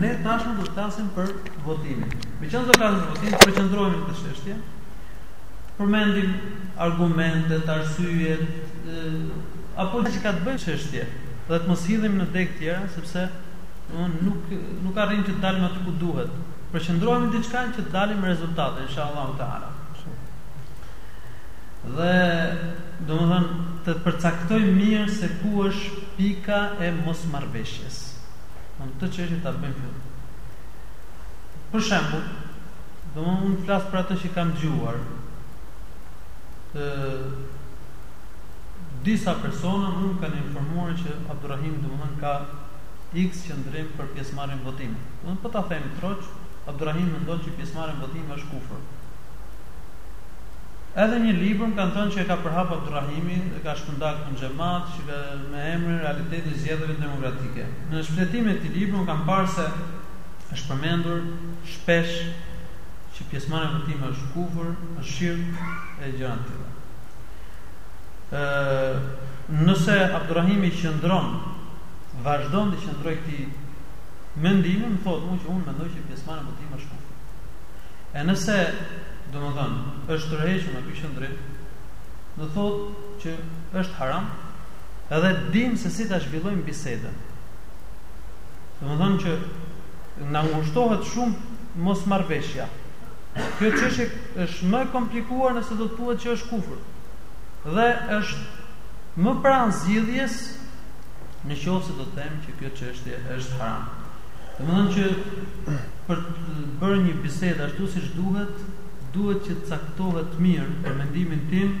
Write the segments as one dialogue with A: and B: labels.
A: Ne tashmë do të flasim për votimin. Meqë do të flasim për votimin, të përqendrohemi në këtë çështje, përmendim argumentet, arsyet, apo ajo që ka të bëjë me çështje, dhe të mos hidhemi në degë tjera, sepse nuk, nuk arrijmë që të dalim aty ku duhet. Përqendrohemi në diçka që të dalin rezultate, insha Allah u ta'ala. Dhe, domethënë, të përcaktojmë mirë se ku është pika e mosmarrëveshjes. Në këtë çështje ta bëjmë fillim. Për shembull, domethënë unë flas për atë që kam dëgjuar. ë disa persona mu më kanë informuar që Abdurrahim Dumën ka X qëndrim për pjesëmarrjen në votim. Unë po ta them troç, Abdurrahimi mendon që pjesëmarrja në votim është kufër. Edhe një libër më kanë thënë që e ka përhap Abdurrahimi, e ka shpërndarë në xhamat, që ka me emrin Realiteti i zgjedhjeve demokratike. Në shfletimin e këtij libri unë kam parë se është përmendur shpesh që pjesëmarrja në votim është kufër, është shirk e gjëra të tilla. Ë nëse Abdurrahimi qëndron vazhdon t'i qëndrojë këtij mendimi, më thotë mu që unë mendoj që pjesëmarrja në votim është kufër. E nëse, domethënë, është tërhequr nga ky qëndrim dhe thotë që është haram, Edhe të dimë se si ta zhvillojmë bisedën. Domethënë që na ngushtohet shumë mosmarrëveshja. Kjo çështje është më e komplikuar nëse do të thuhet që është kufër. Dhe është më pranë zgjidhjes në qoftë se do të themi që kjo çështje është haram. Domethënë që për të bërë një bisedë ashtu siç duhet, duhet që të caktohet mirë për mendimin tim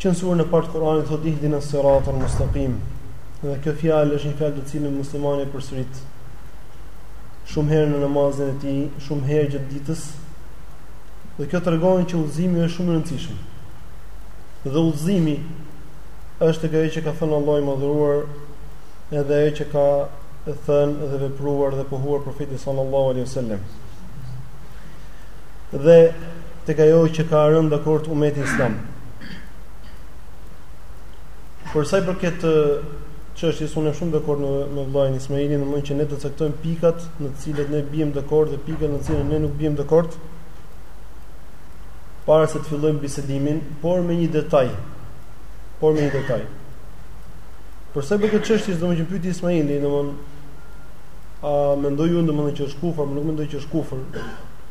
A: Që
B: në surën e parë të Kuranit thotë ihdina sirat al mustaqim Dhe kjo fjalë është një fjalë të cilën muslimani e përsërit Shumë herë në namazin e tij, shumë herë gjatë ditës Dhe kjo tregon që udhëzimi është shumë i rëndësishëm Dhe udhëzimi është tek ajo që ka thënë Allahu i madhuruar Edhe ajo që ka thënë dhe vepruar dhe pohuar profeti sallallahu alaihi wasallam. dhe tek ajo që ka rënë dakord ummeti islam. Për sa i përket çështjes unë jam shumë dakord me me vëllain Ismailin, domethënë që ne të caktojmë pikat në të cilat ne biem dakord dhe pikat në të cilat ne nuk biem dakord para se të fillojmë bisedimin, por me një detaj. Por me një detaj. Për sa i përket çështjes, domethënë pyeti Ismaili, domethënë a mendoj unë domethënë që është kufër, unë nuk mendoj që është kufër.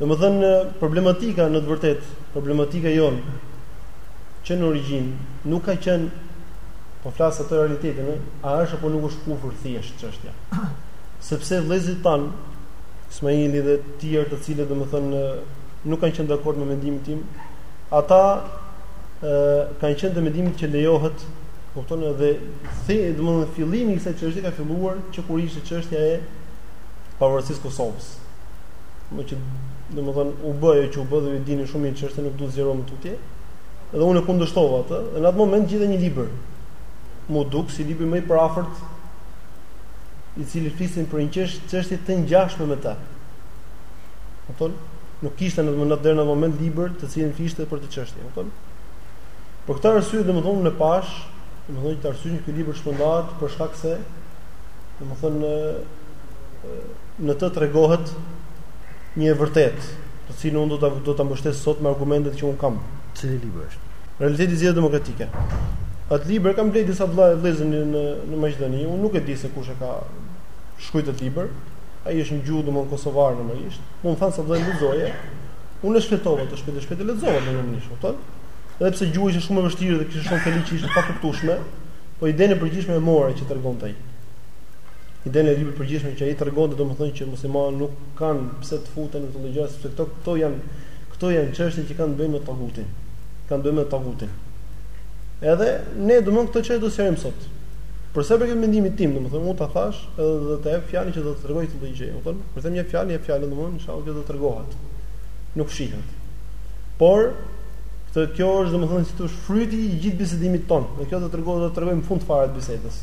B: Domethënë problematika në të vërtetë, problematika jonë që në origjinë nuk ka qenë po flas atë realitetin, e, a është apo nuk është kufr thjesht çështja. Sepse vëllezërit tan Ismaili dhe të tjerë të cilët domethënë nuk kanë qenë dakord me mendimin tim, ata ë kanë qenë të mendimit që lejohet, kupton edhe domethënë fillimi i kësaj çështje ka filluar që kur ishte çështja e pavarësisë Kosovës. meqë domethënë u bë ajo që u bë dhe ju dini shumë mirë çështjen nuk do të zgjerohem tutje. Dhe unë kundërshtova atë dhe në atë moment gjeta një libër. Mu duk si libri më i përafërt i cili fliste për një çështje çështje të ngjashme me ta. Kupton? Nuk kishte më deri në atë moment libër i cili fliste për këtë çështje, kupton? Për këtë arsye domethënë unë pashë, domethënë të arsyeshme që ky libër të shpërndahet për shkak se domethënë Në të tregohet një e vërtetë, të cilën unë do ta do ta mbështes sot me argumentet që unë kam.
C: Cili libër është?
B: Realiteti i zgjedhjeve demokratike. Atë libër kam blerë disa vëlla vëllezër në në Maqedoni. Unë nuk e di se kush e ka shkruajtur atë libër. Ai është në gjuhë domethënë kosovare normalisht. Më thanë se vëllai lexoje. Unë e shfletova shpejt, shpejt lexova në mënyrë të kupton. Edhe pse gjuha ishte shumë e vështirë dhe kishte shumë fjalë që ishte pakuptueshme, po idenë e përgjithshme e mora që tregonte ai. Idenë e librit të përgjithshme që ai tregonte domethënë që muslimanët nuk kanë pse të futen në këtë gjë, sepse këto këto janë këto janë çështje që kanë të bëjnë me tagutin. Kanë të bëjnë me tagutin. Edhe ne domethënë këto çështje do t'i sjellim sot. Për sa i përket mendimit tim, domethënë unë ta thashë edhe do të jap fjalën që do të tregoj këtë gjë, domethënë, kur them një fjalë, një fjalë domethënë, inshallah që do të tregohet. Nuk fshihet. Por këtë kjo është domethënë si të thuash fryti i gjithë bisedimit tonë. Dhe kjo do të tregohet, do të tregojmë në fund fare të bisedës.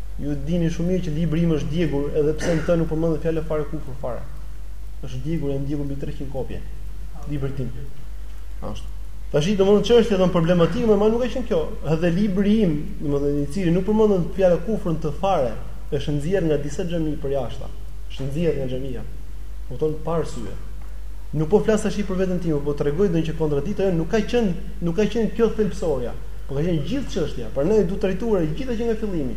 B: Ju e dini shumë mirë që libri im është djegur edhe pse në të nuk përmendet fjala fare kufr fare. Është djegur, janë djegur mbi 300 kopje. Librit tim. Ashtu. Tashi domethënë çështja domethënë problematika nuk ka qenë kjo. Edhe libri im, domethënë i cili nuk përmend fjalën kufr në të fare, është nxjerr nga disa xhami përjashta. Është nxjerr nga xhamia. Kupton pa arsye. Nuk po flas tash për veten time, po tregoj domethënë që kontradikta jonë nuk ka qenë, nuk ka qenë kjo thelbësorja. Po ka qenë gjithë çështja. Prandaj duhet trajtuar e gjitha që nga fillimi.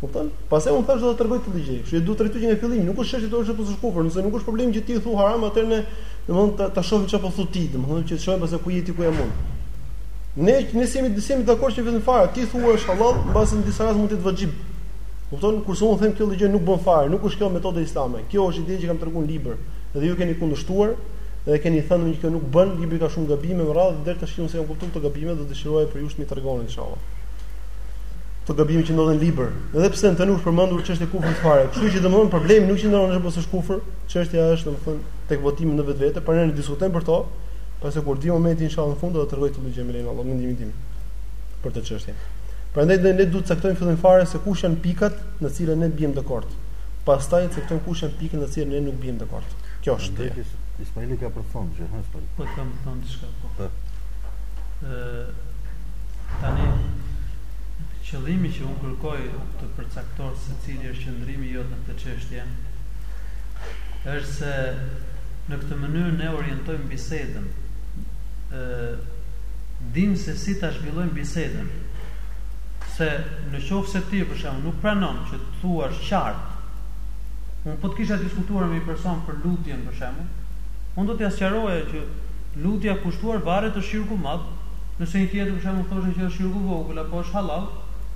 B: Kupton? Pastaj unë thashë do të tregoj këtë gjë. Kështu që duhet trajtuar që nga fillimi, nuk është çështje është apo s'është kufr, nëse nuk është problem që ti thua haram atëherë, domethënë ta, ta shohim çfarë po thua ti, domethënë që të shohim pastaj ku je ti ku jam unë. Ne ne s'jemi s'jemi dakord me veten fare ti thua është hallall, mbase në disa raste mund të jetë vaxhib. Kupton? Kurse unë them kjo gjë nuk bën fare, nuk është kjo metoda islame. Kjo është ideja që kam treguar në libër dhe ju keni kundërshtuar, Dhe keni thënë që kjo nuk bën, libri ka shumë gabime me radhë, deri tash unë s'i kam kuptuar këto gabime, do dëshiroja prej jush të më tregoni inshallah. Këto gabime që ndodhen në libër, edhe pse në të nuk është përmendur çështja e kufrit fare. Kështu që domthonë problemi nuk qëndron në çështjen kufër, çështja është domthonë tek votimi në vetvete, por ne diskutojmë për to, pasi kur të vijë momenti inshallah në fund do ta tregoj këtë gjë me lejen e Allahut, mendimin tim për këtë çështjen. Prandaj ne ne duhet të caktojmë në fillim fare se kush janë pikat në të cilat ne biem dakord. Pastaj të caktojmë kush janë pikat në të cilat ne nuk biem dakord. Kjo është Andaj, is,
C: Ismaili ka për thonë që, ha, Ismaili.
A: Po kam për thonë diçka, po. Po. tani, qëllimi që unë kërkoj të përcaktoj se cili është qëndrimi jot në këtë çështje, është se në këtë mënyrë ne orientojmë bisedën, dim se si ta zhvillojmë bisedën. Se në qoftë se ti për shembull nuk pranon që ta thuash qartë Unë po të kisha diskutuar me një person për lutjen, për shembull, unë do t'ia sqaroja që lutja kushtuar varreve është shirk i madh, nëse një tjetër për shembull thoshte që është shirk i vogël apo është hallall,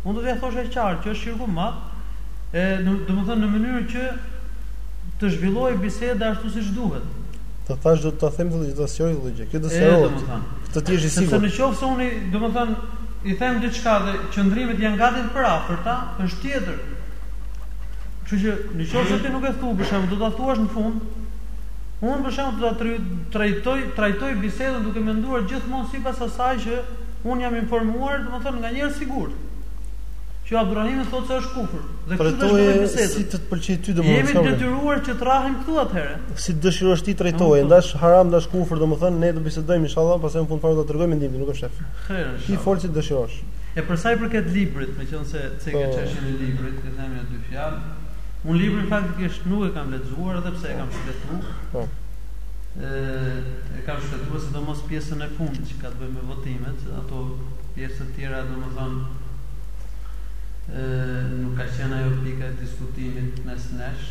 A: unë do t'ia thosha qartë që është shirk i madh, e, domethënë në mënyrë që të zhvillohej biseda ashtu siç duhet.
B: Të thashë do të ta them këtë gjë, do ta sqaroj këtë gjë. Kjo do të sqarohet. Këtë të jesh i sigurt.
A: Sepse në qoftë se unë, domethënë, i them diçka dhe qëndrimet janë gati të përafërta, është tjetër. Kështu që në qoftë se ti nuk e thu, për shembull, do ta thuash në fund, unë për shembull do ta trajtoj, trajtoj bisedën duke menduar gjithmonë sipas asaj që unë jam informuar, domethënë nga njerëz të sigurt. Që Abdurrahimi thotë se është kufër.
B: Dhe këtu do të bëhet biseda. Si të të pëlqejë ty domethënë.
A: Jemi të detyruar që të rrahim këtu atëherë.
B: Si dëshirosh ti trajtoje, ndash haram, ndash kufër, domethënë ne do bisedojmë inshallah, pastaj në fund fare do ta tregoj mendimin, nuk e
A: fsheh.
B: Ti fol si dëshirosh.
A: E për sa i përket librit, meqenëse e ceke çështjen e librit, t'i themi dy fjalë, unë librin faktikisht nuk e kam lexuar edhe pse e kam shfletu, po. e kam shfletu sidomos pjesën e fundit që ka të bëjë me votimet, ato pjesët e tjera domethënë, nuk ka qenë ajo pika e diskutimit mes nesh,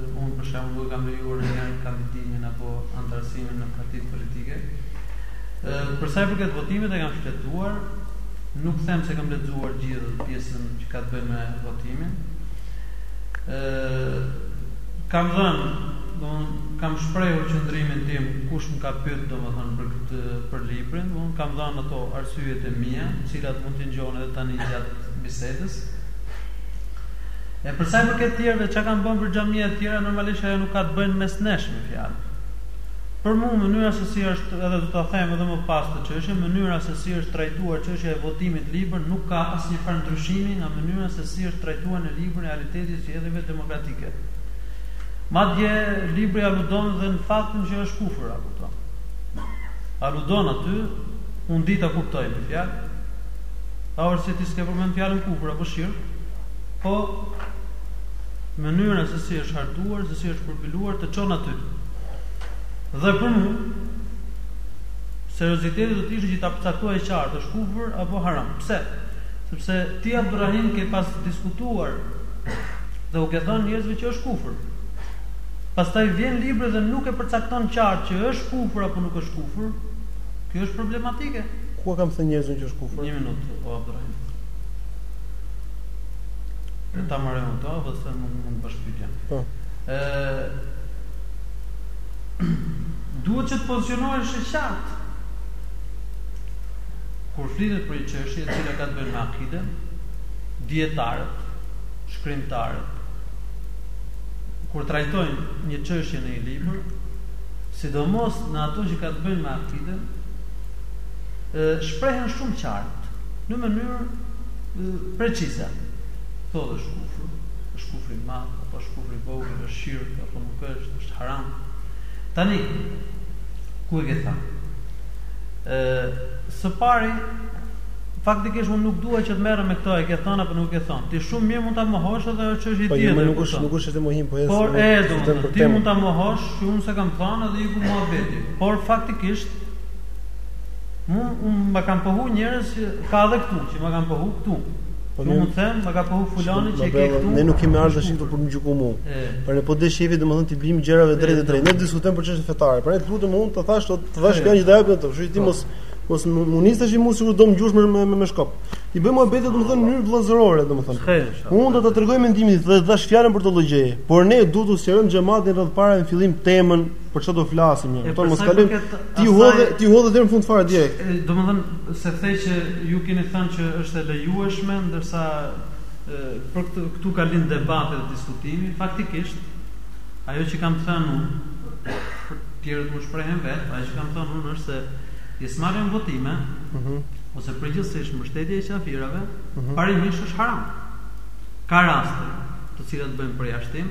A: unë për shembull nuk e kam lejuar asnjëherë kandidimin apo antarësimin në partitë politike, Për sa i përket votimit e kam shfletuar, nuk them s'e kam lexuar gjithë pjesën që ka të bëjë me votimin. ë kam dhënë, do kam shprehur qëndrimin tim kush më ka pyet domethënë për këtë për librin, unë kam dhënë ato arsyet e mia, të cilat mund t'i dëgjoni edhe tani gjatë bisedës. E përsa i përket të tjerëve, çka kanë bën nëpër xhamia e tjera, normalisht ajo nuk ka të bëjë mes nesh me fjalë. Për mua mënyra se si është, edhe do ta them edhe më pas këtë çështje, mënyra se si është trajtuar çështja e votimit në libër nuk ka asnjë farë ndryshimi nga mënyra se si është trajtuar në libër realiteti i zgjedhjeve demokratike. Madje libri aludon dhe në faktin që është kufër, aludon. Aludon aty, unë di ta kuptoj atë fjalë. A është se ti s'ke përmend fjalën kufër apo shirk? Po mënyra se si është hartuar, se si është përpiluar të çon aty. Dhe për mua, serioziteti do të ishte që ta përcaktoje qartë, është kufër apo haram. Pse? Sepse ti Abdurrahim ke pas diskutuar dhe u ke thënë njerëzve që është kufër. Pastaj vjen libri dhe nuk e përcakton qartë që është kufër apo nuk është kufër. Kjo është problematike.
B: Ku e kam thënë njerëzve që është kufër?
A: Një minutë, o Abdurrahim. Këta marrë e unë, do, dhe se nuk mund të bashkëpytja.
B: Po.
A: Duhet që të pozicionohesh qartë kur flitet për një çështje e cila ka të bëjë me akiden, dietarët, shkrimtarët kur trajtojnë një çështje në një libër, sidomos në ato që ka të bëjnë me akiden, shprehen shumë qartë, në mënyrë precize. Thotë është kufër, është kufër i madh apo Kufër i vogël, është shirk apo nuk është, është haram. Tani, ku e ke thënë? Ë, së pari, faktikisht unë nuk dua që të merrem me këto, e ke thënë apo nuk e ke thënë. Ti shumë mirë mund ta mohosh edhe ajo çështje
B: po,
A: tjetër. Po,
B: nuk është nuk është vetëm mohim, po
A: edhe. Por
B: edhe
A: ti mund ta mohosh, që unë s'e kam thënë edhe iku muhabeti. Por faktikisht mu ma kanë pohu njerëz që ka edhe këtu, që ma kanë pohu këtu.
B: Po ne
A: nuk them, më ka pohu fulani që e ke këtu.
B: Ne nuk kemi ardhur tash këtu për të më gjykuar mua. Por ne po dhe shefit domethën t'i biem gjërave drejt e drejt. Ne diskutojmë për çështje fetare. Prandaj lutem unë të thash të thash kënjë të hapë ato. Kështu ti mos mos m'u nis tash i mos sikur do më gjush me me me shkop. T'i bëjmë muhabetet domethën në mënyrë vëllazërore
A: domethën.
B: Unë do të tregoj mendimin dhe të dhashë fjalën për të llogjë. Por ne duhet të sqarojmë xhamatin rreth para në fillim temën Për çfarë do flasim ne?
A: Po
B: mos kalojmë. Ti
A: u
B: hodhe, ti u hodhe deri në fund fare direkt.
A: Domethënë se the që ju keni thënë që është e lejueshme, ndërsa por këtu këtu ka lind debati dhe diskutimi, faktikisht ajo që kam thënë unë për tjerët mund shprehen vetë, ajo që kam thënë unë është se pjesëmarrja në votime, ëh,
B: mhm.
A: ose përgjithsisht mbështetja e qafirave, ëh,
B: mhm.
A: parimisht është haram. Ka raste të cilat bëjmë përjashtim,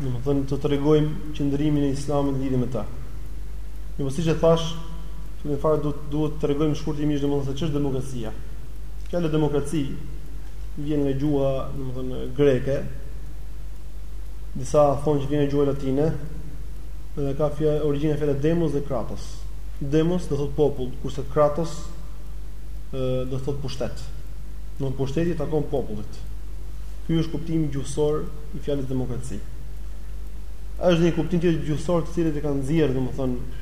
B: Domethënë të tregojmë qëndrimin e Islamit në lidhje me ta. Në mësim që thashë, çfarë duhet, duhet të tregojmë shkurtimisht domethënë se ç'është demokracia. Fjala demokraci vjen nga gjuha domethënë greke, disa thonë që vjen nga gjuha latine, dhe ka fja, origjinën e fjalës demos dhe kratos. Demos do thotë popull, kurse kratos do thotë pushtet. Domethënë pushteti i takon popullit. Ky është kuptimi gjuhësor i fjalës demokraci. Është një kuptim tjetër gjuhësor të cilin e kanë nxjerrë domethënë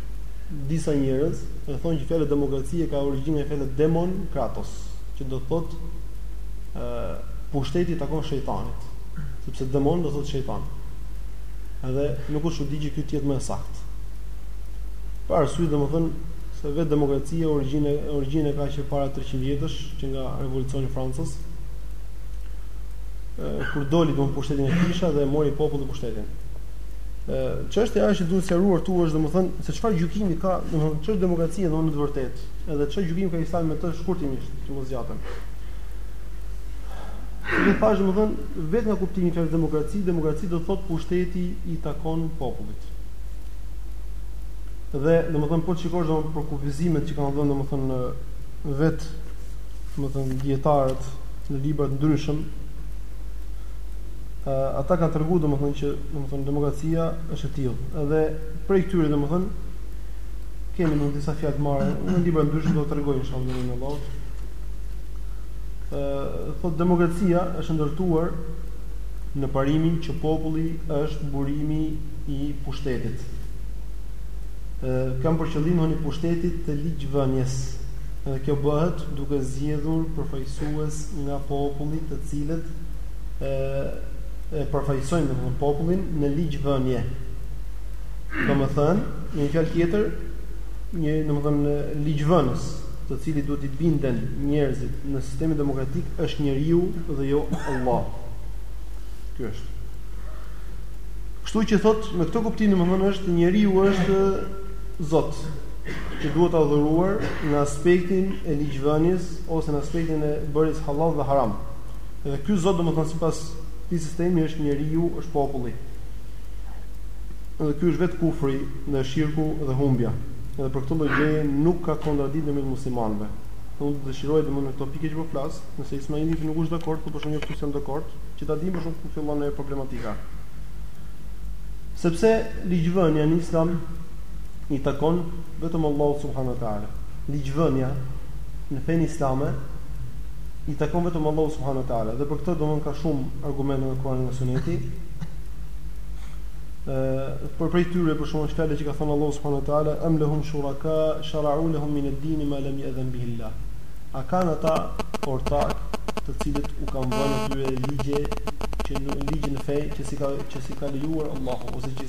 B: disa njerëz dhe thonë që fjala demokraci e ka origjinën e fjalës demon kratos, që do të thotë ë pushteti i takon shejtanit, sepse demon do të thotë shejtan. Edhe nuk është çudi që ky të jetë më i saktë. Për arsye domethënë se vetë demokracia origjinën origjinën e ka që para 300 vjetësh që nga revolucioni i Francës, kur doli domethënë pushteti nga kisha dhe mori populli pushtetin. Ë çështja është që duhet sqaruar këtu është domethënë se çfarë gjykimi ka, domethënë ç'është demokracia domethënë në të vërtetë, edhe çfarë gjykimi ka Islami me të shkurtimisht, që mos zgjatem. Në fakt domethënë vetë nga kuptimi i fjalës demokraci, demokraci do të thotë pushteti i takon popullit. Dhe domethënë po të shikosh domethënë për kufizimet që kanë dhënë domethënë vetë domethënë dijetarët në libra të ndryshëm, ata kanë treguar domethënë që domethënë demokracia është e tillë. Edhe prej këtyre domethënë kemi në disa fjalë të marra në libra të ndryshëm do të tregoj inshallah në Allah. Ë thotë demokracia është ndërtuar në parimin që populli është burimi i pushtetit. Ë kam për qëllim në pushtetit të ligjvënies. Dhe kjo bëhet duke zgjedhur përfaqësues nga populli të cilët e e përfaqësojnë domethënë popullin në ligjvënie. Domethënë, në një fjalë tjetër, një domethënë ligjvënës, të cilit duhet t'i binden njerëzit në sistemin demokratik është njeriu dhe jo Allah. Ky është. Kështu që thotë me këtë kuptim domethënë është njeriu është Zot. që duhet adhuruar në aspektin e ligjvënies ose në aspektin e bërjes hallall dhe haram. Dhe ky Zot domethënë sipas këtij sistemi është njeriu, është populli. Dhe ky është vetë kufri dhe shirku dhe humbja. Dhe për këtë lloj gjëje nuk ka kontradiktë ndërmjet muslimanëve. Dhe unë do të dëshiroj domethënë në këtë pikë që po flas, nëse Ismaili nuk është dakord, po për shkak se jam dakord, që ta dimë për shkak ku fillon ajo problematika. Sepse ligjvënia në Islam i takon vetëm Allahut subhanu teala. Ligjvënia në fenë islame i takon vetëm Allahut subhanu teala dhe për këtë domon ka shumë argumente në Kur'anin dhe Sunetin. Ëh, prej tyre për shembull ajo që ka thënë Allahu subhanu teala, "Am lahum shuraka shara'u lahum min ad-din ma lam ya'dhan bihi Allah." A kanë ata ortakë të cilët u kanë vënë atyre ligje që në ligjin e fe që s'i ka që s'i ka lejuar Allahu ose që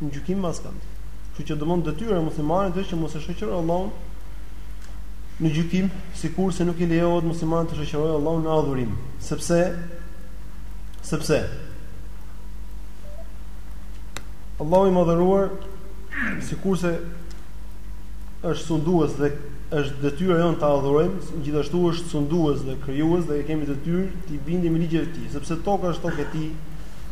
B: në gjykim me askënd. Kështu që domon detyra e muslimanit është që mos e shoqërojë Allahun në gjykim, sikurse nuk i lejohet muslimanit të shoqërojë Allahun në adhurim, sepse sepse Allahu i madhëruar sikurse është sundues dhe është detyra jonë ta adhurojmë, gjithashtu është sundues dhe krijues dhe e kemi detyrë t'i bindemi ligjeve të tij, sepse toka është tokë e tij,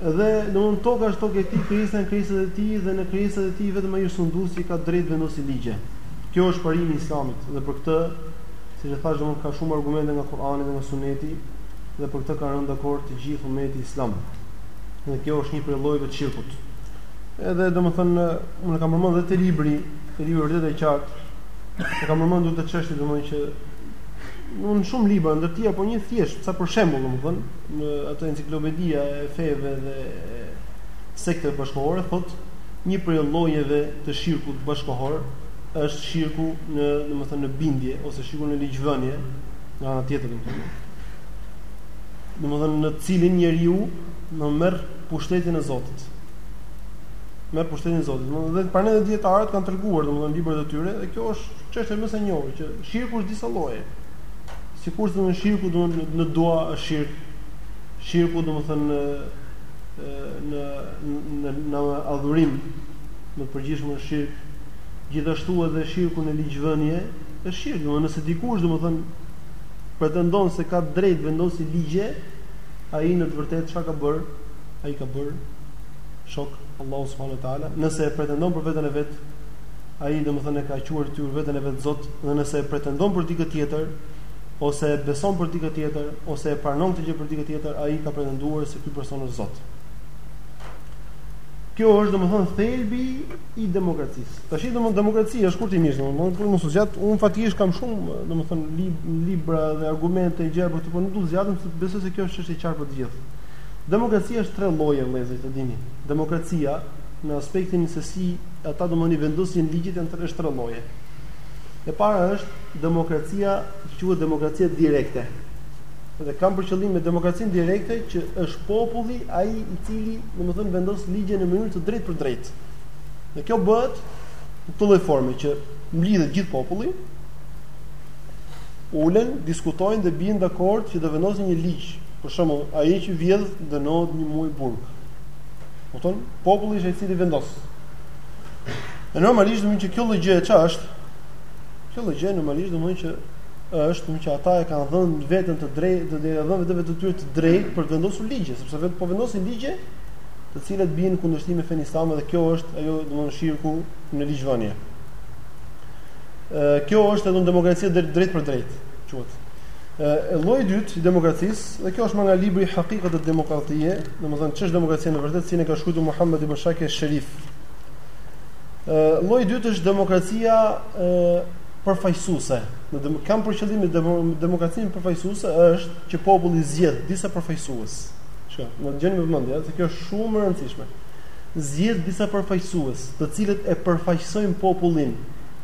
B: Dhe, domthonë, toka është tokë e tij, krijesat janë krijesat e tij dhe në krijesat e tij vetëm ai është sunduesi, ka të drejtë vendosi ligje. Kjo është parimi i Islamit dhe për këtë, siç e thashë, domthonë ka shumë argumente nga Kurani dhe nga Suneti dhe për këtë kanë rënë dakord të gjithë ummeti islam. Dhe kjo është një prej llojeve të shirkut. Edhe domethënë unë kam përmendur edhe te libri, te libri e vërteta e qartë. E kam përmendur këtë çështje domethënë që në shumë libra ndër tjera, por një thjesht, sa për shembull domethënë, Në atë enciklopedia e feve dhe sekteve bashkëkohore thotë një prej llojeve të shirkut bashkëkohor është shirku në, domethënë në bindje ose shirku në ligjvënie, nga ana tjetër domethënë. Domethënë në të cilin njeriu e merr pushtetin e Zotit. Merr pushtetin e Zotit. Domethënë dhe para ne dietarët kanë treguar domethënë librat e tyre dhe kjo është çështje më se e njohur që shirku është disa lloje. Sikurse domethënë shirku domethënë në dua është shirk, shirku domethënë në në në në adhurim më të përgjithshëm është shirk, gjithashtu edhe shirku në ligjvënie është shirk, domethënë nëse dikush domethënë pretendon se ka të drejtë vendosi ligje, ai në të vërtetë çka ka bërë? Ai ka bërë shok Allahu subhanahu wa taala, nëse e pretendon për veten e vet, ai domethënë e ka quajtur veten e vet Zot dhe nëse e pretendon për dikë tjetër ose e beson për dikë tjetër ose e pranon këtë gjë për dikë tjetër, ai ka pretenduar se ky person është Zot. Kjo është domethënë thelbi i demokracisë. Tashi domethënë demokracia shkurtimisht, domethënë për mos u zgjat, unë faktikisht kam shumë domethënë lib, libra dhe argumente gjëra për këtë, por nuk do të zgjatem sepse besoj se kjo është çështje e qartë për të gjithë. Demokracia është tre lloje vëllezër, të dini. Demokracia në aspektin se si Ata domthon i vendosin ligjet janë tre tre lloje. E para është demokracia që quhet demokracia direkte. Dhe kam për qëllim me demokracinë direkte që është populli ai i cili domethënë vendos ligje në mënyrë të drejtpërdrejtë. Dhe kjo bëhet në këtë lloj forme që mblidhet gjithë populli, ulen, diskutojnë dhe bien dakord që të vendosin një ligj. Për shembull, ai që vjedh dënohet një muaj burg. Kupton? Populli është ai i cili vendos. Në normalisht domthonjë që kjo lloj gjëje ça është? Kjo lloj gjëje normalisht domthonjë që është domthonjë që ata i kanë dhënë vetes të drejtë, domethënë vetëve të tyre të drejtë për të vendosur ligje, sepse vetë po vendosin ligje të cilat bien në kundërshtim me fenë islame dhe kjo është ajo domthonjë shirku në ligjvënie. Ë kjo është edhe një demokraci drejt drejtpërdrejt, quhet. Ë lloji i dytë i demokracisë, dhe kjo është marrë nga libri Haqiqat e demokratie, Domethënë, ç'është demokracia në vërtetë, si e ka shkruar Muhammad ibn Shakir al-Sharif. Lloji i dytë është demokracia ë përfaqësuese. Në dem kam për qëllim me dem demokracinë përfaqësuese është që populli zgjedh disa përfaqësues. Shiko, më dëgjoni me vëmendje, se kjo është shumë e rëndësishme. Zgjedh disa përfaqësues, të cilët e përfaqësojnë popullin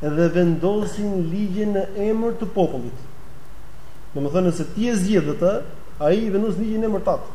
B: dhe vendosin ligje në emër të popullit. Domethënë, nëse ti e zgjedh atë, ai vendos ligjin në emër tat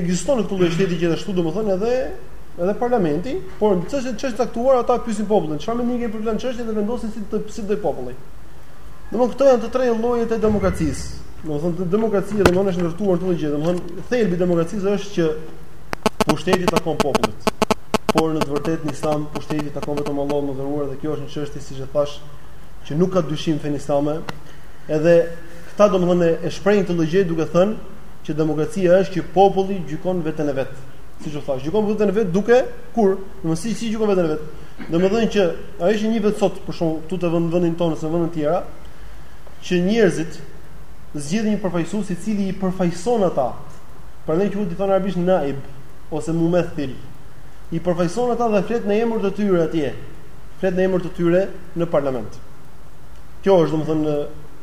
B: Ekziston këtu lloj shteti gjithashtu, domethënë edhe edhe parlamenti, por në çështje të çështje të caktuara ata pyesin popullin, çfarë mendimi keni për filan çështje dhe vendosin si të si do populli. Domthonë këto janë të tre llojet e demokracisë. Domthonë demokracia do të thonë është ndërtuar në këtë gjë, domthonë thelbi i demokracisë është që pushteti i takon popullit. Por në të vërtetë në Islam pushteti i takon vetëm Allahut të madhëruar dhe kjo është një çështje siç e thash që nuk ka dyshim në fenë islame. Edhe këta domthonë e shprehin këtë lloj gjë duke thënë që demokracia është që populli gjykon veten e vet. Siç u thash, gjykon veten e vet duke qenë, domethënë si si gjykon veten e vet. Domethënë që ajo që njihet sot për shembull këtu te ne në vendin tonë ose vende të tjera, që njerëzit zgjedhin një përfaqësues i cili i përfaqëson ata. Prandaj quhet i thonë arabisht naib ose mumethil. I përfaqëson ata dhe flet në emër të tyre atje. Flet në emër të tyre në parlament. Kjo është domethënë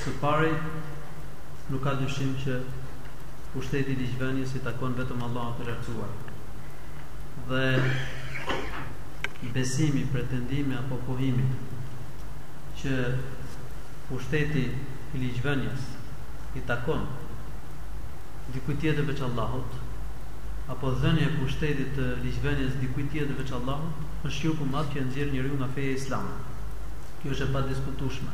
A: Së pari, nuk ka dyshim që pushteti i ligjvënies i takon vetëm Allahut të lartësuar. Dhe besimi, pretendimi apo pohimi që pushteti i ligjvënies i takon dikujt tjetër veç Allahut, apo dhënia e pushtetit të ligjvënies dikujt tjetër veç Allahut, është shirk i madh që e nxjerr njeriun nga feja islame. Kjo është e padiskutueshme.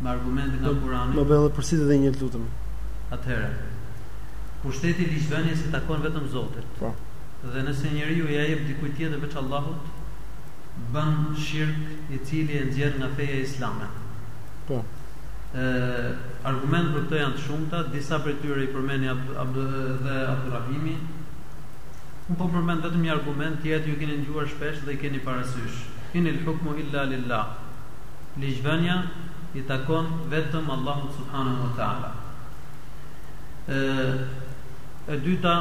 A: Me argumente nga Kurani.
B: Ma bëj edhe përsërit edhe një të lutem.
A: Atëherë, pushteti i ligjvënies i takon vetëm Zotit.
B: Po.
A: Dhe nëse njeriu ia jep dikujt tjetër veç Allahut, bën shirk i cili e nxjerr nga feja islame.
B: Po.
A: Ë argumentet për këtë janë të shumta, disa prej tyre i përmendi ab, ab, dhe Abdurrahimi. Unë po përmend vetëm një argument, tjerat ju i keni ndigjuar shpesh dhe i keni parasysh. Inil hukmu illa lillah, Ligjvënia i takon vetëm Allahut subhanehu ve teala. E e dyta,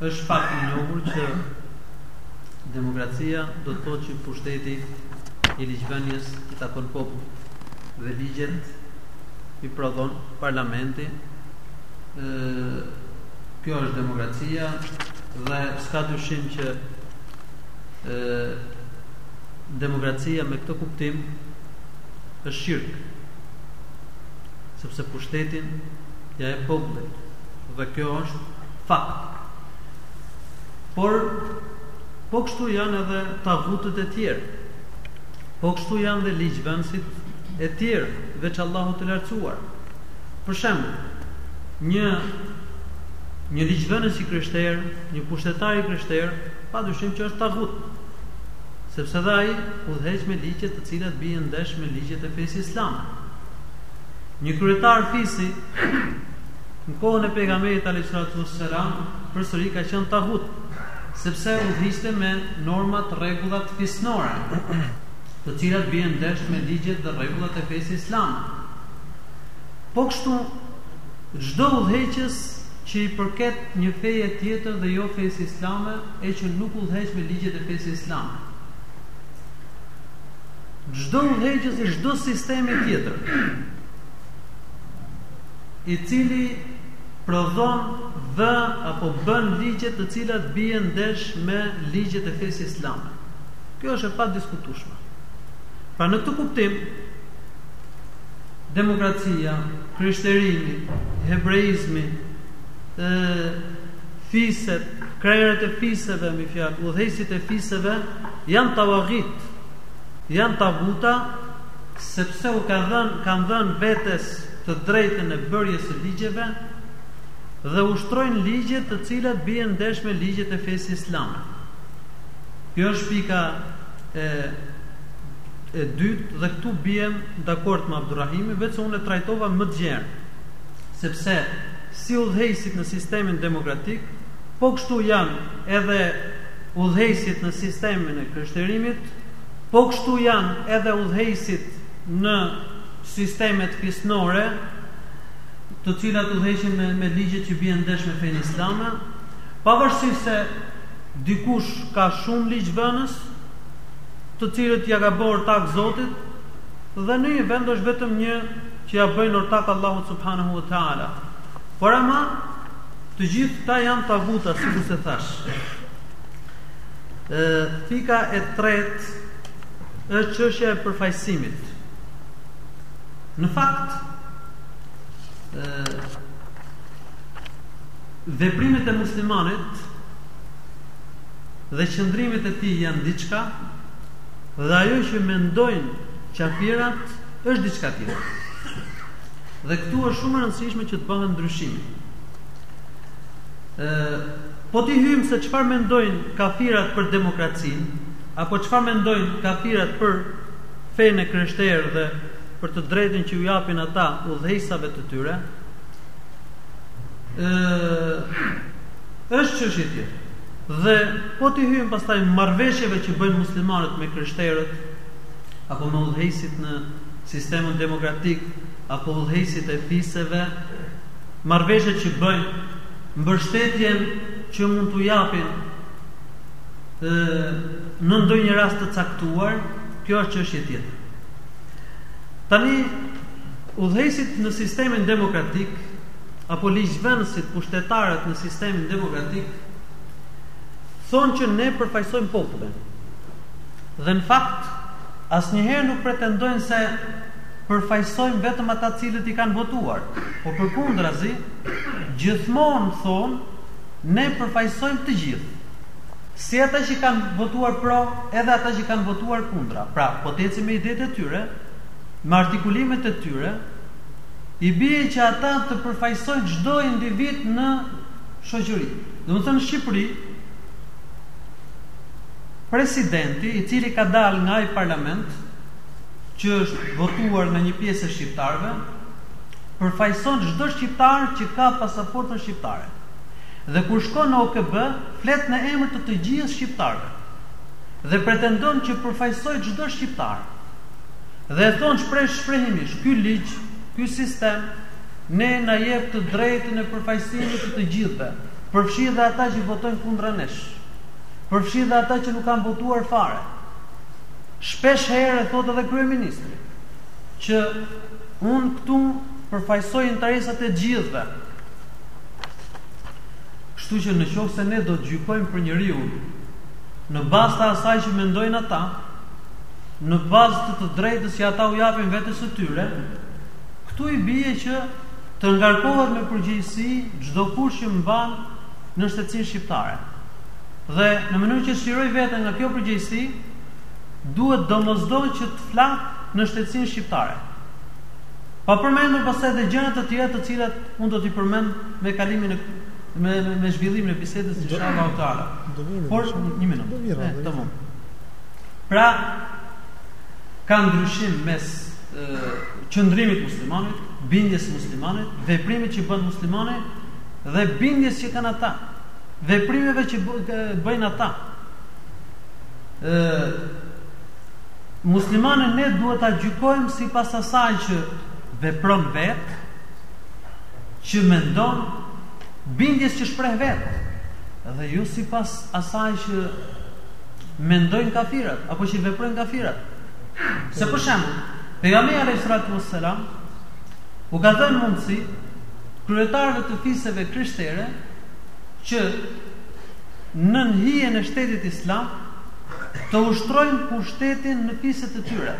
A: është fakt i njohur që demokracia do të thotë që pushteti i ligjvënies i takon popullit dhe ligjet i prodhon parlamenti. Ë kjo është demokracia dhe s'ka dyshim që E demokracia me këtë kuptim është shirk. Sepse pushtetin ja e popullit. Dhe kjo është fakt. Por po kështu janë edhe tagutët e tjerë. Po kështu janë dhe ligjvënësit e tjerë, veç Allahut të lartësuar. Për shembull, një një ligjvënës i krishterë, një pushtetar i krishterë Pa dyshim që është tagut, sepse dhe ai udhëheq me ligje të cilat bien ndesh me ligjet e fesë islame. Një kryetar fisi në kohën e pejgamberit alayhi salatu wassalam përsëri ka qenë tagut, sepse udhëhiqte me normat rregullat fisnore, të cilat bien ndesh me ligjet dhe rregullat e fesë islame. Po kështu çdo udhëheqës që i përket një feje tjetër dhe jo fesë islame e që nuk udhëheq me ligjet e fesë islame. Çdo udhëheqës i çdo sistemi tjetër, i cili prodhon dhe apo bën ligje të cilat bien ndesh me ligjet e fesë islame. Kjo është e padiskutueshme. Pra në këtë kuptim, demokracia, krishterimi, hebreizmi, ë fiset, krerët e fiseve me një fjalë, udhëheqësit e fiseve janë tawaghit, janë taguta sepse u kanë dhënë kanë dhënë vetes të drejtën e bërjes së ligjeve dhe ushtrojnë ligje të cilat bien ndesh me ligjet e fesë islame. Kjo është pika e E dytë, dhe këtu biem dakord me Abdurrahimin, veçse unë e trajtova më gjerë, sepse si udhëheqësit në sistemin demokratik, po kështu janë edhe udhëheqësit në sistemin e krishterimit, po kështu janë edhe udhëheqësit në sistemet fisnore, të cilat udhëheqen me, me ligjet që bien ndesh me fenë islame, pavarësisht se dikush ka shumë ligjvënës, të cilët ia ka bë ortak Zotit, dhe në një vend është vetëm një që ia bëjnë ortak Allahut subhanehu ve teala. Por ama të gjithë këta janë taguta, sikur se thash. Ë pika e tretë është çështja e përfaqësimit. Në fakt, ë veprimet e muslimanit dhe qëndrimet e tij janë diçka dhe ajo që mendojnë qafirat është diçka tjetër. Dhe këtu është shumë e rëndësishme që të bëhet ndryshimi. Ë Po t'i hyjmë se çfarë mendojnë kafirat për demokracinë, apo çfarë mendojnë kafirat për fenë e krishterë dhe për të drejtën që u japin ata udhëheqësave të tyre, ë Është çështje tjetër. Dhe po t'i hyjmë pastaj marrëveshjeve që bëjnë muslimanët me krishterët apo me udhëheqësit në sistemin demokratik apo udhëheqësit e fiseve, marrëveshjet që bëjnë, mbështetjen që mund t'u japin ë në ndonjë rast të caktuar, kjo është çështje tjetër. Tani udhëheqësit në sistemin demokratik apo ligjvënësit pushtetarët në sistemin demokratik thonë që ne përfaqësojmë popullin. Dhe në fakt asnjëherë nuk pretendojnë se përfaqësojmë vetëm ata të cilët i kanë votuar, por përkundrazi gjithmonë thonë ne përfaqësojmë të gjithë. Si ata që kanë votuar pro, edhe ata që kanë votuar kundra. Pra, po të ecim me idetë e tyre, me artikulimet e tyre, i bie që ata të përfaqësojnë çdo individ në shoqëri. Domethënë në Shqipëri presidenti i cili ka dalë nga ai parlament që është votuar nga një pjesë e shqiptarëve përfaqëson çdo shqiptar që ka pasaportën shqiptare. Dhe kur shkon në OKB, flet në emër të të gjithë shqiptarëve dhe pretendon që përfaqësoj çdo shqiptar. Dhe e thonë shpreh shprehimisht, ky ligj, ky sistem ne na jep të drejtën e përfaqësimit të të gjithëve, përfshi dhe ata që votojnë kundra nesh, përfshi dhe ata që nuk kanë votuar fare. Shpesh herë e thotë edhe kryeministri që unë këtu përfaqësoj interesat e të gjithëve. Kështu që në qoftë se ne do të gjykojmë një njeri në bazë të asaj që mendojnë ata, në bazë të të drejtës që ata u japin vetes së tyre, këtu i bie që të ngarkohet me përgjegjësi çdo kush që mban nënshtetësinë shqiptare. Dhe në mënyrë që ta çliroj veten nga kjo përgjegjësi, duhet domosdo që të flak nënshtetësinë shqiptare. Pa përmendur pastaj edhe gjëra të tjera të cilat unë do t'i përmend me kalimin e me me zhvillimin e bisedës inshallah taala. Por një minutë. Tamam. Pra, ka ndryshim mes qëndrimit muslimanit, bindjes muslimanit, veprimit që bën muslimani dhe bindjes që kanë ata, veprimeve që bëjnë ata. Ë muslimanin ne duhet ta gjykojmë sipas asaj që vepron vet, që mendon bindjes që shpreh vet dhe jo sipas asaj që mendojnë kafirat apo që veprojnë kafirat. Se për shembull, pejgamberi alayhi salatu wassalam u ka dhënë mundësi kryetarëve të fiseve krishtere që nën hijen e shtetit islam të ushtrojnë pushtetin në fiset e tyre.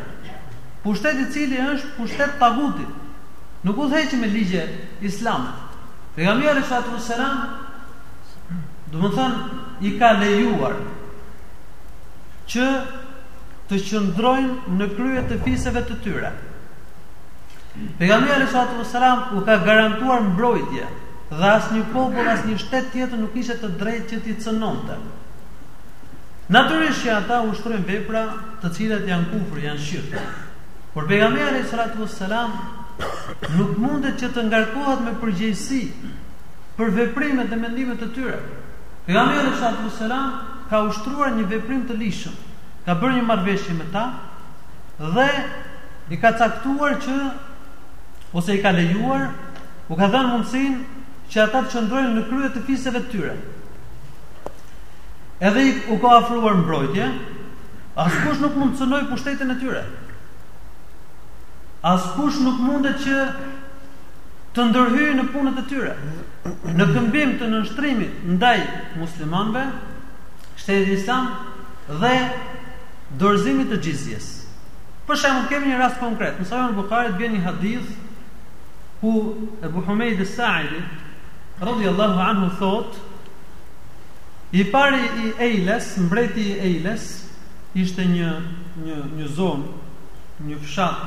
A: Pushteti i cili është pushtet tagutit. Nuk udhëheqin me ligje islame. Pejgamberi alayhi salatu wassalam Domethënë i ka lejuar që të qëndrojnë në krye të fiseve të tyre. Pejgamberi alejhi salatu wasallam u ka garantuar mbrojtje dhe asnjë popull, asnjë shtet tjetër nuk kishte të drejtë që t'i cënonte. Natyrisht që ata ushtrojnë vepra të cilat janë kufër, janë shirk. Por pejgamberi alejhi salatu wasallam nuk mundet që të ngarkohet me përgjegjësi për veprimet e mendimet e tyre. Pejgamberi alejhi salatu ves selam ka ushtruar një veprim të ligjshëm, ka bërë një marrëveshje me ta dhe i ka caktuar që ose i ka lejuar, u ka dhënë mundësinë që ata të qëndrojnë në krye të fiseve të tyre. Edhe i u ka ofruar mbrojtje, askush nuk mund të cënoj pushtetin e tyre. Askush nuk mundet që të ndërhyjë në punët e tyre në këmbim të nënshtrimit ndaj muslimanëve, shtetit islam dhe dorëzimit të xhizjes. Për shembull, kemi një rast konkret. Në Sahihun Buhari vjen një hadith ku Abu Humayd al-Sa'idi radhiyallahu anhu thot i pari i Ejles, mbreti i Ejles ishte një një një zonë, një fshat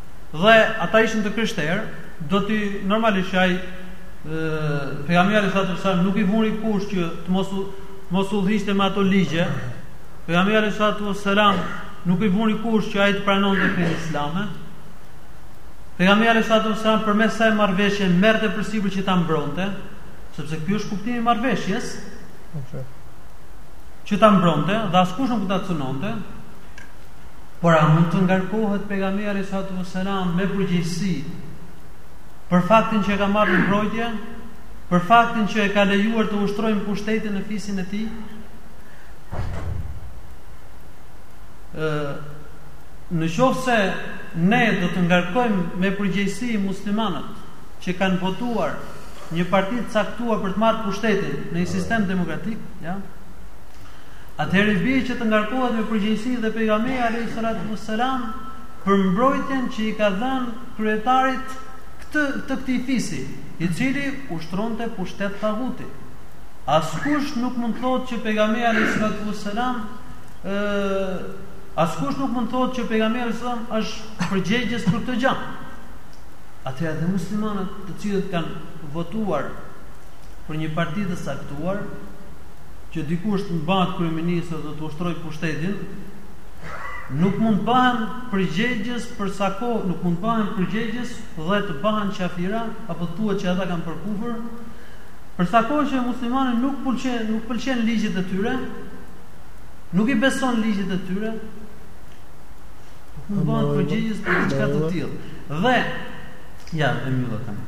A: dhe ata ishin të krishterë, do të thotë normalisht që ai pejgamberi alayhi salatu wassalam nuk i vuri kusht që të mos të mos udhëhiqte me ato ligje. Pejgamberi alayhi salatu wassalam nuk i vuri kusht që ai të pranonte fenë islame. Pejgamberi alayhi salatu wassalam përmes kësaj marrëveshjeje merrte përsipër që ta mbronte, sepse ky është kuptimi i marrëveshjes. Që ta mbronte dhe askush nuk ta cënonte, Por a mund të ngarkohet pejgamberi alayhi salatu vesselam me përgjegjësi për faktin që e ka marrë në mbrojtje, për faktin që e ka lejuar të ushtrojë pushtetin në fisin e tij? Ë në qoftë se ne do të ngarkojmë me përgjegjësi muslimanët që kanë votuar një parti të caktuar për të marrë pushtetin në një sistem demokratik, ja? Atëherë bie që të ngarkohet me përgjegjësi dhe pejgamberi alayhi salatu wassalam për mbrojtjen që i ka dhënë kryetarit të të këtij fisi, i cili ushtronte pushtet taguti. Askush nuk mund të thotë që pejgamberi alayhi salatu wassalam askush nuk mund të thotë që pejgamberi alayhi salam është përgjegjës për këtë gjë. Atëherë edhe muslimanët të cilët kanë votuar për një parti të caktuar, që dikush të bëhet kryeministër dhe të ushtrojë pushtetin, nuk mund të bëhen përgjegjës për sa kohë nuk mund të bëhen përgjegjës dhe të bëhen qafira apo thuhet që ata kanë bërë kufër për sa kohë që muslimani nuk pëlqen nuk pëlqen ligjet e tyre nuk i beson ligjet e tyre nuk mund të bëhen përgjegjës për diçka të tillë dhe ja e mbyll tani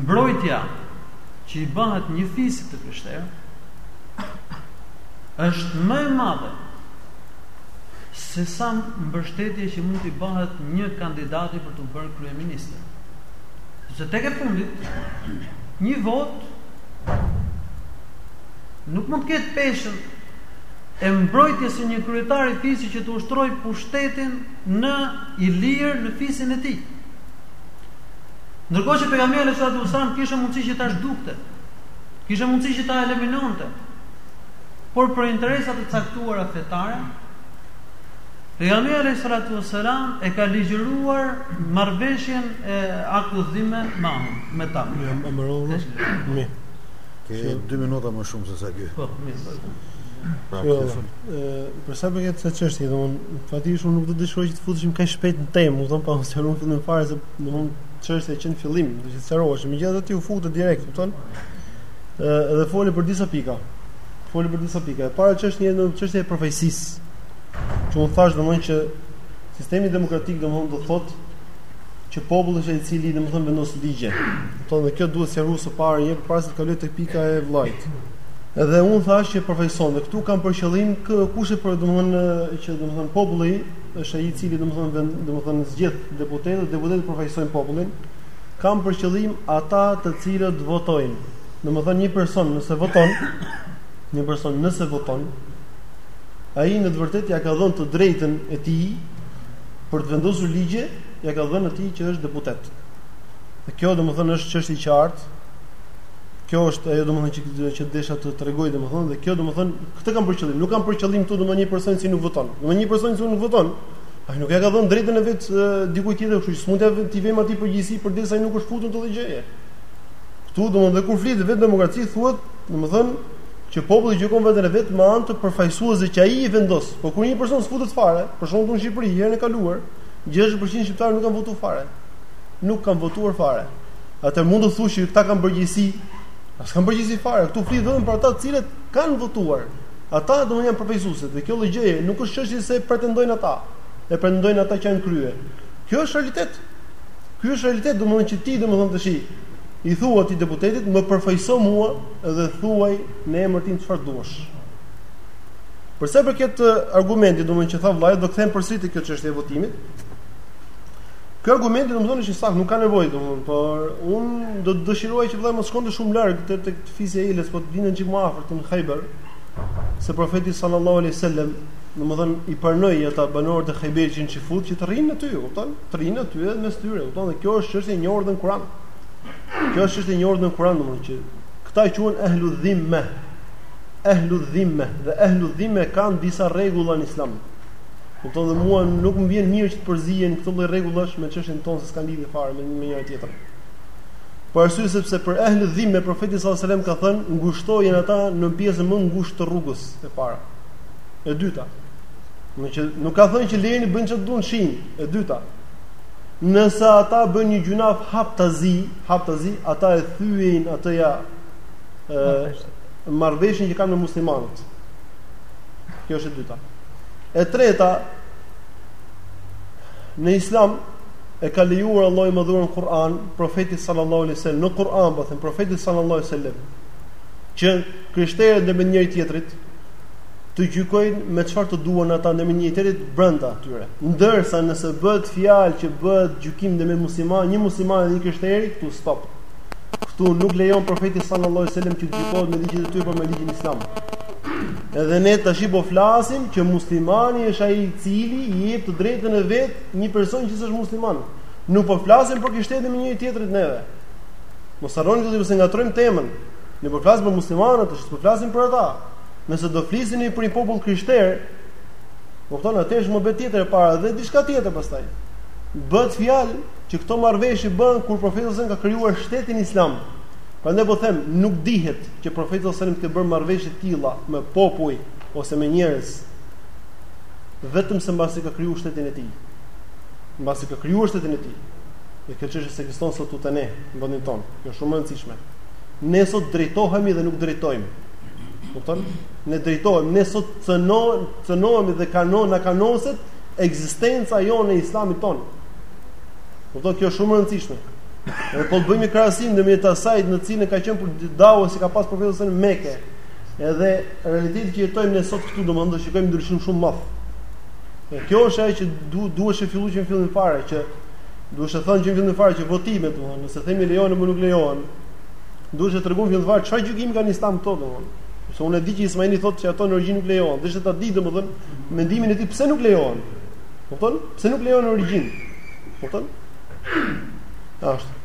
A: mbrojtja që i bëhet një fisi të krishterë, është më e madhe se sa mbështetja që mund t'i bëhet një kandidati për t'u bërë kryeministër. Sepse tek e fundit një votë nuk mund të ketë peshën e mbrojtjes së një kryetari fisi që të ushtrojë pushtetin në i lirë në fisin e tij. Ndërkohë që pejgamberi alayhi salatu wasallam kishte mundësi që ta zhdukte. Kishte mundësi që ta eliminonte. Por për interesa të caktuara fetare, pejgamberi alayhi salatu wasallam e ka ligjëruar marrëveshjen e akuzime me ta.
B: Ja, më mbrova. Mi.
D: Ke 2 minuta më shumë se sa ky.
A: Po, mi.
D: Pra,
B: jo, për sa përket kësaj çështje, domthonë, faktikisht unë nuk do të dëshiroj që të futeshim kaq shpejt në temë, do them pa u sqaruar fare se Do të çështja që në fillim do të sqarohesh, megjithatë ti u futë direkt, kupton? Ëh, dhe fole për disa pika. Fole për disa pika. E para çështja është çështje e profecisë. Që un thash domthonjë që sistemi demokratik domthonjë do të thotë që populli është ai i cili domethënë vendos ligje. Kupton dhe kjo duhet sqaruar së pari njëherë para se të kaloj tek pika e vllajt. Edhe un thash që profeci dhe këtu kam për qëllim kush e për domethënë që domethënë populli është ai i cili domethënë domethënë zgjedh deputetët, deputetët përfaqësojnë popullin, kam për qëllim ata të cilët votojnë. Domethënë një person nëse voton, një person nëse voton, ai në të vërtetë ja ka dhënë të drejtën e tij për të vendosur ligje, ja ka dhënë atij që është deputet. Dhe kjo domethënë është çështje e qartë. Kjo është ajo domethënë që që desha të tregoj domethënë dhe kjo domethënë Këtë kam për qëllim, nuk kam për qëllim këtu domethënë një person që nuk voton. Domethënë një person që nuk voton, ai nuk ja ka dhënë drejtën e vet dikujt tjetër, kështu që s'mund t'i vëmë atij përgjegjësi përderisa ai nuk është futur në këtë gjëje. Ktu domethënë dhe kur flitet për demokraci thuhet, domethënë që populli gjykon veten e vet me anë të përfaqësuesve që ai i vendos. Po kur një person s'futet fare, për shembull në Shqipëri herën e kaluar, 60% shqiptarë nuk kanë votuar fare. Nuk kanë votuar fare. A mund të thuash që këta kanë përgjegjësi. S'kanë përgjegjësi fare, këtu flitet vetëm për ata të cilët Kanë votuar. Ata do të kenë përfaqësuesit dhe kjo lloj gjëje nuk është çështje se pretendojnë ata. E pretendojnë ata që janë krye. Kjo është realitet. Ky është realitet, domethënë që ti domethënë tash i thua ti deputetit, më përfaqëso mua dhe thuaj në emër tim çfarë duash. Për sa i përket argumentit, domethënë që tha vllai, do kthehem përsëri te kjo çështje e votimit. Ky argument domethënë është i saktë, nuk ka nevojë domethënë, por unë do të dëshiroja që vllai mos shkonte shumë larg te Fisi i Ailes po të vinte një çik më afër në Khaybar, se profeti sallallahu alaihi wasallam, domethënë i pranoi ata banorët e Khayberit çifut që të rrinë aty, kupton? Të rrinë aty edhe mes tyre, kupton? Dhe kjo është çështje e njohur në Kur'an. Kjo është çështje e njohur në Kur'an, domethënë që këta quhen ehlu dhimme. Ehlu dhimme dhe ehlu dhimme kanë disa rregulla në Islam. Kupton dhe mua nuk më vjen mirë që të përzihen këto lloj rregullash me çështjen tonë se s'ka lidhje fare me njëra tjetrën. Për arsye sepse për ehlu dhimme profeti sallallahu alajhi wasallam ka thënë ngushtojeni ata në pjesën më të ngushtë të rrugës e para. E dyta, më që nuk ka thënë që lejini bëjnë çfarë duan. E dyta, nëse ata bëjnë një gjynah haptazi, haptazi, ata e thyejn atë ja ë marrëveshjen që kanë me muslimanët. Kjo është e dyta. E treta, në islam e ka lejuar Allahu i Madhuar në Kur'an, profeti sallallahu alaihi wasallam, në Kur'an po them profeti sallallahu alaihi wasallam, që krishterët ndërmjet njëri tjetrit të gjykojnë me çfarë të duan ata ndërmjet njëri tjetrit brenda tyre. Ndërsa nëse bëhet fjalë që bëhet gjykim ndërmjet musliman, një musliman dhe një krishterë, këtu stop. Këtu nuk lejon profeti sallallahu alaihi wasallam që të gjykohet me ligjin e tyre, por me ligjin islam. Edhe ne tash po flasim që muslimani është ai i cili i jep të drejtën e vet një person që s'është musliman. Nuk po flasim për krishterët me njëri tjetrit neve. Mos harroni këtë sepse ngatërrojmë temën. Ne po flasim për muslimanët, s'po flasim për ata. Nëse do flisnim për një popull krishter, do thonë ai është muhabet tjetër e para dhe diçka tjetër pastaj. Bëhet fjalë që këto marrëveshje bëhen kur profeti sallallahu alajhi wasallam ka krijuar shtetin islam. Prandaj po them, nuk dihet që profeti sallallahu alajhi wasallam të ketë bërë marrëveshje të tilla me popuj ose me njerëz. vetëm se mbasi ka krijuar shtetin e tij. Mbasi ka krijuar shtetin e tij. Dhe kjo çështje s'ekziston sot te ne në vendin tonë, kjo është shumë e rëndësishme. Ne sot drejtohemi dhe nuk drejtojmë. Kupton? Ne drejtohemi, ne sot cënohen, cënohemi dhe kano na kanoset ekzistenca jonë e islamit tonë. Kupton? Kjo është shumë e rëndësishme. Dhe po bëjmë krahasim ndërmjet asaj në cilën ka qenë periudha e dawës që ka pas profeti në Mekë, Edhe realiteti që jetojmë ne sot këtu domethënë do shikojmë ndryshim shumë madh. Dhe kjo është ajo që du, duhesh të fillonim që në fillim fare që duhesh të thonim që në fillim fare që votimet domethënë nëse themi lejohen apo nuk lejohen. Duhesh të tregojmë në fillim fare çfarë gjykimi kanë në Islam këto domethënë. Sepse unë e di që Ismaili thotë se ato në origjinë nuk lejohen. Dhe desha ta di domethënë mendimin e tij pse nuk lejohen. Kupton? Pse nuk lejohen në origjinë? Kupton? Tash.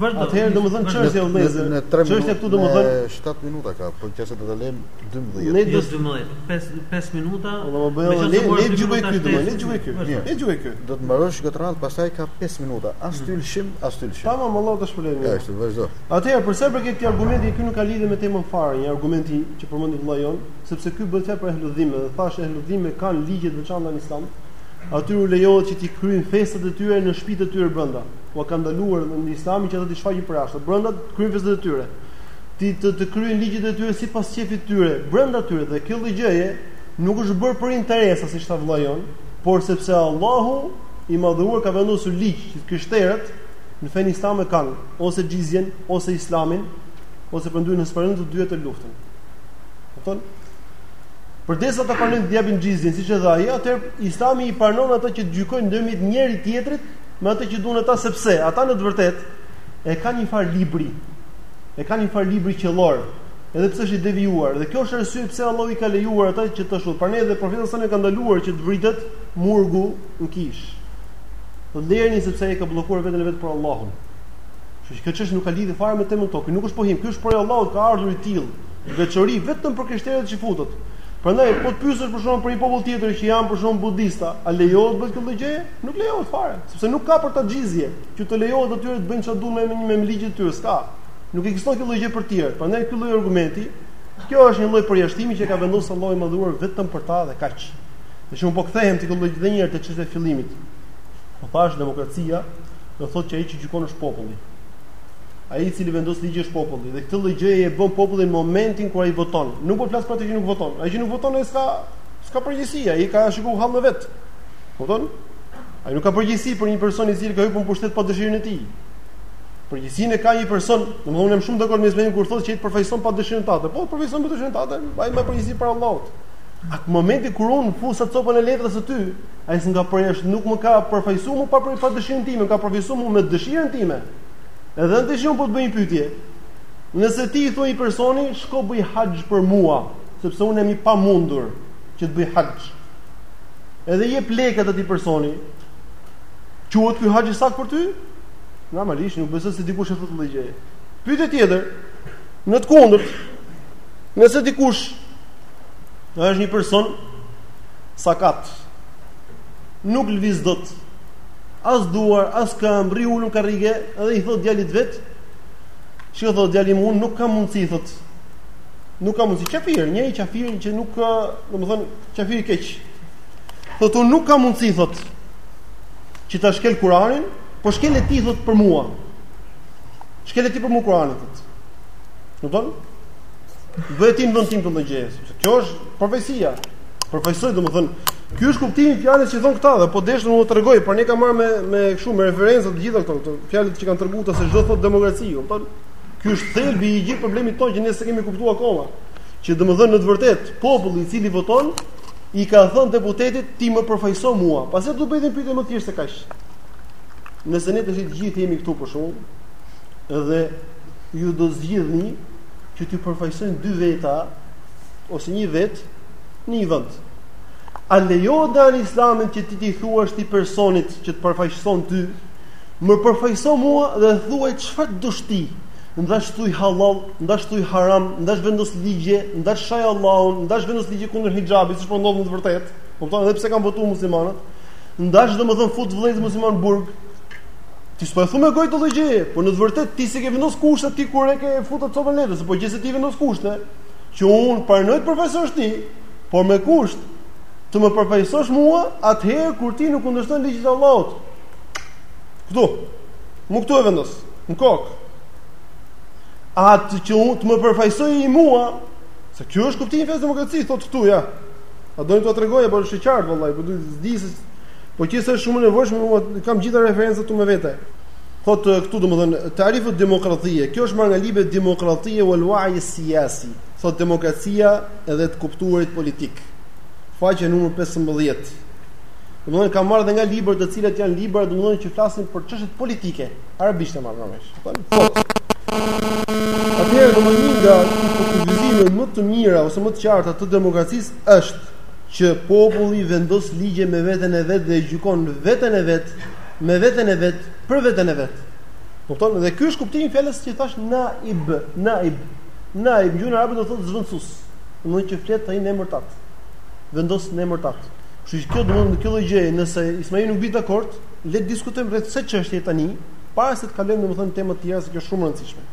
A: Vazhdo.
B: Atëherë domethënë çështja vëllezër.
D: Në 3 minuta.
B: Çështja këtu domethënë
D: 7 minuta ka, po nëse do ta lejmë 12.
B: Ne do
A: 12, 5 5 minuta.
B: Po më bëj
A: edhe
B: ne
A: ne
B: gjykoj këtu domethënë,
A: ne
B: gjykoj
A: këtu.
B: Ne gjykoj këtu.
D: Do të mbarosh këtë radhë, pastaj ka 5 minuta. As mm. tylshim, as tylshim.
B: Tamam, Allah të
D: shpërblejë. Është, vazhdo.
B: Atëherë, për sa i përket këtij argumenti, ky nuk ka lidhje me temën fare, një argumenti që përmendi vëllai jonë, sepse ky bëhet fjalë për ehludhime dhe thashë ehludhime kanë ligje të veçanta në Islam. Aty u lejohet që t'i kryejnë festat e tyre në shtëpitë e tyre brenda. Ua ka ndaluar në Islami që ata t'i shfaqin përjashta, brenda të kryejnë festat e tyre. Ti të të kryejnë ligjet e tyre sipas qejfit të tyre, brenda tyre dhe kjo lloj gjëje nuk është bërë për interesa siç tha vëllai jonë, por sepse Allahu i madhëruar ka vendosur ligj që krishterët në fenë islame kanë ose xhizjen ose islamin ose përndryshe nëse s'pranojnë të dyja të luftën. Kupton? Përderisa ata pranojnë të japin xhizjen siç e dha ai, atëherë Islami i pranon ata që gjykojnë ndërmjet njëri tjetrit me atë që duan ata sepse ata në të vërtetë e kanë një far libri, e kanë një far libri qiellor, edhe pse është i devijuar. Dhe kjo është arsye pse Allahu i ka lejuar ata që të ashtu. Prandaj edhe profeti salallahu na ka ndaluar që të vritet murgu në kishë. Po lëreni sepse ai ka bllokuar veten e vet për Allahun. Kështu që kjo çështje nuk ka lidhje fare me temën tonë, nuk është pohim, ky është prej Allahut ka ardhur i tillë, veçori vetëm për krishterët çifutët. Prandaj po të pyesësh për shembull për një popull tjetër që janë për shembull budista, a lejohet bëhet kjo gjë? Nuk lejohet fare, sepse nuk ka për ta xhizje, që të lejohet atyre të bëjnë çfarë duan me me, me ligjin e tyre, s'ka. Nuk ekziston kjo lloj gjë për të tjerë. Prandaj ky lloj argumenti, kjo është një lloj përjashtimi që ka vendosur Allahu i Madhëruar vetëm për ta dhe kaq. Dhe shumë po kthehem te kjo dhe njëherë te çështja e fillimit. Po thashë demokracia do thotë që ai që gjykon është populli. Ai i cili vendos ligj është populli dhe këtë lloj gjëje e bën populli në momentin kur ai voton. Nuk po flas për atë që nuk voton. Ai që nuk voton ai s'ka s'ka përgjegjësi, ai ka shikuar hallin e vet. Kupton? Ai nuk ka përgjegjësi për një person i cili ka hyrë në pushtet pa dëshirën e tij. Përgjegjësinë e ka një person, domethënë jam shumë dakord me Ismailin kur thotë që ai përfaqëson pa dëshirën e tij. Po, përfaqëson pa dëshirën e tij, ai s'mban përgjegjësi para Allahut. Atë momentin kur unë fusa copën e letrës aty, ai s'nga përjesh, nuk më ka përfaqësuar më pa për pa dëshirën time, më ka përfaqësuar më me dëshirën time. Edhe në dëshirën po të bëj një pyetje. Nëse ti i thua një personi, shko bëj haxh për mua, sepse unë jam i pamundur që të bëj haxh. edhe jep lekët atij personi, quhet ky haxh i saktë për ty? Normalisht nuk besoj se dikush e thotë këtë gjë. Pyetja tjetër, në të kundërt, nëse dikush do është një person sakat, nuk lviz dot as duar, as këmbë, rri ulur në karrige, edhe i thotë djalit vet, Shiko thotë djalit unë nuk kam mundësi thotë. Nuk kam mundësi. Qafir, një qafir që nuk, domethënë, Qafir i keq. Thot unë nuk kam mundësi thot që ta shkel Kur'anin, po shkele ti thot për mua. Shkele ti për mua Kur'anin thot. Domethënë, bëje ti në vend tim këtë gjë, sepse kjo është përfaqësia. Përfaqësoj, domethënë, ky është kuptimi i fjalës që thon këta dhe po desh mund të tregoj, por unë i kam marrë me me kështu me referenca të gjitha këto, fjalët që kanë treguar se ç'do thot demokraci, kupton? Ky është thelbi i gjithë problemit tonë që ne s'e kemi kuptuar akoma. Që domethënë në të vërtetë populli i cili voton i ka thënë deputetit ti më përfaqëso mua. Pastaj do bëj një pyetje më të thjeshtë se kaq. Nëse ne të gjithë jemi këtu për shembull dhe ju do zgjidhni që t'i përfaqësojnë dy veta ose një vet në një vend. A lejohet në Islam që ti t'i thuash atij personit që të përfaqëson ty, më përfaqëso mua dhe thuaj çfarë dush ti? ndash thuj hallall, ndash thuj haram, ndash vendos ligje, ndash shaj Allahun, ndash vendos ligje kundër hijabit, siç po ndodh në të vërtetë. Kupton, edhe pse kanë votuar muslimanët. Ndash domethën fut vëllezër muslimanë në burg. Ti s'po e thu me gojë këtë gjë, por në të vërtetë ti s'i ke vendos kushte atij kur e ke futur copën e letrës, po gjithsesi t'i vendos kushte që un pranoj të më përfaqësosh ti, por me kusht të më përfaqësosh mua atëherë kur ti nuk kundërshton ligjin e Allahut. Këtu. Mu këtu e vendos. në kokë. Atë që unë të më përfaqësojë ai mua, se kjo është kuptimi i fjalës demokraci, thotë këtu ja. A do të ta tregoj apo është e qartë vëllai, po duhet të di se po qe se është shumë e nevojshme, unë kam gjithë referencat këtu me vete. Thotë këtu domethënë tarifu demokratije, kjo është marrë nga libri Demokratije wal wa'i siyasi. Thotë demokracia edhe të kuptuarit politik. Faqja numër 15. Domethënë kam marrë edhe nga libra të cilat janë libra domethënë që flasin për çështje politike. Arabisht e marr normalisht. Po. Atëherë domethënë një nga përkufizimet më të mira ose më të qarta të demokracisë është që populli vendos ligje me veten e vet dhe e gjykon veten e vet me veten e vet për veten e vet. Kupton? Dhe ky është kuptimi i fjalës që thash naib, naib. Naib në gjuhën arabe do thotë zvendësues. Do të thotë që flet ai në emër tat. Vendos në emër tat. Kështu që kjo do të thotë kjo lloj gjëje, nëse Ismaili nuk bie dakord, le të diskutojmë rreth kësaj çështje tani, para se të kalojmë domethënë në tema të tjera se kjo është shumë e rëndësishme.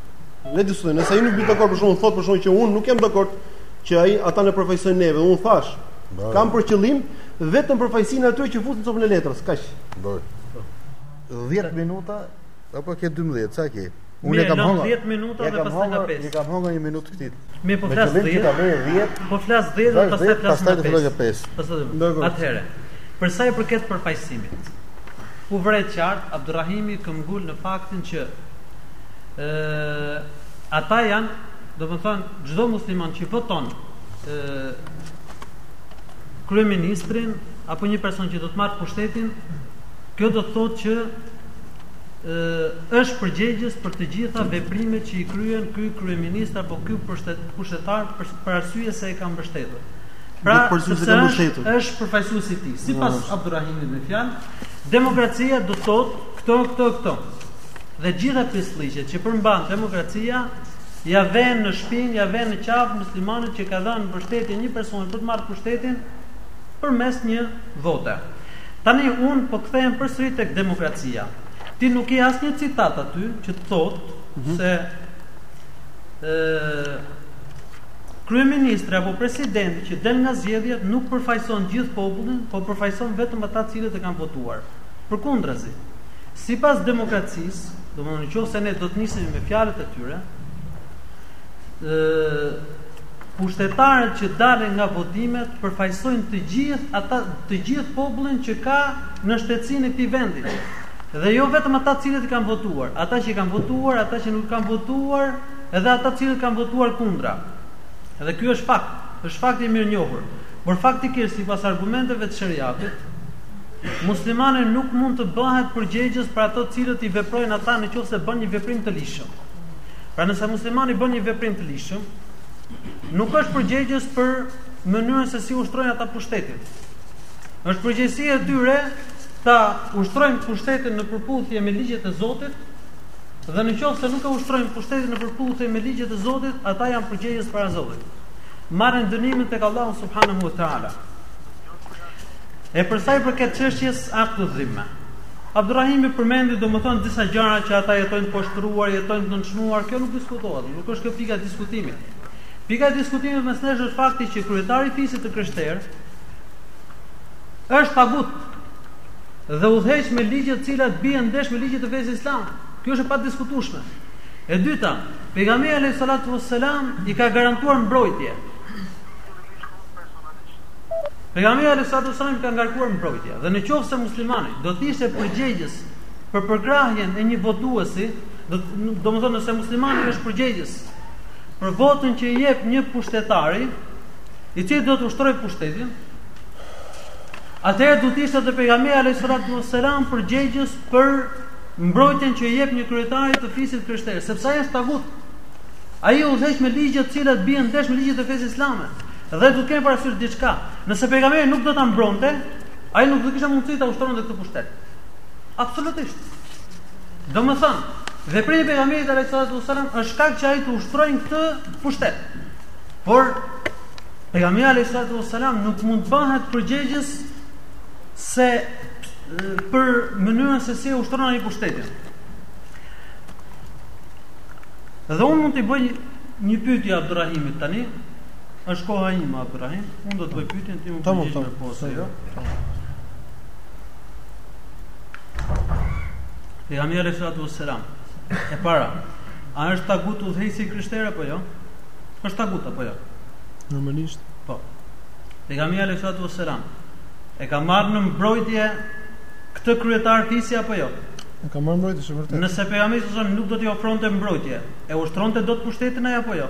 B: Le të diskutojmë, nëse ai nuk bie dakord për shembull thotë për shembull që unë nuk jam dakord që ai ata na përfaqësojnë neve, unë thash, kam për qëllim vetëm përfaqësinë e atyre që futin copën e letrës, kaq.
D: Bër. 10 minuta apo ke 12, sa ke?
A: Unë e kam hëngër 10 minuta dhe pastaj nga 5.
D: E kam hëngër 1 minutë këtij.
A: Me po flas 10. Po flas 10 dhe pastaj flas nga 5. Pastaj nga 5. Pastaj. Atëherë. Për sa i përket përfaqësimit. U vërejt qartë Abdurrahimi këmbgul në faktin që ë ata janë, domethënë, çdo musliman që voton ë kryeministrin apo një person që do të marrë pushtetin, kjo do të thotë që është përgjegjës për të gjitha veprimet që i kryen ky kryeministër apo ky pushtetar për, për arsye se e ka mbështetur. Pra, sepse është, është përfaqësues i tij. Sipas Abdurrahimit me fjalë, demokracia do të thotë këto, këto, këto. Dhe gjitha pislliqet që përmban demokracia ia vë në shpinë, ia vë në qafë muslimanit që ka dhënë mbështetje një personi për të marrë pushtetin përmes një vote. Tani unë po kthehem përsëri tek demokracia. Ti nuk ke asnjë citat aty që të thotë se ë kryeministri apo presidenti që del nga zgjedhjet nuk përfaqëson gjithë popullin, po përfaqëson vetëm ata të cilët e kanë votuar. Përkundrazi, sipas demokracisë, domethënë nëse ne do të nisemi me fjalët e tyre, ë Pushtetarët që dalin nga votimet përfaqësojnë të gjithë ata të gjithë popullin që ka nënshtetësinë e këtij vendi. Dhe jo vetëm ata të cilët i kanë votuar, ata që i kanë votuar, ata që nuk kanë votuar, edhe ata të cilët kanë votuar kundra. Dhe ky është fakt, është fakt i mirënjohur. Por faktikisht sipas argumenteve të shariatit, muslimani nuk mund të bëhet përgjegjës për ato të cilat i veprojnë ata nëse bën një veprim të ligjshëm. Pra nëse muslimani bën një veprim të ligjshëm, nuk është përgjegjës për mënyrën se si ushtrojnë ata pushtetin. Është përgjegjësi e tyre ta ushtrojnë pushtetin në përputhje me ligjet e Zotit dhe në qoftë se nuk e ushtrojnë pushtetin në përputhje me ligjet e Zotit, ata janë përgjegjës para Zotit. Marrin dënimin tek Allahu subhanahu wa taala. E përsa i përket çështjes akdu dhimma. Abdurrahimi përmendi domethënë disa gjëra që ata jetojnë të poshtëruar, jetojnë të nënçmuar, kjo nuk diskutohet, nuk është kjo pika e diskutimit. Pika e diskutimit mes nesh është fakti që kryetari i fisit të krishterë është tagut dhe udhëheq me ligje të cilat bien ndesh me ligjet e fesë islame. Kjo është e padiskutueshme. E dyta, pejgamberi alayhi salatu wassalam i ka garantuar mbrojtje. Pejgamberi alayhi salatu wasallam ka garantuar mbrojtje dhe në qoftë se muslimani do të ishte përgjegjës për përkrahjen e një votuesi, domethënë nëse muslimani është përgjegjës për votën që i jep një pushtetari, i cili do të ushtrojë pushtetin, atëherë do të ishte dhe pejgamberi alayhi salatu wasallam përgjegjës për mbrojtjen që i jep një kryetari të fisit krishterë, sepse ai është tagut. Ai udhëheq me ligje të cilat bien ndesh me ligjet e fesë islame. Dhe duhet të kemi parasysh diçka, nëse pejgamberi nuk do ta mbronte, ai nuk do të kishte mundësi ta ushtronte këtë pushtet. Absolutisht. Domethënë, veprimi i pejgamberit alayhi salatu wasallam është shkak që ai të ushtrojë këtë pushtet. Por pejgamberi alayhi salatu wasallam nuk mund të bëhet përgjegjës se për mënyrën se si e ushtron ai pushtetin. Dhe unë mund t'i bëj një pyetje Abdurrahimit tani, Është koha ime, Abdurrahim. Unë do të bëj pyetjen ti më përgjigj me po se jo. Pejgamberi alayhi salatu wassalam. E para, a është tagut udhëheqësi i krishterë apo jo? Është tagut apo jo?
B: Normalisht.
A: Po. Pejgamberi alayhi salatu wassalam e ka marrë në mbrojtje këtë kryetar fisi apo jo?
B: E ka marrë në mbrojtje, është e vërtetë.
A: Nëse pejgamberi sallallahu alajhi wasallam nuk do t'i ofronte mbrojtje, e ushtronte dot pushtetin ai apo jo?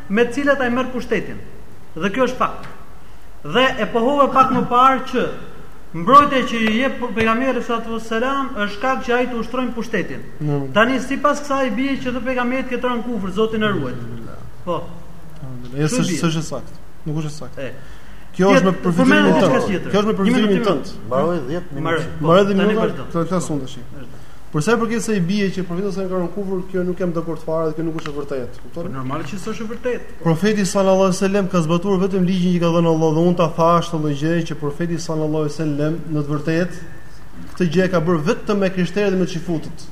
B: me të
A: cilat ai merr pushtetin. Dhe kjo është fakt. Dhe e pohove pak më parë që mbrojtja që i jep pejgamberi salatu selam është shkak që ai të ushtrojë pushtetin. Tani sipas kësaj bie që dhe pejgamberi të ketë rënë në kufër Zoti na ruajt. Po. Ja
B: s'është s'është e saktë. Nuk është e saktë.
A: E.
B: Kjo është me
A: përfytyrimin
B: tënd. Kjo është me përfitimin
A: e
B: tij.
D: Mbaroi 10 minutë.
A: Mbaroi
B: 10
A: minutë.
B: Të flasun tash. Për sa i përket se i bie që profeti sa ka rënë në kufër, kjo nuk jam dakord fare dhe kjo nuk është e vërtetë.
A: Po normal që s'është e vërtetë.
B: Profeti sallallahu alajhi wasallam ka zbatuar vetëm ligjin që i ka dhënë Allahu dhe unë ta thashë të loja që profeti sallallahu alajhi wasallam në të vërtetë këtë gjë e ka bërë vetëm me krishterët dhe me çifutët.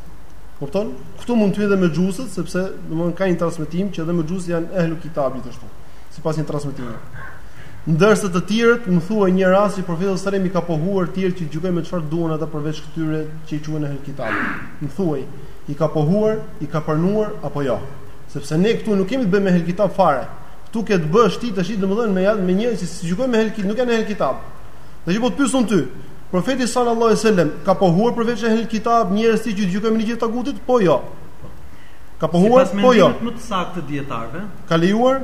B: Kupton? Ktu mund të hyjë edhe mexhusët sepse domthon ka një transmetim që edhe mexhusët janë ehlu kitabit ashtu, sipas një transmetimi. Ndërsa të tjerët më thuaj një rast që profeti sallallahu alajhi wasallam i ka pohuar të tjerë që gjykojnë me çfarë duan ata përveç këtyre që quhen ehlu kitabit. Më thuaj I ka pohuar, i ka pranuar apo jo? Sepse ne këtu nuk kemi të bëjmë me ehl kitab fare. Këtu ke të bësh ti tash domethënë me me njerëz që s'gjykojnë me ehl kit, nuk janë ehl kitab. Dhe unë po të pyes ty, profeti sallallahu alajhi wasallam ka pohuar përveç ehl kitab njerëz të që gjykojnë me ligj të tagutit? Po jo. Ka pohuar po jo.
A: Më të saktë të dietarëve.
B: Ka lejuar?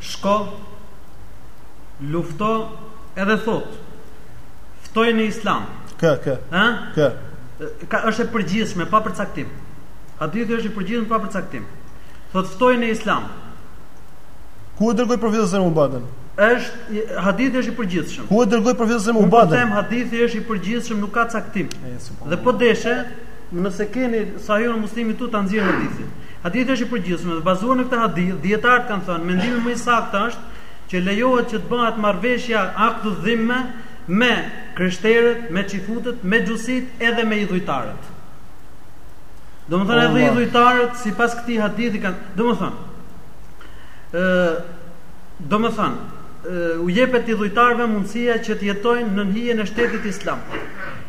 A: shko lufto edhe thot ftoji në islam
B: kë kë
A: ë
B: kë
A: ka është e përgjithshme pa përcaktim hadithi është i përgjithshëm pa përcaktim thot ftoji në islam
B: ku e dërgoi profeti sallallahu alajhi wasallam
A: është hadithi është i përgjithshëm
B: ku e dërgoi profeti sallallahu
A: alajhi wasallam
B: po
A: them hadithi është i përgjithshëm nuk ka caktim dhe po deshe nëse keni sahihun muslimin këtu ta nxjerr hadithin Hadithi është i përgjithshëm dhe bazuar në këtë hadith, dijetarët kanë thënë, mendimi më i saktë është që lejohet që të bëhet marrëveshja aktu dhimme me krishterët, me çifutët, me mexhusit edhe me idhujtarët. Domethënë edhe idhujtarët, sipas këtij hadithi kanë, domethënë, domethënë, u jepet idhujtarëve mundësia që të jetojnë në hijen e shtetit islam.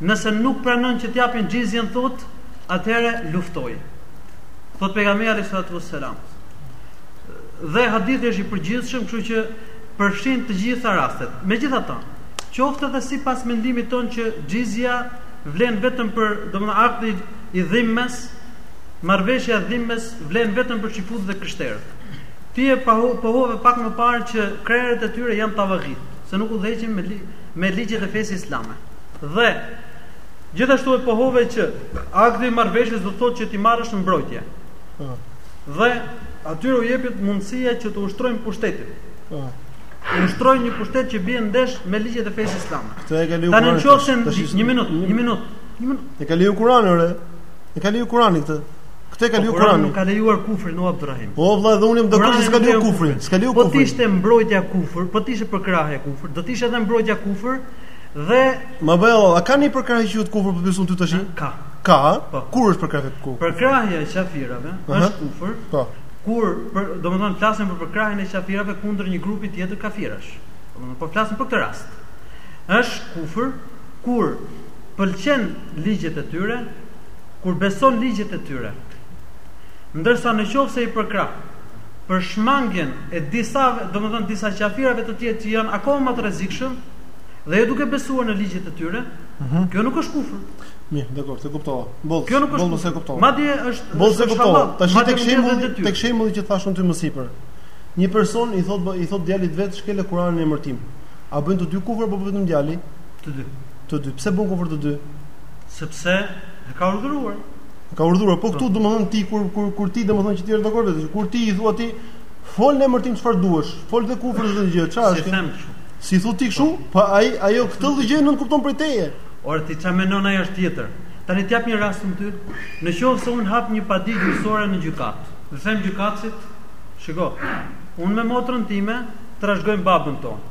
A: nëse nuk pranojnë që të japin xhizjen thotë, atëherë luftoji. Thotë pejgamberi alejhi salatu ues selam. Dhe hadithi është i përgjithshëm, kështu që përfshin të gjitha rastet. Megjithatë, qoftë edhe sipas mendimit tonë që xhizja vlen vetëm për, domethënë akti i dhimmes, marrëveshja e dhimmes vlen vetëm për çifutët dhe krishterët. Ti e pohove pak më parë që krerët e tyre janë tavagit, se nuk udhëheqin me me ligjet e fesë islame. Dhe gjithashtu e pohove që akti i marrëveshjes do të thotë që t'i marrësh në mbrojtje.
B: Po.
A: Dhe atyre u jepet mundësia që të ushtrojnë pushtetin.
B: Po.
A: Ushtrojnë një pushtet që bie ndesh me ligjet e fesë islame.
B: Këtë e ka leju. Tani
A: nëse një minutë, një minutë. Një minutë.
B: E ka leju Kurani ore. E ka lejuar Kurani këtë. Këtë e ka
A: lejuar Kurani.
B: Kurani
A: s'ka lejuar kufrin o Abdurrahim.
B: Po vëlla, edhe unë jam dakord se ka
A: lejuar
B: kufrin. S'ka lejuar kufrin.
A: Po
B: të
A: ishte mbrojtja kufër, po të ishte përkrahje kufër, do të ishte edhe mbrojtja kufër dhe
B: Më fal, a ka një përkrahje që quhet kufër për besën ty tash?
A: Ka.
B: Ka?
A: Po.
B: Kur është përkrahje kufër?
A: Përkrahja e
B: kafirave
A: është kufër.
B: Po.
A: Kur, domethënë, flasim për përkrahjen e kafirave kundër një grupi tjetër kafirash. Domethënë, po flasim për këtë rast. Është kufër kur pëlqen ligjet e tyre, kur beson ligjet e tyre. Ndërsa në qoftë se i përkrah për shmangjen e disa, domethënë disa qafirave të tjerë që janë akoma më të rrezikshëm, dhe jo duke besuar në ligjet e tyre, mhm, kjo nuk është kufër.
B: Mirë, dakord, të kuptova. Boll,
A: kjo nuk është,
B: boll,
A: kufër.
B: Kuptova.
A: Madje është,
B: boll se kuptova.
A: Tashi
B: tek shembulli, tek shembulli që të thashë unë ty më sipër. Një person i thotë, i thotë djalit vet shkele Kuranin në emër tim. A bëjnë të dy kufër, apo vetëm djali?
A: Të dy.
B: Të dy. Pse bëjnë kufër të dy?
A: Sepse e ka urdhëruar.
B: E ka urdhëruar, po këtu po. domethënë ti kur kur kur ti domethënë që ti je dakord vetë, kur ti i thua ti fol në emër tim çfarë duash, fol dhe kufër çdo gjë, çfarë është?
A: Si them kështu.
B: Si thua ti kështu? Po. po ai ajo këtë gjë nuk kupton prej teje.
A: Ore ti çfarë mendon ai është tjetër. Tani të jap një rast unë ty. Në qoftë se unë hap një padi gjyqësore në gjykatë. Dhe i them gjykatësit, shiko, unë me motrën time trashëgojmë babën tonë.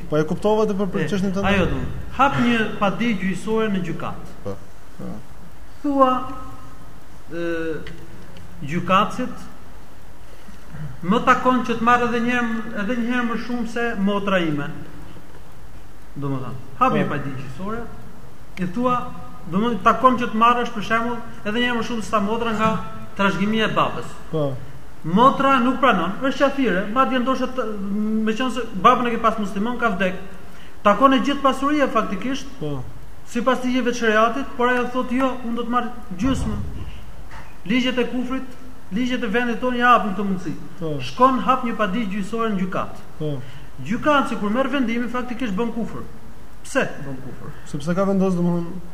B: Po
D: e
B: kuptova ty për çështjen tënde.
A: Ajo do. Hap një padi gjyqësore në gjykatë.
D: Po.
A: Po. Thua gjykatësit më takon që të marr edhe një edhe një herë më shumë se motra ime. Domethënë, hap një,
B: po,
A: padi gjyqësore. I thua, domethënë takon që të marrësh për shembull edhe një herë më shumë se sa motra nga trashëgimia e babës.
B: Po.
A: Motra nuk pranon, është qafire, madje, ndoshta meqenëse babën e ke pas musliman, ka vdek, të takon e gjithë pasuria faktikisht.
B: Po.
A: Sipas ligjeve të shariatit, por ajo thotë jo, unë do të marr gjysmën. Ligjet e kufrit, ligjet e vendit tonë ja hapin këtë mundësi.
B: Po.
A: Shkon hap një padi gjyqësore në gjykatë.
B: Po.
A: Gjykatësi kur merr vendimin faktikisht bën kufër. Pse bën kufër?
B: Sepse ka
A: vendosur
B: domethënë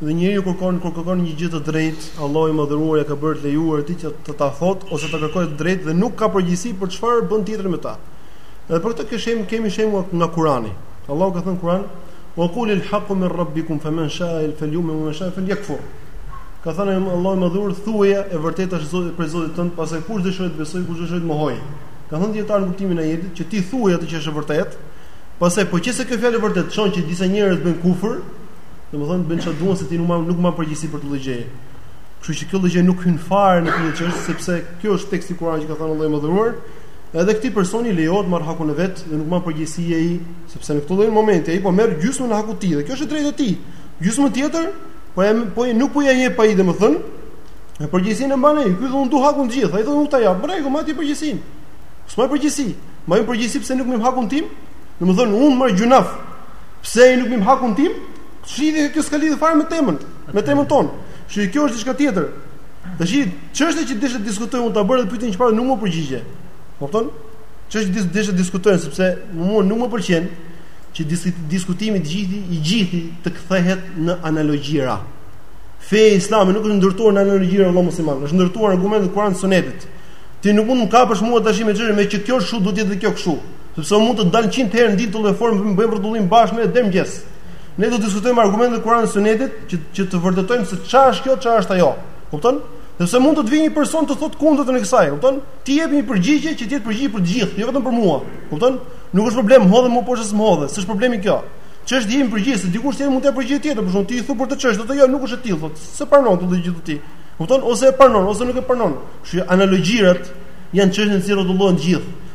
A: Dhe
B: njeriu kërkon kur kërkon një gjë të drejtë, Allahu i Madhëruar ia ka bërë të lejuar atij që ta thotë ose të kërkojë të drejtë dhe nuk ka përgjegjësi për çfarë bën tjetri me ta. Dhe për këtë kemi kemi shembull nga Kurani. Allahu ka thënë në Kur'an: "Wa qulil haqqu min rabbikum faman sha'a falyu'min wa man sha'a falyakfur." Ka thënë Allahu i Madhëruar, thuaj e vërteta është Zoti për Zotin tënd, pastaj kush dëshiron të besojë, kush dëshiron të mohojë. Kanë thënë dijetarët në kuptimin e ajetit që ti thuaj atë që është e vërtetë, pastaj po qe se kjo fjalë e vërtetë çon që disa njerëz bëjnë kufër, Domethënë bën çfarë duan se ti nuk nuk mban përgjegjësi për atë lloj gjëje. Kështu që kjo gjë nuk hyn fare në këtë çështje sepse kjo është tekst i Kur'anit që ka thënë Allahu i Madhëruar. Edhe këtij personi i lejohet të marrë hakun e vet dhe nuk mban përgjegjësi ai, sepse në këtë lloj momenti ai po merr gjysmën e hakut të tij dhe kjo është e drejtë e tij. Gjysmën tjetër po e po e nuk po ja jep ai domethënë. Dhe përgjegjësinë e mban ai, ky thotë du hakun të gjithë, ai thotë nuk ta jap. Rregull, mba ti përgjegjësinë. S'mbaj përgjegjësi. Mbaj përgjegjësi pse nuk më jep hakun tim? Domethënë unë marr gjynah, Pse ai nuk më jep hakun tim? Çfarë kjo s'ka lidhje fare me temën, me temën tonë. Kështu që kjo është diçka tjetër. Tashi, çështja që desha të diskutoj unë ta bëra pyetjen çfarë nuk më përgjigje. Kupton? Çështja që desha të diskutoj sepse mua nuk më pëlqen që diskutimi i gjithë i gjithë të kthehet në analogjira. Feja islame nuk është ndërtuar në analogjira vëlla musliman, është ndërtuar në argumentet e Kuranit dhe Sunetit. Ti nuk mund të më kapësh mua tash me çështjen meqë kjo është kështu, duhet të jetë kjo kështu. Sepse unë mund të dal 100 herë në ditë në atë lloj forme të bëjmë rrotullim bashkë deri në mëngjes. Ne do të diskutojmë argumentet e Kuranit dhe Sunetit që që të vërtetojmë se çfarë është kjo, çfarë është ajo. Kupton? Sepse mund të të vijë një person të thotë të kundërtën e kësaj, kupton? Ti jep një përgjigje që të jetë përgjigje për të gjithë, jo vetëm për mua. Kupton? Nuk është problem hodhë më poshtë se më hodhë, s'është problemi kjo. Çështja të jetë një përgjigje, se dikush tjetër mund të japë përgjigje tjetër, për shembull ti i thu për atë çështje, thotë jo, nuk është e tillë, thotë, s'e pranon këtë gjë ti. Kupton? Ose e pranon, ose nuk e pranon. Kështu që analogjirat janë çështje në cilën rrotullohen të
A: gjithë.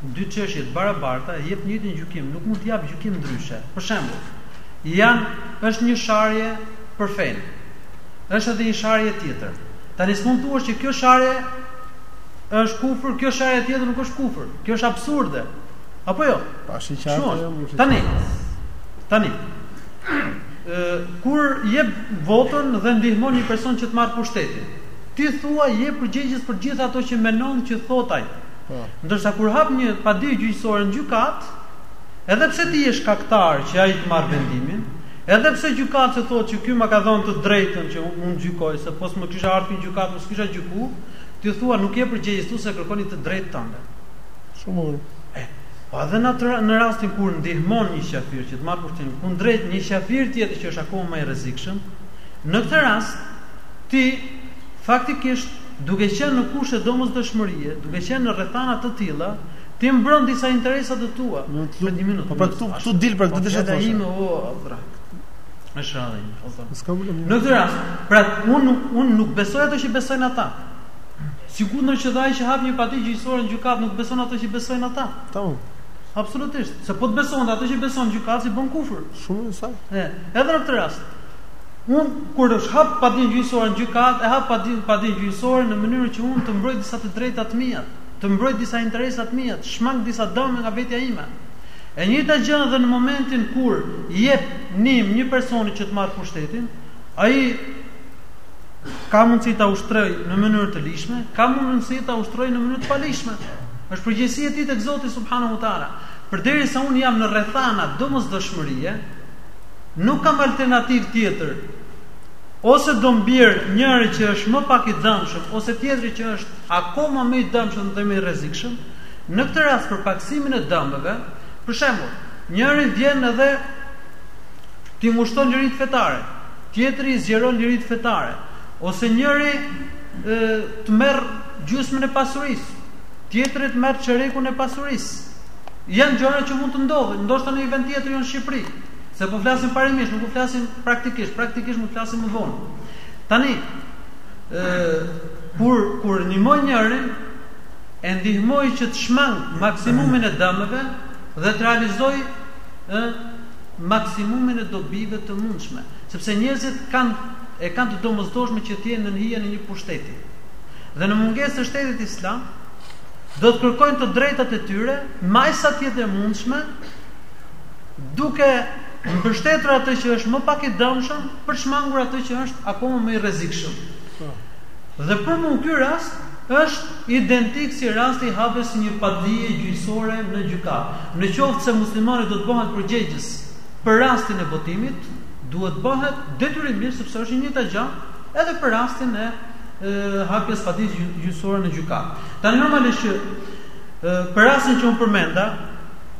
A: dy çështje të barabarta, jep të njëjtin gjykim, nuk mund të japë gjykim ndryshe. Për shembull, janë është një sharje për fenë. Është edhe një sharje tjetër. Tani s'mund të thuash që kjo sharje është kufër, kjo sharje tjetër nuk është kufër. Kjo është absurde. Apo jo?
B: Pra
A: shumë
B: qartë.
A: Tani. Tani. Ë kur jep votën dhe ndihmon një person që të marrë pushtetin. Ti thua je përgjegjës për gjithë ato që mendon që thotë ai.
B: Po.
A: Ndërsa kur hap një padi gjyqësore në gjykatë, edhe pse ti je shkaktar që ai të marrë vendimin, edhe pse gjykatësi thotë që ky ma ka dhënë të drejtën që unë të gjykoj se po s'më kishe ardhur në gjykatë, s'kisha gjyku, ti thua nuk je përgjegjës se kërkon të drejtën tënde.
B: Shumë mirë.
A: Eh, po edhe në atë në rastin kur ndihmon një qafir që të marrë pushtetin, kundrejt një qafir tjetër që është akoma më i rrezikshëm, në këtë rast ti Faktikisht, duke qenë në kushte domosdoshmërie, duke qenë në rrethana të tilla, ti mbron disa interesa të tua.
B: Në
A: një minutë.
B: Po pra këtu këtu dil pra këtë desha të thosha.
A: Ime o Abdra. Është rradha ime, o Zot.
B: S'ka problem.
A: Në këtë rast, pra un nuk un nuk besoj ato që besojnë ata. Sikurse edhe ai që hap një padi gjyqësore në gjykatë nuk beson ato që besojnë ata.
B: Tamam.
A: Absolutisht. Se po të besonte ato që beson gjykatësi bën kufër.
B: Shumë
A: saktë. Edhe në këtë rast. Unë, kur e hap padinë gjyqësore në gjykatë, e hap padinë padinë gjyqësore në mënyrë që unë të mbroj disa të drejta të mia, të mbroj disa interesa të mia, të shmang disa dëme nga vetja ime. E njëjta gjë edhe në momentin kur i jep ndihmë një personi që të marrë pushtetin, ai ka mundësi ta ushtrojë në mënyrë të ligjshme, ka mundësi ta ushtrojë në mënyrë të paligjshme. Është përgjegjësi e tij tek Zoti subhanahu wa taala. Përderisa unë jam në rrethana domosdoshmërie, Nuk kam alternativë tjetër. Ose do vijë njëri që është më pak i dëmshëm ose tjetri që është akoma më i dëmshëm dhe më i rrezikshëm. Në këtë rast për pakësimin e dëmeve, për shembull, njëri vjen edhe t'i ngushton liritë fetare, tjetri i zgjeron liritë fetare, ose njëri e, të merr gjysmën e pasurisë, tjetri të merr çerekun e pasurisë. Janë gjëra që mund të ndodhin, ndoshta në një vend tjetër jo në Shqipëri. Se po flasim parimisht, nuk po flasim praktikisht, praktikisht mund të flasim më vonë. Tani, ë kur kur ndihmoj njërin, e ndihmoj që të shmang maksimumin e dëmeve dhe të realizoj ë maksimumin e dobive të mundshme, sepse njerëzit kanë e kanë të domosdoshme që të jenë nën hijen e një pushteti. Dhe në mungesë të shtetit islam, do të kërkojnë të drejtat e tyre, me aq sa të jetë e mundshme, duke mbështetur atë që është më pak i dëmshëm për të shmangur atë që është akoma më i rrezikshëm. Po. Dhe për mua ky rast është identik si rasti i hapjes së një padije gjyqësore në gjykatë. Në qoftë se muslimani do të bëhet përgjegjës për rastin e votimit, duhet të bëhet detyrimisht sepse është e njëjta gjë edhe për rastin e hapjes padijës gjyqësore në gjykatë. Tani normalisht që për rastin që un përmenda,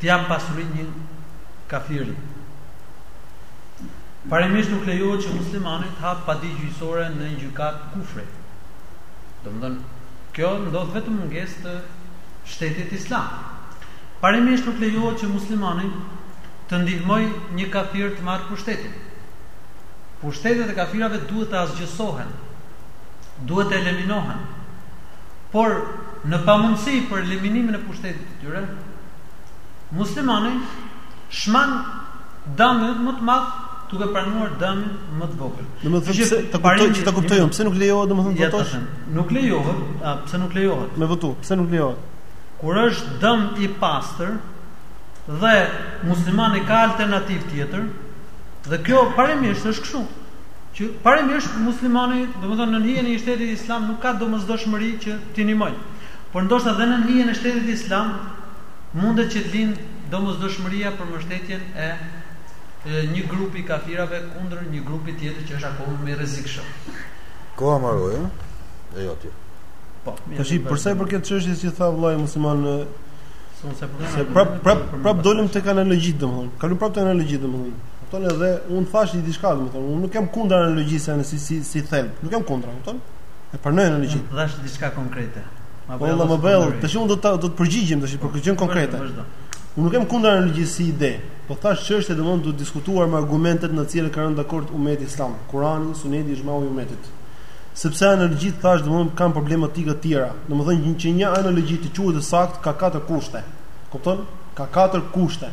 A: të jam pasurinë një kafiri. Parimisht nuk lejohet që muslimani të hap padi gjyqësore në një gjykat kufri. Domthon kjo ndodh vetëm mungesë të shtetit islam. Parimisht nuk lejohet që muslimani të ndihmojë një kafir të marrë pushtetin. Pushtetet e kafirave duhet të asgjësohen. Duhet të eliminohen. Por në pamundësi për eliminimin e pushtetit tyre. Muslimani shman dëmin më të madh duke pranuar dëmin më të vogël. Domethënë
B: se të kuptoj që ta kuptoj unë, pse nuk lejohet
A: domethënë të
B: votosh?
A: Nuk lejohet, a pse nuk lejohet?
B: Me votu, pse nuk lejohet?
A: Kur është dëm i pastër dhe muslimani ka alternativë tjetër, dhe kjo parimisht është kështu. Që parimisht muslimani, domethënë në hijen e shtetit islam nuk ka domosdoshmëri që t'i nimojë. Por ndoshta edhe nën hijen e Shtetit Islam mundet që të lind domosdoshmëria për mbështetjen e një grupi kafirave kundër një grupi tjetër që është akoma më i rrezikshëm.
D: Koha mbaroi, ëh? E jo ti.
A: Po,
B: tash për sa i përket çështjes që tha vëllai musliman
A: se
B: prap prap prap dolim tek analogji domthon. Kalum prap te analogji domthon. Kupton edhe un thash një diçka domthon. Un nuk jam kundër analogjisë në si si si thelb. Nuk jam kundër, kupton? E pranoj
A: analogjinë. Thash diçka konkrete. Ma bëj Allah
B: më bëll, tash unë do të do të përgjigjem tash për këtë
A: gjë konkrete.
B: Unë nuk jam kundër analogjisë si ide, po thash çështje domthon të diskutojmë me argumentet në të cilat kanë rënë dakord ummeti islam, Kurani, Suneti, Ixhmau i ummetit. Sepse analogjit thash domthon kanë problematika të tjera. Domethënë që një analogji të quhet e saktë ka katër kushte. Kupton? Ka katër kushte.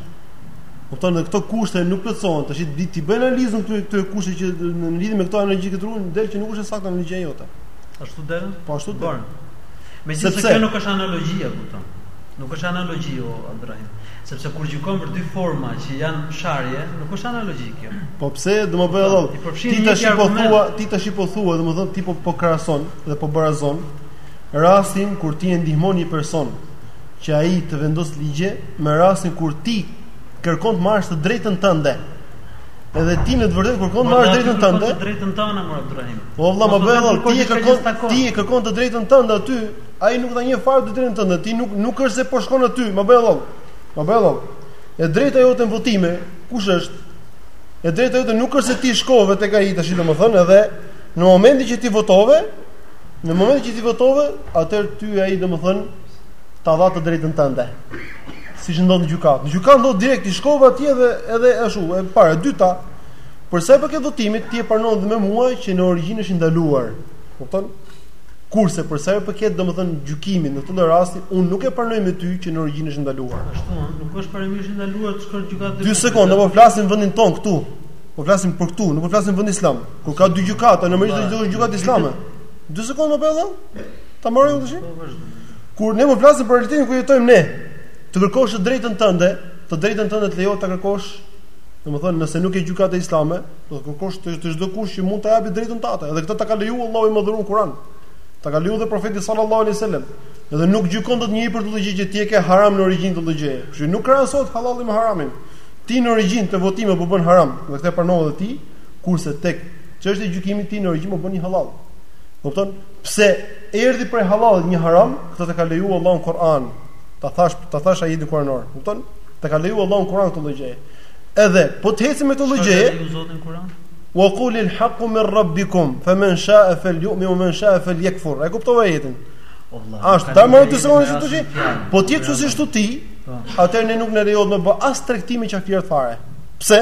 B: Kupton, se këto kushte nuk plotësohen. Tash ti ti bën analizën këtu këto kushte që në lidhje me këto analogji këtu rrugë del që nuk është saktë analogjia jote.
A: Ashtu del?
B: Po ashtu
A: bën. Megjithëse kjo nuk është analogji, e kupton. Nuk është analogji o Ibrahim, sepse kur gjykon për dy forma që janë sharje, nuk është analogji kjo.
B: Po pse do më bëj
A: rrok?
B: Ti tash po thua, ti tash po thua, domethënë ti po po krahason dhe po barazon rastin kur ti e ndihmon një person që ai të vendosë ligje me rastin kur ti kërkon të marrësh të drejtën tënde. Edhe ti në të vërtetë kërkon të marrësh drejtën tënde.
A: Të drejtën tënde mor Ibrahim.
B: Po
A: vëlla
B: more
A: vëlla,
B: ti e kërkon ti e kërkon të drejtën tënde aty. Ai nuk dha një farë të drejtën tënde. Ti nuk nuk është se po shkon aty, more vëlla. More vëlla. E drejta jote në votime, kush është? E drejta jote nuk është se ti shkove tek ai tash domethënë edhe në momentin që ti votove, në momentin që ti votove, atëherë ty ai domethënë ta dha të drejtën tënde. Siç ndodh në gjykatë. Në gjykatë ndodh direkt ti shkove atje dhe edhe ashtu, e para, e dyta, për sa i përket votimit, ti e pranon dhe me mua që në origjinë është i ndaluar. Kupton? Kurse për sa i përket domethënë gjykimit në këtë rast, unë nuk e pranoj me ty që në origjinë është ndaluar.
A: Ashtu, nuk është parimisht i ndaluar të shkosh gjykatë.
B: Dy sekonda, po flasim vendin tonë këtu. Po flasim për këtu, nuk po flasim vend islam. Kur ka dy gjykata, në mënyrë të gjykatës islame. Dy sekonda po e dhon? Ta marrë dhe
A: po,
B: Kur ne po flasim për realitetin ku jetojmë ne, të kërkosh të drejtën tënde, të drejtën tënde të lejohet ta kërkosh, domethënë nëse nuk ke gjykatë islame, do të kërkosh te çdokush që mund ta japë drejtën tënde. Edhe këtë ta ka lejuar Allahu i madhëruar në Kur'an. Ta ka lejuar dhe profeti sallallahu alaihi wasallam. Edhe nuk gjykon dot njëri për çdo gjë që ti e ke haram në origjinë të çdo gjëje. Kështu nuk krahasohet hallalli me haramin. Ti në origjinë të votimit po bën haram, dhe këtë e pranon edhe ti, kurse tek çështja e gjykimit ti në origjinë po bën një hallall. Kupton? Pse erdhi prej hallallit një haram, këtë të ka lejuar Allahu në Kur'an. Ta thashë, ta thashë ajetin në Kur'an, kupton? Të ka lejuar Allahu në Kur'an këtë gjë. Edhe po të ecim me këtë lloj
A: gjëje. Zoti në Kur'an.
B: Wa qul al haqq min rabbikum faman sha'a falyu'min wa man sha'a falyakfur. E kuptova ajetin. Ashtë, ta më të sëmoni si të shi, po tjetë që si shtu ti,
A: po.
B: atëherë ne nuk na lejohet me bë as tregti me qafirë fare. Pse?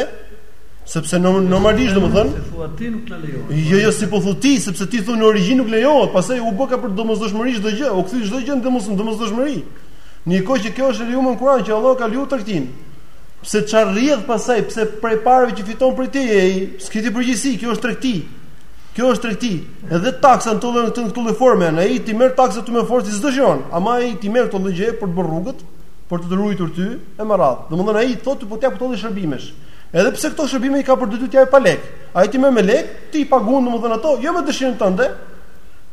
B: Sepse ne normalisht domethënë
A: se thua ti nuk na lejohet.
B: Jo, jo, si po thu ti, sepse ti thua në origjinë nuk lejohet, pastaj u bëka për domosdoshmëri çdo gjë, u kthy çdo gjë në domos domosdoshmëri. Në kohë që kjo është lejuar në Kur'an që Allah ka lejuar tregtinë. Pse çfarë rrjedh pastaj, pse prej pareve që fiton prej te ai, s'ke ti përgjegjësi, kjo është tregti. Kjo është tregti. Edhe taksa në këtë llojin këtu në këtë lloj forme, ai t'i merr taksat ty me forcë s'i dëshiron, ama ai t'i merr këto lloj gjërash për të bërë rrugët, për të të ruajtur ty e me radhë. Domthonë ai thotë po t'jap këtë lloj shërbimesh. Edhe pse këto shërbime i ka për detyrë të japë pa lek. Ai t'i merr me lek, ti i paguan domethënë ato, jo me dëshirën tënde.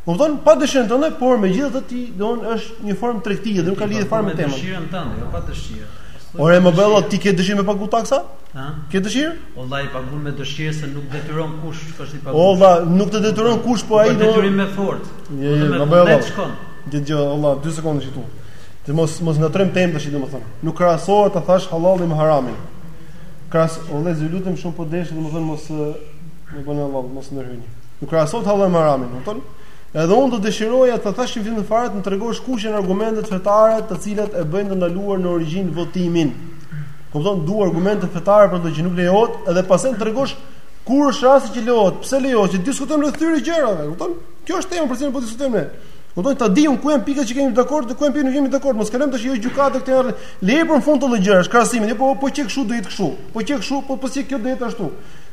B: Kupton? Pa dëshirën tënde, por megjithatë ti domethënë është një formë tregtie, dhe nuk ka lidhje fare me temën.
A: Dëshirën tënde, jo pa dëshirë.
B: Ore more vlla, ti ke dëshirë me pagu taksa?
A: Ha?
B: Ke dëshirë?
A: O vlla i pagun me dëshirë se nuk të detyron kush, kështu i pagun.
B: O vlla, nuk të detyron kush, po ai do.
A: Detyrim me forcë.
B: Jo, jo,
A: more
B: vlla.
A: Dëgjo,
B: o vlla, 2 sekonda këtu. Të mos mos ngatërrojmë temën tash domethënë. Nuk krahasohet ta thashë hallalli me haramin. Kras, o lezë, lutem shumë po deshe, domethënë mos në bënë e lëllë, mos në hyni. Nuk krahasohet hallalli me haramin, domethënë, edhe unë do dëshiroja të thashë fillim fare të më tregosh kush janë argumentet fetare të cilat e bëjnë të ndaluar në origin votimin. Kupton, du argumentet fetare për atë që nuk lejohet, edhe pastaj të tregosh kur është rasti që lejohet, pse lejohet, që diskutojmë rreth këtyre gjërave, kupton, kjo është tema për cilën po diskutojmë ne. Kupton ta dimë ku janë pikat që jemi dakord dhe ku janë pikat që nuk jemi dakord. Mos kalojmë tash jo gjykatë këtu Leje për fund këto lloj gjërash, krahasimi, ne po po qe kshu do jetë kshu, po qe kshu, po po si kjo do jetë ashtu.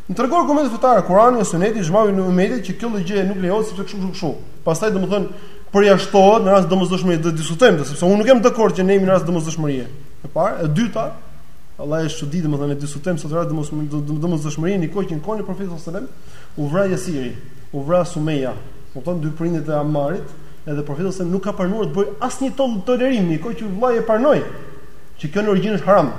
B: Na trego argumente fetare Kurani e Suneti ixhmau i umetit që kjo lloj gjëje nuk lejohet sepse kshu kshu kshu. Pastaj domethën përjashtohet në rast domosdoshmërie do diskutojmë sepse unë nuk jam dakord që ne jemi në rast domosdoshmërie. E para, e dyta, Allah është çudi domethën ne diskutojmë sot rast domosdoshmëri domosdoshmëri në një kohë që në kohën e profetit sallallahu alajhi wasallam u vra Jasiri, u vra Sumeja, kupton dy prindit e Ammarit, Edhe profeti sa nuk ka pranuar të bëj asnjë lloj tolerimi, në kohë që vllai e pranoi, që kjo në origjinë është haram.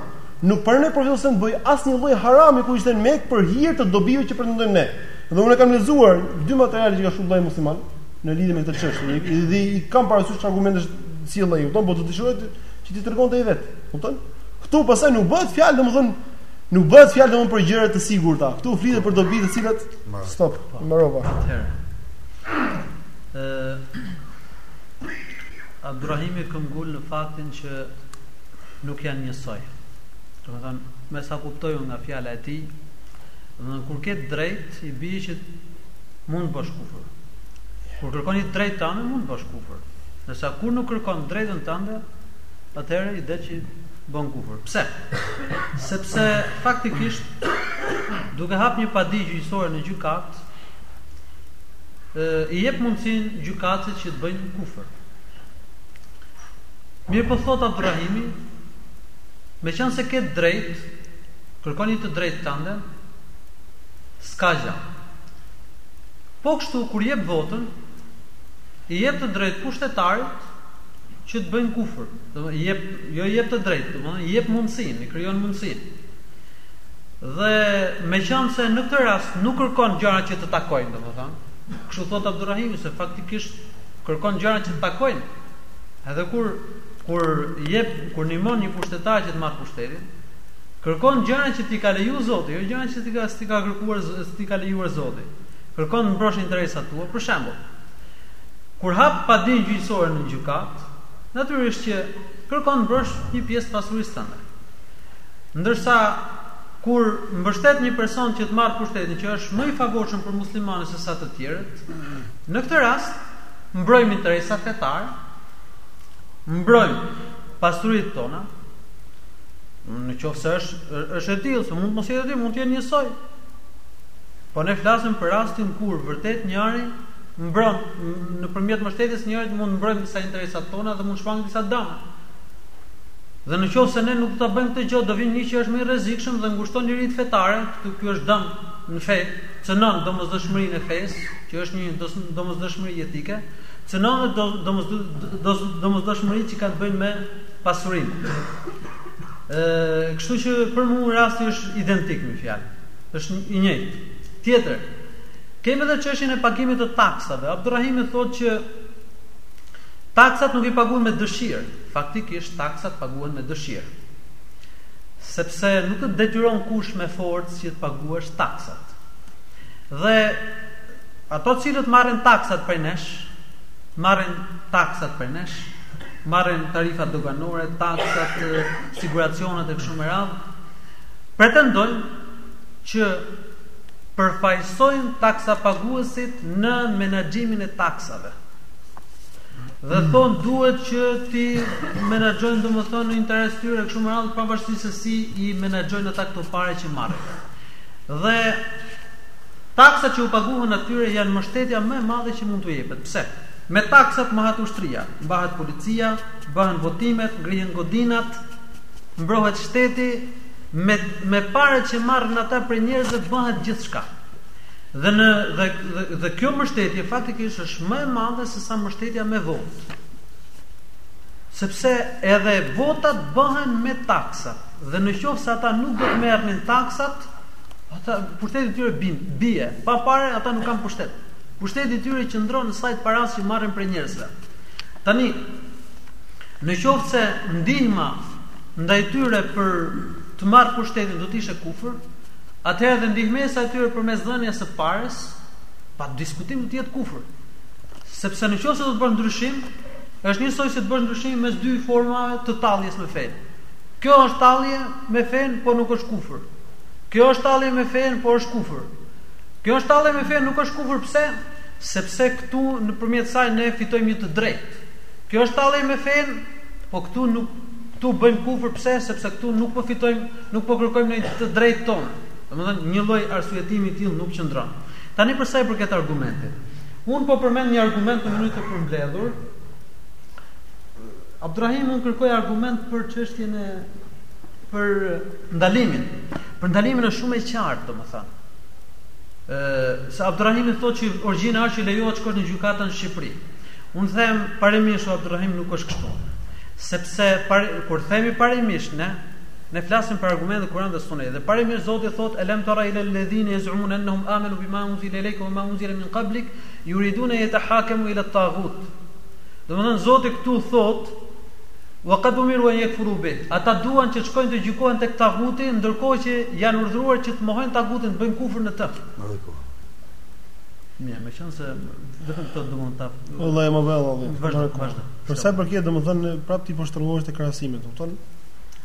B: Nuk pranoi profeti sa të bëj asnjë lloj harami kur ishte në Mekë për hir të dobive që pretendojmë ne. Dhe unë kam lexuar dy materiale që ka shkruar vllai Musliu në lidhje me këtë çështje. Dhe i kam parasysh argumentet që sjell ai, kupton, po do të dëshiroja që t'i tregonte ai vet. Kupton? Ktu pastaj nuk bëhet fjalë, domethënë Nuk bëhet fjalë domethënë për gjëra të sigurta. Ktu flitet për dobi të cilat stop, mbarova.
A: Atëherë. Abdurrahimi këmbgul në faktin që nuk janë njësoj. Domethënë, me sa kuptoj unë nga fjala e tij, domethënë kur ke të drejtë i bie që mund të bësh kufër. Kur kërkon një të drejtë tande mund të bësh kufër. Ndërsa kur nuk kërkon të drejtën tënde, atëherë i bie që bën kufër. Pse? Sepse faktikisht duke hap një padi gjyqësore në gjykatë, i jep mundësinë gjykatësit që të bëjë kufër. Mirëpo thot Abdurrahimi, meqënëse ke të drejtë, kërkon një të drejtë tande, s'ka gja. Po kështu, kur jep votën, i jep të drejtë pushtetarit që të bëjë kufër. Domethënë, i jep, jo i jep të drejtë, domethënë, i jep mundësinë, i krijon mundësinë. Dhe meqënëse në këtë rast nuk kërkon gjëra që të takojnë, domethënë, kështu thot Abdurrahimi se faktikisht kërkon gjëra që të takojnë. Edhe kur kur jep kur ndihmon një pushtetar që të marrë pushtetin, kërkon gjëra që t'i ka leju Zoti, jo gjëra që s't'i ka, s't'i ka lejuar Zoti. Kërkon të mbrosh interesat tua, për shembull. Kur hap padinë gjyqësore në gjykatë, natyrisht që kërkon të mbrosh një pjesë të pasurisë tënde. Ndërsa kur mbështet një person që të marrë pushtetin që është më i favorshëm për muslimanët se sa të tjerët, në këtë rast mbrojmë interesat fetar, mbrojmë pasuritë tona, në qoftë se është është e tillë, se mund të mos jetë e tillë, mund të jenë njësoj. Po ne flasim për rastin kur vërtet njëri mbron nëpërmjet mbështetjes së njërit mund të mbrojmë disa interesat tona dhe mund të shmangim disa dëme. Dhe në qoftë se ne nuk do ta bëjmë këtë gjë, do vijë një që është më i rrezikshëm dhe ngushton liritë fetare, kështu ky është dëm në fe, cënon domosdoshmërinë e fesë, që është një domosdoshmëri jetike, cënon do domosdoshmëritë që kanë të bëjnë me pasurinë. Ë, kështu që për mua rasti është identik me një fjalë. Është i njëjtë. Tjetër, kemi edhe çështjen e pagimit të taksave. Abdurrahimi thotë që taksat nuk i paguan me dëshirë. Faktikisht taksat paguhen me dëshirë. Sepse nuk të detyron kush me forcë që të paguash taksat. Dhe ato të cilët marrin taksat prej nesh, marrin taksat prej nesh, marrin tarifat doganore, taksat, siguracionet e kështu me radhë, pretendojnë që përfaqësojnë taksapaguesit në menaxhimin e taksave. Dhe thonë duhet që t'i menaxhojnë domethënë në interes të tyre kështu me radhë pavarësisht se si i menaxhojnë ata këto pare që marrin. Dhe taksat që u paguhen atyre janë mbështetja më e madhe që mund t'u jepet. Pse? Me taksat mbahet ushtria, mbahet policia, bëhen votimet, ngrihen godinat, mbrohet shteti, me me paret që marrin ata prej njerëzve bëhet gjithçka. Dhe në dhe dhe kjo mbështetje faktikisht është më e madhe se sa mbështetja me votë. Sepse edhe votat bëhen me taksat dhe në qoftë se ata nuk do të merrnin taksat, ata pushteti i tyre bin, bie. Pa pare ata nuk kanë pushtet. Pushteti i tyre qëndron në saje të parave që marrin prej njerëzve. Tani në qoftë se ndihma ndaj tyre për të marrë pushtetin do të ishte kufër, atëherë dhe ndihmesa e tyre përmes dhënies së pares, pa diskutim do të jetë kufër. Sepse në qoftë se do të bësh ndryshim, është njësoj si të bësh ndryshim mes dy formave të talljes me fenë. Kjo është tallje me fenë, por nuk është kufër. Kjo është tallje me fenë, por është kufër. Kjo është tallje me fenë, nuk është kufër pse? Sepse këtu nëpërmjet saj ne fitojmë një të drejtë. Kjo është tallje me fenë, po këtu nuk këtu bëjmë kufër pse? Sepse këtu nuk po fitojmë Nuk po kërkojmë ne të drejtën tonë. Domethënë një lloj arsyetimi i tillë nuk qëndron. Tani për sa i përket argumentit. Un po përmend një argument në mënyrë të përmbledhur. Abdurrahim un kërkoj argument për çështjen e për ndalimin. Për ndalimin është shumë e qartë, domethënë. Ë, se Abdurrahimi thotë që origjina është që lejohet të shkosh në gjykatën në Shqipëri. Un them parimisht o Abdurrahim nuk është kështu. Sepse par, kur themi parimisht ne, Ne flasim për argumente Kur'an dhe Sunet. Dhe parimisht Zoti thotë alam tara ila alladhina yaz'umun annahum amanu bima unzila ilayka wama unzila min qablik yuriduna an yatahakamu ila at-taghut. Domethënë Zoti këtu thotë wa qad umiru an yakfuru bih. Ata duan që të shkojnë të gjykohen tek taghuti, ndërkohë që janë urdhëruar që të mohojnë taghutin, të bëjnë kufër në të. Mirë, më qenë se vetëm këto do mund ta.
B: Vallai më vëlla vallai.
A: Vazhdo.
B: Për sa i përket domethënë prapë ti po shtrëngohesh te krahasimet, kupton?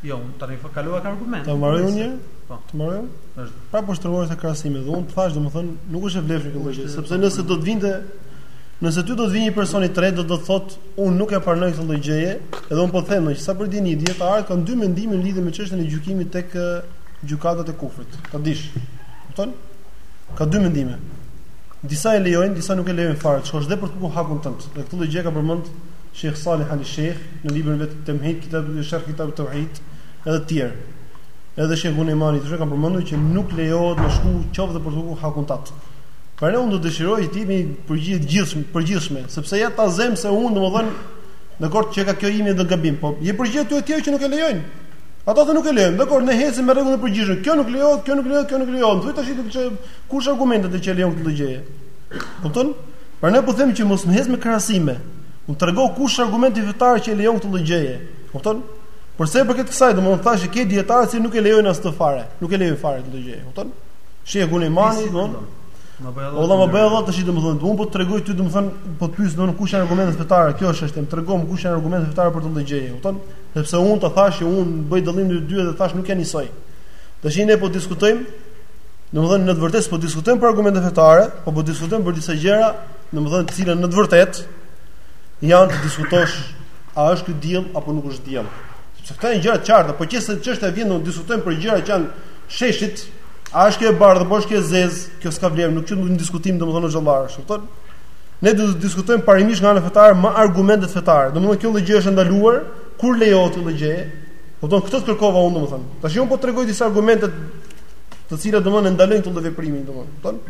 A: Jo, unë tani po kalova ke argument.
B: Ta mbaroj unë.
A: Po.
B: Ta mbaroj unë.
A: Vazhdo.
B: Prapë po shtrëngohesh te krahasime dhe unë thash domethënë nuk është e vlefshme kjo gjë, sepse nëse do të vinte nëse ty do të vinte një person i tretë dhe të thotë unë nuk e pranoj këtë lloj gjëje, edhe unë po them që sa për dijeni dijetarët kanë dy mendime lidhur me çështjen e gjykimit tek gjykatat e kufrit. Ta dish. Kupton? Ka dy mendime. Disa e lejojnë, disa nuk e lejojnë fare, qoftë edhe për të kërku hakun tënd. Dhe këtë lloj gjë ka përmend Sheikh Salih Ali Sheikh në librin e vet Temhid Kitab Sharh Kitab Tauhid edhe të tjerë. Edhe Sheikh Gunejmani thashë ka përmendur që nuk lejohet të shkosh qoftë edhe për të kërku hakun tat. Por unë dëshiroj të japim përgjigje të përgjithshme, sepse ja ta zëm se unë domethënë dakord që ka kjo imja gabim, po i përgjigjesh ti të tjerëve që nuk e lejojnë. Ata thonë nuk e lejojmë, dakor, ne ecim me rregullin e përgjithshëm. Kjo nuk lejohet, kjo nuk lejohet, kjo nuk lejohet. Thuaj tash kush argumenti që lejon këtë gjë? Kupton? Pra ne po them që mos më ec me krahasime. Më trego kush është argumenti fetar që e lejon këtë lloj gjëje. Kupton? Për sa i përket kësaj, domthonë thashë që ke dijetarë që nuk e lejojnë atë fare, nuk e lejojnë fare këtë gjëje. Kupton? Sheh Gunejmani, domthonë.
A: Ma bëj
B: Allah. Allah më bëj Allah tash domthonë, unë po të tregoj ty domthonë po të pyes domthonë kush janë argumentet fetare. Kjo është çështja, më tregom kush janë argumentet fetare për këtë lloj gjëje. Kupton? Sepse unë të thashë unë bëj dallim ndër dy dhe thashë nuk janë njësoj. Tash ne po diskutojmë Domethënë në të vërtetë s'po diskutojmë për argumente fetare, po po diskutojmë për disa gjëra, domethënë të cilat në të vërtetë janë si të diskutosh a është ky diell apo nuk është diell. Sepse këto janë gjëra të qarta, po qe se çështja vjen të diskutojmë për gjëra që janë sheshit, a është kjo e bardhë apo është kjo e zezë, kjo s'ka vlerë, nuk qëndron në diskutim domethënë xhallar, e kupton? Ne do të diskutojmë parimisht nga ana fetare me argumente fetare. Domethënë kjo lloj gjë është ndaluar, kur lejohet kjo lloj gjë? Kupton, këtë kërkova unë domethënë. Tash unë po tregoj disa argumente të cilat domthonë ndalojnë këtë veprim, domthonë, kupton?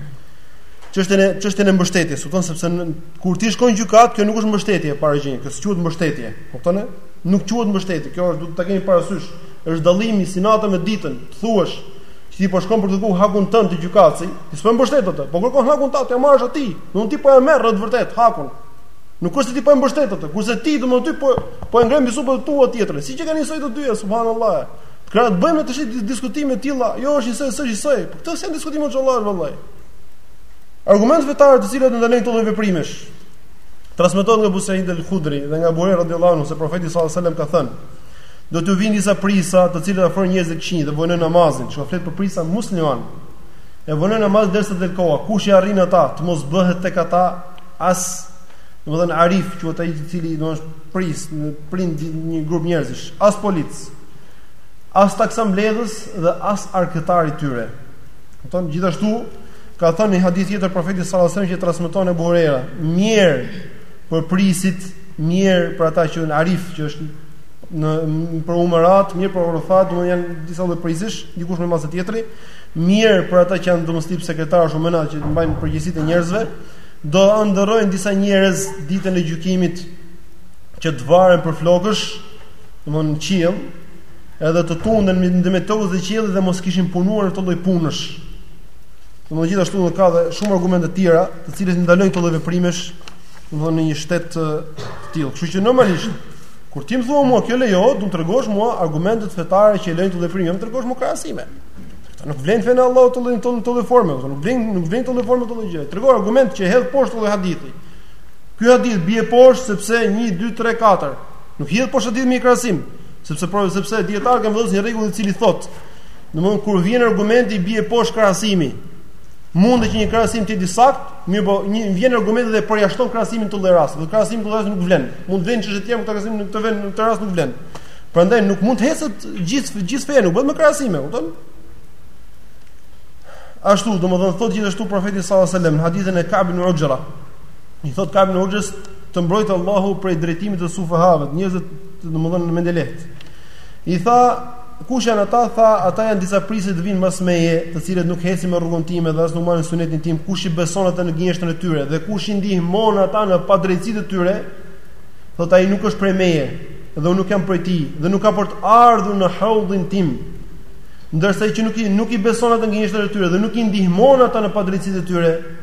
B: Çështjen e çështjen e mbështetjes, kupton sepse në, kur ti shkon në gjykatë, kjo nuk është mbështetje para gjë, kjo s'quhet mbështetje, kupton? Nuk quhet mbështetje, kjo është duhet ta kemi parasysh, është dallimi si natën me ditën, të thuash që ti po shkon për të kërkuar hakun tënd te gjykatësi, ti s'po mbështet atë, po kërkon hakun tënd, ta marrësh aty, domthonë ti po e merr atë vërtet hakun. Nuk është se ti po e mbështet atë, kurse ti domthonë ti po po e ngre mbi supet e tua tjetrën, si qenkan njësoj të dyja, subhanallahu. Kjo të bëjmë tashti diskutime të tilla, jo është njësoj, është njësoj. Po këto janë diskutime të xhahilëve vëlla. Argumentet fetare të cilët ndalojnë këto lloj veprimesh. Transmetohet nga Ebu Said al-Khudri dhe nga Ebu Huraira radhiyallahu anhu se profeti sallallahu alajhi wasallam ka thënë: Do të vinë disa prijësa, të cilët afrojnë njerëz të këqinj dhe vonojnë namazin, çka flet për prijësa muslimanë. E vonojnë namazin derisa t'i dalë koha. Kush i arrin ata, të mos bëhet tek ata as domethënë arif, quhet ai i cili domethënë prijës, prin një grup njerëzish, as polic. as taksambledhës dhe as arkëtar i tyre. Domethënë gjithashtu ka thënë një hadith tjetër profeti sallallahu alajhi wasallam që transmeton Abu Huraira, mjerë për prijësit, mjerë për ata që janë arif, që është mjerë për umerat, mjerë për urefat, këto janë disa lloj prijësish, dikush më i madh se tjetri, mjerë për ata që janë domethënë tip sekretarë ose umena që mbajnë përgjegjësitë e njerëzve, do ëndërrojnë disa njerëz ditën e gjykimit që të varen për flokësh, domthon në qiell, edhe të tunden në ndërmjet tokës dhe qiellit dhe mos kishin punuar këto lloj punësh. Domthon gjithashtu ka dhe shumë argumente të tjera, të cilët i ndalojnë këto lloj veprimesh, domthon në një shtet të tillë. Kështu që normalisht kur ti më thua mua kjo lejohet, do të më tregosh mua argumentet fetare që lejnë këto veprime, jo më tregosh mua krahasime. Këto nuk vlen në fenë e Allahut të lejojnë këto lloj forme, nuk vlen nuk vlen këto lloj forme të lejojnë gjë. Trego argument që hedh poshtë këtë lloj hadithi. Ky hadith bie poshtë sepse 1 2 3 4 Nuk hidhet poshtë hadithi me krahasim, sepse pra sepse dijetarët kanë vendosur një rregull i cili thotë, domthonë kur vjen argumenti bie poshtë krahasimi. Mundet që një krahasim të jetë i saktë, mirëpo vjen argumenti dhe përjashton krahasimin në këtë lloj rasti. Dhe krahasimi në këtë lloj nuk vlen. Mund të vlejë në çështje tjetër, por krahasimi nuk të vlen në këtë rast nuk vlen. Prandaj nuk mund të ecët gjithë gjithë fenë, nuk bëhet me krahasime, kupton? Ashtu, domethënë thotë gjithashtu profeti sallallahu alajhi wasallam në hadithin e Ka'b ibn Ujra. I thotë Ka'b ibn Ujra Të mbrojtë Allahu prej drejtimit të sufehave, njerëzve domethënë mendjelehtë. I tha, kush janë ata, tha, ata janë disa prijës që do vinë mas meje, të cilët nuk ecin me rrugën time dhe as nuk marrin sunetin tim, kush i beson ata në gënjeshtrën e tyre, dhe kush i ndihmon ata në padrejtësitë e tyre, thotë ai nuk është prej meje dhe unë nuk jam prej tij dhe nuk ka për të ardhur në haudin tim. Ndërsa ai që nuk i nuk i beson ata në gënjeshtrën e tyre dhe nuk i ndihmon ata në padrejtësitë e tyre,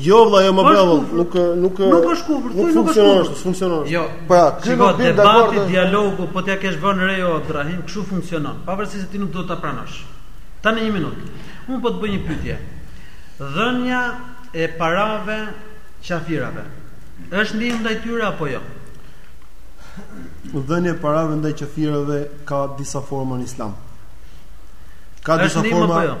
B: Jo vlla,
A: jo
B: më
A: bravo, nuk
D: nuk nuk
A: është kufër,
B: nuk funksionon,
A: nuk
B: funksionon.
A: Jo.
D: Pra, ti
A: do
D: të bëj
A: debati, dialogu, po t'ia kesh vënë re, o Ibrahim, kshu funksionon. Pavarësisht se ti nuk do ta pranosh. Tani një minutë. Unë po të bëj një pyetje. Dhënia e parave qafirave. Është ndihmë ndaj tyre apo jo?
B: Dhënia e parave ndaj qafirave ka disa forma në Islam. Ka disa forma.
A: Jo?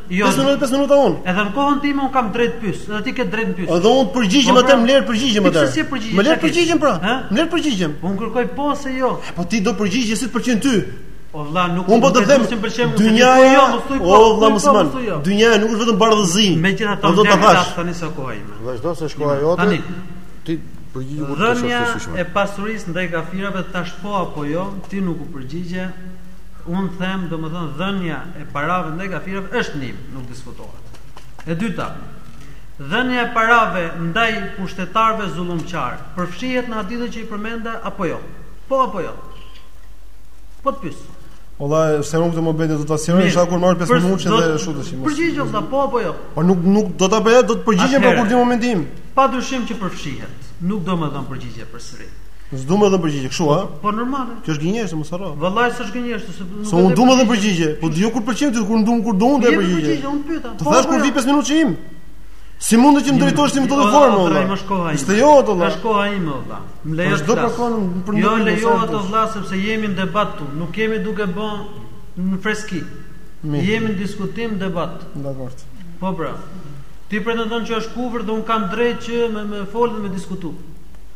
A: Jo.
B: 5 minuta, 5 minuta unë.
A: Edhe në kohën time un kam drejt t'pyes, edhe ti ke drejt t'pyesësh.
B: Edhe un përgjigjem
A: po,
B: atë,
A: pra,
B: më ler përgjigjem atë.
A: Pse s'i përgjigjem?
B: Më
A: ler
B: përgjigjem pra.
A: Hë?
B: Më ler përgjigjem.
A: Po un kërkoj po ose jo.
B: E, po ti do përgjigjesh si të pëlqen ty.
A: O vlla, nuk
B: un po të them
A: si m'pëlqen mua.
B: Dynja
A: po jo, mos thuj po.
B: O vlla,
A: po, mos më. Po, jo.
B: Dynja nuk është vetëm bardh e zi.
A: Megjithatë,
B: po do ta thash
A: tani sa kohë ime.
D: Vazhdo se është koha jote.
A: Tani
D: ti përgjigjesh për
A: çfarë
D: është
A: e pasurisë ndaj kafirave ta thash po apo jo? Ti nuk u përgjigje. Unë them, domethënë dhënia e parave ndaj kafirëve është ndihmë, nuk diskutohet. E dyta, dhënia e parave ndaj pushtetarëve zullumqar, përfshihet në hadithin që i përmenda apo jo? Po apo jo? Po të pyes.
B: O vlla, se nuk do të më bëni do ta
A: sqaroj,
B: thash kur marr 5 minutë dhe ashtu
A: do
B: të shihim.
A: Përgjigju vëlla, po apo jo?
B: Po nuk nuk do ta bëja, do të përgjigjem
A: por
B: kur t'vij
A: momenti. Padyshim që përfshihet. Nuk do me dhën përgjigje përsëri.
B: S'do me dhën përgjigje kështu a?
A: Po normale.
B: Kjo është gënjeshtër, mos harro.
A: Vallai s'është gënjeshtër, se nuk.
B: Se unë dua me dhën
A: përgjigje.
B: Po jo kur t'pëlqen ty, kur ndum kur duam të përgjigje.
A: Përgjigje, unë pyeta.
B: Të thash kur vi 5 minutëshi im. Si mund të që më drejtosh ti në këtë formë
A: vlla. Është koha ime.
B: S'të lejoj ato vlla.
A: Është koha ime vlla. Më lejo të flas.
B: Për
A: jo lejo
B: ato
A: vlla sepse jemi në debat ktu. Nuk jemi duke bën në freski. Jemi në diskutim debat.
B: Dakor.
A: Po pra. Ti pretendon që është kufër dhe un kam drejt që me me fol dhe me diskutu.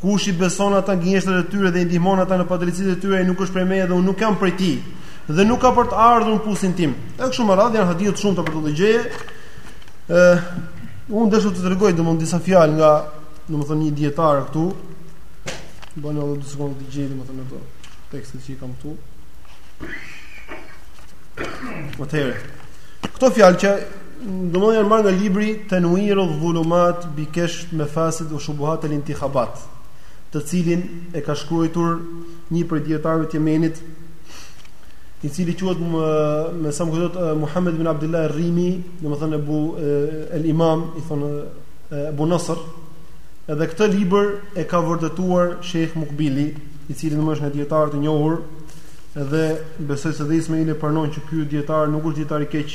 B: Kush i beson ata gënjeshtrat e tyre dhe i ndihmon ata në padrejtësitë e tyre, ai nuk është prej meje dhe unë nuk jam prej tij. Dhe nuk ka për të ardhur në pusin tim. Edhe kështu me radhë janë hadithe të shumta për këtë gjë. Ë unë dëshiroj të tregoj domthonë disa fjalë nga domthonë një dietar këtu. Më lë edhe dy sekonda të gjej domthonë ato tekstet që i kam këtu. Atëherë, këto fjalë që Domethënë janë marrë nga libri Tanwir al-Zulumat bi Kashf Mafasid wa Shubuhat al-Intikhabat, të cilin e ka shkruajtur një prej dijetarëve të Jemenit, i cili quhet me sa më kujtohet Muhammed bin Abdullah al-Rimi, domethënë Abu al-Imam, i thonë Abu Nasr. Edhe këtë libër e ka vërtetuar Sheikh Mukbili, i cili domethënë është nga dijetarët e njohur edhe besoj se dhe Ismaili pranon që ky dijetar nuk është dijetar i keq,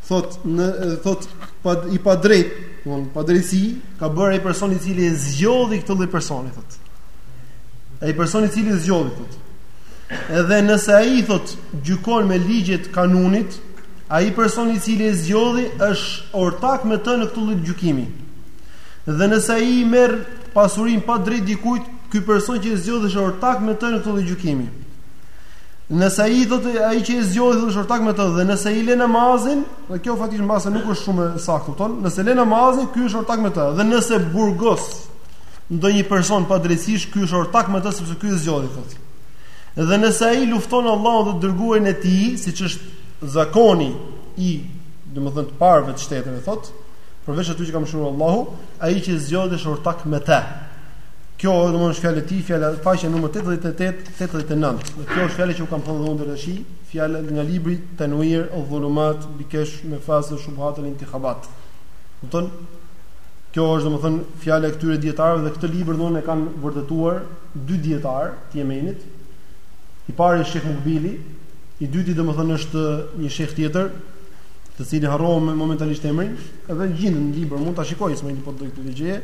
B: Thot në thot pa i pa drejt, domthon padrejtësi ka bërë ai person i cili e zgjodhi këtë lloj personi thot. Ai person i cili e zgjodhi thot. Edhe nëse ai thot gjykon me ligjet kanunit, ai person i cili e zgjodhi është ortak me të në këtë lloj gjykimi. Dhe nëse ai i merr pasurinë pa drejt dikujt, ky person që e zgjodhi është ortak me të në këtë lloj gjykimi. Nëse ai i thotë ai që e zgjodhi thotë është ortak me të dhe nëse i lë namazin, dhe kjo faktisht mbase nuk është shumë e saktë, kupton? Nëse lë namazin, ky është ortak me të. Dhe nëse burgos ndonjë person padrejtësisht, ky është ortak me të sepse ky e zgjodhi thotë. Dhe nëse ai lufton Allahun dhe dërguarin e tij, siç është zakoni i, domethënë të parëve të shteteve thotë, përveç atij që ka mëshiruar Allahu, ai që zgjodhi është ortak me të. Kjo është domethënë fjalë e tij, fjala faqja numër 88 tetëdhjetë e nëntë. Dhe kjo është fjala që u kam thënë unë deri tash, fjala nga libri Tanwir al-Dhulumat bi Kashf Mafasid wa Shubuhat al-Intikhabat. Domethënë kjo është domethënë fjala e këtyre dietarëve dhe këtë libër domethënë e kanë vërtetuar dy dietarë të Jemenit. I pari është Sheikh Mukbili, i dyti domethënë është një shejh tjetër, të cilin harrova momentalisht emrin, edhe gjendet në libër mund ta shikoj nëse po do këtë gjë.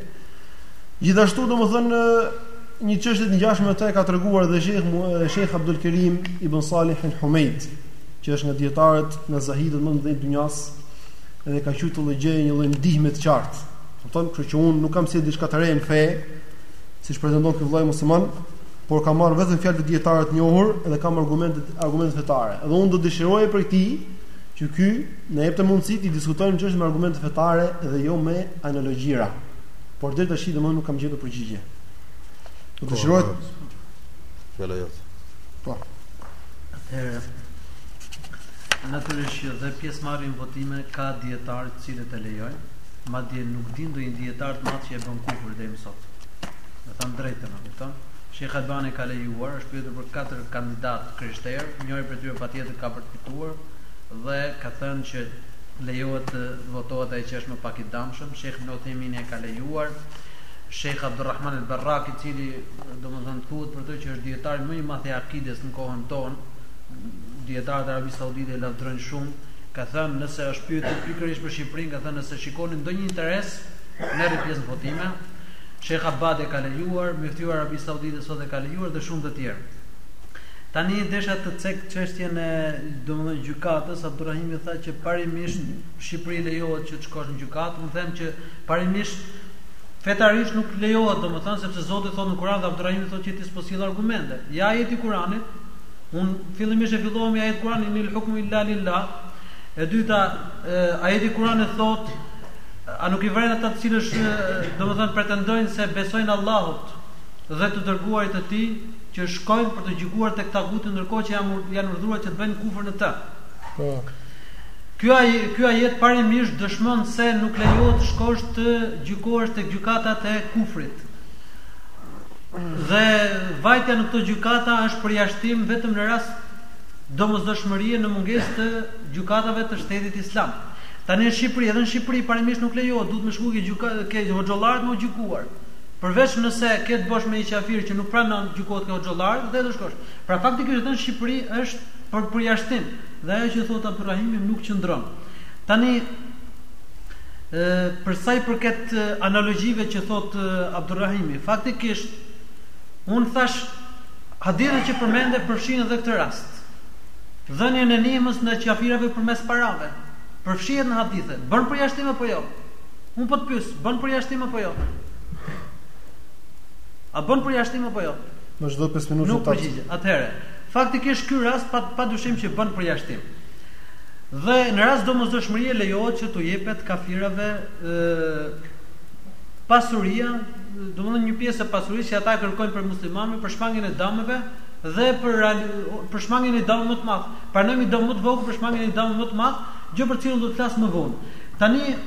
B: Gjithashtu domethënë Një çështje të ngjashme me këtë e ka treguar edhe Sheikh Sheikh Abdul Karim ibn Salih al-Humayd, që është nga dietarët dhe zahidët më të mëdhenj të dynjas, edhe ka qenë të një lloj ndihme të qartë. Kupton, kështu që unë nuk kam si diçka të re në fe, siç pretendon ky vëllai musliman, por kam marrë vetëm fjalë të dietarëve të njohur dhe kam argumente argumente fetare. Dhe unë do të dëshiroja për këtë që ky na jepte mundësi të diskutojmë çështjen me argumente fetare dhe jo me analogjira. Por deri tash domethënë nuk kam gjetur përgjigje. Do të shkruaj.
D: Fjala jot.
B: Po.
A: Atëherë natyrisht që dhe pjesëmarrjen në votime ka dietarë të cilët e lejojnë, madje nuk di ndonjë dietar të madh që e bën kufër deri më sot. Të them të drejtën, e kupton? Sheikh Albani e ka lejuar, është pyetur për katër kandidatë të krishterë, njëri prej tyre patjetër ka për të fituar dhe ka thënë që lejohet të votohet ai që është më pak i dëmshëm, Sheikh Ibn Uthaymeen e ka lejuar. Sheikh Abdurrahman al-Barrak, i cili, domethënë, thuhet për të që është dijetari më i madh i akides në kohën tonë, dijetarët e Arabisë Saudite e lavdërojnë shumë, ka thënë, nëse është pyetur pikërisht për Shqipërinë, ka thënë, nëse shikoni ndonjë interes, merrni pjesë në votime. Sheikh Abbad e ka lejuar, Myftiu i Arabisë Saudite sot e ka lejuar dhe shumë të tjerë. Tani desha të cek çështjen e, domethënë, gjykatës, Abdurrahimi tha që parimisht në Shqipëri lejohet që të shkosh në gjykatë, unë them që parimisht Fetarisht nuk lejohet domethënë sepse Zoti thotë në Kur'an dhe Abdurrahimi thotë që ti s'po sjell argumente. Ja ajeti Kur'anit. Un fillimisht e fillova me ajet Kur'an inil hukmu illa lillah. E dyta, ajeti Kur'anit thotë a nuk i vren ata të cilët domethënë pretendojnë se besojnë Allahut dhe të dërguarit të tij që shkojnë për të gjykuar tek taguti ndërkohë që janë urdhëruar që të bëjnë kufër në të. Po. Ky ajet parimisht dëshmon se nuk lejohet të shkosh të gjykohesh tek gjykatat e kufrit. Dhe vajtja në këto gjykata është përjashtim vetëm në rast domosdoshmërie në mungesë të gjykatave të shtetit islam. Tani në Shqipëri, edhe në Shqipëri parimisht nuk lejohet, duhet me shku ke gjyka, ke hoxhollarët m'u gjykuar. Përveç nëse ke të bosh me një qafir që nuk pranon gjykohet ke hoxhollarët dhe do shkosh. Pra faktikisht edhe në Shqipëri është për përjashtim. Dhe ajo që thotë Abdurrahimi nuk qëndron. Tani ë për sa i përket analogjive që thotë Abdurrahimi, faktikisht un thash hadithet që përmende përfshin edhe këtë rast. Dhënien e nihmës ndaj qafirave përmes parave. Përfshihet në hadithe. Bën përjashtim apo jo? Un po të pyes, bën përjashtim apo jo? A bën përjashtim apo jo?
B: Në çdo 5 minutë.
A: Nuk përgjigj. Atëherë, Faktikisht ky rast pa padyshim që bën përjashtim. Dhe në rast domosdoshmërie lejohet që t'u jepet kafirave ë pasuria, domethënë një pjesë e pasurisë që ata kërkojnë prej muslimanëve për shmangien e dëmeve dhe për për shmangien e dëmit më të madh. Pranojmë dëm më të vogël për shmangien e dëmit më të madh, gjë për cilën do të flas më vonë. Tani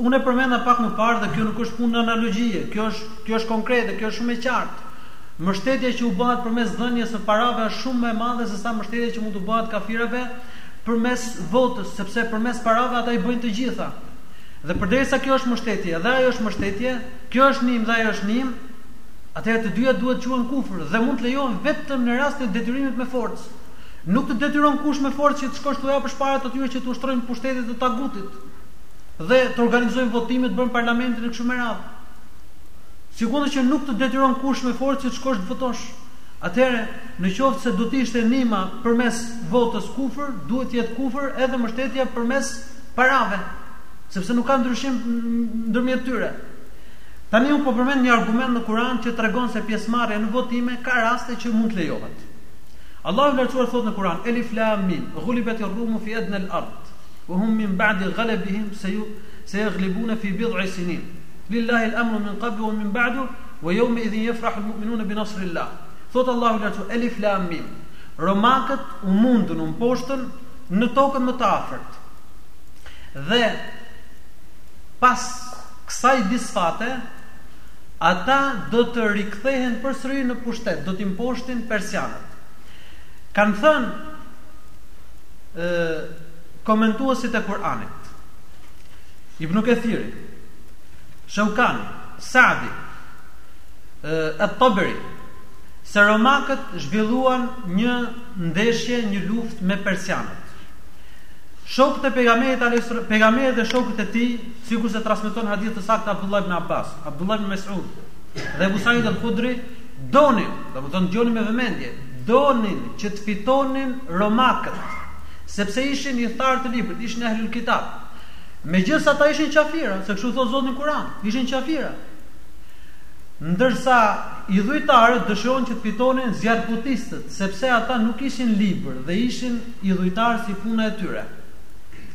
A: unë e përmenda pak më parë dhe kjo nuk është punë analogjie, kjo është kjo është konkrete, kjo është shumë e qartë. Mbështetja që u bahet përmes dhënies së parave është shumë më e madhe se sa mbështetja që mund t'u bahet kafirëve përmes votës, sepse përmes parave ata i bëjnë të gjitha. Dhe përderisa kjo është mbështetje dhe ajo është mbështetje, kjo është nim dhe ajo është nim, atëherë të dyja duhet të quhen kufër dhe mund të lejohen vetëm në rast të detyrimit me forcë. Nuk të detyron kush me forcë që të shkosh t'u japësh paratë atyre që të ushtrojnë pushtetet e tagutit dhe të organizojnë votime, të bëjnë parlamentin e kështu me radhë. Sikundër që nuk të detyron kush me forcë që të shkosh të votosh. Atëherë, në qoftë se do të ishte nima përmes votës kufër, duhet të jetë kufër edhe mbështetja përmes parave, sepse nuk ka ndryshim ndërmjet tyre. Tani unë po përmend një argument në Kur'an që tregon se pjesëmarrja në votime ka raste që mund të lejohet. Allahu i Lartësuar thotë në Kur'an: Elif Lam Mim, ghulibat ar-rum fi adna al-ard, wa hum min ba'di ghalabihim sayu sayaghlibuna fi bid'i sinin. Lillahi al-amru min qablu wa min ba'du wa yawma idhin yafrahu al-mu'minuna bi nasrillah. Thot Allahu i lartësuar: Elif Lam Mim. Romakët u mundën, u mposhtën në tokën më të afërt. Dhe pas kësaj disfate, ata do të rikthehen përsëri në pushtet, do t'i mposhtin persianët. Kan thënë ë komentuesit e Kur'anit. Ibn Kathiri Shëukani, Sadi, e Taberi, se romakët zhvilluan një ndeshje, një luftë me persianët. Shokët e pejgamberit, pejgamberi dhe shokët e tij, sikurse transmeton hadith të saktë Abdullah ibn Abbas, Abdullah ibn Mesud, dhe Abu Sa'id al-Khudri, donin, domethënë dëgjoni me vëmendje, donin që të fitonin romakët, sepse ishin ithtarë të librit, ishin ehlul kitab. Megjithëse ata ishin qafira, se kështu thotë Zoti në Kur'an, ishin qafira. Ndërsa idhujtarët dëshironin që të fitonin zjarrputistët, sepse ata nuk ishin libër dhe ishin idhujtarë si puna e tyre.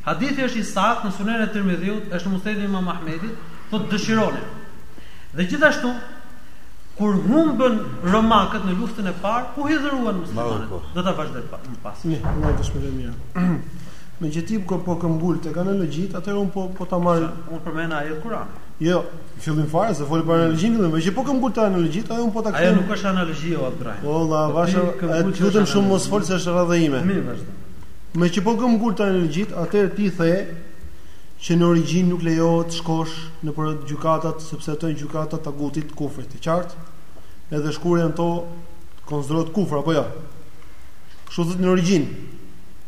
A: Hadithi është i saktë në Sunenin e Tirmidhiut, është në Musnedin e Imam Ahmedit, thotë dëshironin. Dhe gjithashtu kur humbën romakët në luftën e parë, u hidhëruan muslimanët. Do ta vazhdoj më pas.
B: Një, një dëshmi dhe mira. Meqë ti po po këmbëngul tek analogjitë, atëherë unë po po ta marr.
A: Unë përmenda ajet Kur'an.
B: Jo, në fillim fare se fole për analogjinë, meqë po këmbëngul te analogjitë, ja unë po ta kthem.
A: Ajo nuk është analogji o Abdrahim. Po
B: vëlla,
A: vazhdo,
B: të lutem shumë mos fol se është radha ime.
A: Mirë, vazhdo.
B: Meqë po këmbëngul te analogjitë, atëherë ti the që në origjinë nuk lejohet të shkosh nëpër gjykatat sepse ato janë gjykata të tagutit të kufrit, të qartë? Edhe shkuarja në to konsiderohet kufër apo jo? Ja. Kështu thotë në origjinë.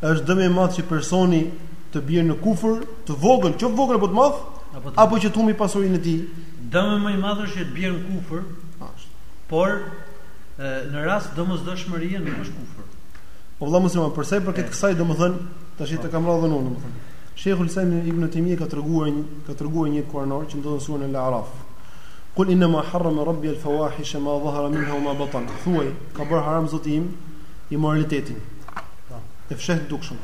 A: Është
B: dëm më i madh që personi të bjerë në kufër, të vogël, qoftë vogël apo të madh,
A: apo
B: që të humbi pasurinë e tij.
A: Dëmi më i madh është që të bjerë në kufër. Por në rast domosdoshmërie nuk është kufër.
B: Po vëlla musliman, për sa i përket kësaj, domethënë, tashi e kam radhën unë, domethënë. Sheikhul Islam Ibn Taymiyyah ka treguar një ka treguar ajetin kuranor që ndodhet në suren Al-Araf. Kul inna ma harrama rabbi al-fawahish ma dhahara minha wa ma batan. Thuaj, ka bërë haram Zoti im imoralitetin. e fshehtë e dukshëm.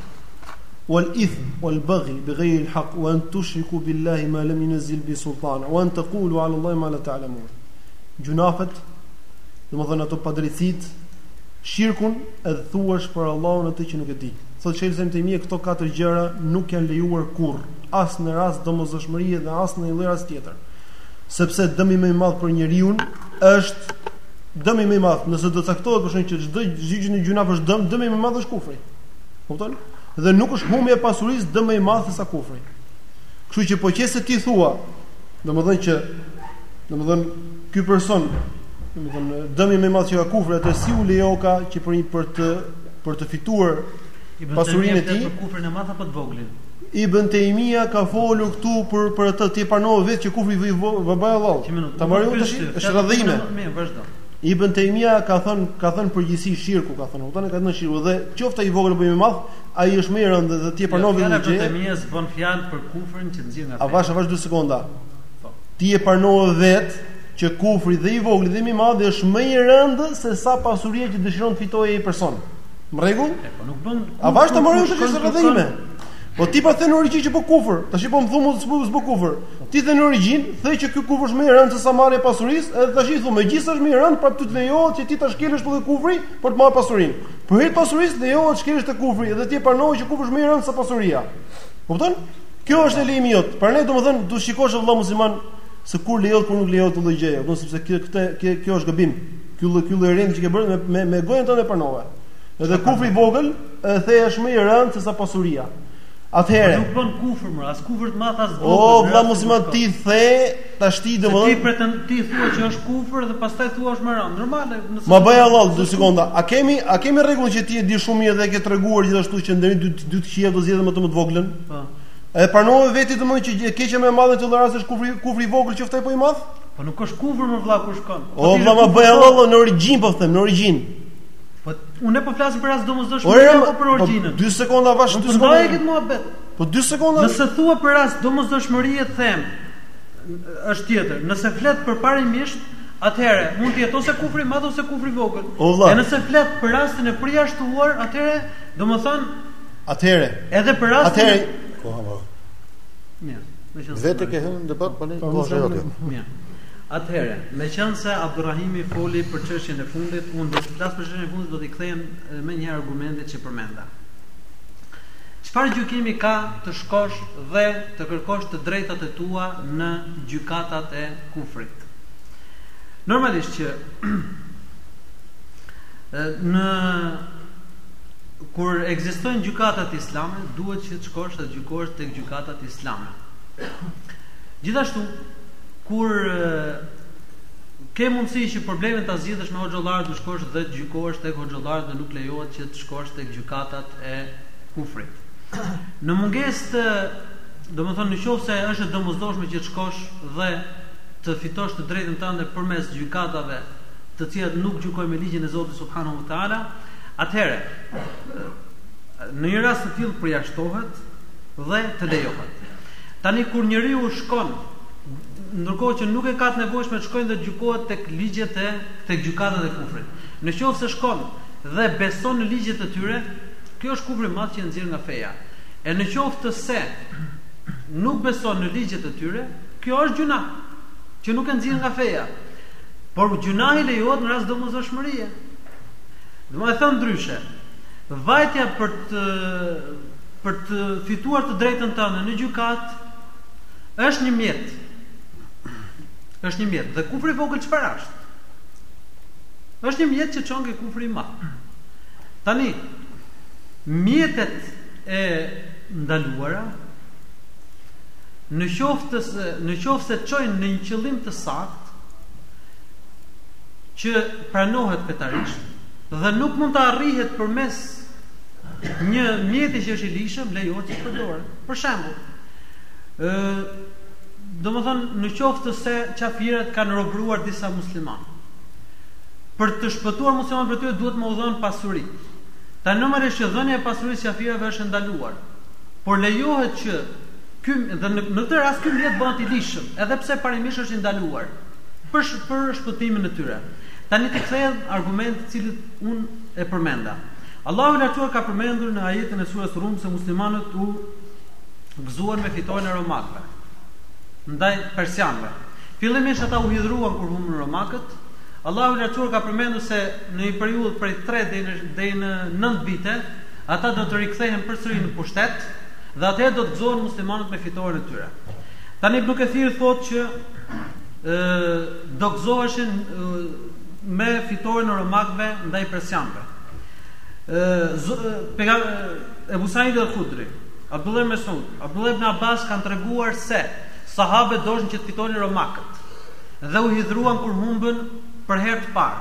B: Wal ithm wal baghi bi ghayri al haq wa an tushriku billahi ma lam yunzil bi sultan wa an taqulu ala allahi ma la ta'lamun. Gjynahet, domethënë ato padrejtësitë, shirkun edhe të thuash për Allahun atë që nuk e di. Thot Sheikhul Islam ibn Taymiyyah këto katër gjëra nuk janë lejuar kurr, as në rast domosdoshmërie dhe as në një lloj rast tjetër. Sepse dëmi më i madh për njeriu është dëmi më i madh, nëse do të caktohet për shkak që çdo gjë në gjynah është dëm, dëmi më i madh është kufri. Kupton? Dhe nuk është humbje e pasurisë dëm më i madh se sa kufri. Kështu që po qe se ti thua, domethënë që domethënë ky person, domethënë dëmi më i madh që ka kufri atëherë si u lejoka që për për të për të fituar pasurinë e tij.
A: Për kufrin e madh apo të voglin?
B: Ibën Tejmija ka folur këtu për për atë ti pranove vetë që kufri ma
A: bëj hallall.
B: Ta marr unë tash, është radha
A: ime. Vazhdo.
B: Ibën Tejmija ka thënë ka thënë përgjithësi shirku ka thënë, kupton e ka thënë shirku dhe qoftë i vogël apo i madh, ai është më i rëndë dhe ti pranove
A: vetë.
B: Ibën
A: Tejmija s'bën fjalë për kufrin që nxjerr nga.
B: Avash avash 2 sekonda.
A: Po.
B: Ti e pranove vetë që kufri dhe i vogël dhe i madh është më i rëndë se sa pasuria që dëshiron të fitojë ai person. Në rregull?
A: E po nuk bën. Avash
B: ta
A: marr,
B: është
A: radha
B: ime. Po ti po thua në origjinë që po kufër. Tash po më thua se po s'po kufër. Ti the në origjinë, the që ky kufër është më i rëndë se sa marrja e pasurisë, edhe tashi thua, megjithëse është më i rëndë, prapë ty të lejohet që ti ta shkelësh këtë kufër për të marrë pasurinë. Për hir të pasurisë lejohet të shkelësh te kufri dhe ti e pranove që kufri është më i rëndë se pasuria. Kupton? Ky është lejimi jot. Prandaj domethënë do shikosh vëlla musliman se kur lejohet kur nuk lejohet kjo gjë, domethënë sepse kjo këtë kjo është gabim. Ky lloj ky lloj rendi që ke bërë me me gojën tënde pranove. Edhe kufri i vogël e the është më i rëndë se sa pasuria. Atëherë.
A: Nuk bën kufër më, as kufër të madh as të vogël.
B: O
A: vëlla
B: mos
A: më
B: ti the, tashti do
A: më. Ti pretend ti thua që është kufër dhe pastaj thua është më i rëndë. Normale, më thua.
B: Ma bëj hallall, dy sekonda. A kemi a kemi rregullin që ti e di shumë mirë dhe e ke treguar gjithashtu që ndër dy dy të këqija do zgjedhim më të më të voglën?
A: Po.
B: Edhe pranove vetë të mund që e keqja më e madhe në çdo rast është kufri kufri i vogël qoftë apo i madh?
A: Po nuk është kufër më vëlla kur shkon. Po
B: o vëlla ma bëj hallall në origjinë po them, në origjinë.
A: Po unë po flas për rast domosdoshmërie apo për
B: po
A: origjinën.
B: Po 2 sekonda avash
A: 2
B: po sekonda.
A: Po ndaje këtë muhabet.
B: Po 2 sekonda.
A: Nëse thua për rast domosdoshmërie them është tjetër. Nëse flet për parimisht, atëherë mund të jetë ose kufri i madh ose kufri i vogël. E nëse flet për rastin e përjashtuar, atëherë, domethënë,
B: atëherë.
A: Edhe për rastin.
B: Atëherë,
A: Mirë. Meqë
D: vetë ke hyrë në debat po ne
B: po
D: po
B: jemi
D: aty.
A: Mirë. Atëherë, meqenëse Abdurrahimi foli për çështjen e fundit, unë do të flas për çështjen e fundit, do t'i kthehem me një argumenteve që përmenda. Çfarë gjykimi ka të shkosh dhe të kërkosh të drejtat e tua në gjykatat e kufrit? Normalisht që në kur ekzistojnë gjykatat islame, duhet që shkosh të gjykohesh tek gjykatat islame. Gjithashtu, kur ke mundësi që problemet t'i zgjidhësh me hoxhallarët, të shkosh dhe të gjykohesh tek hoxhallarët dhe nuk lejohet që të shkosh tek gjykatat e kufrit. Në mungesë të, domethënë në qoftë se është e domosdoshme që të shkosh dhe të fitosh të drejtën tënde përmes gjykatave, të cilat nuk gjykojnë me ligjin e Zotit subhanahu wa taala, atëherë Në një rast të tillë përjashtohet dhe të lejohet. Tani kur njeriu shkon ndërkohë që nuk e ka të nevojshme të shkojë dhe të gjykohet tek ligjet e tek gjykatat e kufrit. Në qoftë se shkon dhe beson në ligjet e tyre, kjo është kufri i madh që e nxjerr nga feja. E në qoftë se nuk beson në ligjet e tyre, kjo është gjynah që nuk e nxjerr nga feja. Por gjynahi lejohet në rast domosdoshmërie. E thënë ndryshe, Vajtja për të për të fituar të drejtën tënde në gjykatë është një mjet. Është një mjet. Dhe kufri i vogël çfarë është? Është një mjet që çon ke kufri i madh. Tani mjetet e ndaluara në qoftë se në qoftë se çojnë në një qëllim të saktë që pranohet fetarisht, Dhe nuk mund të arrihet përmes një mjeti që është i ligjshëm, lejohet që të përdoret. Për shembull, ë domethënë në qoftë se qafirat kanë robëruar disa muslimanë. Për të shpëtuar muslimanët prej tyre duhet me u dhënë pasuri. Tani normalisht që dhënia e pasurisë qafirave është e ndaluar. Por lejohet që ky dhe në, në këtë rast ky mjet bëhet i ligjshëm, edhe pse parimisht është i ndaluar për për shpëtimin e tyre. Tani t'i kthehem argumentit të cilin unë e përmenda. Allahu i Lartësuar ka përmendur në ajetin e surës Rum se muslimanët u gëzuan me fitoren e romakëve ndaj persianëve. Fillimisht ata u hidhruan kur humbën romakët. Allahu i Lartësuar ka përmendur se në një periudhë prej 3 deri në deri në 9 vite ata do të rikthehen përsëri në pushtet dhe atëherë do të gëzohen muslimanët me fitoren e tyre. Tani Ibn Kethir thotë që do gëzoheshin me fitoren e romakëve ndaj persianëve. Ebu Said al-Khudri, Abdullah ibn Mas'ud, Abdullah ibn Abbas kanë treguar se sahabët doshin që të fitonin romakët dhe u hidhruan kur humbën për herë të parë.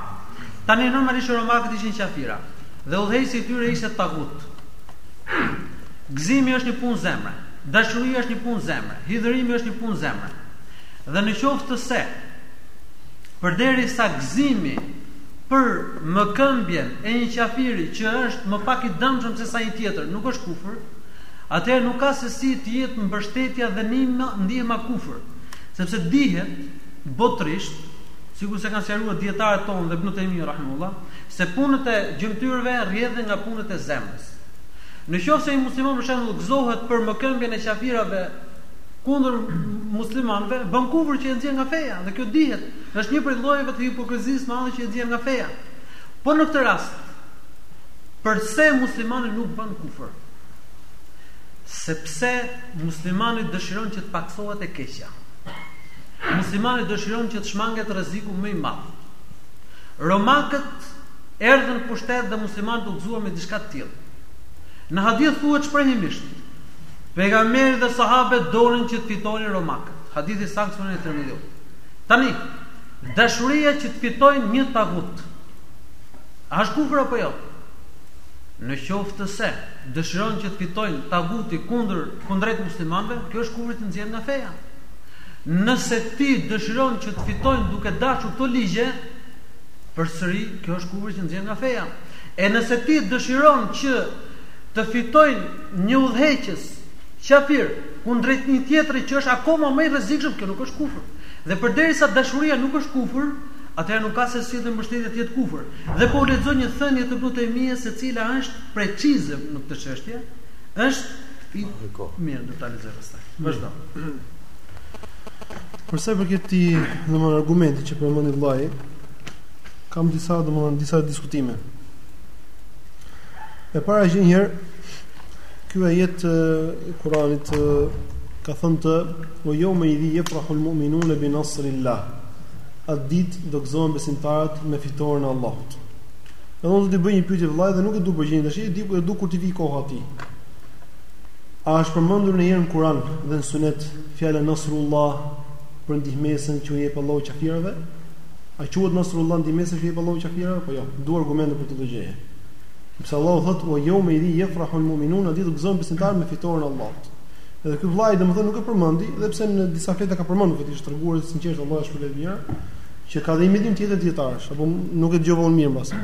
A: Tani normalisht romakët ishin qafira dhe udhëheqësi i tyre ishte tagut. Gëzimi është një punë zemre, dashuria është një punë zemre, hidhërimi është një punë zemre. Dhe në qoftë se, përderisa gëzimi për mëkëmbjen e një qafiri që është më pak i dëmshëm se sa një tjetër, nuk është kufër, atëherë nuk ka se si të jetë mbështetja dhe nima, ndihma kufër. Sepse dihet, botërisht, sikurse kanë sqaruar dijetarët tonë dhe Ibn Tejmije rahimehullah, se punët e gjymtyrëve rrjedhin nga punët e zemrës. Në qoftë se një musliman për shembull gëzohet për mëkëmbjen e qafirave kundër muslimanëve bën kufër që e nxjerr nga feja dhe kjo dihet është një prej llojeve të hipokrizisë së madhe që e nxjerr nga feja po në këtë rast përse muslimani nuk bën kufër sepse muslimani dëshiron që të pakësohet e keqja muslimani dëshiron që të shmanget rreziku më i madh romakët erdhën në pushtet dhe muslimanët u gëzuan me diçka të tillë në hadith thuhet shprehimisht Pejgamberi dhe sahabët donin që të fitonin romakët. Hadith i saktë, Suneni i Tirmidhiut. Tani, dashuria që të fitojë një tagut. A është kufër apo jo? Në qoftë se dëshiron që të fitojë taguti kundër kundrejt muslimanëve, kjo është kufër që të nxjerr nga feja. Nëse ti dëshiron që të fitojë duke dashur këto ligje, përsëri kjo është kufër që nxjerr nga feja. E nëse ti dëshiron që të fitojë një udhëheqës qafir kundrejt një tjetri që është akoma më i rrezikshëm, kjo nuk është kufër. Dhe përderisa dashuria nuk është kufër, atëherë nuk ka se si dhe mbështetja të jetë kufër. Dhe po ju lexoj një thënie të Ibn Tejmijes e cila është precize në këtë çështje, është Mirë, do ta lexoj pastaj. Vazhdo.
B: Për sa i përket këtij, domthonë argumentit që përmendi vllai, kam disa domthonë disa diskutime. E para që njëherë ky ajet i Kuranit ka thënë ue jeumeidhin jefrahul mu'minune binasrillah atë ditë do gëzohen besimtarët me fitoren e Allahut edhe unë do t'i bëj një pyetje vëllait dhe nuk e du përgjigjen tash e di e du kur t'i vijë koha atij a është përmendur ndonjëherë në Kuran dhe në sunet fjala nasrullah për ndihmesën që u jep Allahu qafirëve a quhet nasrullah ndihmesa që u jep Allahu qafirëve apo jo du argumente për këtë gjë Sepse Allahu thotë: "Wa yawma idhin yafrahu al-mu'minun", atë ditë gëzohen besimtarët me fitoren e Allahut. Edhe ky vëllai domethënë nuk e përmendi, edhe pse në disa fleta e ka përmendur këtë, është treguar i sinqertë Allahu e shpërbleftë mirë, që ka dhe një mendim tjetër dijetarësh, apo nuk e dëgjova unë mirë mbase.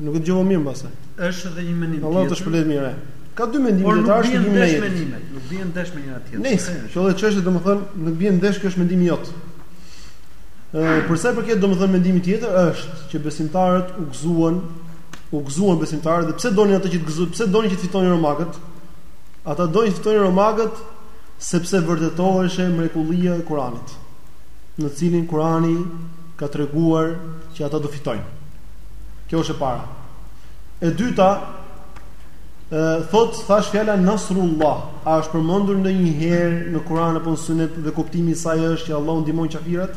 B: Nuk e dëgjova mirë mbase.
A: Është edhe një mendim tjetër.
B: Allahu të shpërbleftë mirë. Ka dy mendime dijetarësh që dimë
A: ne. Nuk bien ndesh me njëra tjetrën.
B: Nëse kjo çështje domethënë nuk bien ndesh, ky është mendimi jot. Për sa i përket domethënë mendimi tjetër është që besimtarët u gëzuan, u gëzuan besimtarët dhe pse donin ata që të gëzohen, pse donin që të fitonin romakët? Ata donin të fitonin romakët sepse vërtetoheshe mrekullia e Kuranit, në të cilin Kurani ka treguar që ata do fitojnë. Kjo është e para. E dyta, thotë thash fjala Nasrullah, a është përmendur ndonjëherë në Kur'an apo në Sunet dhe kuptimi i saj është që Allahu ndihmon qafirat?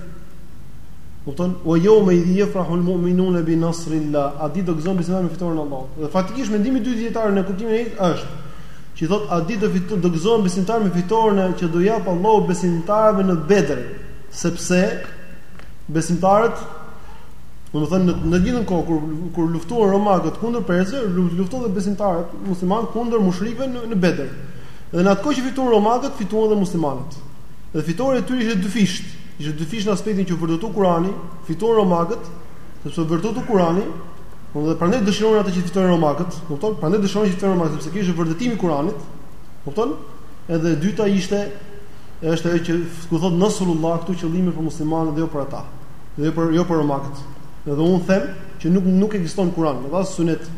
B: Kupton? Ue jeumeidhin jefrahul mu'minune bi nasrillah, atë ditë do gëzohen besimtarët me fitoren e Allahut. Dhe faktikisht mendimi i dytë i dijetarëve në kuptimin e ajetit është, që i thot atë ditë do, fitu, do gëzohen besimtarët me fitoren që do japë Allahu besimtarëve në Bedër, sepse besimtarët Domethënë në në të njëjtën kohë kur kur luftuan romakët kundër persëve, luftuan dhe besimtarët muslimanë kundër mushrikëve në në Bedër. Dhe në atë kohë që fituan romakët, fituan edhe muslimanët. Dhe fitora e tyre ishte dyfisht. Ishte dyfisht në aspektin që u vërtetu Kurani, fituan romakët, sepse u vërtetu Kurani, domethënë prandaj dëshironin ata që të fitonin romakët, kupton? Prandaj dëshironin që të fitonin romakët sepse ky ishte vërtetimi i Kuranit. Kupton? Edhe e dyta ishte është ajo që ku thot Nasrullah këtu qëllimi për muslimanët dhe jo për ata. dhe për jo për romakët. Dhe unë them që nuk nuk ekziston në Kur'an, nuk ka në sunet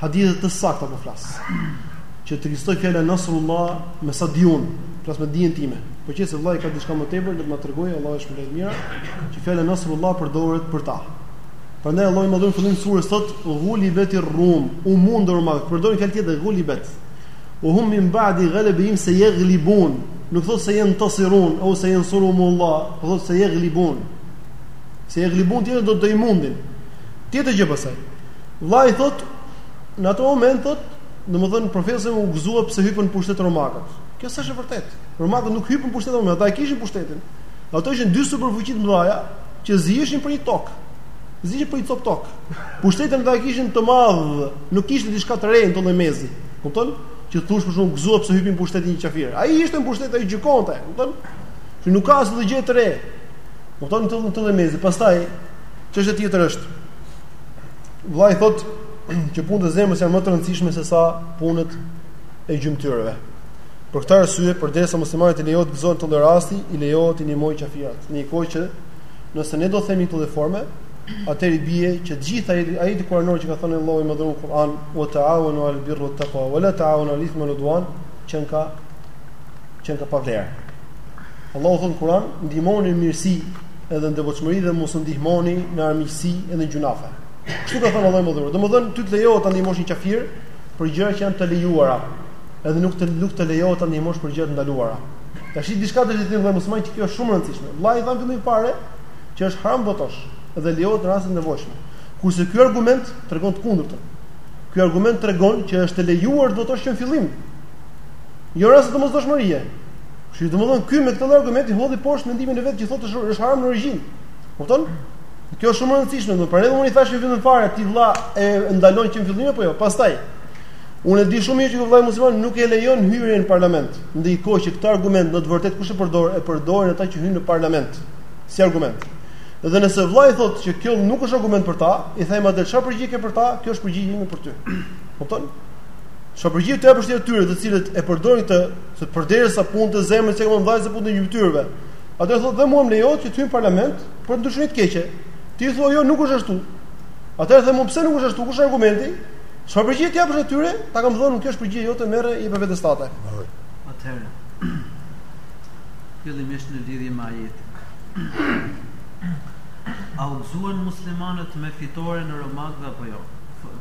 B: hadithe të sakta po flas. Që të ekzistoj fjala Nasrullah me sa di un, flas me dijen time. Po në qoftë se vllai ka diçka më tepër, le të na tregojë, Allahu e di më së miri, që fjala Nasrullah përdoret për ta. Prandaj Allahu i madhëruar në fillim të sures thot, "Ghulibetir Rum", u mundën romakët. Përdori fjalë tjetër, "Ghulibet Ue hum min ba'di ghalabihim sejaghlibun. Nuk thotë sejentasirun apo sejensuruhumullah, po thotë sejaghlibun. Sejaghlibun tjetër do t'i mundin. Tjetër gjë pasaj. Vllai thotë në atë moment thotë, domethënë profeti u gëzua pse hypën në pushtet romakët. Kjo s'është e vërtetë. Romakët nuk hypën në pushtet romakët, ata e kishin pushtetin. Ato ishin dy superfuqi të mëdha që ziheshin për një tokë. Ziheshin për një copë tokë. Pushtetin ata e kishin të madh, nuk kishte diçka të re në këtë lloj mesi. Kupton? Që të thosh për shkak u gëzuan pse hypi në pushtet një qafir. Ai ishte në pushtet ai gjykonte, kupton? Që nuk ka asnjë gjë të re. Kupton në këtë lloj mesi. Pastaj çështja tjetër është vllai thot që punët e zemrës janë më të rëndësishme se sa punët e gjymtyrëve. Për këtë arsye, përderisa muslimanit i lejohet të gëzohet në këtë lloj rasti, i lejohet të ndihmojë qafirat. Në një kohë që nëse ne do themi në këtë lloj forme, atëri bie që të gjitha ajetet kuranore që ka thënë Allahu i madhëruar në Kur'an, Wa ta'awanu 'alal birri wat taqwa wa la ta'awanu 'alal ithmi wal 'udwan, qenka qenka pa vlerë. Allahu thot në Kur'an, ndihmohuni në mirësi edhe në devotshmëri dhe mos u ndihmoni në armiqësi edhe në gjynahe. Kështu ka thënë Allahu i madhëruar. Domethënë ty të lejohet ta ndihmosh një kafir për gjëra që janë të lejuara, edhe nuk të nuk të lejohet ta ndihmosh për gjëra të ndaluara. Tash diçka tjetër vëllai musliman që kjo është shumë e rëndësishme. Vëllai i tha në fillim fare që është haram të votosh dhe lejohet në raste të nevojshme. Kurse ky argument tregon të kundërtën. Ky argument tregon që është e lejuar të votosh që në fillim. Jo në raste domosdoshmërie. Kështu që domethënë ky me këtë argument e hodhi poshtë mendimin e vet që thotë është haram në origjinë. Kupton? Kjo është shumë e rëndësishme, prandaj unë i thashë në fillim fare ti vëlla e ndalon që në fillim apo jo? Pastaj unë e di shumë mirë që vëllai musliman nuk e lejon hyrjen në parlament. Ndërkohë që këtë argument në të vërtetë kush e përdor? E përdorin ata që hyjnë në parlament si argument. Dhe nëse vllai thotë që kjo nuk është argument për ta, i themi atëherë çfarë përgjigje ke për ta, kjo është përgjigjja ime për ty. Kupton? Çfarë përgjigje t'u japësh ti atyre të cilët e përdorin këtë, se përderisa punët e zemrës qenkan njësoj si punët e gjymtyrëve. Atëherë thotë dhe mua më lejohet që të hyj në parlament për të ndryshuar të keqen. Ti thua jo nuk është ashtu. Atëherë them unë pse nuk është ashtu, kush është argumenti? Çfarë përgjigje t'u japësh atyre? Ta them edhe unë kjo është përgjigjja jote merre prej vetes tate.
A: Atëherë fillimisht në lidhje me ajetin. A u gëzuan muslimanët me fitoren e romakëve apo jo?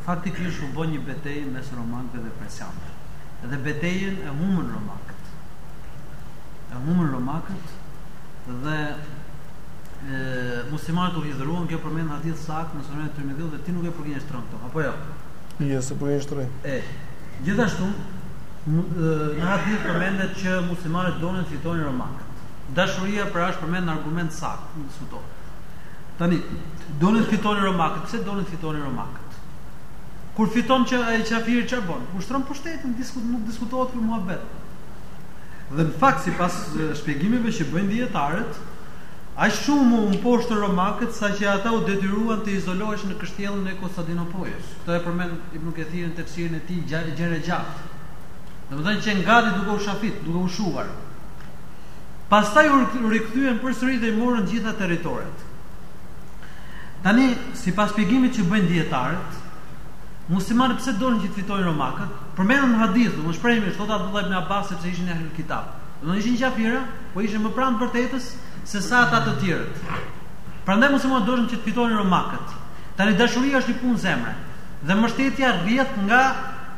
A: Faktikisht u bë një betejë mes romakëve dhe persianëve. Dhe betejën e humbën romakët. E humbën romakët dhe e muslimanët u hidhëruan kjo përmendet në hadith të saktë në Sunenin e Tirmidhiut dhe ti nuk i përgënjeshtron këto, apo jo?
B: Jo, s'e përgënjeshtron.
A: E. Gjithashtu, Në hadith përmendet që muslimanët donin të fitonin romakët. Dashuria pra është përmendur në argument të saktë, nuk diskutohet. Tani, donin të fitonin romakët, pse donin të fitonin romakët? Kur fiton qafiri çfarë bën? Ushtron pushtetin, diskut nuk diskutohet ky muhabet. Dhe në fakt sipas shpjegimeve që bëjnë dijetarët, aq shumë u mposhtën romakët saqë ata u detyruan të izoloheshin në kështjellën e Konstantinopojës. Këtë e përmend Ibn Kathiri në tefsirin e tij gja, gjerë e gjatë. Domethënë qenë gati duke u shfa, duke u shuar. Pastaj u rikthyen përsëri dhe i morën gjitha territoret. Tani, sipas shpjegimit që bëjnë dijetarët, muslimanët pse donin që të fitojnë romakët? Përmendet në hadith, dmth shprehimisht thotë Abdullah ibn Abbas sepse ishin ehlul kitab. Dmth ishin qafira, po ishin më pranë të vërtetës se sa ata të tjerët. Prandaj muslimanët donin që të fitojnë romakët. Tani dashuria është një punë zemre dhe mbështetja rrjedh nga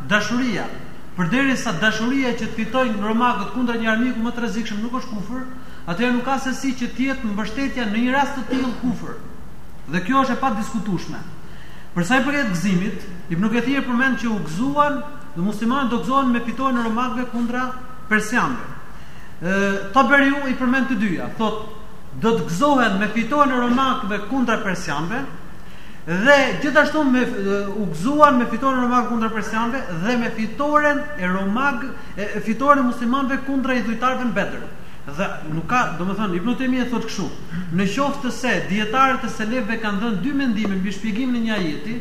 A: dashuria. Përderisa dashuria që të fitojnë romakët kundra një armiku më të rrezikshëm nuk është kufër, atëherë nuk ka sesi që të jetë mbështetja në një rast të tillë kufër. Dhe kjo është e padiskutueshme. Për sa i përket gëzimit, Ibn Kethir përmend që u gëzuan dhe muslimanët do gëzohen me fitoren e romakëve kundra persianëve. Ë Taberiu i përmend të dyja, thotë do të gëzohen me fitoren e romakëve kundra persianëve dhe gjithashtu me u gëzuan me fitoren e romakëve kundra persianëve dhe me fitoren e romak, fitoren e muslimanëve kundra idhujtarëve në Bedër. Dhe nuk ka, domethënë Ibn Tejmije thotë kështu, në qoftë se dijetarët e selefëve kanë dhënë dy mendime mbi shpjegimin e një ajeti,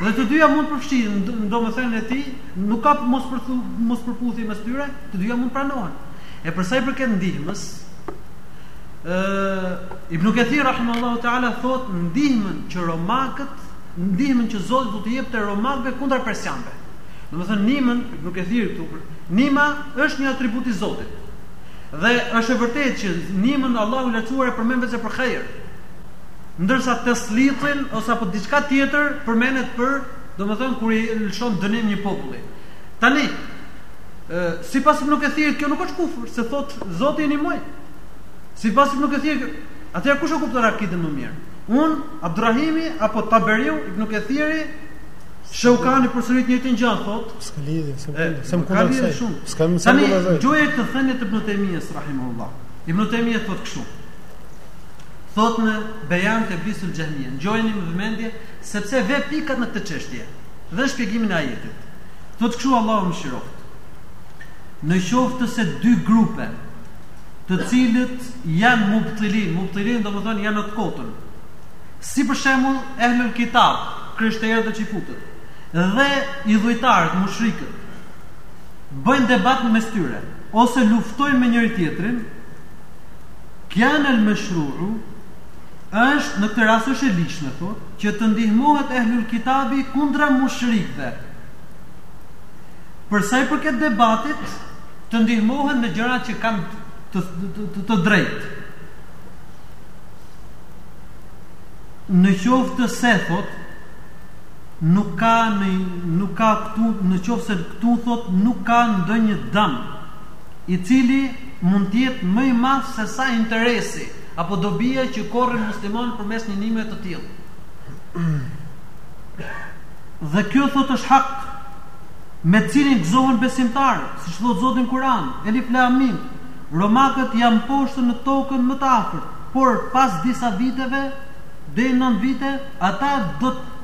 A: dhe të dyja mund të përfshihen, domethënë e ti, nuk ka mospërputhje mes tyre, të dyja mund të pranohen. E përsa i përket ndihmës, Ibn Kethir rahimahullahu taala thot ndihmën që romakëve, ndihmën që Zoti do t'u jepte romakëve kundër persianëve. Domethënë nimën Ibn Kethir këtu për nima është një atribut i Zotit. Dhe është e vërtetë që nimën Allahu i lartësuar e përmend veçse për hajr. Ndërsa teslitin ose apo diçka tjetër përmendet për, domethënë kur i lëshon dënim një populli. Tani Sipas Ibn Kethirit kjo nuk është kufër, se thot Zoti i nimoi. Sipas Ibn Kethirit, atëherë kush e kupton akiden më mirë? Unë, Abdurrahimi apo Taberiu, Ibn Kethiri, Sheukani përsërit të njëjtën gja thot.
B: S'ka lidhje, s'ka
A: lidhje.
B: S'ka lidhje, s'ka lidhje
A: shumë.
B: S'ka më sa
A: më vëzë. Ngjoje këtë thënie të Ibn Tejmijes rahimahullah. Ibn Tejmije thot kështu. Thot në Bejan Telbisul Xhehmije, ngjojeni me vëmendje sepse ve pikat në këtë çështje dhe shpjegimin e ajetit. Thotë kështu Allahu mëshiroftë, Në qoftë se dy grupe, të cilët janë mubtilin, mubtilin domethonë janë në të kotën, si për shembull ehlul kitab, krishterët dhe çifutët, dhe idhujtarët, mushrikët, bëjnë debat në mes tyre, ose luftojnë me njëri-tjetrin, kanel meshruu, është në këtë rast është e ligjshme, thotë, që të ndihmohet ehlul kitabi kundra mushrikëve, Për sa i përket debatit, të ndihmohen në gjërat që kanë të, të, të, të drejtë. Në qoftë të se thot, nuk ka në, nuk ka këtu, në qoftë se këtu thot nuk ka ndonjë dëm, i cili mund të jetë më i madh se sa interesi apo dobia që korrin muslimanët përmes një nime të tillë. Dhe kjo thotë është hak, me të cilin gëzohen besimtarët, siç thotë Zoti në Kur'an, Elif Lam Mim, Romakët u mposhtën në tokën më të afërt, por pas disa viteve, deri në nëntë vite, ata do të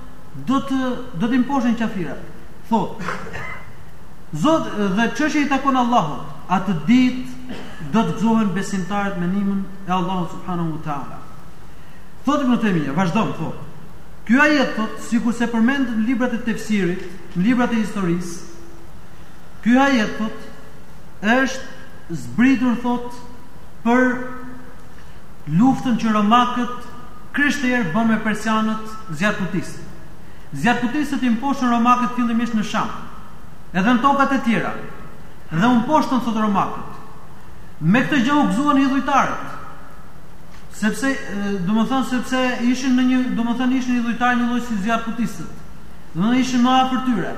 A: do të do t'i mposhtin qafirat. Thotë Zot dhe çështja i takon Allahut. Atë ditë do të gëzohen besimtarët me ndihmën e Allahut subhanahu wa taala. Thotë Ibn Taymija, vazhdon thotë Ky ajet thotë, sikurse përmendet në librat e tefsirit, në librat e historisë, ky ajet thotë, është zbritur thotë për luftën që romakët krishterë bënë me persianët zjarrputistë. Zjarrputistët i mposhtën romakët fillimisht në Sham, edhe në tokat e tjera. Dhe u mposhtën thotë romakët. Me këtë gjë u gëzuan idhujtarët. Sepse, domethënë sepse ishin në një, domethënë ishin idhujtarë një lloj si zjarrputistët. Domethënë ishin më afër tyre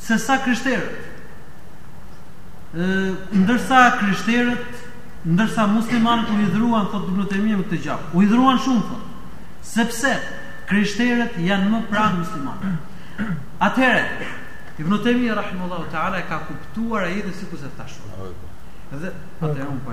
A: se sa krishterët. Ë, ndërsa krishterët, ndërsa muslimanët u hidhruan thotë Ibn Taymija me këtë gjë. U hidhruan shumë thotë. Sepse krishterët janë më pranë muslimanëve. Atëherë, Ibn Taymi rahimullahu taala e ka kuptuar ajetin sikur se thashë. Dhe atëherë unë po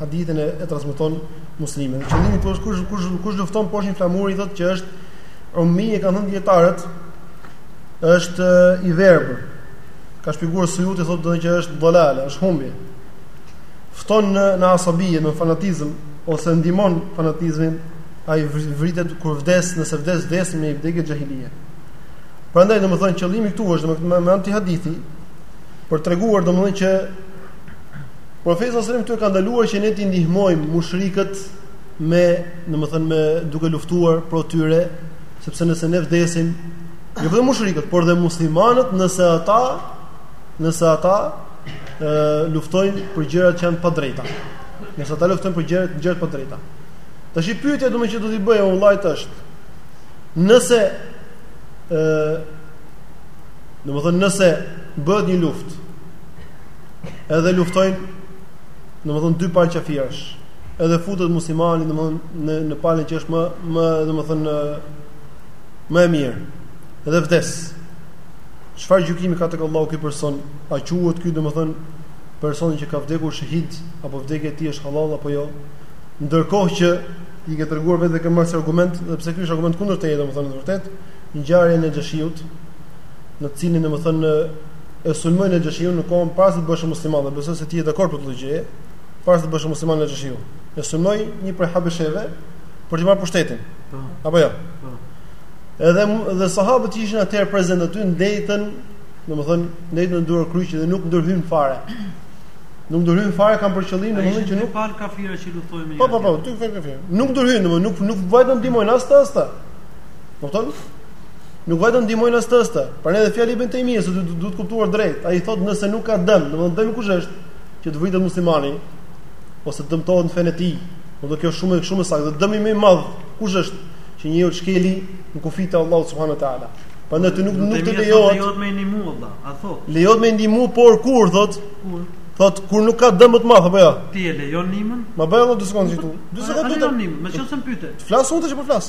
B: Hadithin e, e transmeton Muslimi. Dhe qëllimi po është kush kush kush lufton poshtë një flamuri thotë që është ummije, kanë thënë dietarët është i verbër. Ka shpjeguar Sujuti thotë do që është dolale, është humbje. Fton në në asabije, në fanatizëm ose ndihmon fanatizmin, ai vritet kur vdes, nëse vdes vdes me vdekje xhahilie. Prandaj domethënë qëllimi këtu është me, me, me anë të hadithit për treguar domethënë që Profeti sallallahu alajhi wasallam këtu ka ndaluar që ne t'i ndihmojmë mushrikët me, domethënë me duke luftuar pro tyre, sepse nëse ne vdesim, jo vetëm mushrikët, por dhe muslimanët, nëse ata, nëse ata ë luftojnë për gjëra që janë të padrejta. Nëse ata luftojnë për gjëra gjëra të padrejta. Tashi pyetja domethënë që do t'i bëj vëllait është, nëse ë domethënë nëse bëhet një luftë edhe luftojnë domethënë dy palë qafirash edhe futet muslimani domethënë në në palën që është më më domethënë më e mirë dhe vdes. Çfarë gjykimi ka tek Allahu ky person? A quhet ky domethën personi që ka vdekur shahid apo vdekja e tij është halal apo jo? Ndërkohë që i ke treguar vetë këtë si argument, dhe pse ky është argument kundër teje domethën në të vërtetë, ngjarjen e Nexhashiut, në të cilin domethën e sulmoi Naxhashiun në kohën para se të bëhesh musliman dhe besoj se ti je dakord për këtë gjë, para se të bëhesh musliman Naxhashiu, e sulmoi një prej habesheve për të marrë pushtetin.
A: Po.
B: Apo jo.
A: Po.
B: Edhe dhe sahabët që ishin atëherë prezant aty ndejtën, domethënë ndejtën në duarkryq dhe nuk ndërhynë fare. Nuk ndërhynë fare kanë për qëllim domethënë që dy
A: palë kafira që luftojnë me.
B: Po po po, dy palë kafira. Nuk ndërhynë domethënë nuk nuk vajtën ndihmojnë as ta as ta. Kupton? Nuk vajtën ndihmojnë as ta as ta, por edhe fjala e Ibn Taymijes duhet të kuptuar drejt. Ai thotë nëse nuk ka dëm, domethënë dëmi kush është? Që të vritet muslimani ose të dëmtohet në fenë e tij. Domethënë kjo është shumë shumë saktë. Dhe dëmi më i madh kush është? Që njeriu të shkeli në kufijtë e Allahut subhanehu teala. Prandaj ti nuk nuk të lejohet.
A: Lejohet me ndihmu, a thotë.
B: Lejohet me ndihmu, por kur thotë?
A: Kur?
B: Thot kur nuk ka dëm më të madh apo jo?
A: Ti e lejon nimën?
B: Më jep edhe 2 sekonda këtu. 2
A: sekonda. Nëse më pyet.
B: Flas unë tash po flas.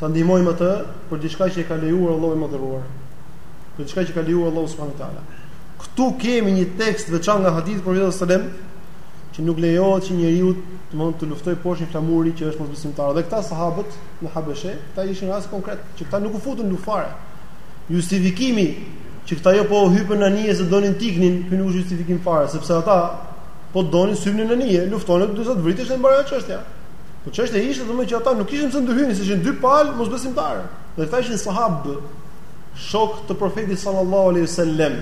B: ta ndihmojmë atë për diçka që e ka lejuar Allahu i Madhëruar, për diçka që ka lejuar Allahu subhanahu wa taala. Ktu kemi një tekst veçan nga hadithi i profetit sallallahu alaihi wasallam që nuk lejohet që njeriu të mund të luftojë poshtë një flamuri që është mosbesimtar. Dhe këta sahabët në Habeshe, këta ishin rast konkret, që këta nuk u futën fare. Justifikimi që këta jo po hypën në anije se donin t'iknin, ky nuk është justifikim fare, sepse ata po donin s'hipnin në anije, luftonin deri sa të vriteshin, mbaroi çështja. Po çështja ishte domethënë që ata nuk kishin pse ndërhynin, se ishin dy palë mosbesimtarë. Dhe ata ishin sahabë, shok të profetit sallallahu alaihi wasallam,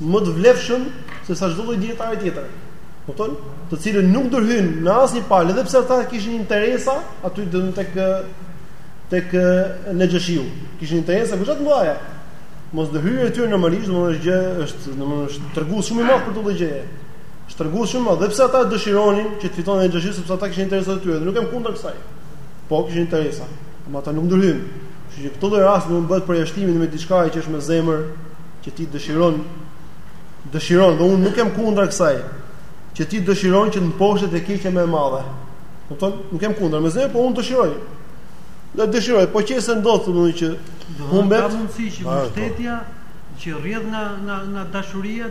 B: më të vlefshëm se sa çdo lloj dijetari tjetër. Kupton? Të cilët nuk ndërhynë në asnjë palë, edhe pse ata kishin interesa aty domethënë tek tek Nexhashiu. Kishin interesa goxha të mëdha. Mosndërhyrja e tyre normalisht, domethënë është gjë, është domethënë është tregues shumë i madh për këtë gjë. Është tregues shumë i madh, edhe pse ata dëshironin që të fitonin Nexhashiu sepse ata kishin interesat e tyre, nuk jam kundër kësaj. Po kishin interesa, por ata nuk ndërhynë. Kështu që në këtë lloj rasti do të bëhet përjashtimi me diçka që është me zemër, që ti dëshiron dëshiron dhe unë nuk jam kundër kësaj, që ti dëshiron që të mposhtet e keqja më e madhe. Kupton? Nuk jam kundër, me zemër po unë dëshiroj. Dhe dëshiroj, po çështja ndodh domethënë që humbet,
A: ka mundësi që mbështetja që rrjedh nga nga nga dashuria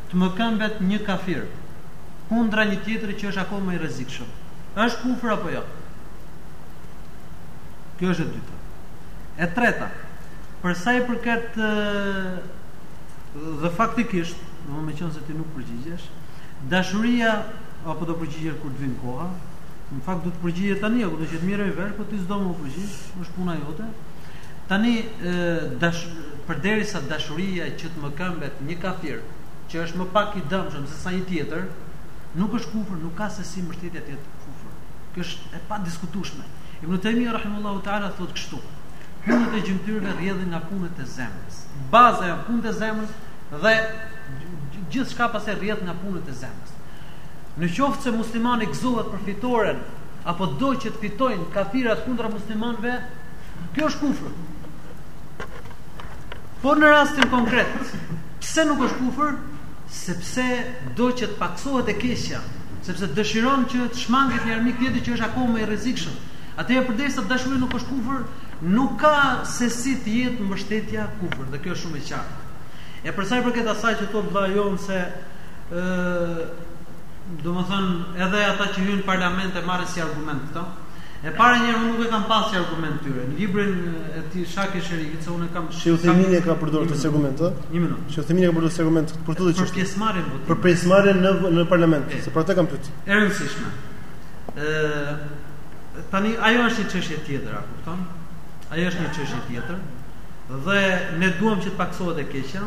A: Të mëkëmbet një kafir kundra një tjetri që është akoma më i rrezikshëm. Është kufër apo jo? Kjo është e dyta. E treta, për sa i përket dhe faktikisht, meqenëse ti nuk përgjigjesh, dashuria apo do përgjigjesh kur të vin koha? Në fakt dua të përgjigjesh tani, apo do të jetë mirë, more vesh, po ti s'do me u përgjigj, është puna jote. Tani dash Përderisa dashuria që të mëkëmbet një kafir, që është më pak i dëmshëm sesa një tjetër, nuk është kufër, nuk ka se si mbështetja të jetë kufër. Kjo është e padiskutueshme. Ibn Taymija rahimullahu ta'ala thotë kështu: Punët e gjymtyrëve rrjedhin nga punët e zemrës. Baza janë punët e zemrës dhe gjithçka pastaj rrjedh nga punët e zemrës. Në qoftë se muslimani gëzohet për fitoren apo do që të fitojnë kafirat kundra muslimanëve, kjo është kufër. Por në rastin konkret, pse nuk është kufër? Sepse do që të pakësohet e keqja, sepse dëshiron që të shmanget një armik tjetër që është akoma më i rrezikshëm. Atëherë përderisa dashuria nuk është kufër, nuk ka se si të jetë mbështetja kufër, dhe kjo është shumë e qartë. E për sa i përket asaj që thotë vllai jon se ë domethënë edhe ata që hyjnë në parlament e marrin si argument këto. E para njëherë unë nuk e kam pasë si argument aty. Në librin e tij Shaki Sherikit, se unë e kam...
B: Shejh Uthejmini e ka
A: përdorë
B: këtë
A: si
B: argument, ë?
A: Një minutë.
B: Shejh Uthejmini e ka përdorë këtë si argument për
A: atë
B: çështje?
A: Për pjesëmarrjen në votim.
B: Për pjesëmarrjen në, në parlament,
A: e,
B: se për atë kam pyetë.
A: E rëndësishme. E, tani, ajo është një çështje tjetër, a kupton? Ajo është një çështje tjetër. Dhe ne duam që të pakësohet e keqja,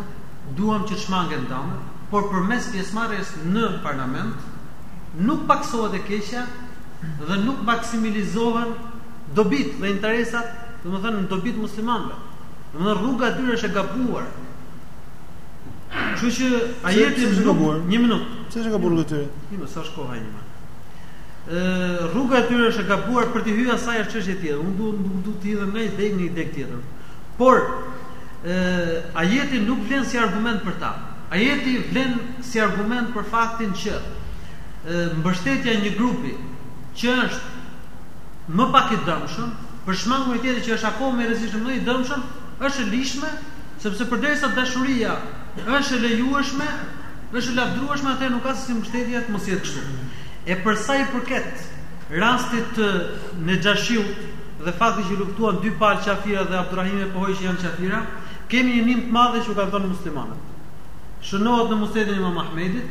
A: duam që të shmangen dëmet, por përmes pjesëmarrjes në parlament, nuk pakësohet e keqja, dhe nuk maksimalizohen dobitë dhe interesat, domethënë në dobi të muslimanëve. Domethënë rruga e tyre është e gabuar. Kështu që ajeti
B: është gabuar.
A: Një minutë.
B: Pse është gabuar rruga e tyre?
A: Një minutë, se është koha ime. Ë rruga e tyre është e gabuar për të hyrë, ajo është çështje tjetër. Unë duhet nuk du të hidhem nga një degë në një degë tjetër. Por ë ajeti nuk vlen si argument për ta. Ajeti vlen si argument për faktin që mbështetja e një grupi që është më pak i dëmshëm, për të shmangur një tjetër që është akoma më i rrezikshëm, më i dëmshëm, është e ligjshme, sepse përderisa dashuria është e lejueshme, është e lavdërueshme, atëherë nuk ka se si mbështetja të mos jetë kështu. E për sa i përket rastit të Nexhashiut dhe fakti që luftuan dy palë qafira dhe Abdurrahim e pohoi që janë qafira, kemi një nim të madhe që u kanë dhënë muslimanët. Shënohet në Musnedin e Imam Ahmedit,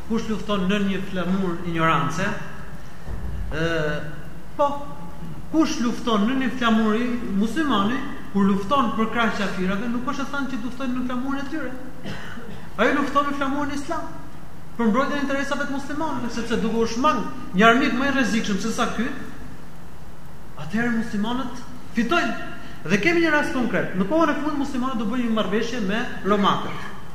A: Kush lufton nën një flamur injorance? Ë, po, kush lufton nën një flamur... Muslimani, kur lufton përkrah qafirave, nuk është e thënë që lufton nën flamurin e tyre. Ai lufton nën flamurin islam për mbrojtjen e interesave të muslimanëve, sepse duke u shmang një armik më i rrezikshëm se sa ky, atëherë muslimanët fitojnë. Dhe kemi një rast konkret. Në kohën e fundit muslimanët do bëjnë një marrëveshje me romakët.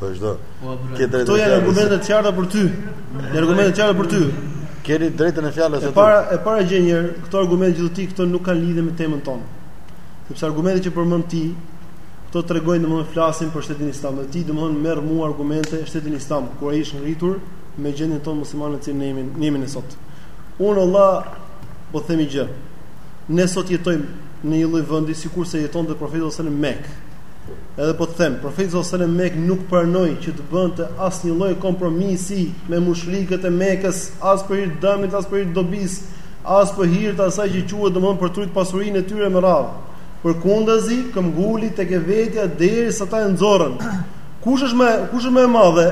A: Vazhdo.
B: Këto
A: janë argumente të qarta
B: për ty. Janë argumente të qarta për ty.
D: Keni drejtën e fjalës së
B: parë. E para gjë një, këto argumente që thu ti këto nuk kanë lidhje me temën tonë. Sepse argumentet që përmend ti, këto tregojnë domethënë flasin për shtetin islam. Dhe ti domethënë merr mua argumente shtetin islam, kur ai është ngritur me gjendjen tonë muslimanë që ne jemi, ne jemi ne sot. Unë vallahi po them një gjë. Ne sot jetojmë në një lloj vendi sikurse jetonte profeti sallallahu alajhi wasallam në Mekë. Edhe po të them, profeti sallallahu alajhi wasallam në Mekë nuk pranoi që të bënte asnjë lloj kompromisi me mushrikët e Mekës, as për hir të dëmit, as për hir të dobisë, as për hir të asaj që quhet domthon për t'rujt pasurinë e tyre me radhë. Përkundazi, këmbguli tek e vetja derisa ata e nxorrën. Kush është më kush është më e madhe?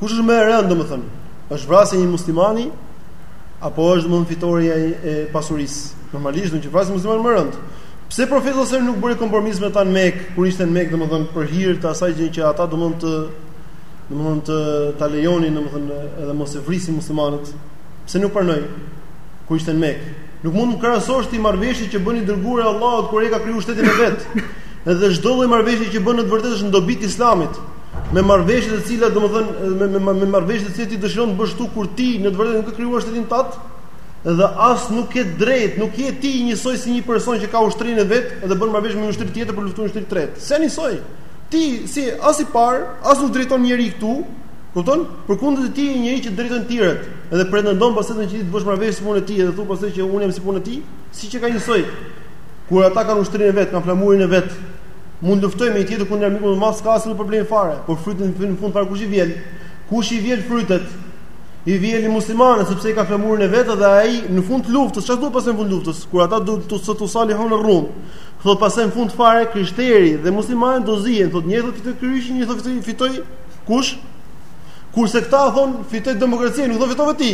B: kush është më e rëndë domthon? Është vrasja e një muslimani apo është domthon fitorja e pasurisë? Normalisht do të thush vrasja muslimanit më rënd. Pse profeti sallallahu alajhi wasallam nuk bëri kompromis me ta në Mekë, kur ishte në Mekë, domethënë për hir të asaj gjëje që ata domethënë domethënë ta lejonin domethënë edhe mos i vrisnin muslimanët. Pse nuk pranoi kur ishte në Mekë? Nuk mund të krahasosh ti marrveshjet që bën i dërguari i Allahut kur ai ka krijuar shtetin e vet. Edhe çdo lloj marrveshje që bën në të vërtetë është në dobi të Islamit. Me marrveshje të cilat domethënë me me, me marrveshje të cilat ti dëshiron të bësh tu kur ti në të vërtetë nuk e ke krijuar shtetin tat, dhe as nuk je drejt, nuk je ti njësoj si një person që ka ushtrin e vet dhe bën marrëveshje me një ushtri tjetër për t'luftu një ushtri t'tret. S'je njësoj. Ti s'je as i parë, as nuk drejton njeri këtu. Kupton? Përkundrazi ti je njeri që t'drejtojnë tjerët dhe pretendon pastaj që ti të bësh marrëveshje si puna e tij dhe thu pastaj që unë jam si puna e tij, s'është njësoj. Kur ata kanë ushtrin e vet, kanë flamurin e vet, mund luftojnë me një tjetër kundër armikut më të madh, s'ka asnjë problem fare, por frytet në fund fare kush i vjel? Kush i vjel frytet? i vjel muslimani sepse ai ka flamurin e vetë dhe ai në fund të luftës, çfarë thot pastaj në fund të luftës? Kur ata thot setusalihune Rum. Thot pastaj në fund fare krishteri dhe muslimani do zihen, thot njëri thot fitoi kryqi, njëri thot fitoi kush? Kurse këta thon fitoi demokracia, nuk thon fitove ti.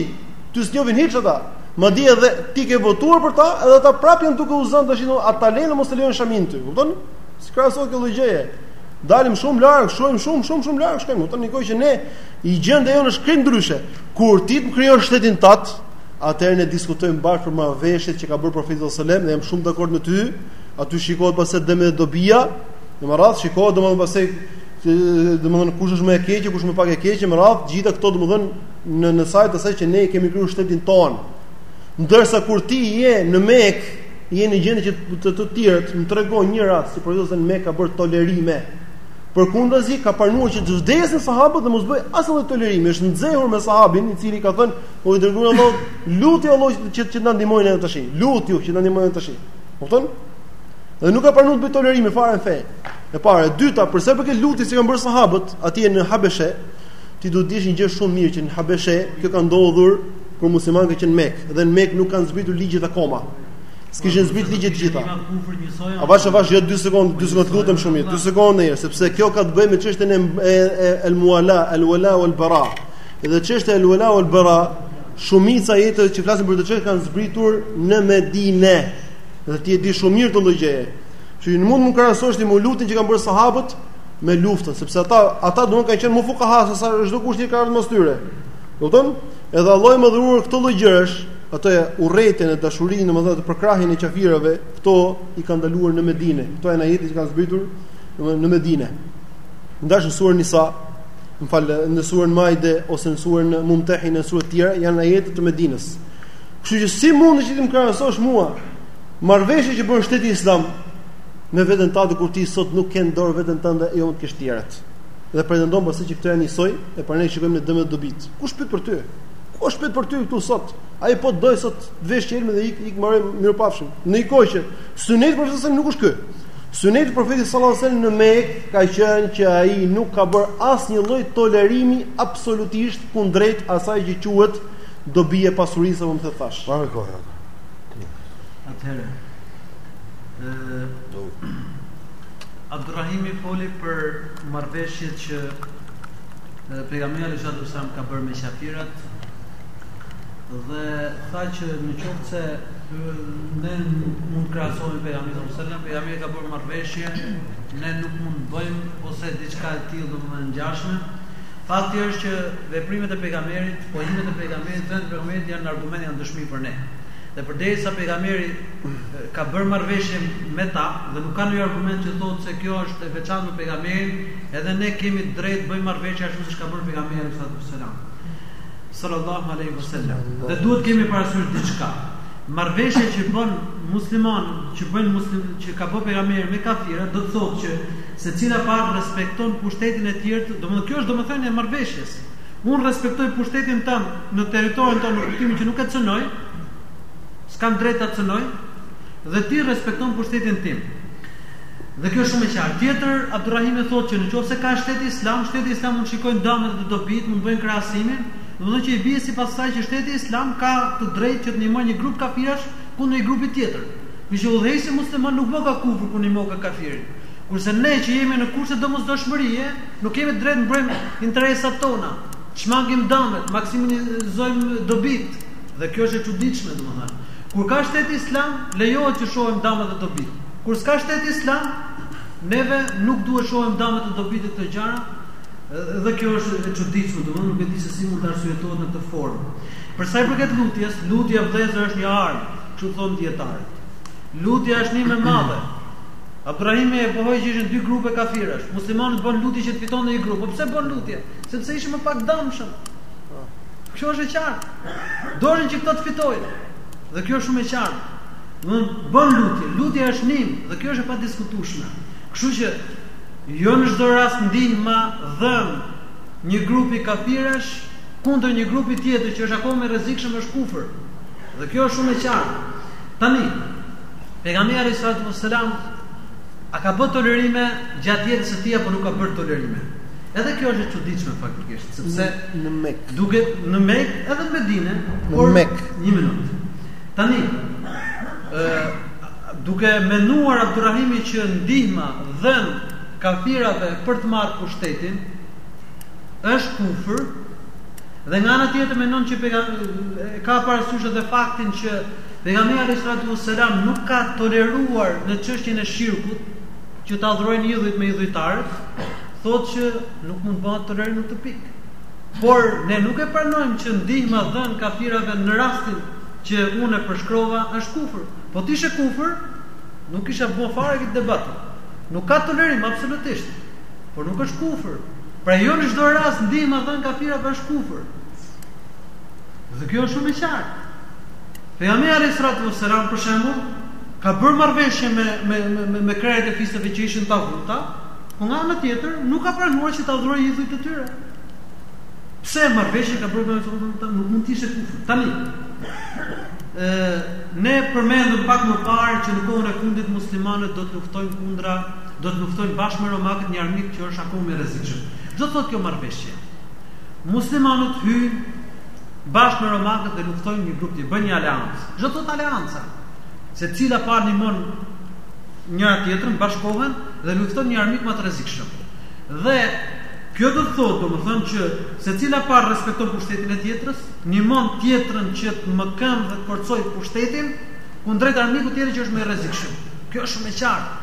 B: Ty s't'njohin hiç ata. Madje edhe ti ke votuar për ta, edhe ata prapë janë duke u zënë tash do ta lenë mos e lejojnë shamin ty. Kupton? S'krahasohet kjo gjëja. Dalim shumë larg, shkojmë shumë shumë shumë larg, shkojmë. Kupton? Nënkuptoj që ne Gjendja jonë është krejt ndryshe. Kur ti krijon shtetin tat, atëherë ne diskutojmë bashkë për marrëveshjet që ka bërë profeti sallallahu alajhi wasallam dhe jam shumë dakord me ty. Aty shikohet pastaj dëmi dhe dobia, e me radh shikohet domethënë pastaj domethënë kush është më e keqe, kush më pak e keqe, me radh, gjitha këto domethënë në në sajë të asaj që ne e kemi krijuar shtetin ton. Ndërsa kur ti je në Mekë, je në gjendje që të të tjerët më tregon një rast se si profeti në Mekë ka bërë tolerime Përkundazi ka pranuar që të vdesin sahabët dhe mos bëj asnjë tolerim. Është nxehur me sahabin i cili ka thënë, "O i dërguar Allah, lute Allahun që të na ndihmojë edhe tash. Lutju që të na ndihmojë tash." Kupton? Dhe nuk ka pranuar të bëj tolerime fare në fe. E para, e dyta, për sa i përket lutjes që kanë bërë sahabët atje në Habeshe, ti do të dish një gjë shumë mirë që në Habeshe kjo ka ndodhur kur muslimanët kanë qenë në Mekë dhe në Mekë nuk kanë zbritur ligjet akoma. S'kishin zbrit ligjet të gjitha. A vash vash jo 2 sekond, 2 sekond lutem shumë mirë, 2 sekond ne, sepse kjo ka të bëjë me çështjen e el muala, el wala wal bara. Dhe çështja e el wala wal bara, shumica e ajeteve që flasin për këtë çështje kanë zbritur në Medinë. Dhe ti e di shumë mirë këtë gjë. Që nuk mund të krahasosh ti më lutjen që kanë bërë sahabët me luftën, sepse ata ata kanë qenë më fukaha se sa çdokush tjetër ka ardhur mbas tyre. Kupton? Edhe Allahu më duruar këtë lloj gjësh, atë urrejtjen e dashurinë, domethënë përkrahjen e qafirëve, këto i kanë ndaluar në Medinë. Këto janë ajete që kanë zbritur domethënë në Medinë. Në suren Nisa, më fal, në suren Maide ose në suren Mumtahine, suret tjera janë ajete të Medinës. Kështu që si mund të më krahasosh mua marrveshje që bën shteti islam me veten tate kur ti sot nuk ke në dorë veten tënde e jo të kështjerat. Dhe pretendon pastaj që këto janë njësoj, e për ne shikojmë dëmet e dobitë. Kush pyet për ty? Kush pyet për ty këtu sot? Ai po të dojë sot të vë shqelmin dhe ik ik marrë mirëpafshim. Në një kohë që suneti i profetit nuk është ky. Suneti i profetit sallallahu alajhi wasallam në Mekë ka qenë që ai nuk ka bër asnjë lloj tolerimi absolutisht kundrejt asaj që quhet dobi e pasurisë apo më të thash.
D: Para kohë.
A: Atëherë. Ëh. Do. Abdurrahimi foli për marrëveshjet që Edhe pejgamberi alayhi salatu wasalam ka bërë me qafirat dhe tha që në qoftë se ne nuk mund të krahasohemi me pejgamberin sallallahu alajhi wasallam, pejgamberi ka bërë marrëveshje, ne nuk mund të bëjmë ose diçka e tillë domethënë të ngjashme. Fakti është që veprimet e pejgamberit, pojimet e pejgamberit, fjalët e pejgamberit janë argument janë dëshmi për ne. Dhe përderisa pejgamberi ka bërë marrëveshje me ta dhe nuk ka ndonjë argument që thotë se kjo është e veçantë për pejgamberin, Edhe ne kemi të drejtë të bëjmë marrëveshje ashtu siç ka bërë pejgamberi alayhi salatu wasalam. Sallallahu alaihi wasallam. Dhe duhet të kemi parasysh diçka. Marrëveshja që bën musliman, që bën muslim, që ka bërë pejgamberi me kafira, do të thotë që secila palë respekton pushtetin e tjetrës, domethënë kjo është domethënia e marrëveshjes. Unë respektoj pushtetin tënd në territorin tënd, në kuptimin që nuk e cënoj, s'kam drejt ta cënoj, dhe ti respekton pushtetin tim. Dhe kjo është shumë e qartë. Tjetër, Abdurrahimi thotë që në qoftë se ka shteti islam, shteti islam mund të shikojë damet dhe dobitë, mund të bëjnë krahasimin, domethënë që i bie sipas asaj që shteti islam ka të drejtë që të ndihmojë një grup kafirash kundër një grupi tjetër. Meqë udhëheqësi musliman nuk boka kufër kur ndihmoka kafirin. Kurse ne që jemi në kushte domosdoshmërie, nuk kemi të drejtë të mbrojmë interesat tona, të shmangim damet, maksimizojmë dobitë. Dhe kjo është e çuditshme, domethënë. Kur ka shtet islam, lejohet që shohim damet e dobitë. Kur s'ka shtet islam, neve nuk duhet shohim damet e dobitë e këto gjëra, dhe kjo është e çuditshme, domethënë nuk e di se si mund të arsyetohet në këtë formë. Për sa i përket lutjes, lutja vëllezër është një armë, kështu thonë dijetarët. Lutja është nim e madhe. Abdurrahimi e pohoi që ishin dy grupe kafirash. Muslimanët bënë lutje që të fitonte një grup. Po pse bënë lutje? Sepse ishin më pak të dëmshëm. Kjo është e qartë. Donin që këto të fitojnë. Dhe kjo është shumë e qartë. Domethënë bënë lutje, lutja është nim dhe kjo është e padiskutueshme. Kështu që jo në çdo rast ndihma dhënë një grupi kafirash kundër një grupi tjetër që është akoma më i rrezikshëm është kufër. Dhe kjo është shumë e qartë. Tani, pejgamberi alayhi salatu wasalam a ka bërë tolerime gjatë jetës së tij apo nuk ka bërë tolerime? Edhe kjo është e çuditshme faktikisht. Sepse
B: në Mekë.
A: Duke në Mekë edhe në Medinë, por
B: në Mekë.
A: Një minutë. Tani, ë duke menuar Abdurrahimi që ndihma dhënë kafirave për të marrë pushtetin është kufër dhe nga ana tjetër mendon që pega, ka parasysh edhe faktin që pejgamberi alayhi salatu wasalam nuk ka toleruar në çështjen e shirkut që t'i adhurojë idhujt me idhujtarët thotë që nuk mund të bëhet tolerim në këtë pikë. Por ne nuk e pranojmë që ndihma dhënë kafirave në rastin që unë e përshkrova është kufër. Po të ishte kufër, nuk kisha bërë fare këtë debat. Nuk ka tolerim absolutisht. Por nuk është kufër. Pra jo në çdo rast ndihma dhënë kafirave është kufër. Dhe kjo është shumë e qartë. Pejgamberi alayhis salatu wassalam për shembull ka bërë marrëveshje me me me me krerët e fiseve që ishin taguta, Por nga ana tjetër, nuk ka pranuar që të adhurojë idhujt e tyre. Pse marrëveshje ka bërë me ata, nuk mund të ishte kufër. Tani, ë ne përmendëm pak më parë që në kohën e fundit muslimanët do të luftojnë kundra, do të luftojnë bashkë me romakët një armik që është akoma më i rrezikshëm. Ç'do të thotë kjo marrëveshje? Muslimanët hyjnë bashkë me romakët dhe luftojnë një grup, bëjnë një aleancë. Ç'do të thotë aleanca? Secila palë ndihmon njëra tjetrën, bashkohen dhe luftojnë një armik më të rrezikshëm. Dhe kjo do të thotë, domethënë që secila palë respekton pushtetin e tjetrës, ndihmon tjetrën që të mëkëmbë dhe të forcojë pushtetin kundrejt armikut tjetër që është më i rrezikshëm. Kjo është shumë e qartë.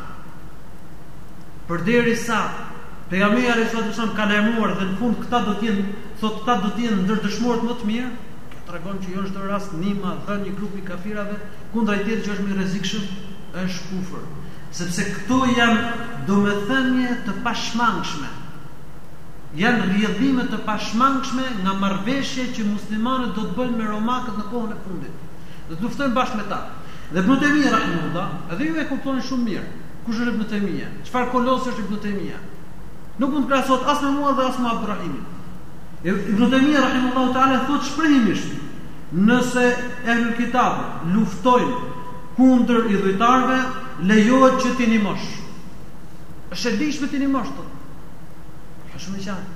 A: Përderisa pejgamberi alayhi salatu wasallam ka lajmëruar dhe në fund këta do të jenë, thotë këta do të jenë ndër dëshmorët më të mirë, kjo tregon që jo çdo rast ndihma dhënë një grupi kafirash kundrejt tjetrit që është më i rrezikshëm Është kufër, sepse këto janë domethënie të pashmangshme, janë rrjedhime të pashmangshme nga marrëveshja që muslimanët do të bëjnë me romakët në kohën e fundit. Do të luftojnë bashkë me ta. Dhe Ibn Taymija rahimullah, edhe ju e kuptoni shumë mirë kush është Ibn Taymija, çfarë kolos është Ibn Taymija. Nuk mund të krahasohet as me mua dhe as me Abdurrahimin. Ibn Taymija rahimullahu taala thotë shprehimisht, nëse ehli kitab luftojnë Kundër idhujtarëve lejohet që t'i nimosh. Është e lishme t'i nimosh. Është shumë e qartë.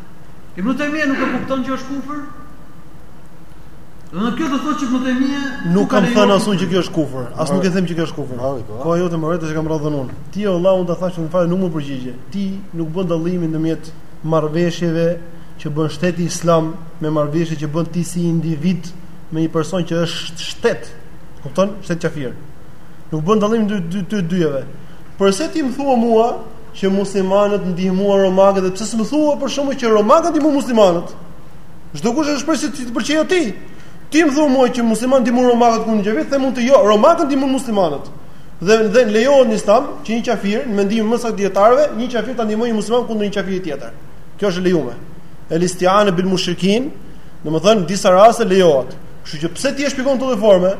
A: Ibn Taymija nuk e kupton që është kufër? Në kjo do thotë që Ibn Taymija
B: nuk kam thënë as unë që kjo është kufër. As nuk e them që kjo është kufër. Po ajo të mëret që kam radhën unë. Ti o Allahu ta thashë unë fare nuk më përgjigje. Ti nuk bën dallimin ndërmjet marrveshjeve që bën shteti islam me marrveshje që bën ti si individ me një person që është shtet. Kupton? Shtet kafir. Nuk bën dallim dy dy dy dyjeve. Përse ti më thua mua që muslimanët ndihmuan romakët dhe pse s'më thua për shembull që romakët ndihmu muslimanët? Çdokush e shpreh si t'i pëlqejë atij. Ti më thua mua që muslimanët ndihmu romakët kundër xhevet, them unë të jo, romakët ndihmu muslimanët. Dhe dhe lejohet në Islam që një kafir në mendimin më saktë dietarëve, një kafir ta ndihmojë një musliman kundër një kafiri tjetër. Kjo është lejuar. El isti'ane bil mushrikin, domethënë disa raste lejohet. Kështu që pse ti e shpjegon këtë formë?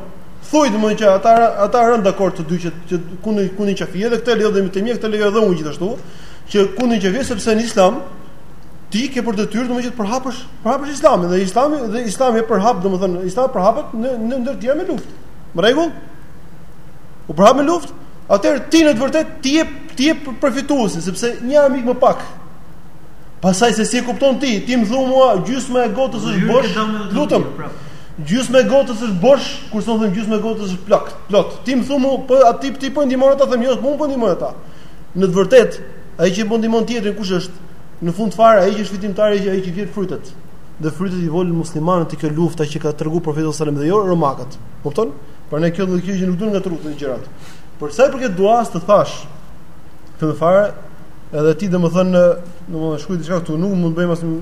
B: Thuaj domethënë që ata ata rënë dakord të dy që që kundër kundër qafiri dhe këtë lejon Ibn Taymija këtë lejoj dhe unë gjithashtu që kundër qafiri sepse në Islam ti ke për detyrë domethënë që të përhapësh përhapësh Islamin dhe Islami dhe Islami e përhap domethënë Islami përhapet në në ndër tjera me luftë. Në rregull? U përhap me luftë? Atëherë ti në të vërtetë ti je ti je përfituesi sepse një armik më pak Pastaj se si e kupton ti, ti më thu mua gjysmë e gotës është bosh, lutem. Gjysmë e gotës është bosh, kurse unë them gjysmë e gotës është plak, plot. Ti më thu mua po aty ti po ndihmon ata, them jo, po unë po ndihmon ata. Në të vërtetë, ai që po ndihmon tjetrin kush është? Në fund fare ai që është fitimtari që ai që vjel frytet. Dhe frytet i volën muslimanët te kjo lufta që ka tregu profeti sallallahu alajhi wasallam dhe jo romakët. Kupton? Por ne kjo do të kjo që nuk duhet nga trutë të gjërat. Për sa i përket duas të thash, të më fare, Edhe ti domethënë, domethënë shkruaj diçka këtu, nuk mund të bëjmë asnjë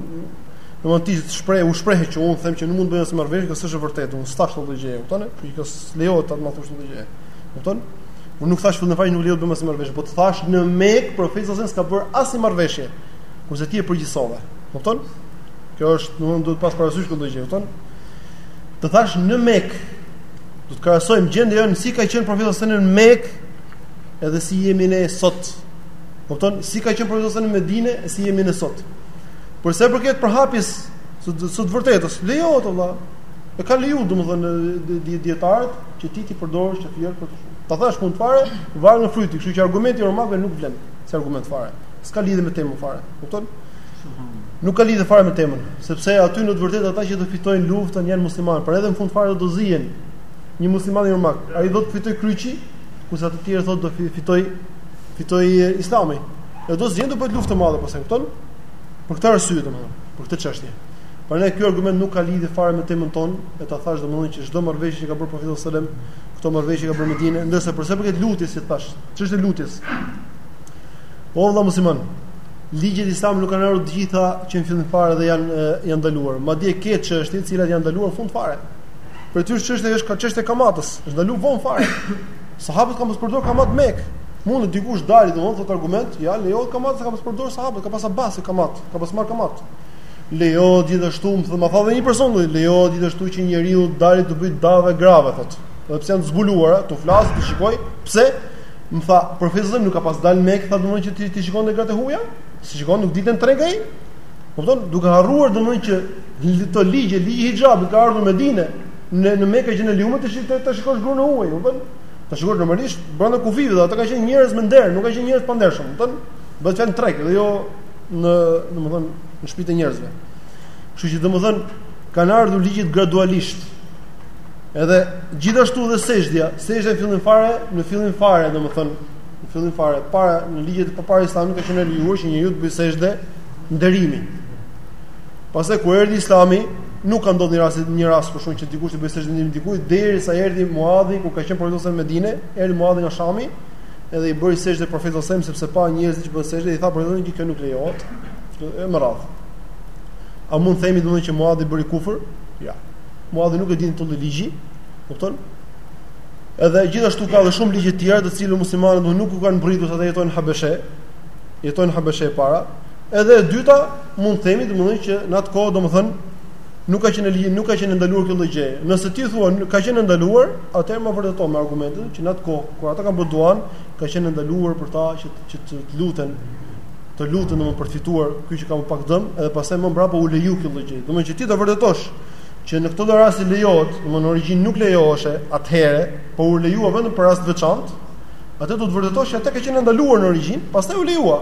B: domethënë ti të shpreh, u shpreh që unë them që nuk mund të bëjmë asnjë marrëveshje, kjo s'është e vërtetë, unë s'thash këtë gjë, e kupton? Po kjo s'lejohet ta më thosh këtë gjë. Kupton? Unë nuk thash fund në fund nuk lejohet të bëjmë asnjë marrëveshje, po të thash në Mekë profeti sallallahu alajhi wasallam s'ka bërë asnjë marrëveshje. Kurse ti e përgjithësove. Kupton? Kjo është, domethënë duhet pas parasysh këtë gjë, kupton? Të thash në Mekë do të krahasojmë gjendjen si ka qenë profeti sallallahu alajhi wasallam në Mekë edhe si jemi ne sot. Kupton si ka qenë profeti në Medinë e si jemi ne sot. Por sa i përket përhapjes së së vërtetës, lejohet valla. E ka leju, domethënë di dietarët që ti t'i përdorësh të fjalë për të shumë. Ta thash mund të fare, varet nga fryti, kështu që argumenti i romakëve nuk vlen, si argument fare. S'ka lidhje me temën fare. Kupton? Nuk ka lidhje fare me temën, sepse aty në të vërtetë ata që do fitojnë luftën janë muslimanë, por edhe në fund fare do zihen. Një musliman një romak, ai do të fitojë kryqi, kurse ata të tjerë thotë do fitojë fitoi Islami. Dhe do zihen do bëhet luftë e madhe pastaj kupton. Për këtë arsye domethënë, për këtë çështje. Prandaj ky argument nuk ka lidhje fare me temën tonë, e ta thash domethënë që çdo marrëveshje që ka bërë profeti sallallahu alajhi wasallam, këto marrëveshje ka bërë Medinë, ndërsa për sa i përket lutjes që thash, çështja lutjes? Po vëlla musliman, ligjet islame nuk kanë ardhur të gjitha që në fillim fare dhe janë janë ndaluar. Madje ke çështje të cilat janë ndaluar fund fare. Për ty çështja është ka çështja kamatës, është ndaluar vonë fare. Sahabët kanë pas përdor kamat Mekë. Mund të dikush dalë domthonë thotë argument, ja lejohet kamat se kanë pas përdor sahabët, ka pas Abasi kamat, ka pas marr kamat. Lejohet gjithashtu, më thonë, ma tha dhe një person thotë, lejohet gjithashtu që njeriu të dalë të bëj dave grave thotë. Edhe pse janë zbuluara, t'u flasë, t'i shikojë, pse? Më tha, profeti nuk ka pas dalë Mekë, tha domthonë që t'i t'i shikonte gratë e huaja? S'i shikonte kur dilte treg ai? Kupton? Duke harruar domthonë që këto ligje, ligji i hixhabit ka ardhur në Medinë, Në në Mekë qe lejume të shikosh të shikosh gruan e huaj, kupton? Të shikosh normalisht brenda kufijve, ata kanë qenë njerëz me nder, nuk kanë qenë njerëz pandershëm, kupton? Bëhet fjalë treg dhe jo në, domethënë, në shtëpi të njerëzve. Kështu që domethënë kanë ardhur ligjet gradualisht. Edhe gjithashtu dhe sexhdja, sexhdja fillim fare, në fillim fare domethënë, në fillim fare para në ligjet e para Islamit ka qenë lejuar që njeriu të bëjë sexhde nderimi. Pastaj kur erdhi Islami, nuk ka ndodhur një rast një rast për shkak që dikush të bëjë sexhde nderimi dikujt derisa erdhi Muadhi kur ka qenë profeti në Medinë, erdhi Muadhi nga Shami, edhe i bëri sexhde profetit sallallahu alajhi wasallam sepse pa njerëz që bënin sexhde, i tha profeti që kjo nuk lejohet. Është më radh. A mund të themi domethënë që Muadhi bëri kufër? Jo. Muadhi nuk e dinte këtë ligj, kupton? Edhe gjithashtu ka edhe shumë ligje të tjera të cilat muslimanët nuk u kanë mbërritur se ata jetonin në Habeshe, jetonin në Habeshe para, Edhe e dyta, mund të themi domethënë që në atë kohë domethënë nuk ka qenë ligj, nuk ka qenë ndaluar kjo gjë. Nëse ti thua ka qenë ndaluar, atëherë më vërteton me argumentin që në atë kohë kur ata kanë bërë duan, ka qenë ndaluar për ta që që të luten të luten domethënë për të fituar ky që ka më pak dëm, edhe pastaj më mbrapa u leju kjo gjë. Domethënë që ti do vërtetosh që në këto raste lejohet, domethënë në origjinë nuk lejoheshe atëherë, por u lejua vetëm për rast të veçantë, atë do të vërtetosh që atëherë ka qenë ndaluar në origjinë, pastaj u lejua.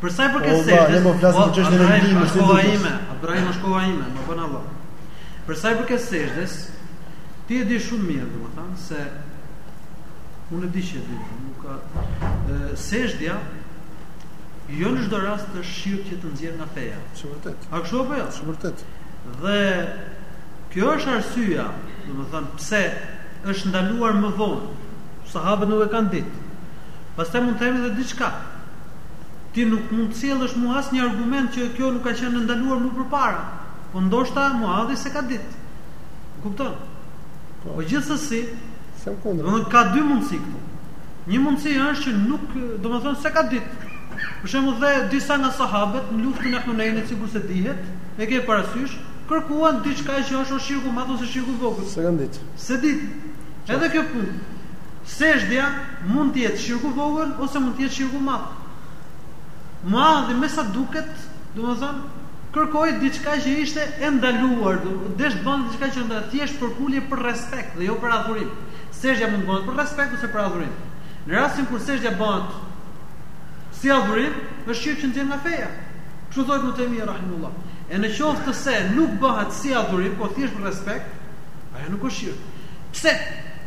A: Për sa i përket
B: sejdes... O, Allah, ne po flasim për çështje në rendim,
A: në sejdes. Abdurrahim, ime, Abdurrahim është koha ime, më bënë Allah. Për sa i përket sejdes, ti e di shumë mirë, domethënë, se... Unë e di që e di, nuk ka... Sejdja, jo në çdo rast është shirk që të nxjerr nga feja.
B: Është vërtet.
A: A kështu apo jo?
B: Është vërtet.
A: Dhe... Kjo është arsyeja, domethënë, pse është ndaluar më vonë, sahabët nuk e kanë ditë. Pastaj mund të themi edhe diçka. Ti nuk mund të sjellësh mua asnjë argument që kjo nuk ka qenë e ndaluar më përpara. Po ndoshta Muadhi s'e ka ditë. E kupton? Po, po gjithsesi,
B: s'kam kundër.
A: Domethënë ka dy mundësi këtu. Një mundësi është që nuk, domethënë s'e ka ditë. Për shembull dhe disa nga sahabët në luftën e Hunenit, sikurse dihet, e ke parasysh, kërkuan diçka që është o shirk i madh ose shirk i vogël.
B: S'e kanë ditë.
A: S'e ditë. Edhe kjo punë. Sejdja mund të jetë shirk i vogël ose mund të jetë shirk i madh. Muadhi me sa duket, domethënë, kërkoi diçka që ishte e ndaluar, desh të bënte diçka që është thjesht përkulje për respekt dhe jo për adhurim. Sejdja mund të bëhet për respekt ose për adhurim. Në rastin kur sejdja bëhet si adhurim, është shirk që nxjerr nga feja. Kështu thotë Ibn Tejmije rahimullah. E në qoftë se nuk bëhet si adhurim, por thjesht për respekt, ajo nuk është shirk. Pse?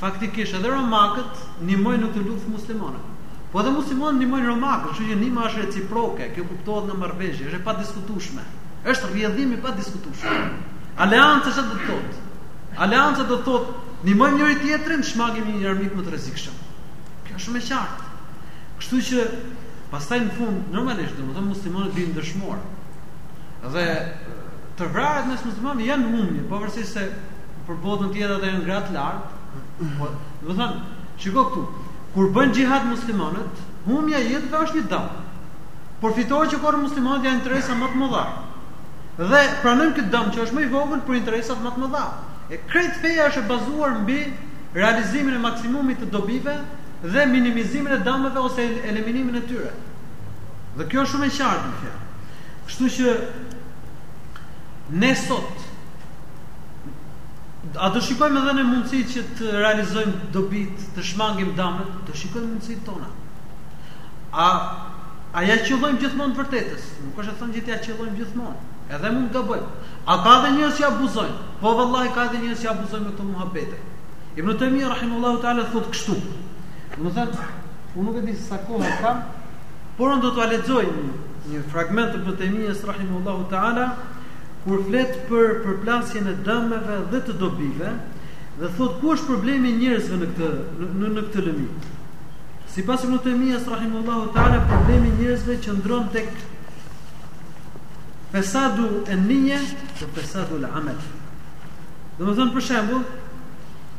A: Faktikisht edhe romakët ndihmojnë në këtë luftë muslimanët. Po edhe muslimanët ndihmojnë romakët, kështu që ndihma është reciproke, kjo kuptohet nga marrëveshja, është e padiskutueshme. Është rrjedhim i padiskutueshëm. Aleanca çfarë do të thotë? Aleanca do të thotë ndihmojmë njëri tjetrin, shmangim një armik më të rrezikshëm. Kjo është shumë e qartë. Kështu që pastaj në fund normalisht domethënë muslimanët bien dëshmorë. Dhe të vrarët mes muslimanëve janë humbje, pavarësisht se për botën tjetër ata janë gradë lart. Po, domethënë, shiko këtu, kur bëjnë xhihad muslimanët, humja e jetëve është një dëm. Por fitoret që korrin muslimanët janë interesa më të mëdha. Dhe pranojmë këtë dëm që është më i vogël për interesat më të mëdha. E krejt feja është e bazuar mbi realizimin e maksimumit të dobive dhe minimizimin e dëmeve ose eliminimin e tyre. Dhe kjo është shumë e qartë në fe. Kështu që ne sot A do shikojmë edhe mundësit që të realizojmë dobit, të shmangim damet, do shikojmë mundësit tona. A, a ja qëllojmë gjithmonë të vërtetës? Nuk është e thënë që ja qëllojmë gjithmonë. Edhe mund të gabojmë. A ka dhe njerëz që abuzojnë? Po vallahi ka dhe njerëz që abuzojnë me këto muhabete. Ibn Tejmije, Rahimullahu Teala, thot kështu. Domethënë, unë nuk e di sa kohë kam, por unë do ta lexoj një, një fragment të Ibn Tejmijes, Rahimullahu Teala, kur flet për përplasjen e dameve dhe të dobive dhe thotë ku është problemi i njerëzve në këtë në në këtë lëmi. Sipas Ibn Taymiyyah rahimullahu taala problemi i njerëzve qëndron tek fesadu en-niyya dhe fesadu el amel. Domethënë për shembull,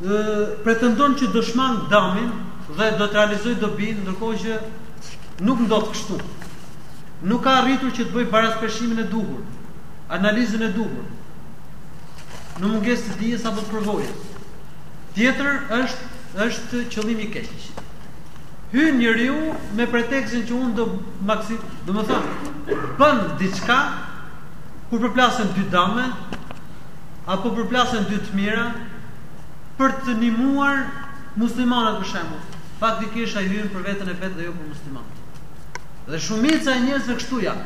A: ë pretendon që do shmang damin dhe do të realizoj dobin, ndërkohë që nuk ndodh kështu. Nuk ka arritur që të bëj baraspeshimin e duhur. analizën e duhur në mungesë të dijes apo të përvojës. Tjetër është është qëllimi i keq. Hyn njeriu me pretekstin që unë do maksim, domethënë, bën diçka kur përplasen dy dame apo përplasen dy të mira për të ndihmuar muslimanët për shembull. Faktikisht ai hyn për veten e vet dhe jo për muslimanët. Dhe shumica e njerëzve kështu janë.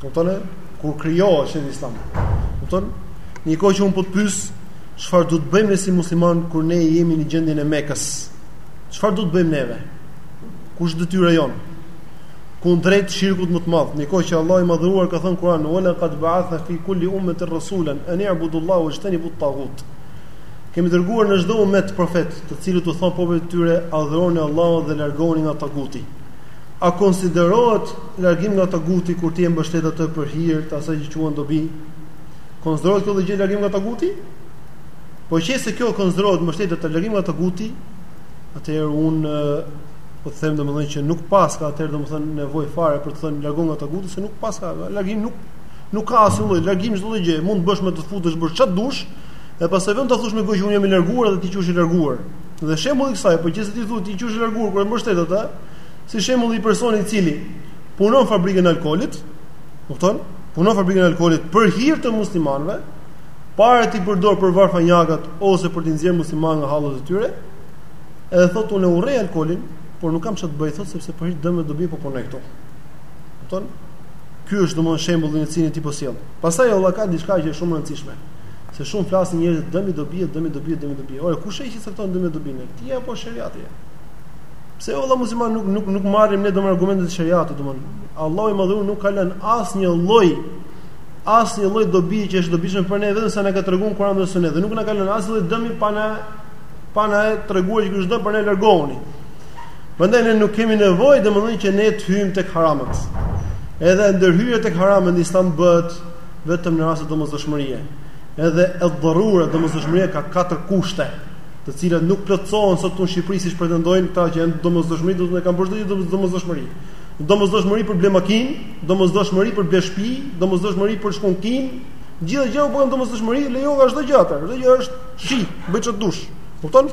B: Kupton? Kur krijohet shteti islam. Kupton? Në një kohë që un po të pyes çfarë do të bëjmë si musliman kur ne jemi në gjendjen e Mekës. Çfarë do të bëjmë neve? Kush është detyra jonë kundrejt shirkut më të madh, në një kohë që Allahu i madhëruar ka thënë në Kur'an, "Wa laqad ba'athna fi kulli ummatin rasulan an i'budu Allaha wajtanibu at-taghut." Kemi dërguar në çdo umet profet, të cilët u thonë popujve të tyre, "Adhuroni Allahun dhe largohuni nga taguti." A konsiderohet largim nga taguti kur ti e mbështet atë për hir të asaj që quhet dobi? Konsiderohet kjo gjë largim nga taguti? Po qe se kjo konsiderohet mbështetje, largim nga taguti, atëherë un po të them domethënë që nuk paska atëherë domethënë nevojë fare për të thënë largim nga taguti se nuk paska largim nuk nuk ka asnjë lloj largim çdo lloj gjë, mund të bësh me të futesh bësh ça t'dush, e pastaj vetëm të thuash me gojë që un jam i larguar dhe ti qenke i larguar. Dhe shembulli i kësaj, po qëse ti thua ti qenke i larguar kur e mbështet atë, si shembulli i personit i cili punon në fabrikën e alkoolit, kupton? Punon në fabrikën e alkoolit për hir të muslimanëve, paratë i përdor për varfanjakët ose për të nxjerrë muslimanë nga hallet e tyre, edhe thotë unë e urrej alkoolin, por nuk kam çfarë të bëj thotë sepse për hir të dëmeve dobive po punoj këtu. Kupton? Ky është domethënë shembulli të cilin ti po sjell. Pastaj Allah ka diçka që është shumë e rëndësishme. Se shumë flasin njerëzit dëmi dobia, dëmi dobia, dëmi dobia. Ore kush e njeh se këto dëmi dobia? Ti apo sheriati? Pse vëlla musliman nuk nuk nuk marrim ne domethënë argumentet e sheriatit domethënë. Allahu i madhëruar nuk ka lënë asnjë lloj asnjë lloj dobi që është dobishme për ne vetëm sa na ka treguar Kurani dhe Suneti. Dhe nuk na ka lënë asnjë lloj dëmi pa na pa na e treguar që kush do për ne largohuni. Prandaj ne nuk kemi nevojë domethënë që ne të hyjmë tek haramet. Edhe ndërhyrja tek haramet në Islam bëhet vetëm në raste domosdoshmërie. Edhe ad-darura, domosdoshmëria ka katër kushte, të cilat nuk plotësohen sot në Shqipëri siç pretendojnë këta që janë domosdoshmëri, domethënë kanë bërë çdo gjë domosdoshmëri. Domosdoshmëri për ble makinë, domosdoshmëri për ble shtëpi, domosdoshmëri për shkollim, gjithë gjëja u bëka domosdoshmëri, lejoka çdo gjë atëherë. Çdo gjë në shitje, bëj çfarë dush. Kupton?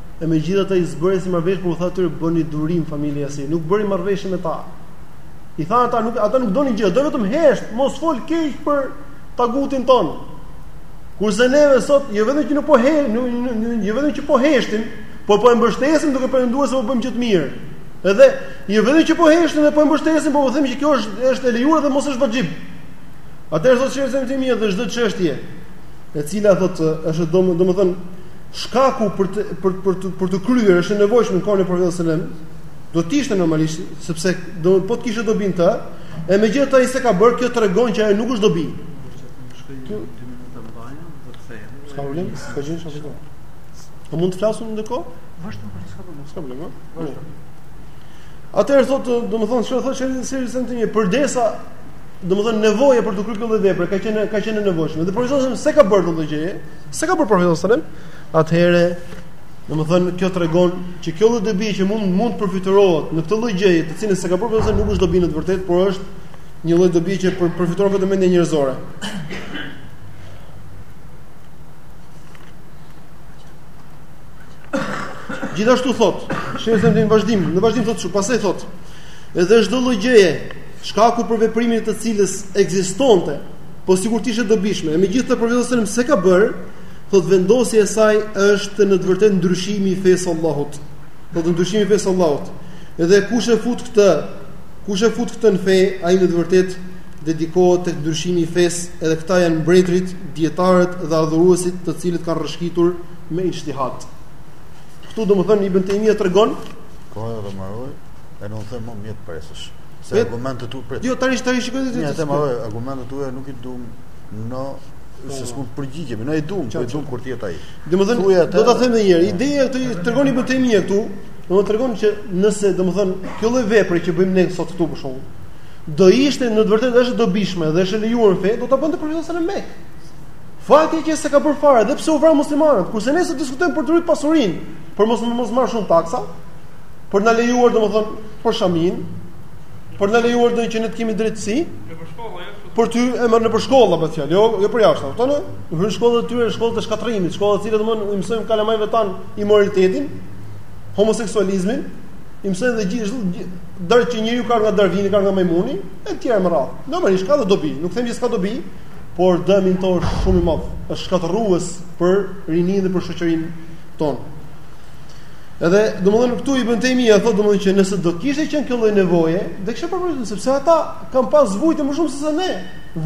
B: E megjithatë ai s'bëri asnjë marrëveshje, por u tha atyre bëni durim familja Jasir, nuk bëri marrëveshje me ta. I thanë ata nuk ata nuk donin gjë, do vetëm hesht, mos fol keq për tagutin ton. Kurse neve sot, jo vetëm që nuk po he, jo vetëm që po heshtim, po po e mbështesim duke pretenduar se po bëjmë gjë të mirë. Edhe jo vetëm që po heshtim dhe po e mbështesim, por po themi që kjo është është e lejuar dhe mos është vaxhib. Atëherë sot çështja e votimit dhe çdo çështje e cila thotë është domethënë shkaku për të për për të për të kryer është e nevojshme kohën e profetit sallallahu alajhi wasallam do të ishte normalisht sepse do po të kishte dobi në të e megjithatë ai s'e ka bërë kjo tregon që ajo nuk është dobi S'ka problem, s'ka gjë çfarë do. A mund të flasim ndërkohë?
A: Vazhdo, po s'ka problem.
B: S'ka problem. Vazhdo. Atëherë thotë, domethënë çfarë thotë shehu Islam Ibn Tejmije, përderisa domethënë nevoja për të kryer këtë vepër, ka qenë ka qenë nevojshme. Dhe profeti s'e ka bërë këtë gjë, S'e ka bërë profeti sallallahu alajhi wasallam. Atëherë, domethënë kjo tregon që kjo lloj dobi që mund mund të përfitohet në këtë lloj gjëje, të cilën s'e ka bërë profeti nuk është dobi në të vërtetë, por është një lloj dobi që për, përfiton vetëm mendja njerëzore. Gjithashtu thot, shehu Islam në vazhdim, në vazhdim thot, pastaj thot, edhe çdo lloj gjëje, shkaku për veprimin e të cilës ekzistonte Po sikur të ishte e dobishme, e megjithëse profeti sallallahu alajhi wasallam s'e ka bërë, thotë vendosja e saj është në të vërtetë ndryshimi i fesë së Allahut. Domethënë ndryshimi i fesë së Allahut. Dhe kush e fut këtë, kush e fut këtë në fe, ai në të vërtetë dedikohet tek ndryshimi i fesë, edhe këta janë mbretërit, dijetarët dhe adhuruesit, të cilët kanë rrëshqitur me ixhtihad. Ktu domethënë Ibn Taymija tregon,
D: koha do mbarojë, e nuk them më një të presësh. Se
B: Pet,
D: argumentet tu prit.
B: Jo, tani tani shikoj
D: se ti. Na them ajo, argumentet tuaja nuk i duam ne po. se s'ku përgjigjemi, ne i duam, po i duam kur ti ai.
B: Domethënë, do ta them edhe një herë, ideja këtu tregon Ibn Taymija këtu, domethënë tregon që nëse domethënë kjo lloj vepre që bëjmë ne sot këtu për shkakun, do ishte në të vërtetë e dobishme dhe e lejuar në fe, do ta bënte profeti s.a.s. në Mekë. Fakti që s'e ka bërë fare, dhe pse u vranë muslimanët, kurse ne sot diskutojmë për të rrit pasurinë, për mos mos marrë shumë taksa, Për na lejuar domethënë për shaminë, për na lejuar domethënë që ne të kemi drejtësi. Nëpër shkolla, jo. Për ty e më nëpër shkolla bëhet fjalë, jo, jo për jashtë, thonë. Nëpër shkolla të tyre, shkolla të shkatërrimit, shkolla të cilat domethënë i mësojnë kalamajve tanë imoralitetin, homoseksualizmin, i mësojnë dhe gjithë çdo gjë që njeriu ka nga Darvini, ka nga majmuni, e tjera me radhë. Normalisht ka dhe dobi, nuk them që s'ka dobi, por dëmi në to është shumë i madh, është shkatërrues për rininë dhe për shoqërinë tonë. Edhe domethënë këtu Ibn Taymija thotë domethënë që nëse do kishte qenë kjo lloj nevoje, do kishte përmendur sepse ata kanë pas vujtë më shumë se sa ne.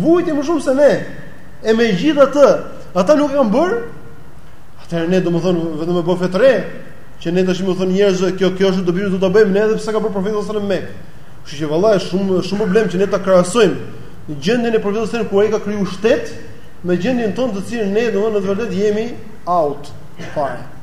B: Vujtë më shumë se ne. E megjithatë, ata nuk e kanë bërë. Atëherë ne domethënë vetëm e bëfë të re, që ne tashi u themi njerëzve, kjo kjo është dobi do ta bëjmë ne edhe pse s'e ka bërë profeti sallallahu alajhi wasallam në Mekë. Kështu që vallahi është shumë shumë problem që ne ta krahasojmë gjendjen e profetit sallallahu alajhi wasallam kur ai ka kriju shtet me gjendjen tonë të cilën ne domethënë në të vërtetë jemi out fare.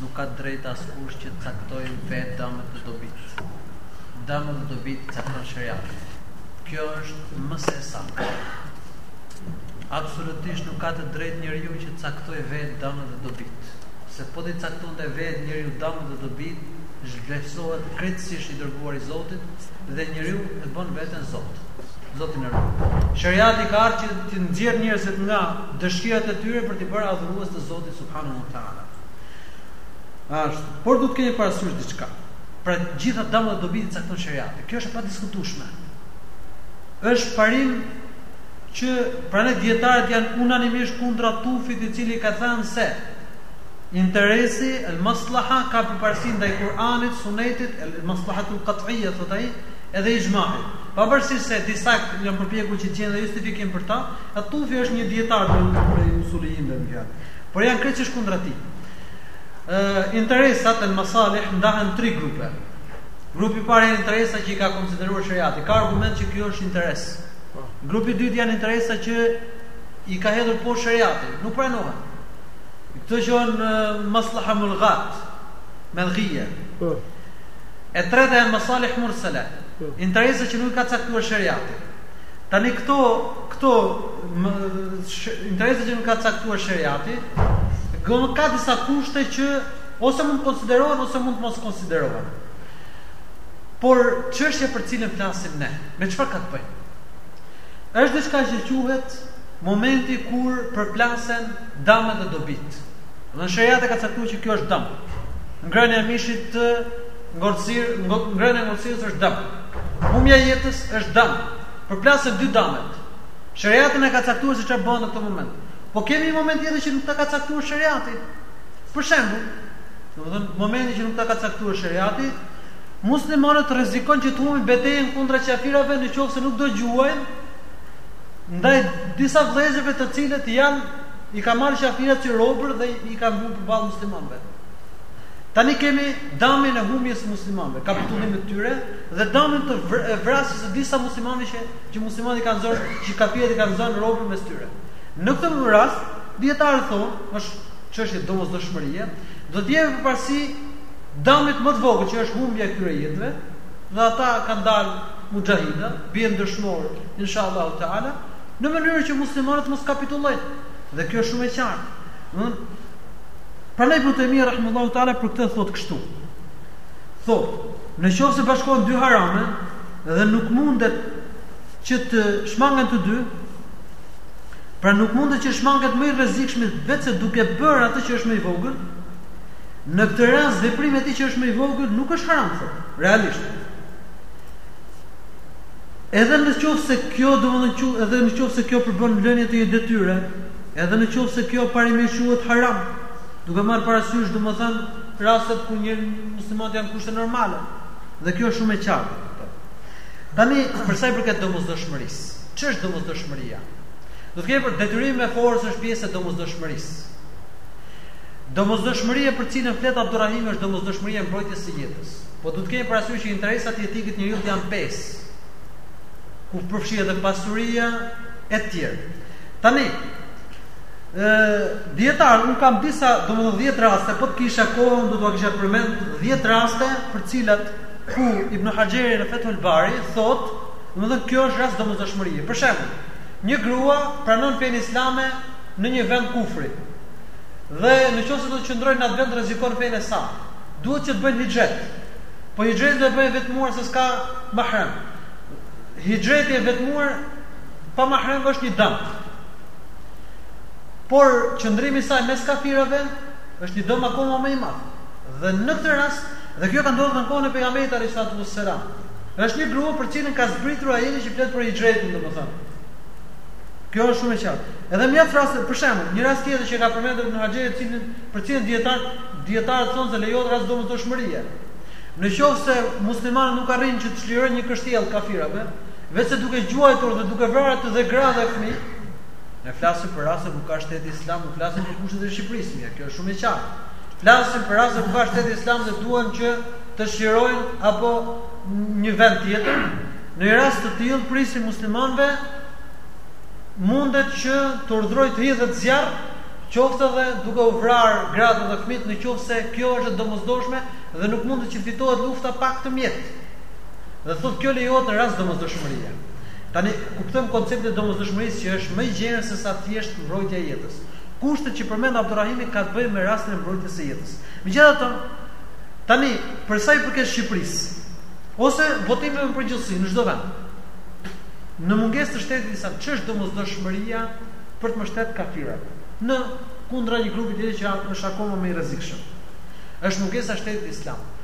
A: Nuk ka
D: të
A: drejtë askush që të caktojë vetë dëmet dhe dobitë. Dëmet dhe dobitë i cakton shariati. Kjo është më se e saktë. Absolutisht nuk ka të drejtë njeriu që të caktojë vetë dëmet dhe dobitë. Se po të caktonte vetë njeriu dëmet dhe dobitë, zhvlerësohet krejtësisht i dërguari i Zotit dhe njeriu e bën veten Zot. Zotin e rrugë. Sheriati ka ardhur që të nxjerrë njerëzit nga dëshirat e tyre për t'i bërë adhurues të Zotit subhanehu ve teala. Ashtu. Por duhet të kemi parasysh diçka. Pra të gjitha dëmet dhe dobitë i cakton shariati. Kjo është e padiskutueshme. Është parim që prandaj dijetarët janë unanimisht kundra Tufit i cili ka thënë se interesi el maslaha ka përparësi ndaj Kur'anit, Sunetit, el maslahatul qat'iyya thotë ai, edhe ixhmait. Pavarësisht se disa janë përpjekur që t'i gjejnë justifikim por Et-Tufi është një dijetar prej usulijinëve dhe më Por janë krejtësisht kundra tij. Ë interesat el masalih ndahen tri grupe. Grupi i parë janë interesa që i ka konsideruar shariati, ka argument që kjo është interes. Po. Grupi i dytë janë interesa që i ka hedhur poshtë shariati, nuk pranohen. Këto quhen maslaha mulghat, melghije.
B: Po.
A: E treta janë masalih mursele, po. interesa që nuk i ka caktuar shariati. Tani këto këto interesa që nuk ka caktuar sheriati, domethënë ka disa kushte që ose mund të konsiderohen ose mund të mos konsiderohen. Por çështja për cilën flasim ne, me çfarë ka të bëjë? Është diçka që quhet momenti kur përplasen dëmet dhe dobitë. Dhe sheriati ka caktuar që kjo është dëm. Ngrënia e mishit të ngordhësir, ngrënia e ngordhësirës është dëm. Humbja e jetës është dëm. Përplasen dy dëmet. Sheriati e ka caktuar se çfarë bëhet në këtë moment. Po kemi një moment tjetër që nuk ta ka caktuar sheriati. Për shembull, domethënë momenti që nuk ta ka caktuar sheriati, muslimanët rrezikojnë që të humbin betejën kundra qafirave në qoftë se nuk do gjuajnë ndaj disa vëllezërve të cilët janë i ka marrë qafirat si robër dhe i kanë vënë përballë muslimanëve. Tani kemi damin e humbjes së muslimanëve, kapitullimin e tyre dhe damin të vrasjes së disa muslimanëve që që muslimanët kanë zënë, që kafirat i kanë zënë robër mes tyre. Në këtë rast, dijetarët thonë, është çështje domosdoshmërie, do t'i jepet përparësi damit më të vogël që është humbja e këtyre jetëve, dhe ata kanë dalë muxhahida, bien dëshmorë, inshallah taala, në mënyrë që muslimanët mos kapitullojnë. Dhe kjo është shumë e qartë. Domthonë, Prandaj Ibn Tejmije rahimullahu taala për këtë thotë kështu. Thotë, në qoftë se bashkohen dy harame dhe nuk mundet që të shmangen të dy, pra nuk mundet që shmanget më i rrezikshmi vetëm duke bërë atë që është më i vogël, në këtë rast veprimi i atij që është më i vogël nuk është haram thotë, realisht. Edhe në qoftë se kjo domethënë edhe në qoftë se kjo përbën lënie të një detyre, Edhe në qoftë se kjo parimisht quhet haram, duke marrë parasysh, domethënë, rastet kur një muslimanët janë në kushte normale. Dhe kjo është shumë e qartë. Tani, për sa i përket domosdoshmërisë, ç'është domosdoshmëria? Do të kemi për detyrimi me forcë është pjesë e domosdoshmërisë. Domosdoshmëria për cilën flet Abdurrahim është domosdoshmëria e mbrojtjes së jetës. Po do të kemi parasysh që interesat jetike të njeriut janë pesë. Ku përfshihet edhe pasuria e tjerë. Tani, ë dijetarë unë kam disa domethënë 10 raste po të kisha kohën do të kisha përmend 10 raste për të cilat ku Ibn Haxheri në Fethul Bari thotë, domethënë kjo është rast domosdoshmërie. Për shembull, një grua pranon fenë islame në një vend kufri. Dhe në qoftë se do të qëndrojë në atë vend rrezikon fenë e saj. Duhet që të bëjë hixhret. Po hixhretin do ta bëjë e vetmuar se s'ka mahram. Hixhreti e vetmuar Pa mahrem është një dëm. Por qëndrimi i saj mes kafirëve është një dëm akoma më i madh. Dhe në këtë rast, dhe kjo ka ndodhur në kohën e pejgamberit alayhi salatu wassalam. Është një grua për cilën ka zbritur ajeti që flet për hijretin, domethënë. Kjo është shumë e qartë. Edhe mjaft raste, për shembull, një rast tjetër që ka përmendur Ibn Haxheri, të cilin për cilin dietar dietarët thonë se lejohet rast domosdoshmërie. Në qoftë se muslimani nuk arrin që të çlirojë një kështjellë kafirash, Veçse duke gjuajtur dhe duke vrarë aty dhe gra dhe fëmijë. Ne flasim për raste ku ka shtet islam, nuk flasim për kushtet e Shqipërisë, mirë, kjo është shumë e qartë. Flasim për raste ku ka shtet islam dhe duan që të çlirojnë apo një vend tjetër. Në një rast të tillë prijësi i muslimanëve mundet që të urdhërojë të hidhet zjarr, qoftë edhe duke u vrarë gratë dhe fëmijët, nëse kjo është e domosdoshme dhe nuk mundet që të fitohet lufta pa këtë mjet. Dhe thotë kjo lejohet në rast domosdoshmërie. Tani kuptojmë konceptin e domosdoshmërisë që është më i gjerë se sa thjesht mbrojtja e jetës. Kushtet që përmend Abdurrahimi ka të bëjë me rastin e mbrojtjes së jetës. Megjithatë, tani për sa i përket Shqipërisë, ose votimeve në përgjithësi në çdo vend. Në mungesë të shtetit islam, ç'është domosdoshmëria për të mbështetur kafirat? Në kundra një grupi tjetër që është akoma më i rrezikshëm. Është mungesa e shtetit islam.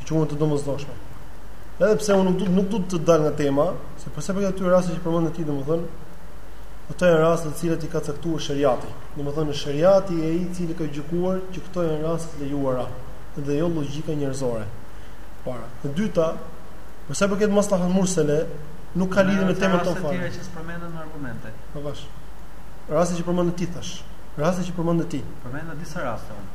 B: që quhen të domosdoshme. Edhe pse unë nuk do nuk do të dal nga tema, se për sa i përket raste që përmende ti domethënë, ato janë raste të cilat i ka caktuar shariati. Domethënë shariati është ai i cili ka gjykuar që këto janë raste të lejuara dhe jo logjika njerëzore. E para. E dyta, për sa i përket maslaha mursele, nuk ka lidhje me temën tonë fare.
A: Raste që përmenden me argumente.
B: Po avash. Raste që përmende ti thash. Raste që përmende ti.
A: Përmenda disa raste unë.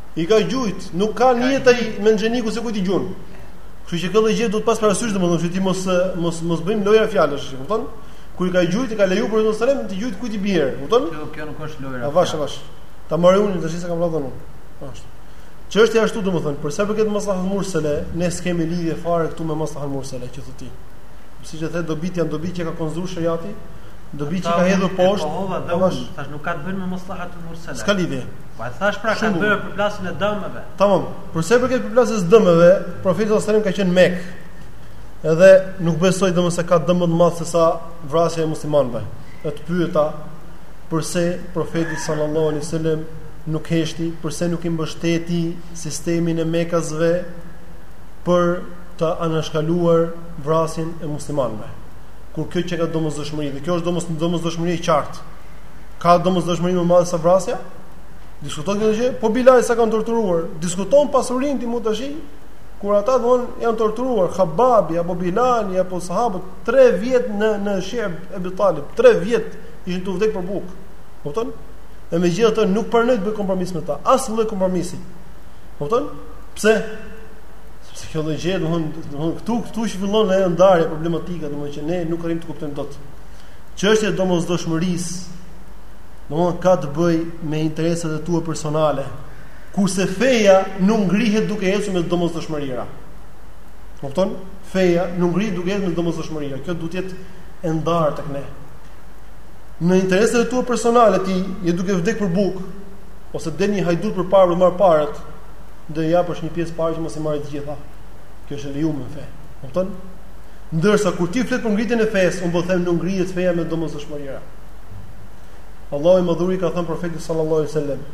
B: I ka gjujt, nuk ka nijet ai menxheniku se kujt i gjun. Kështu që këtë gjë duhet pas parasysh domethënë që ti mos mos mos bëjmë lojra fjalësh, e kupton? Kur i ka gjujt, i ka lejuar për të sërem të gjujt kujt i bjerë, e kupton?
A: Kjo kjo nuk është lojra.
B: Avash, avash. Ta marr unë tash se kam radhën unë. Ashtu. Çështja është këtu domethënë, për sa i përket maslahat mursale, ne s'kemi lidhje fare këtu me maslahat mursale që thotë ti. Siç e the dobitë janë dobi që ka konsideruar shariati, dobi që ka hedhur poshtë,
A: tash nuk ka të bëjë me maslahat mursale.
B: S'ka lidhje.
A: Po e thash pra ka të bëjë përplasjen e dëmeve.
B: Tamam. Për sa i përket përplasjes së dëmeve, profeti sallallahu alajhi wasallam ka qenë në Mekë. Edhe nuk besoj domethënë se ka dëm më të madh se sa vrasja e muslimanëve. E të pyeta përse profeti sallallahu alajhi wasallam nuk heshti, përse nuk i mbështeti sistemin e mekasve për të anashkaluar vrasjen e muslimanëve. Kur kjo qenka domosdoshmëri, dhe kjo është domosdoshmëri e qartë. Ka domosdoshmëri më e madhe se vrasja? Diskuton këtë gjë? Po Bilal s'e kanë torturuar? Diskuton pasurinë ti mund tash? Kur ata von janë torturuar, Khababi apo Bilali apo sahabët 3 vjet në në Shib Ebi Talib, 3 vjet ishin tu vdek për bukë. Kupton? Dhe megjithatë nuk pranoi të bëj kompromis me ta, asnjë lloj kompromisi. Kupton? Pse? Sepse kjo lloj gjë, domthonë, domthonë këtu këtu që fillon ajo ndarje problematike, domthonë që ne nuk arrijmë të kuptojmë dot. Çështja e domosdoshmërisë domthon ka të bëj me interesat e tua personale, kurse feja nuk ngrihet duke ecur me domosdoshmëria. Kupton? Feja nuk ngrihet duke ecur me domosdoshmëria. Kjo duhet të jetë e ndarë tek ne. Në interesat e tua personale ti je duke vdek për bukë ose del një hajdut përpara për marr paret, do i japësh një pjesë pare që mos t'i marrë të gjitha. Kjo është e lejuar në fe. Kupton? Ndërsa kur ti flet për ngritjen e fesë, unë po them nuk ngrihet feja me domosdoshmëria. Allahu i Madhëruar i ka thënë profetit sallallahu alaihi wasallam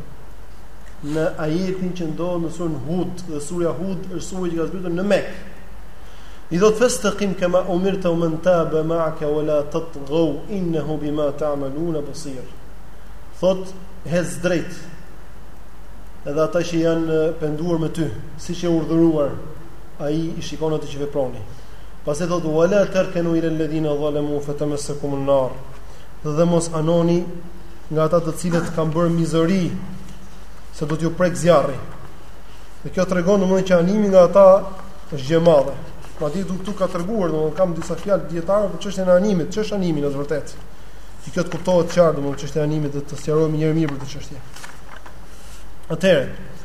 B: në ajetin që ndodhet në surën Hud, dhe sura Hud është sura që ka zbritur në Mekë. I thotë festekim kema umirte ue men tabe meake ue la tatgau innehu bima ta'melune besir thot ec drejt edhe ata që janë penduar me ty siç je urdhëruar Ai i shikon atë që veproni. Pastaj thotë wala tarkanu ila alladhina zalamu fatamassakum an-nar. Dhe mos anoni nga ata të cilët kanë bërë mizori se do t'ju prek zjarri. Dhe kjo tregon domethënë që animi nga ata është gjë e madhe. Madje do këtu ka treguar domethënë kam disa fjalë dijetarësh për çështjen e animit, ç'është animi në të vërtetë. Që kjo të kuptohet qartë domethënë çështja e animit dhe ta sqarojmë një herë mirë për këtë çështje. Atëherë,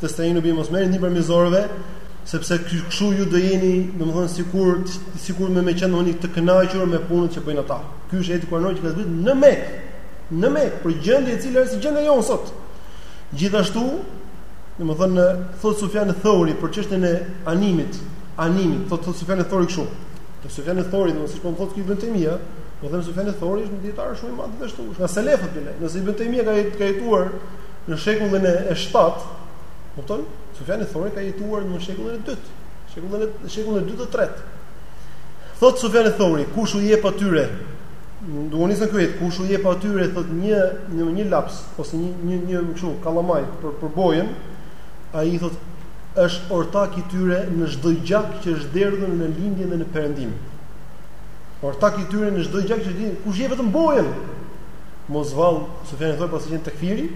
B: Testeinu bihim mos merrni ndihmë prej mizorëve, sepse kështu ju do jeni, domethënë, sikur, sikur me me qenë jeni të kënaqur me punët që bëjnë ata. Ky është ajeti kuranor që ka zbritur në Mekë, në Mekë, për gjendje e cila është gjendja jonë sot. Gjithashtu, domethënë, thotë Sufjan Eth-Thori, për çështjen e animit, animit, thotë thot Sufjan Eth-Thori kështu. Te Sufjan Eth-Thori, domethënë siç po më thotë këtu Ibn Taymija, Po them Sufjan Thori është një dijetar shumë i madh gjithashtu, është nga selefët bile. Nëse Ibn Taymija ka ka jetuar në shekullin e 7, kupton? Sufjani Thori ka jetuar në shekullin e 2, shekullin e në shekullin e 2 të 3. Thot Sufjani Thori, kush u jep atyre? Dëgjoni se këtu, kush u jep atyre thot një një një laps ose një një një kështu kallamaj për për bojën, ai thot është ortak i tyre në çdo gjak që është derdhur në lindje dhe në perëndim. Ortak i tyre në çdo gjak që di, kush jep vetëm bojën? Mos vall, Sufjani Theuri paska qenë tekfiri,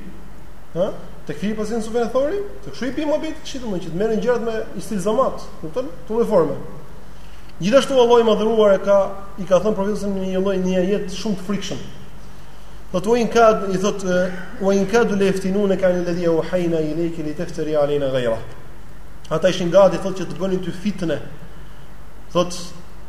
B: ha? Tekfiri paska qenë Sufjani Theuri, se kështu i bie muhabeti kështu domethënë që të merren gjërat me istilzamat, kupton? Këto lloj forma. Gjithashtu Allahu i madhëruar e ka i ka thënë profetit në një lloj një ajet shumë të frikshëm. Thot ue in kadu i thot ue in kadu lejeftinuneke anil-ledhi euhajna ilejke li tefterije alejna gajrah. Ata ishin gati thot që të bënin ty fitne. Thot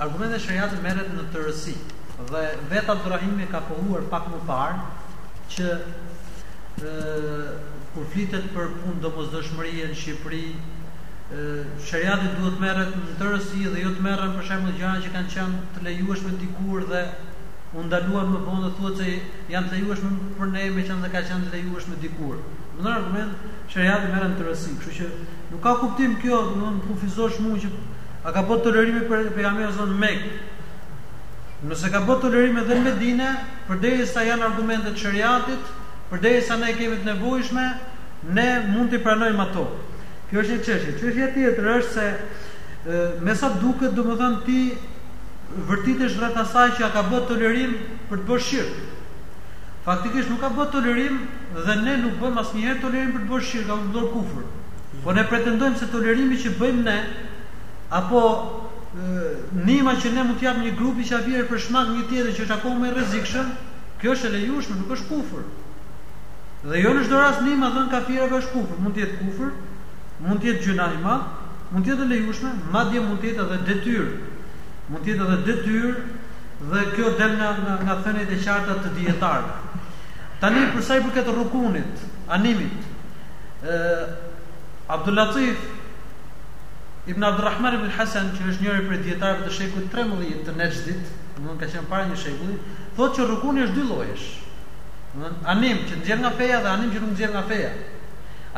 A: Argumente sheriati merret në tërësi dhe vetë Abdurrahimi ka pohuar pak më parë që kur flitet për punë domosdoshmërie në Shqipëri sheriati duhet të merret në tërësi dhe jo të merren për shembull gjëra që kanë qenë të lejueshme dikur dhe u ndaluan më vonë dhe të thuhet se janë të lejueshme për ne meqenëse kanë qenë të lejueshme dikur. Në një argument sheriati merret në tërësi, kështu që nuk ka kuptim kjo, domethënë të kufizosh mua që A ka bo tolerim pejgamberi në Mekë? Nëse ka bo tolerim edhe në Medine, përderisa janë argumente të sheriatit, përderisa ne i kemi të nevojshme, ne mund t'i pranojmë ato. Kjo është një çështje. Çështja tjetër është se me sa duket, domethënë ti vërtitesh rreth asaj që a ka bë tolerim për të bërë shirk. Faktikisht nuk ka bë tolerim dhe ne nuk bëjmë asnjëherë tolerim për të bërë shirk apo për të bërë kufër. Po ne pretendojmë se tolerimi që bëjmë ne apo ndihma që ne mund të japim një grupi qafirë për të shmang një tjetër që është akoma më i rrezikshëm, kjo është e lejueshme, nuk është kufër. Dhe jo në çdo rast ndihma dhënë kafirëve është kufër, mund të jetë kufër, mund të jetë gjynah i madh, mund të jetë e lejueshme, madje mund të jetë edhe detyrë. Mund të jetë edhe detyrë dhe kjo del nga nga, nga thëniet e qarta të dijetarëve. Tani për sa i përket rukunit, animit, ë Abdul Latif Ibn Abdurrahman ibn Hasan, që është njëri prej dijetarëve të shekullit 13 të Nexhdit, domthonë ka qenë para një shekulli, thotë që rukuni është dy llojesh. Domthonë anim që nxjerr nga feja dhe anim që nuk nxjerr nga feja.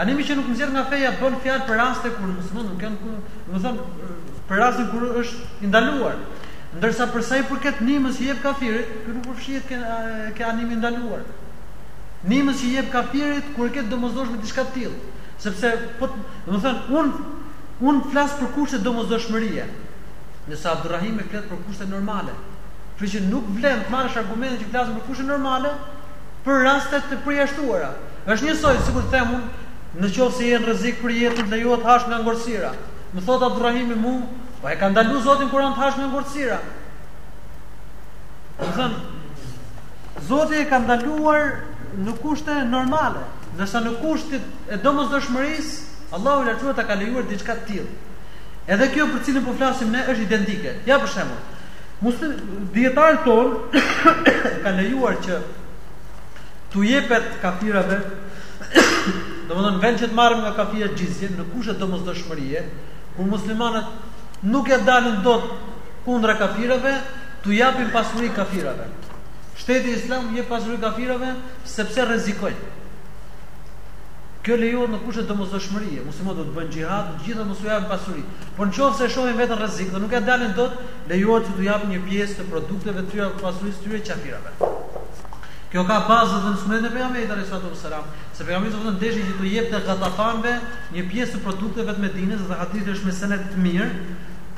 A: Animi që nuk nxjerr nga feja bën fjalë për raste kur muslimanët nuk kanë kur, domthonë për rastin kur është i ndaluar. Ndërsa për sa i përket nimës që i jep kafirit, ky nuk përfshihet ke ke animi i ndaluar. Nimës që i jep kafirit kur e ke të domosdoshme diçka të tillë. Sepse, po, domethënë, unë unë flas për kushte domosdoshmërie, ndërsa Abdurrahimi flet për kushte normale. Kështu që nuk vlen të marrësh argumente që flasin për kushte normale për raste të përjashtuara. Është njësoj sikur të them unë, në qoftë se je në rrezik për jetën, të lejohet të hash nga ngordhësira. Më thotë Abdurrahimi mu, po e ka ndaluar Zoti në Kur'an të hash nga ngordhësira. Domethënë Zoti e ka ndaluar në kushte normale. Ndërsa në kushtet e domosdoshmërisë, Allahu i Lartësuar ta ka lejuar diçka të tillë. Edhe kjo për cilën po flasim ne është identike. Ja për shembull, dijetarët tanë e kanë lejuar që tu jepet kafirave, domethënë vend që të marrim nga kafirat xhizjen në kushte domosdoshmërie, kur muslimanët nuk ia dalin dot kundra kafirave, tu japin pasuri kafirave. Shteti islam u jep pasuri kafirave, Sepse rrezikojnë. Kjo lejohet në kushte domosdoshmërie. Muslimanët duhet të bëjnë xhihad, të gjitha mos u japin pasuri. Por në qoftë se e shohin veten në rrezik dhe nuk ja dalin dot, lejohet që t'u japin një pjesë të produkteve të tyre apo pasurisë së tyre kafirave. Kjo ka bazë dhe në sunetin e pejgamberit alayhi salatu wasalam, se pejgamberi sallallahu alaihi wasallam deshi që t'u jepte gatafanëve një pjesë të produkteve të Medinës dhe hadithi është me sened të mirë,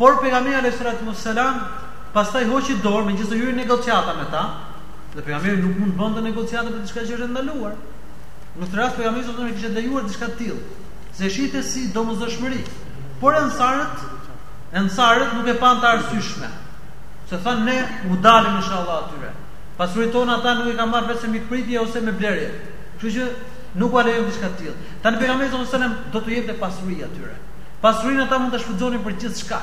A: por pejgamberi alayhi salatu wasalam pastaj hoqi dorë, megjithëse hyri në negociata me ta, Dhe pejgamberi nuk mund të bënte negociata për diçka që është e ndaluar. Në këtë rast pejgamberi salatu wasalam kishte lejuar diçka të tillë, se e shihte si domosdoshmëri. Por ensarët, ensarët nuk e panë të arsyeshme. Se thanë ne u dalim inshallah atyre. Pasuritë tona ata nuk i kanë marrë vetëm me mikpritje ose me blerje. Kështu që nuk ua lejojmë diçka të tillë. Tani pejgamberi sallallahu alajhi wasallam do t'u jepte pasuri atyre. Pasurinë ata mund ta shfrytëzonin për gjithçka.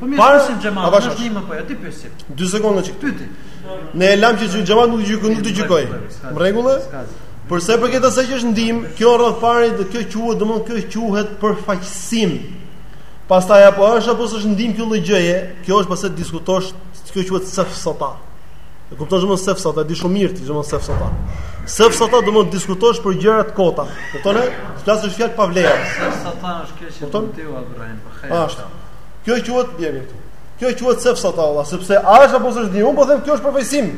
B: Po
A: mirë, Par... pysim Xhemal, është ndihmë apo jo, ti pyt.
B: 2 sekonda çik.
A: Pyti.
B: Ne e lam që Xhemal nuk gjykon, nuk të gjykoj. Në rregull? Për sa i përket asaj që është ndihmë, kjo direkt fare, kjo quhet, domthon kjo quhet përfaqësim. Pastaj apo është apo s'është ndihmë kjo lloj gjëje, kjo është pse diskutosh, kjo quhet sefsata. E kupton ç'do me thënë sefsata, di shumë mirë ti ç'do me thënë sefsata. Sefsata domethënë të diskutosh për gjëra të kota. Kupton? Të flasësh fjalë pa vlerë.
A: Sefsata është kjo që ti u bëre, po
B: hajde. Kjo quhet bjerë këtu. Kjo quhet sefsata vallahi, sepse a është apo s'është ndihmë, unë po them kjo është përfaqësim.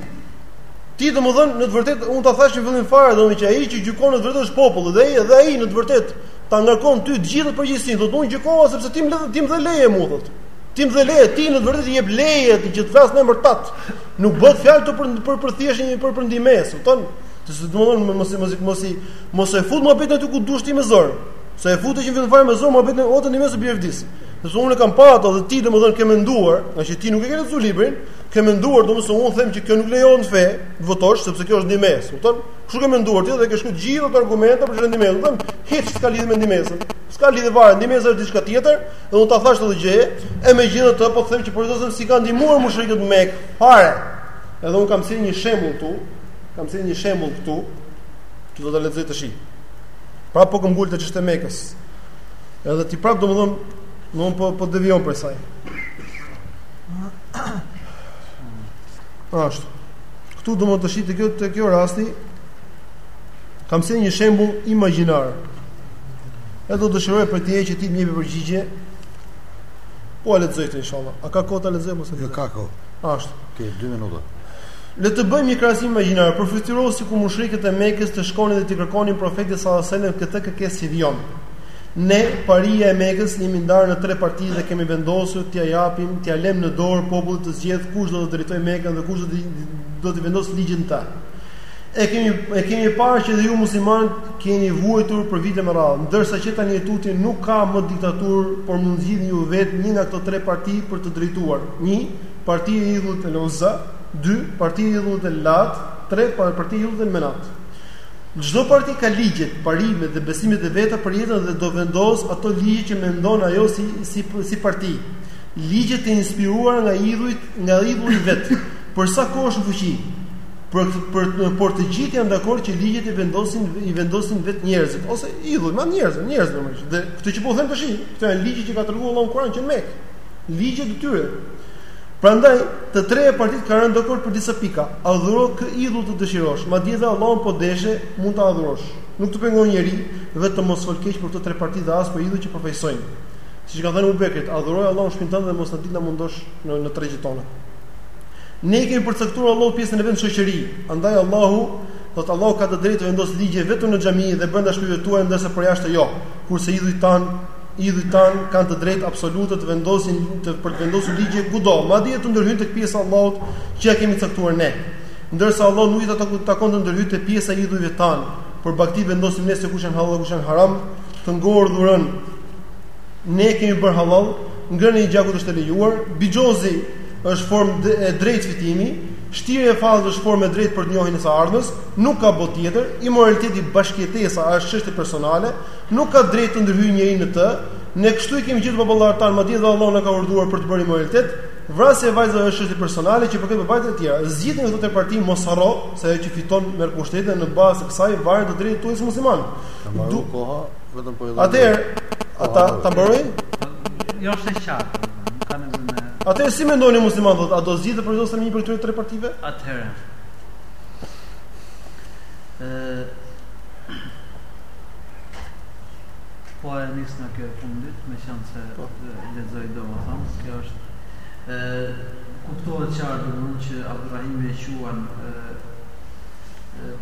B: Ti domethënë në të vërtetë unë ta thashë në fillim fare domethënë që ai që gjykon në të vërtetë është populli dhe ai dhe ai në të vërtetë ta ngarkon ty të gjithë përgjegjësinë, thotë unë gjykova sepse ti më ti më dhe leje mua thotë. Ti më dhe leje, ti në të vërtetë i jep leje atij që të flasë në emër tat. Nuk bëhet fjalë të për për për thjesht një për për ndihmesë, kupton? Kështu që domethënë mos mos mos mos e fut muhabetin aty ku dush ti me zor. Se e futë që vjen fare me zor muhabetin ote te ndihmesa bjer e vdis. Sepse unë kam pa ato dhe ti domethën ke menduar, nga që ti nuk e ke lexuar librin, ke menduar domethën unë them që kjo nuk lejohet në fe, të votosh sepse kjo është ndihmesë, kupton? Kështu ke menduar ti dhe ke shkruar gjithë ato argumente për ndihmesën, them, hiç s'ka lidhje me ndihmesën. S'ka lidhje fare, ndihmesa është diçka tjetër, dhe unë ta thash këtë gjë, e megjithatë po them që Profeti s'i ka ndihmuar mushrikët në Mekë, fare. Edhe unë kam thënë një shembull këtu, kam thënë një shembull këtu, që do ta lexoj tash. Pra po këmbëngul te çështja e Mekës. Edhe ti prap domthon, nuk po po devijon prej saj. Ashtu. Këtu do të shihni kjo te kjo rasti kam se një shembull imagjinar. E do dëshiroja prej teje ti më jep përgjigje. Po e lexoj këtë inshallah. A ka kohë ta lexoj
D: s'e
B: di.
D: Ka kohë.
B: Ashtu.
D: Ke 2 minuta.
B: Le të bëjmë një krahasim imagjinar, përfytyro sikur mushrikët e Mekës të shkonin dhe t'i kërkonin Profetit sallallahu alejhi wasallam këtë kërkesë si vijon. Ne, paria e Mekës, jemi ndarë në tre parti dhe kemi vendosur t'ia japim, t'ia lëmë në dorë popullit të zgjedhë kush do të drejtojë Mekën dhe kush do të do të vendosë ligjin në të. E kemi e kemi parë që dhe ju muslimanët keni vuajtur për vite me radhë, ndërsa që tani e tutje nuk ka më diktaturë, por mund të zgjidhni ju vetë një nga këto tre parti për të drejtuar. Një, Partia e idhullit El-Uzza, dy, Partia e idhullit El-Lat, tre, Partia e idhullit El-Menat. Çdo parti ka ligjet, parimet dhe besimet e veta për jetën dhe do vendos ato ligje që mendon ajo si si si parti. Ligje të inspiruara nga idhujt, nga idhulli vet. Për sa kohë është në fuqi, por por por të gjithë janë dakord që ligjet i vendosin i vendosin vet njerëzit ose idhujt, me njerëz, njerëz domethënë. Dhe këto që po them tash, këto janë ligje që ka treguar Allahu në Kur'an që në Mekë. ligjet e tyre. Prandaj, të treja partitë kanë rënë dakord për disa pika. Adhuro kë idhull të dëshirosh, madje edhe Allahun po deshe, mund ta adhurosh. Nuk të pengon njeri, vetëm mos fol keq për këto tre parti dhe as për idhujt që përfaqësojnë. Siç ka thënë Abu Bekrit, adhuroje Allahun n'shpinë tënde dhe mos na dil na mundosh në në tregjet tona. Ne i kemi përcaktuar Allahut pjesën e vet në shoqëri, andaj Allahu thotë Allahu ka të drejtë të vendos ligje vetëm në xhami dhe brenda shtëpive tuaja ndërsa për jashtë jo, kurse idhujt tanë Idhujt tanë kanë të drejtë absolute të vendosin të për të vendosur ligje kudo, madje të ndërhyjnë tek pjesa e Allahut që ia kemi caktuar ne. Ndërsa Allahut nuk i takon të ndërhyjë te pjesa e idhujve tanë, për bagëti vendosim ne se kush janë hallall dhe kush janë haram, të ngordhurën ne e kemi bërë hallall, ngrënia e gjakut është e lejuar, bixhozi është formë e drejtë fitimi, Shtirja e fallit është formë e drejtë për njohjen e së ardhmes, nuk ka botë tjetër, imoraliteti bashkëjetesa është çështje personale, Nuk ka të drejtë të ndërhyjë njeri në të, ne kështu i kemi gjetur baballarët tanë, madje edhe Allahu na ka urdhëruar për të bërë imoralitet, vrasja e vajzave është çështje personale që përket vajzave të tjera. Zgjidhni te këto tre parti mos harro se ajo që fiton merr pushtet dhe në bazë të kësaj varen të drejtat tuaja si
D: muslimanë. Do koha vetëm po i dha.
B: Atëherë ata ta mbaroj.
A: Jo është e qartë.
B: Atëherë si mendoni muslimanë thotë, a do zgjidhte Profeti një prej këtyre tre partive?
A: Atëherë. Ëh, Po e nis nga kjo e fundit, meqenëse
B: po
A: lexoj domethënë, kjo është e, kuptohet qartë dhe mënyra që Abdurrahimi e quen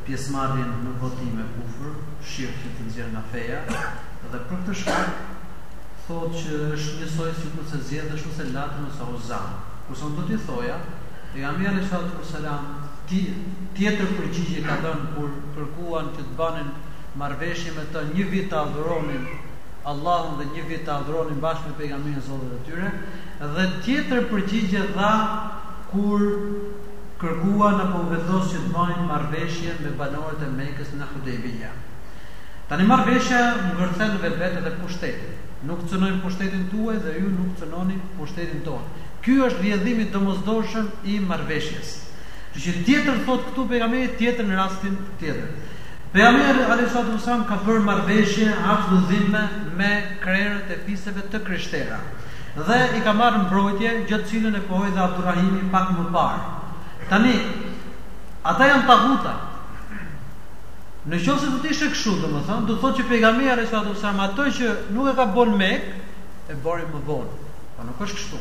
A: pjesëmarrjen në votime kufër, shirk që të nxjerr nga feja, dhe për këtë shkak thotë që është njësoj sikurse të zgjedhësh ose Latin ose Uzanë. Kurse unë do t'i thoja, pejgamberi alejsallatu vesselam, tjetër përgjigje ka dhënë kur kërkuan që të banin marrëveshje me ta një vit të adhuronin Allahun dhe një vit të adhuronin bashkë me pejgamberin zotat e tyre dhe tjetër përgjigje dha kur kërkuan apo u vendos që të bëjë marrëveshje me banorët e Mekës në Hudejbija. Tani marrëveshja ngërthen në vetvete dhe pushtetin. Nuk cënojmë pushtetin tuaj dhe ju nuk cënoni pushtetin tonë. Ky është rrjedhimi i domosdoshëm i marrëveshjes. Gjë tjetër thotë këtu pejgamberi tjetër në rastin tjetër. Pejgamberi alejsallatu vesselam ka bërë marrëveshje aqdu dhimme me krerët e fiseve të krishtera dhe i ka marrë në mbrojtje gjë të cilën e pohoi dhe Abdurrahimi pak më parë. Tani ata janë taguta. Në qoftë se do të ishte kështu, domethënë, do të thotë që pejgamberi alejsallatu vesselam atë që nuk e ka bën në Mekë e bëri më vonë. Po nuk është kështu.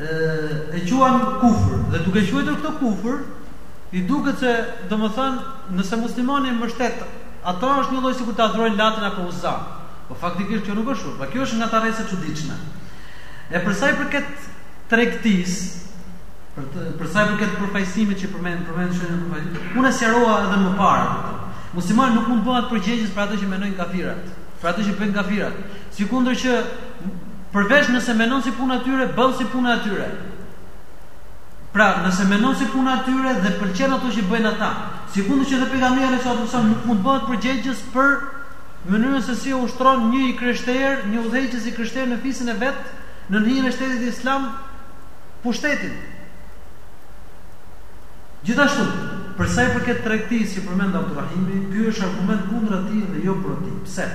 A: e quan kufër dhe duke e quajtur këtë kufër i duket se domethën nëse muslimani mbështet ata është njëlloj sikur të adhurojë Latin apo Uzanë. Po faktikisht kjo nuk është shumë, pra kjo është ngatërresa e çuditshme. E për sa i përket tregtisë, për, për sa i përket përfaqësimit, që përmend përmend shumë në përfaqësim, unë sqarova edhe më parë këtë. Muslimani nuk mund të bëhet përgjegjës për atë që mendojnë kafirat, për atë që bëjnë kafirat. Sikundër që Përveç nëse menon si puna e tyre, bën si puna e tyre. Pra, nëse menon si puna e tyre dhe pëlqen ato që bëjnë ata, sikundër që dhe pejgamberi alejsallatu vesselam nuk mund të bëhet përgjegjës për mënyrën se si e ushtron një i krishterë, një udhëheqës i krishterë në fisin e vet, në hijen e shtetit islam pushtetin. Gjithashtu, për sa i përket tregtisë që përmend Abdurrahimi, ky është argument kundër atij dhe jo pro tij. Pse?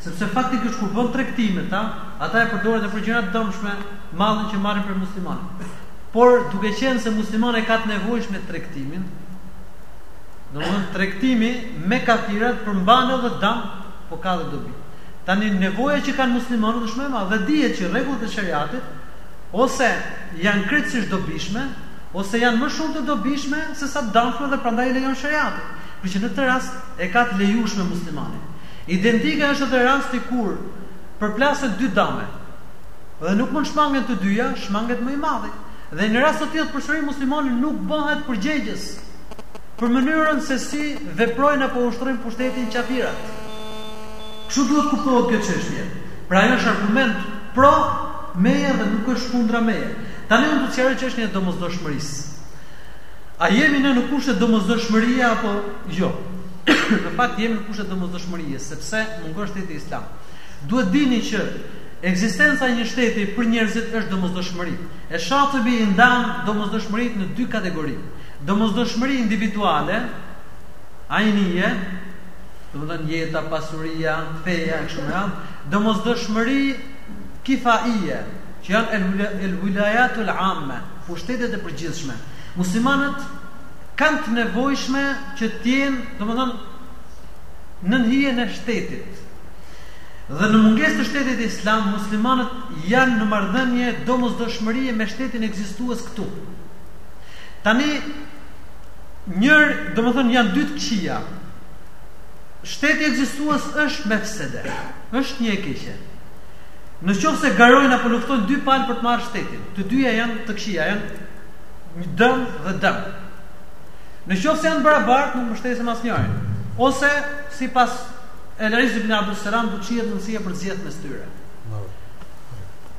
A: Sepse faktikisht kur bën tregti me ta, ata e përdorin edhe për gjëra të dëmshme, mallin që marrin prej muslimanëve. Por duke qenë se muslimani e ka të nevojshme tregtimin, domethënë tregtimi me kafirat përmban edhe dëm, po ka edhe dobi. Tani nevoja që kanë muslimanët është më e madhe dhe dihet që rregullat e shariatit ose janë krejtësisht të dobishme, ose janë më shumë të dobishme se sa të dëmshme dhe prandaj i lejon shariati. Pra që në këtë rast e ka të lejushme muslimani. Identike është edhe rasti kur përplasen dy dëme dhe nuk mund të shmangen të dyja, shmanget më i madhi. Dhe në rast të tillë përsëri muslimani nuk bëhet përgjegjës për mënyrën se si veprojnë apo ushtrojnë pushtetin qafirat. Kështu duhet kuptohet kjo çështje. Pra ajo është argument pro meje dhe nuk është kundra meje. Tani unë do të sqaroj çështjen e domosdoshmërisë. A jemi ne në kushte domosdoshmërie apo jo? Në fakt jemi në kushte domosdoshmërie, sepse mungon shteti islam. Duhet dini që ekzistenca e një shteti për njerëzit është domosdoshmëri. E Shatibi i ndan domosdoshmëritë në dy kategori. Domosdoshmëri individuale, ajnije, domethënë jeta, pasuria, feja e kështu me radhë, domosdoshmëri kifaije, që janë el wilayatul amme, pushtetet e përgjithshme. Muslimanët Kanë të nevojshme që të jenë, domethënë, nën hijen e shtetit. Dhe në mungesë të shtetit islam, muslimanët janë në marrëdhënie domosdoshmërie me shtetin ekzistues këtu. Tani njërë, domethënë janë dy të këqija. Shteti ekzistues është mefsede, është një e keqe. Në qoftë se garojnë apo luftojnë dy palë për të marrë shtetin, të dyja janë të këqija, janë një dëm dhe dëm. Në qofë se janë të barabartë, nuk mbështesim asnjërin. Ose, sipas El Izz ibn Abdus Selam, të jepet mundësia për të zgjedhë mes tyre.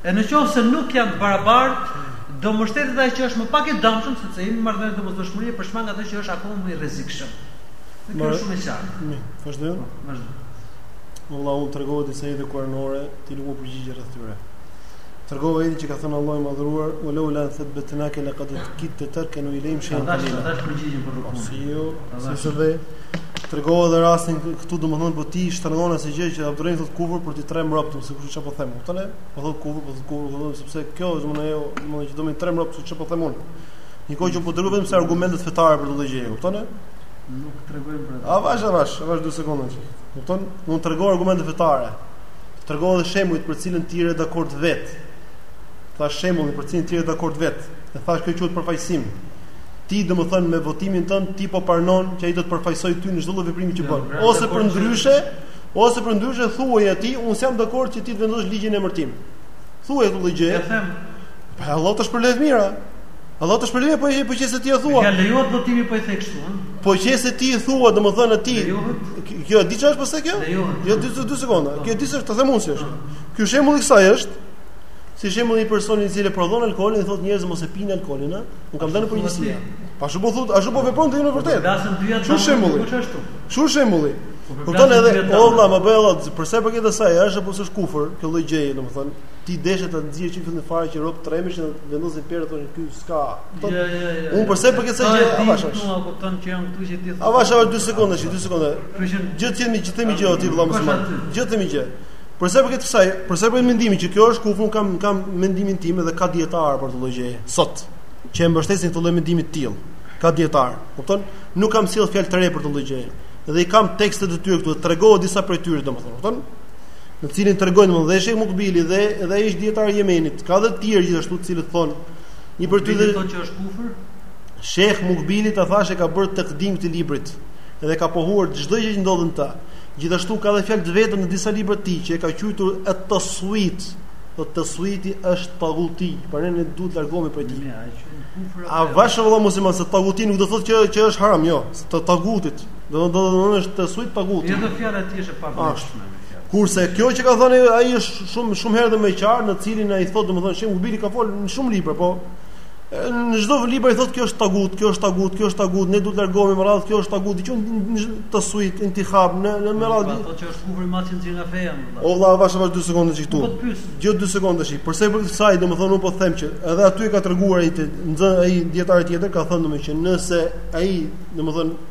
A: E në qofë se nuk janë të barabartë, do mbështetet ai që është më pak i dëmshëm, se jemi n marrëdhënie domosdoshmërie, për të shmang atë që është akoma më i rrezikshëm. Kjo shumë e qartë.
B: Mirë, vazhdo.
A: Vazhdo.
B: Allah unë të tregova disa ajete kuranore, ti nuk m'u përgjigje rreth tyre. Tregova edhe që ka thënë Allahu i Madhëruar, "Ue leu la en thebetnake lekad kidte terkenu ilejhim
A: shejen
B: kalila."
A: Tash tash përgjigjen për rrugën.
B: Si jo, si se dhe tregova edhe rastin këtu domethënë po ti shtrëngon atë gjë që Abdullah thot kufër për ti tre mbrop, se kush çfarë po them. Kupton? Po thot kufër, po thot kufër, po sepse kjo është domethënë ajo, domethënë që do me tre mbrop, se çfarë po them unë. Nikoj që po dërgoj vetëm se argumentet fetare për këtë gjë, kupton?
A: Nuk tregojmë për.
B: Avash, avash, avash 2 sekonda. Kupton? Mund të tregoj argumente fetare. Të tregon edhe shembujt për cilën ti je dakord vet. Tha shembullin për cilën ti je dakord vet. E thash kjo quhet përfaqësim. Ti domethën me votimin tënd ti po pranon që ai do të përfaqësojë ty në çdo lloj veprimi që bën. Ose përndryshe, ose përndryshe thuaj atij, unë s'jam dakord që ti të vendosh ligjin në emër tim. Thuaj këtë
A: gjë.
B: E
A: them.
B: Po Allahu të shpërbleftë me të mira. Allahu të shpërbleftë po po qe se ti e thua.
A: A lejohet votimi po i the kështu, ëh.
B: Po qe se ti i thua, domethënë ti.
A: Këtë
B: e di çfarë është pse kjo? Jo avash 2 sekonda. Këtë e di si të them unë si është. Ky shembull i kësaj është si shembulli i personit i cili prodhon alkoolin dhe thotë njerëz mos e pini alkoolin, ë? Unë kam dhënë përgjigje. Po ashtu po thotë, ashtu po vepron ti në vërtetë.
A: Dasëm dy janë.
B: Çu shembulli?
A: Po
B: çashtu. Çu shembulli? Po
A: don
B: edhe, o vlla, me besë vlla, për sa i përket asaj, është apo s'është kufër, kjo lloj gjëje, domethënë, ti deshe të nxjerrësh çiftin e fare që rob tremësh dhe vendosin perë thonë ky s'ka
A: Po.
B: Jo,
A: jo, jo.
B: Unë përse për këtë gjë? Avash. Unë
A: nuk kupton që jam këtu që ti.
B: Avash edhe 2 sekonda, 2 sekonda. Një të themi, një të themi një gjë ty vëlla musliman.
A: Një
B: të themi gjë. Për sa i përket kësaj, për sa i përket mendimit që kjo është kufër, kam kam mendimin tim edhe ka dietar për këtë lloj gjëje. Sot që e mbështesin këtë lloj mendimi të tillë. Ka dietar, kupton? Nuk kam sjell fjalë të re për këtë lloj gjëje. Dhe i kam tekstet e tyre këtu, tregohet disa prej tyre domethënë, kupton? Në cilin tregojnë domethënë Sheh Mukbili dhe edhe ai është dietar i Jemenit. Ka edhe të tjerë gjithashtu të cilët thonë Një për ty dhe
A: thonë që është kufër.
B: Sheikh Mukbili ta thashë ka bërë takdim të librit dhe ka pohuar çdo gjë që ndodhet në të. Gjithashtu ka dhe fjalë të vetën në disa libra të tij që e ka quajtur et-tasuit. Po tasuiti është taguti, pra ne duhet të largohemi prej tij. Avash vëlla musliman se taguti nuk do të thotë që që është haram, jo, të tagutit. Do do do është tasuit taguti.
A: Edhe fjala e tij është e pavështirë.
B: Kurse kjo që ka thënë ai është shumë shumë herë dhe më e qartë, në cilin ai thotë domethënë Sheh Mukbili ka folur në shumë libra, po në çdo libër i thotë kjo është tagut, kjo është tagut, kjo është tagut, ne duhet të largohemi me radhë, kjo është tagut, kjo është tasuit, intihab në në me radhë.
A: Po që është kufër i madh që nxjerr nga feja.
B: O vlla, avash avash 2 sekonda
A: që
B: këtu.
A: Po
B: jo 2 sekonda tash. Për sa i përket kësaj domethënë unë po them që edhe aty e ka treguar ai nxë ai dietar tjetër ka thënë domethënë që nëse ai domethënë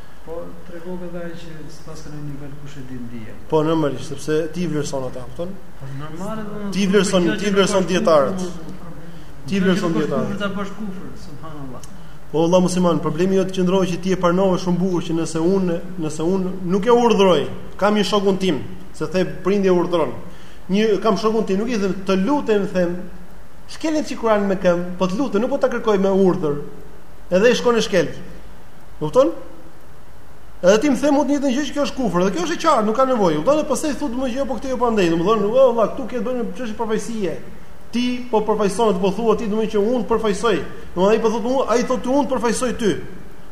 A: Po
B: tregove
A: dhe ai që s'kanë nivel kush e din dije.
B: Po normalisht sepse ti vlerëson ata, kupton?
A: Po normale do.
B: Ti vlerëson, ti vlerëson dietarët. Ti vlerëson dietarët.
A: Kufër ta bësh kufër, subhanallahu.
B: Po vlla musliman, problemi jot qëndron që ti e pranove shumë bukur që nëse unë, nëse unë nuk e urdhëroj, kam një shokun tim, se the prindi e urdhëron. Një kam shokun tim, nuk i them të lutem them, shkele ti Kur'anin me këmbë, po të lutem, nuk po ta kërkoj me urdhër. Edhe ai shkon e shkel. Kupton? Edhe ti më the mua të njëjtën gjë që kjo është kufër, dhe kjo është e qartë, nuk ka nevojë. Kupton? Dhe pastaj thotë më gjë po këtë jo prandaj, domethënë, o vlla, këtu ke bën çështje përfaqësie. Ti po përfaqëson atë po thua ti domethënë që unë përfaqësoj. Domethënë ai po thotë unë, ai thotë unë përfaqësoj ty.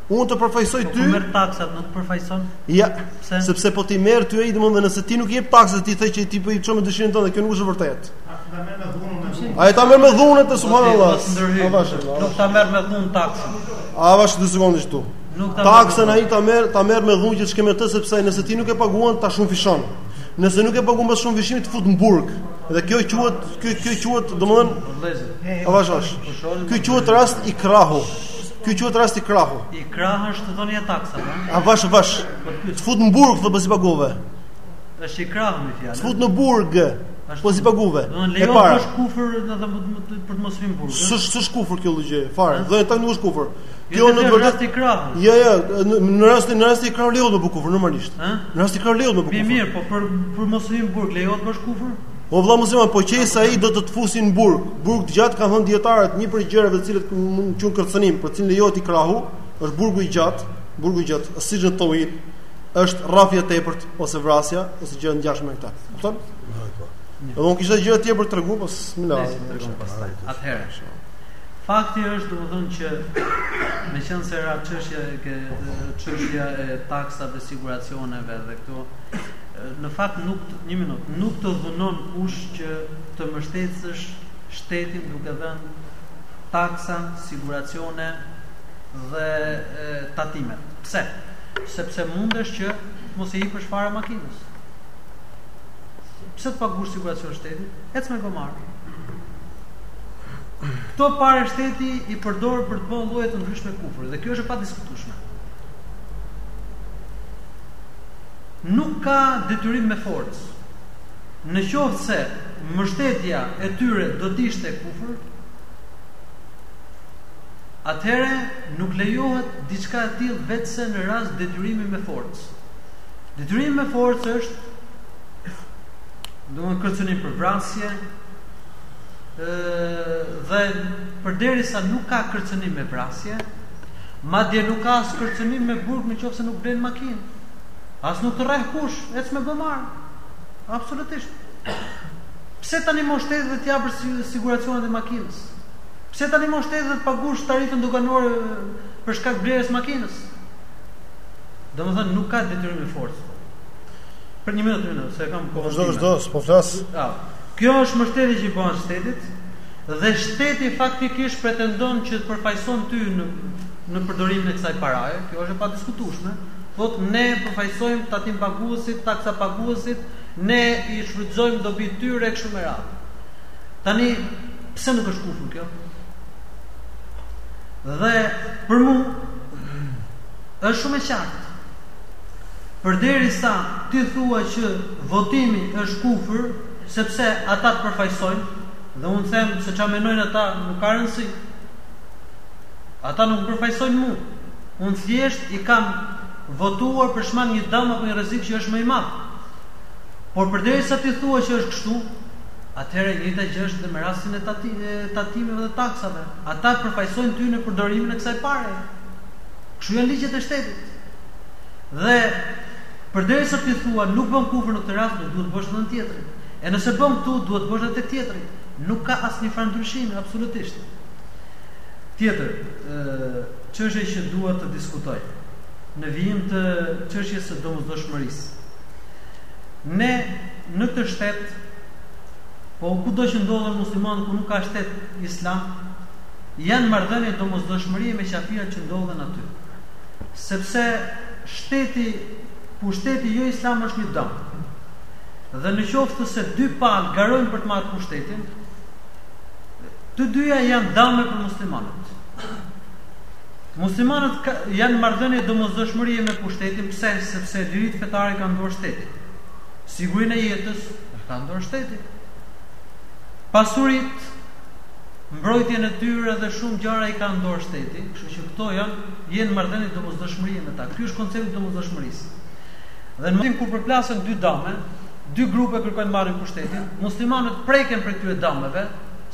B: Unë të përfaqësoj
A: po
B: ty.
A: Po merr taksat, nuk përfaqëson?
B: Ja.
A: Pse?
B: Sepse po ti merr ty ai domethënë nëse ti nuk jep taksat, ti the që ti po i çon me dëshirën tënde, kjo nuk është e vërtetë. Ai ta merr me dhunë ty subhanallahu.
A: Nuk ta merr me dhunë taksën.
B: Avash dy sekonda këtu. Taksën ai ta merr, ta merr me dhunë domethënë sepse nëse ti nuk e paguan ta shumëfishon. Nëse nuk e paguan pas shumëfishimit të fut në burg. Dhe kjo quhet, kjo kjo quhet, domethënë, avash avash. Ky quhet rast ikrahu. Ky quhet rast
A: ikrahu. Ikrahu është dhënia taksa,
B: a? Avash avash. Të fut në burg, thotë po s'i pagove.
A: Është ikrahu me fjalë.
B: Të fut në burg. Po s'i pagove.
A: Do të lejohet
B: të
A: bësh kufër në të për të mos hy në burg.
B: S'është s'është kufër kjo gjë. Fare, domethënë nuk është kufër. Kjo
A: në
B: të vërtetë
A: ikrah.
B: Jo, jo, në rastin në rastin ikrah lejohet të bësh kufër normalisht.
A: Ë?
B: Në rastin ikrah lejohet të
A: bësh
B: kufër.
A: Mirë, mirë, po për për mos hy në burg lejohet të bësh kufër?
B: Po vëlla mos po qej sa ai do të të fusin në burg. Burg të gjatë kanë thënë dijetarët, një prej gjërave të cilat mund të jenë kërcënim, për cilin lejohet ikrahu, është burgu i gjatë, burgu i gjatë, sixhn tawil, është rrahja e tepërt ose vrasja ose gjë e ngjashme me këtë. Kupton? Edhe unë kisha gjëra të tjera për t'tregu, po s'më la.
A: Atëherë. Fakti është domethënë që meqenëse ra çështja e çështja e taksave, siguracioneve dhe këto në fakt nuk një minutë, nuk të dhunon kush që të mbështesësh shtetin duke dhënë taksa, siguracione dhe tatime. Pse? Sepse mundesh që mos i hipësh fare makinës. Pse të pagush siguracion shtetit? Ec me gomar. Këto pare shteti i përdor për të bën lloje të ndryshme kufri dhe kjo është e padiskutueshme. Nuk ka detyrim me forcë. Në qoftë se mbështetja e tyre do të ishte kufër, atëherë nuk lejohet diçka e tillë veçse në rast detyrimi me forcë. Detyrimi me forcë është domthonë kërcënim për vrasje ë dhe përderisa nuk ka kërcënim me vrasje, madje nuk ka as kërcënim me burg në qoftë se nuk blen makinë. As nuk të rreh kush, ec me gomar. Absolutisht. Pse tani mbështet dhe të japësh siguracionet e makinës? Pse tani mbështet dhe të pagush tarifën doganore për shkak blerjes së makinës? Domethënë nuk ka detyrim me forcë. Por një minutë, minutë, se kam
B: kohë.
A: Vazhdo
B: vazhdo, s'po flas.
A: Kjo është mbështetje që i bën shtetit dhe shteti faktikisht pretendon që të përfaqëson ty në në përdorimin e kësaj paraje. Kjo është e padiskutueshme. Thotë ne përfaqësojmë tatimpaguesit, taksapaguesit, ne i shfrytëzojmë në dobi të tyre e kështu me radhë. Tani pse nuk është kufër kjo? Dhe për mua Është shumë e qartë. Përderisa ti thua që votimi është kufër, sepse ata të përfaqësojnë, dhe unë them se çfarë mendojnë ata nuk ka rëndësi. Ata nuk përfaqësojnë mua. Unë thjesht i kam votuar për shmang një dam apo një rrezik që është më i madh. Por përderisa ti thua që është kështu, atëherë njëta gjë është dhe me rastin e tatimeve dhe taksave. Ata përfaqësojnë ty në përdorimin e kësaj pare. Kështu janë ligjet e shtetit. Dhe përderisa ti thua nuk bën kufër në këtë rast, nuk duhet të bësh as në tjetrin. E nëse bën këtu, duhet të bësh edhe tek tjetri. Nuk ka asnjë farë ndryshimi absolutisht. Tjetër, çështja që dua të diskutoj në vijim të çështjes së domosdoshmërisë. Ne në këtë shtet, po kudo që ndodhen muslimanë ku nuk ka shtet islam, janë marrëdhënie domosdoshmërie me qafirat që ndodhen aty. Sepse shteti, pushteti jo islam është një dam. Dhe në qoftë se dy palë garojnë për të marrë pushtetin, të dyja janë dame për muslimanët. Muslimanët janë marrëdhënie domosdoshmërie me pushtetin, pse? Sepse lirit fetare i ka në dorë shteti. Sigurinë e jetës e ka në dorë shteti. Pasurit Mbrojtjen e tyre dhe shumë gjëra i ka në dorë shteti, kështu që këto janë jenë marrëdhënie domosdoshmërie me ta. Ky është koncepti i domosdoshmërisë. Dhe në momentin kur përplasen dy dame, dy grupe kërkojnë marrin pushtetin, muslimanët preken prej këtyre dameve,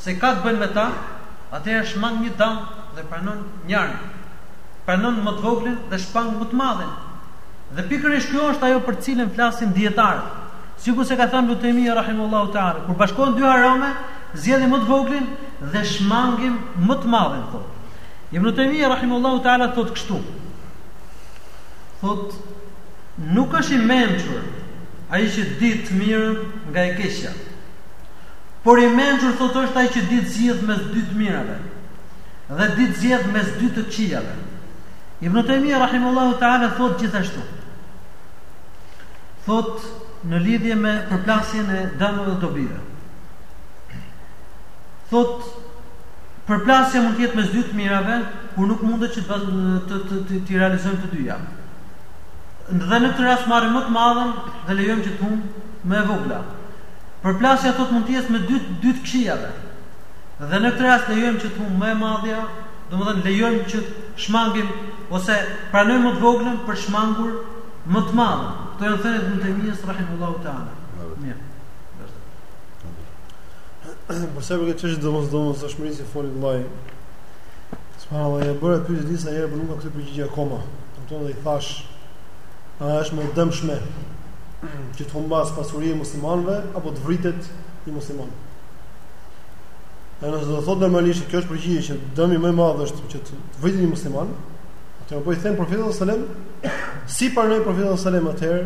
A: se ka të bëjnë me ta, atëherë shmang një dam dhe pranon njërin. Pranon më të voglin dhe shmang më të madhin. Dhe pikërisht kjo është ajo për cilën flasin dietarët. Sikurse ka thënë Uthejmini rahimullahu teala, kur bashkohen dy harame, Zgjedhim më të voglin dhe shmangim më të madhin, thotë. Ibnu Tejmija rahimullahu taala thotë kështu. Thotë, nuk është i mençur ai që di të mirën nga e keqja. Por i mençur thotë është ai që di të zgjidh mes dy të mirave dhe di të zgjidh mes dy të këqijave. Ibnu Tejmija rahimullahu taala thotë gjithashtu. Thotë në lidhje me përplasjen e dëmeve e dobive. Thot përplasja mund të jetë mes dy të mirave, kur nuk mundet që të të të, të, të realizojmë të dyja. Dhe në këtë rast marrim më të madhen dhe lejojmë që të humb më e vogla. Përplasja thot mund të jetë mes dy të këqijave. Dhe në këtë rast lejojmë që të humb më e madhja, domethënë lejojmë që të shmangim ose pranojmë më të voglën për shmangur më të madhen. Këto janë thëniet e Ibn Tejmijes, rahimullahu ta'ala. Mirë.
B: Por sa për këtë çështje domos domosdoshmërisë foli vllai. Subhanallahu, ia bëra pyetjen disa herë, por nuk ka kthyer përgjigje akoma. Kupton dhe i thash, a është më e dëmshme që të humbas pasurinë e muslimanëve apo të vritet një musliman? Në nëse do thotë normalisht kjo është përgjigje që dëmi më i madh është që të vritet një musliman, atëherë po i them profeti sallallahu alajhi wasallam, si pranoi profeti sallallahu alajhi wasallam atëherë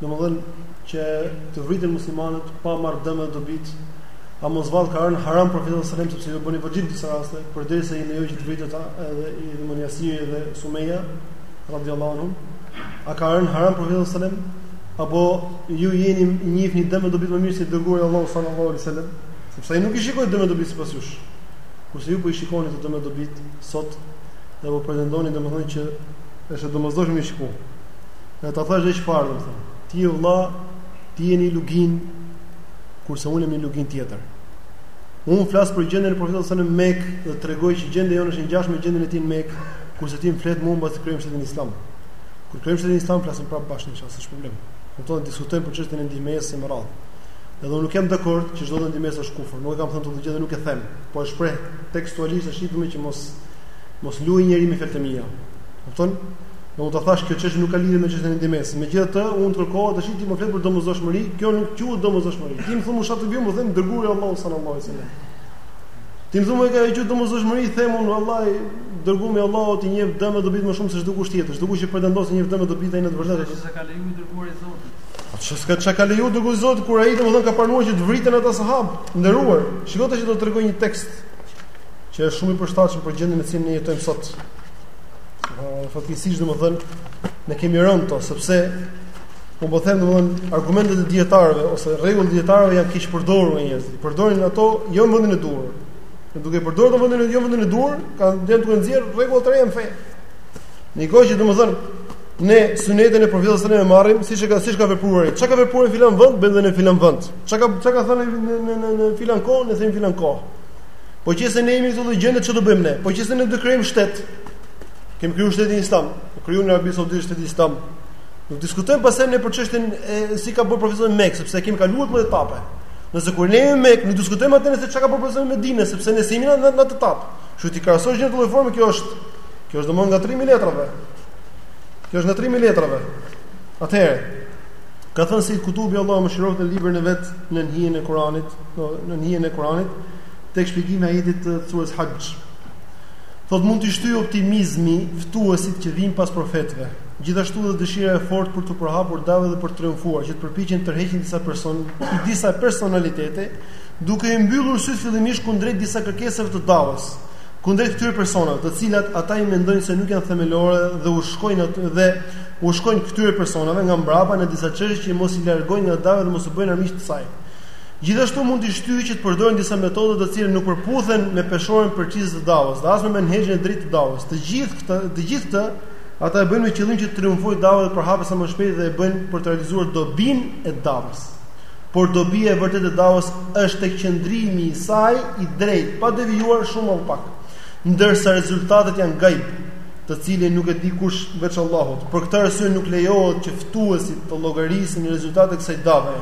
B: Domethënë që të vriten muslimanët pa marrë dëm dhe dobi. A mos vallë ka rënë në haram profeti sallallahu alaihi wasallam sepse ju bëni vaxhib disa raste, përderisa i lejoi që të vritet ata domethënë Jasiri dhe Sumeja radhiyallahu anhum. A ka rënë në haram profeti sallallahu alaihi wasallam? Apo ju jeni i njihni dëm dhe dobi më mirë se i dërguari i Allahut sallallahu alaihi wasallam? Sepse ai nuk i shikoi dëm dhe dobi sipas jush. Kurse ju po i shikoni të dëm dhe dobi sot dhe po pretendoni domethënë që është domosdoshmëri shikuar. Dhe ta thashë që çfarë domethënë, ti vëlla, ti je në një luginë, kurse unë jam në luginë tjetër. Unë flas për gjendjen e profetit në Mekë dhe tregoj që gjendja jonë është e ngjashme me gjendjen e tij në Mekë, kurse ti më flet mua mbasi të krijojmë shtetin islam. Kur krijojmë shtetin islam, flasim prapë bashkë në çast, s'është problem. Ne tani, diskutojmë për çështjen e ndihmës e me radhë. Edhe unë nuk jam dakord që çdo ndihmë është kufër. Nuk e kam thënë këtë gjë dhe nuk e them, po e shpreh tekstualisht ashtu që mos mos luajë njeri me fjalët e mia. Kupton? Unë ta thash kjo çështje nuk ka lidhje me çështjen e ndihmës. Megjithatë, unë të kërkova tash ti më flet për domosdoshmëri, kjo nuk quhet domosdoshmëri. Ti më thua mua Shatibiu, unë them i dërguari i Allahut sallallahu alaihi wasallam. Ti më thua kjo quhet domosdoshmëri, them unë vallahi i dërguari i Allahut i njeh dëm e dobi më shumë se çdokush tjetër. Çdokush që pretendon se njeh dëm e dobi ai në të vërtetë.
A: Çfarë ka lejuar i dërguari i Zotit?
B: Po s'ka çka ka lejuar i dërguari i Zotit kur ai domethënë ka pranuar që të vriten ata sahabë të nderuar. Shiko tash do të tregoj një tekst që është shumë i përshtatshëm për gjendjen në cilën ne jetojmë sot. Fatkeqësisht domethënë, ne kemi rënë në to, sepse, unë po them domethënë, argumentet e dijetarëve, ose rregullat e dijetarëve janë keqpërdorur nga njerëzit, përdorin ato, jo në vendin e duhur. Dhe duke përdorur në vendin e, jo në vendin e duhur, kanë dhënë duke nxjerrë rregulla të reja në fe. Ndërkohë që domethënë, ne sunetin e profetit sallallahu alajhi wasallam e marrim siç e ka siç ka vepruar ai. Çka ka vepruar në filan vend, bëjmë dhe në filan vend. Çka ka çka ka thënë në në në në filan kohë, ne themi filan kohë. Po qe se ne jemi në këtë gjendje ç'do bëjmë ne? Po qe se ne do krijojmë shtet, Kemi kriju shtetin islam, po u kriju në Arabi Saudite shteti islam. Nuk diskutojmë pastaj ne për çështjen se si ka bërë profeti në Mekë, sepse kemi kaluar atë etapë. Nëse kur ne në Mekë nuk diskutojmë atë se çka ka bërë profeti në Medine, sepse ne s'jemi në atë etapë. Kështu t'i krahasosh në këtë lloj forme kjo është. Kjo është domethënë ngatërrim i letrave. Kjo është ngatërrim i letrave. Atëherë, Ka thënë Sejid Kutubi Allahu e mëshiroftë në librin e vet në hijen e Kuranit, në hijen e Kuranit, tek shpjegimi i ajetit të surës Haxh. Thotë mund t'i shtyjë optimizmi ftuesit që vijnë pas profetëve, gjithashtu edhe dëshira e fortë për t'u përhapur dave dhe për të triumfuar, që të përpiqen të tërheqin disa person, disa personalitete, duke i mbyllur sytë fillimisht kundrejt disa kërkesave të davës, kundrejt këtyre personave, të cilat ata i mendojnë se nuk janë themelore dhe u shkojnë atyre dhe u shkojnë këtyre personave nga mbrapa në disa çështje që mos i largojnë nga dave dhe mos i bëjnë armiq të saj. Gjithashtu mund t'i shtyjë që të përdorin disa metoda të cilat nuk përputhen me peshorën precize të davës, dhe as me menhexhin e drejtë të davës. Të gjithë këtë, të gjithë këtë, ata e bëjnë me qëllim që të triumfojë dava dhe të përhapet sa më shpejt dhe e bëjnë për të realizuar dobinë e davës. Por dobia e vërtetë e davës është tek qëndrimi i saj i drejtë, pa devijuar shumë apo pak. Ndërsa rezultatet janë gajb, të cilin nuk e di kush veç Allahut. Për këtë arsye nuk lejohet që ftuesit të llogarisin rezultatet e kësaj dave.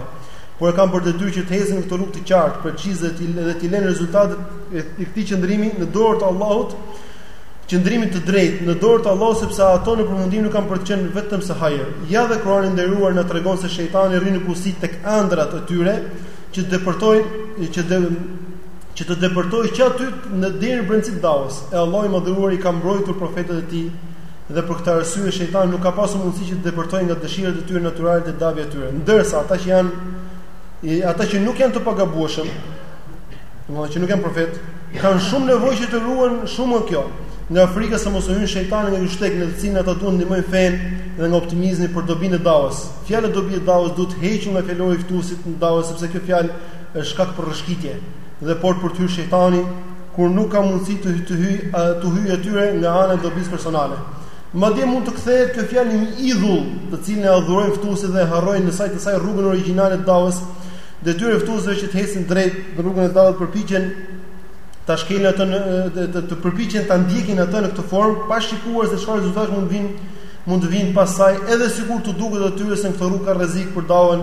B: por e kanë për detyrë që të ecin në këtë rrugë të qartë, precize dhe t'i lënë rezultatet e këtij qëndrimi në dorë të Allahut, qëndrimit të drejtë në dorë të Allahut sepse ato në përfundim nuk kanë për të qenë vetëm se hajër. Ja dhe Kurani i nderuar na tregon se shejtani rri në pusi tek ëndrrat e tyre që depërtojnë që dhe që të depërtojë që aty deri në brendësi të davës. E Allahu i madhëruar i ka mbrojtur profetët e tij Dhe për këtë arsye shejtani nuk ka pasur mundësi që të depërtojë nga dëshirat e tyre natyrale te davja e tyre. Ndërsa ata që janë i ata që nuk janë të pagabueshëm, domethënë që nuk janë profetë, kanë shumë nevojë që të ruhen shumë nga kjo, nga frika se mos u hyn shejtani nga një shteg në të cilin ata duan të ndihmojnë fenë dhe nga optimizmi për dobinë e davës. Fjala dobi e davës duhet hequr nga fjalori i ftuesit në dave sepse kjo fjalë është shkak për rrëshkitje dhe portë për të hyrë shejtani kur nuk ka mundësi t'u hyjë t'u hyjë atyre nga ana e dobisë personale. Madje mund të kthehet kjo fjalë në një idhull, të cilin e adhurojnë ftuesit dhe harrojnë në sajë të saj rrugën origjinale të davës. Detyrë e ftuesve që të ecin drejt në rrugën e davës, të përpiqen ta shkelin atë në të, të, të përpiqen ta ndjekin atë në këtë formë pa shikuar se çfarë rezultatesh mund të vijnë mund të vijnë pas saj edhe sikur t'u duket atyre se në këtë rrugë ka rrezik për davën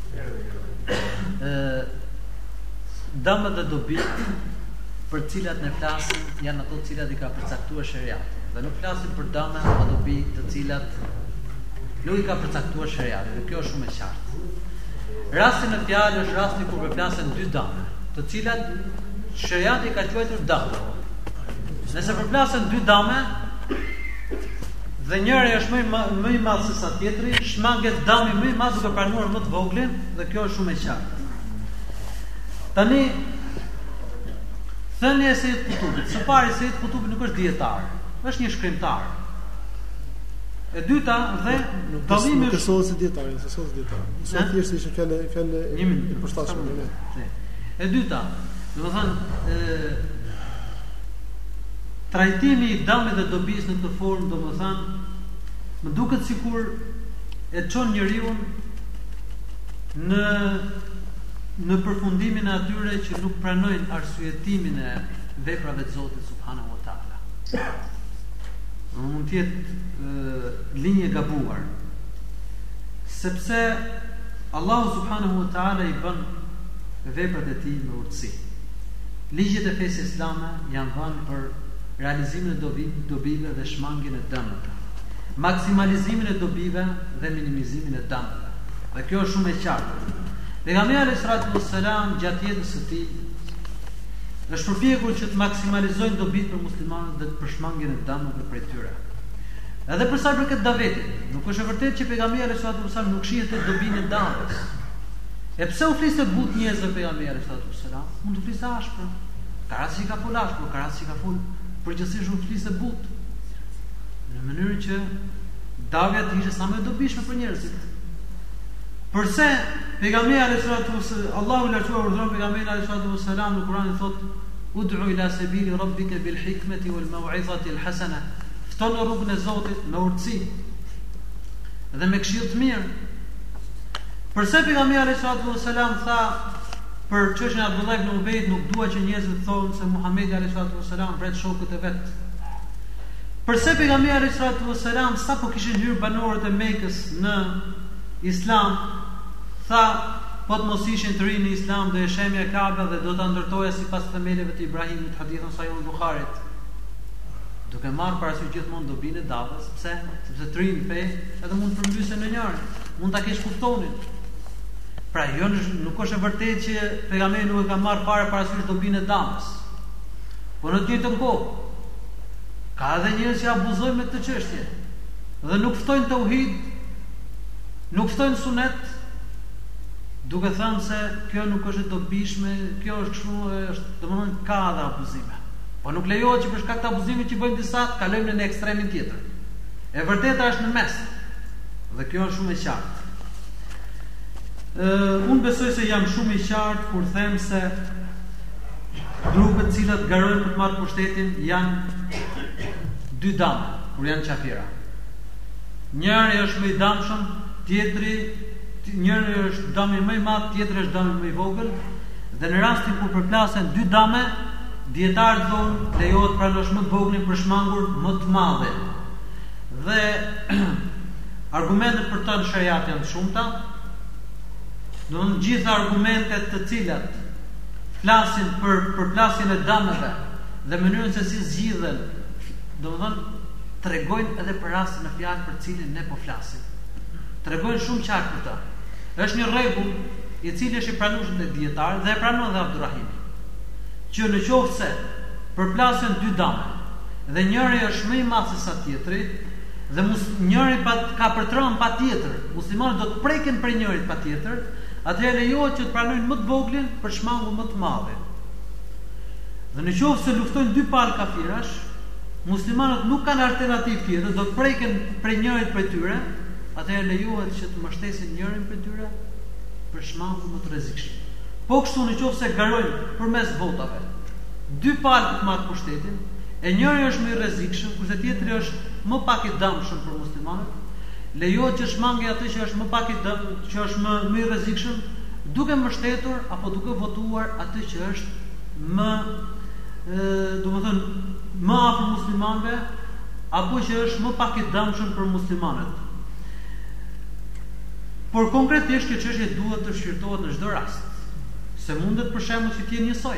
A: ë dëmet dhe dobitë për të cilat ne flasim janë ato të cilat i ka përcaktuar sheriati. Dhe nuk flasim për dëme apo dobi të cilat nuk i ka përcaktuar sheriati. Dhe kjo është shumë e qartë. Rasti në fjalë është rasti kur përplasen dy dëme, të cilat sheriati i ka quajtur dëme. Nëse përplasen dy dëme, Dhe njëri është më i madh, më i madh se sa tjetri, shmanget dami më i madh duke pranuar më të voglin dhe kjo është shumë e qartë. Tani thënia e Sejid Kutubit, së pari Sejid Kutubi nuk është dietar, është një shkrimtar. E dyta dhe dallimi
B: është se është dijetar, se është dijetar. Sa thjesht ishte fjalë fjalë një minutë e përshtatshme me ne.
A: E dyta, do të thënë, Trajtimi i dëmit dhe dobisë në këtë formë, domethënë, më duket sikur e çon njeriun në përfundimin e atyre që nuk pranojnë arsyetimin e veprave të Zotit subhanahu wa taala. Mund të jetë linjë e gabuar. Sepse Allahu subhanahu wa taala i bën veprat e tij me urtësi. Ligjet e fesë islame janë vënë për realizimin e dobive dhe shmangien e dëmeve, maksimalizimin e dobive dhe minimizimin e dëmeve. Dhe kjo është shumë e qartë. Pejgamberi alayhi salatu wassalam gjatë jetës së tij është përpjekur që të maksimalizojë dobitë për muslimanët dhe për shmangien e dëmeve prej tyre. Edhe për sa i përket davetit, nuk është e vërtetë që pejgamberi alayhi salatu wassalam nuk shihte dobinë e daves. E pse u fliste butë njerëzve pejgamberi alayhi salatu Selam, mund të fliste ashpër. Ka raste ka fol ashpër, ka raste ka fol, përgjithësisht u fliste butë. Në mënyrë që davja të ishte sa më e dobishme për njerëzit. Përse pejgamberi alayhi salatu wasallam Allahu i Lartësuar urdhëron pejgamberin alayhi salatu wasallam në Kur'an i thotë ud'u ila sabili rabbika bil hikmeti wal maw'izati al hasana fton në rrugën e Zotit me urtësi dhe me këshillë të mirë. Përse pejgamberi alayhi salatu wasallam tha për çështjen e Abdullah ibn Ubejt nuk dua që njerëzit të thonë se Muhamedi alayhi salatu wasalam vret shokët e vet. Përse pejgamberi alayhi salatu wasalam sapo kishin hyrë banorët e Mekës në Islam, tha po të mos ishin të rinj në Islam do e shembja Qaben dhe do ta ndërtoja sipas themeleve të Ibrahimit, hadithi në Sahihun e Buhariut. Duke marrë parasysh gjithmonë dobinë e davës, pse? Sepse të rinj në fe, edhe mund të përmbysen në njërin, mund ta keqkuptonin. Pra jo nuk është e vërtetë që pejgamberi nuk e ka marrë fare parasysh dobinë e davës. Po në të njëjtën kohë ka edhe njerëz që abuzojnë me këtë çështje dhe nuk ftojnë në teuhid, nuk ftojnë në sunet, duke thënë se kjo nuk është e dobishme, kjo është kështu, është domthonë ka edhe abuzime. Po nuk lejohet që për shkak të abuzimit që bëjnë disa, të kalojmë në ekstremin tjetër. E vërteta është në mes. Dhe kjo është shumë e qartë. Unë besoj se jam shumë i qartë kur them se grupet të cilat garojnë për të marrë pushtetin janë dy dame kur janë qafira. Njëri është më i damshëm, tjetri njëri është dami më i madh, tjetri është dami më i vogël dhe në rastin kur përplasen dy dame, dijetarët thonë lejohet të pranosh më të voglin për të shmangur më të madhin. Dhe argumentet për të në shariat janë të shumta. Domethënë gjitha argumentet të cilat flasin për përplasjen e dëmeve dhe mënyrën se si zgjidhen, domethënë tregojnë edhe për rastin në fjalë për cilin ne po flasim. Tregojnë shumë qartë për të. Është një rregull i cili është i pranueshëm te dijetarët dhe e pranon edhe Abdurrahimi. Që në qoftë se përplasen dy dëme, dhe njëri është më i madh se sa tjetri dhe mus, njëri pa, ka për t'ra patjetër, muslimanët do të preken prej njërit patjetër, atëherë lejohet që të pranojnë më të voglin për shmangu më të madhin. Dhe në qoftë se luftojnë dy palë kafirash, muslimanët nuk kanë alternativë tjetër, do të preken prej njërit prej tyre, atëherë lejohet që të mbështesin njërin prej tyre për shmangu më të rrezikshmin. Po kështu në qoftë se garojnë përmes votave, Dy palë për të marrë pushtetin, e njëri është më i rrezikshëm, kurse tjetri është më pak i dëmshëm për muslimanët, lejohet që të shmangim atë që është më pak i dëm, që është më më i rrezikshëm, duke mbështetur apo duke votuar atë që është më ë, domethënë, më afër muslimanëve apo që është më pak i dëmshëm për muslimanët. Por konkretisht kjo çështje duhet të shqyrtohet në çdo rast, se mundet për shembull që të jenë njësoj.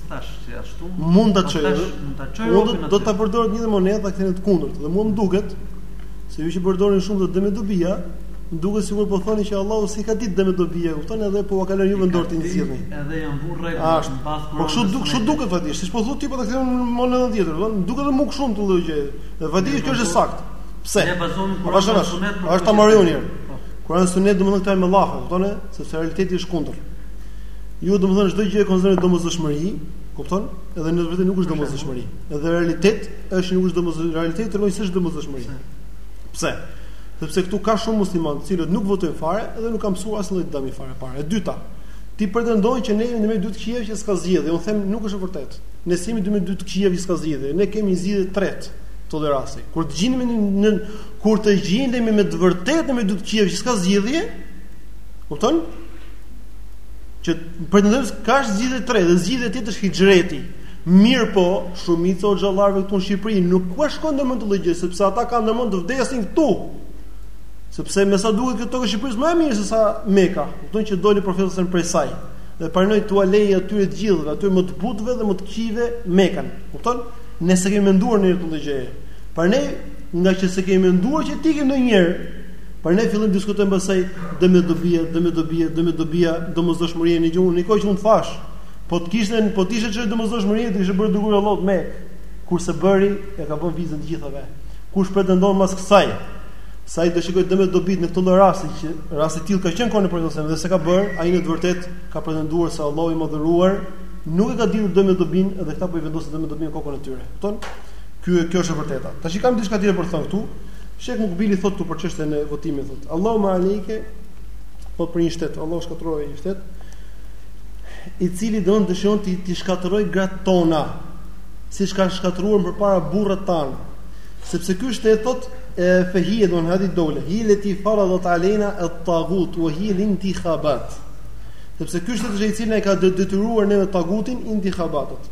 A: Thashë se ashtu
B: mund ta
A: çojë, mund ta çojë.
B: Mund do ta përdorë një monedhë ta kthejë në të kundërt. Dhe mua më duket se ju që përdorni shumë këtë dëme dobia, më duket sikur po thoni që Allahu s'i ka ditë dëme dobia, kupton edhe ua ka lënë juve në dorë të nxirrni.
A: Edhe keni vu rregull
B: pas Kur'anit. Po kështu duk, kështu duket faktikisht, siç po thotë ti po ta kthejmë në monedhën tjetër, kupton? Më duket edhe më shumë kjo lloj gjëje. Dhe faktikisht kjo është e saktë. Pse?
A: Ne bazohemi
B: në
A: Kur'an e Sunet.
B: Është ta marrë
A: unë.
B: Kur'an e Sunet domethënë këta me Allahu, kupton? Sepse realiteti është kundër. Ju domethënë çdo gjë e konsideroni domosdoshmëri, kupton? Edhe në të vërtetë nuk është domosdoshmëri. Edhe realiteti është që nuk është domosdoshmëri. Realiteti tregon se s'është domosdoshmëri. Pse? Sepse këtu ka shumë muslimanë të cilët nuk votojnë fare dhe nuk kanë pësuar asnjë dëm e para e para. E dyta, ti pretendon që ne jemi në mes dy të këqijave që s'ka zgjidhje. Unë them nuk është e vërtetë. Ne s'jemi në mes dy të këqijave që s'ka zgjidhje. Ne kemi një zgjidhje të tretë në këtë lloj rasti. Kur të gjendemi në, në kur të gjendemi me të vërtetë në mes dy të këqijave që s'ka zgjidhje, kupton? që pretendojmë se ka zgjidhje të tretë, dhe zgjidhja tjetër është hixhreti. Mirëpo, shumica e hoxhallarëve këtu në Shqipëri nuk u ka shku në mend kjo lloj gjëje, sepse ata kanë ndërmend të vdesin këtu. Sepse me sa duket kjo Shqipëria është më e mirë se sa Meka, kupton që doli profeti sa prej saj. Dhe pranoi t'ua lejë atyre të gjithëve, atyre më të butëve dhe më të këqijve Mekën. Kupton? Ne s'e kemi menduar ndonjëherë këtë lloj gjëje. Por ne, ngaqë s'e kemi menduar që të ikim ndonjëherë, Por ne fillojmë të diskutojmë pastaj dëme dobia, dëme dobia, dëme dobia, domosdoshmëria në gjuhën e kohë që unë fash. Po të kishte, po të ishte që domosdoshmëria të ishte bërë dukur Allahut me kur s'e bëri e ka bën vizën të gjithëve. Kush pretendon mas kësaj se ai do shikojë dëme dobitë në këtë lloj rasti që rasti i tillë ka qenë kohën e profetit dhe s'e ka bërë, ai në të vërtetë ka pretenduar se Allahu i madhëruar nuk e ka ditur dëme dobinë dhe këta po i vendosin dëme dobinë në kokën e tyre. Kupton? Ky kjo është e vërteta. Tash i kam diçka tjetër për të thënë këtu. Shejh Mukbili thotë këtu për çështjen e votimit thotë, Allahumma alejke, po për një shtet, Allahu shkatërroftë një shtet, i cili do dëshiron t'i t'i shkatërrojë gratë tona, siç ka shkatërruar më parë burrat tanë. Sepse ky shtet thotë e fe inne hadhi dewle, hije leti faradhat alena at-tagut wa hi al-intikhabat. Sepse ky shtet është i cili ne ka detyruar neve tagutin intikhabatet.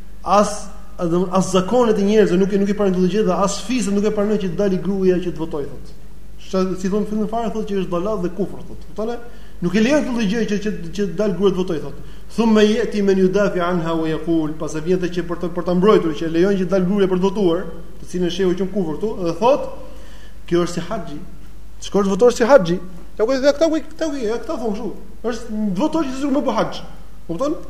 B: As edhe as zakonet e njerëzve nuk e nuk e pranojnë këtë gjë dhe as fisët nuk e pranojnë që të dalë gruaja që të votojë thotë. Se siç tha në fillim fare thotë që është dallat dhe kufër thotë. Kupton? Nuk e lejon këtë gjë që që që të dalë gruaja të votojë thotë. Thumma yati man yudafi anha wa yaqul, pastaj vjen ai që për të për ta mbrojtur që e lejon që të dalë gruaja për të votuar, të cilën shehu quan kufër këtu dhe thotë kjo është si haxhi. Shko të votosh si haxhi. Ja ku këta ku këta ku këta thonë kështu. Është votosh si me bë haxh. Kupton?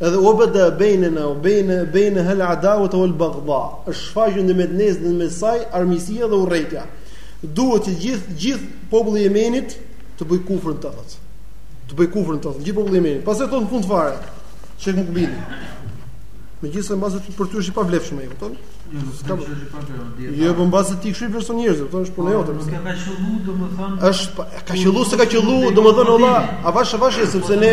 B: Edhe ue beda bejnena, ue bejne, bejneha el adawetu uel bagda, është shfaqur në mes nesh dhe në mes saj, armiqësia dhe urrejtja. Duhet që gjithë, gjithë populli i Jemenit të bëjë kufër në të thotë. Të bëjë kufër në të thotë, gjithë populli i Jemenit. Pastaj thotë në fund fare, Shejh Mukbili. Megjithëse mbase për ty është i pavlefshëm, kupton?
A: Jo, nuk ka vlefshëm pavlefshëm.
B: Jo, po mbase ti s'i respekton njerëzit, kupton është puna jote.
A: Nuk e ka qëllu, domethënë...
B: Ka qëllu, s'e ka qëllu, domethënë, Allah, avash, avash, sepse ne...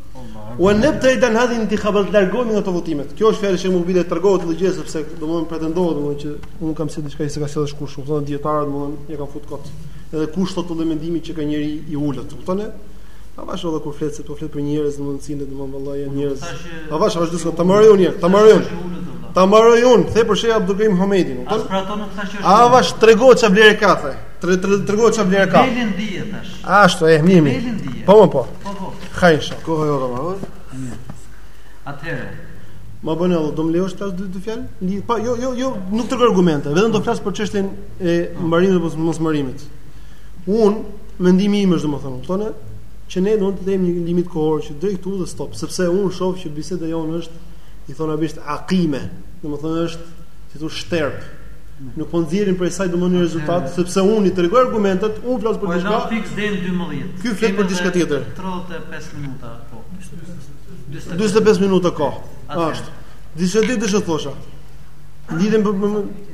B: Wa nabtaid an hadhi intikhabat largohemi nga këto votimet. Kjo është fjalë që mund të tregohet edhe një gjë sepse domthonë pretendohet domthonë që un kam sjellë diçka që s'ka sjellë askush, kupton dietarët domthonë ia kanë fut kot. Edhe kush thotë edhe mendimin që ka njëri i ulët, kupton Avash edhe kur flet se po flet për njerëz në mundësinë dhe domthonë vallahi janë njerëz. Avash vash disko ta marrë unë, ta marrë unë. Ta marrë unë, the për shejh Abdul Karim
A: Hamedin.
B: A
A: pra ato nuk thashë është.
B: Avash trego ça vlerë ka ai. Trego ça vlerë ka ai.
A: Belin dihet tash.
B: Ashtu e mirë. Po po. Po,
A: po.
B: Hajsha.
D: Koha e ora marrë.
A: Mirë.
B: Atëherë. Ibn Allah, do më lejosh tash dy dy fjalë? Lidh pa, jo, jo, jo, nuk të kërkoj argumente, vetëm do flas për çështjen e mbarimit apo mos mbarimit. Un mendimi im është domethënë, kupton që ne duhet të lejmë një limit kohor që deri tu dhe stop, sepse un shoh që biseda jonë është i thonë arabisht aqime, domethënë është si thua shterp. Nuk po nxjerrin prej saj domoni rezultat, sepse unë i tregoj argumentet, unë flas për
A: po
B: diçka.
A: Po fiks deri në 12.
B: Ky flet për diçka tjetër.
A: 35 minuta po. 45
B: minuta
A: ka.
B: Është. Disa ditë dëshë thosha. Lidhem për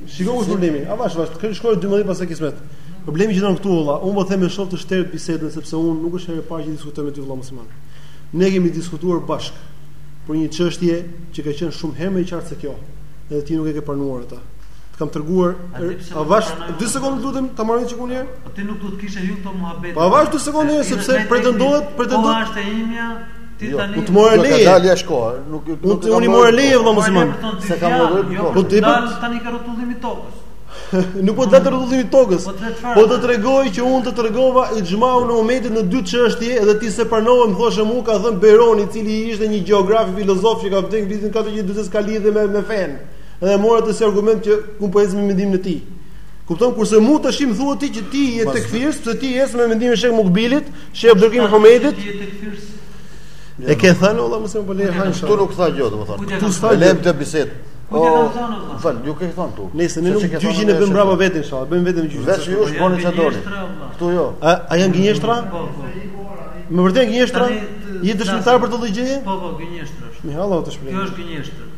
B: shikoj kush problemi. A vash vash, kë shkoj 12 pas sa kismet. Problemi që don këtu valla, unë po them me shumë të shterë bisedën sepse unë nuk është herë e parë që diskutoj me ty vëlla musliman. Ne kemi diskutuar bashk për një çështje që ka qenë shumë herë më e qartë se kjo, edhe ti nuk e ke pranuar atë. Të kam treguar
A: avash
B: 2 sekonda lutem ta marrni çikun njëherë.
A: Po ti nuk do të kishe hyrë këto muhabete.
B: Po avash 2 sekonda
A: njëherë
B: sepse pretendohet, pretendohet.
A: Po është e imja. Ti
D: jo,
A: tani
B: do të morë
D: leje. Do
B: të
D: dalë jashtë kohë, nuk do
B: të. Unë unë morë leje vëlla mos më.
D: Se kam vëllë
A: jo,
D: po.
A: Po
B: ti po
A: tani ke rrotullim i tokës.
B: Nuk po të dalë rrotullim i tokës.
A: Po,
B: po të tregoj që unë të tregova ixhmaun e umetit në dy çështje dhe ti s'e pranove më thoshe mua ka thënë Beroni i cili ishte një gjeograf filozof që ka vdekur vitin 440 ka lidhje me me fenë. Edhe more atë si argument që unë po eci me mendimin e tij. Kupton kurse mu tashi m'thua ti që ti je tekfir, sepse ti ecë me mendimin e Sheikh Mukbilit,
A: Sheikh Abdulhakim Hamedit.
B: E ke thënë valla mos më bëni hajnë.
D: Tu nuk tha gjë domethënë.
B: Tu s'tha
D: le të bisedë.
A: Po ti do të thonë valla.
D: Fal, ju ke thënë tu.
B: Nëse ne nuk gjyqin e bën brapa vetën inshallah, bëjmë vetëm gjyqin.
D: Vetë ju është boni çfarë doni. Ktu jo.
B: A a janë gënjeshtra?
A: Po, po.
B: Më vërtet gënjeshtra? Je dëshmitar për të lloj gjëje?
A: Po, po, gënjeshtra është.
B: Mi halla të
A: shpreh.
B: Kjo
A: është
D: gënjeshtra.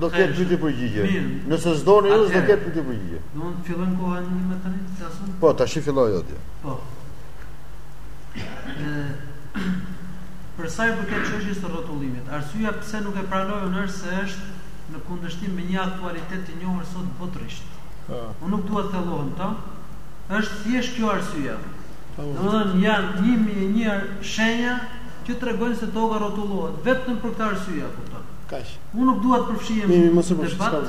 D: Do
A: të
D: ketë pyetje përgjigje. Nëse s'doni ju, s'do ketë pyetje përgjigje.
A: Do të fillojmë kohën njëherë tani të flasim?
D: Po, tash i filloj atje.
A: Po. Për sa i përket çështjes së rrotullimit, arsyeja pse nuk e pranoj unë është se është në kundërshtim me një aktualitet të njohur sot botërisht.
B: Po.
A: Unë nuk dua të thellohem ta. Është thjesht kjo arsyeja.
B: Po.
A: Domethënë janë 1001 shenja që tregojnë se toka rrotullohet vetëm për këtë arsye, kupton?
B: Kaq.
A: Unë nuk dua të përfshihem në debat,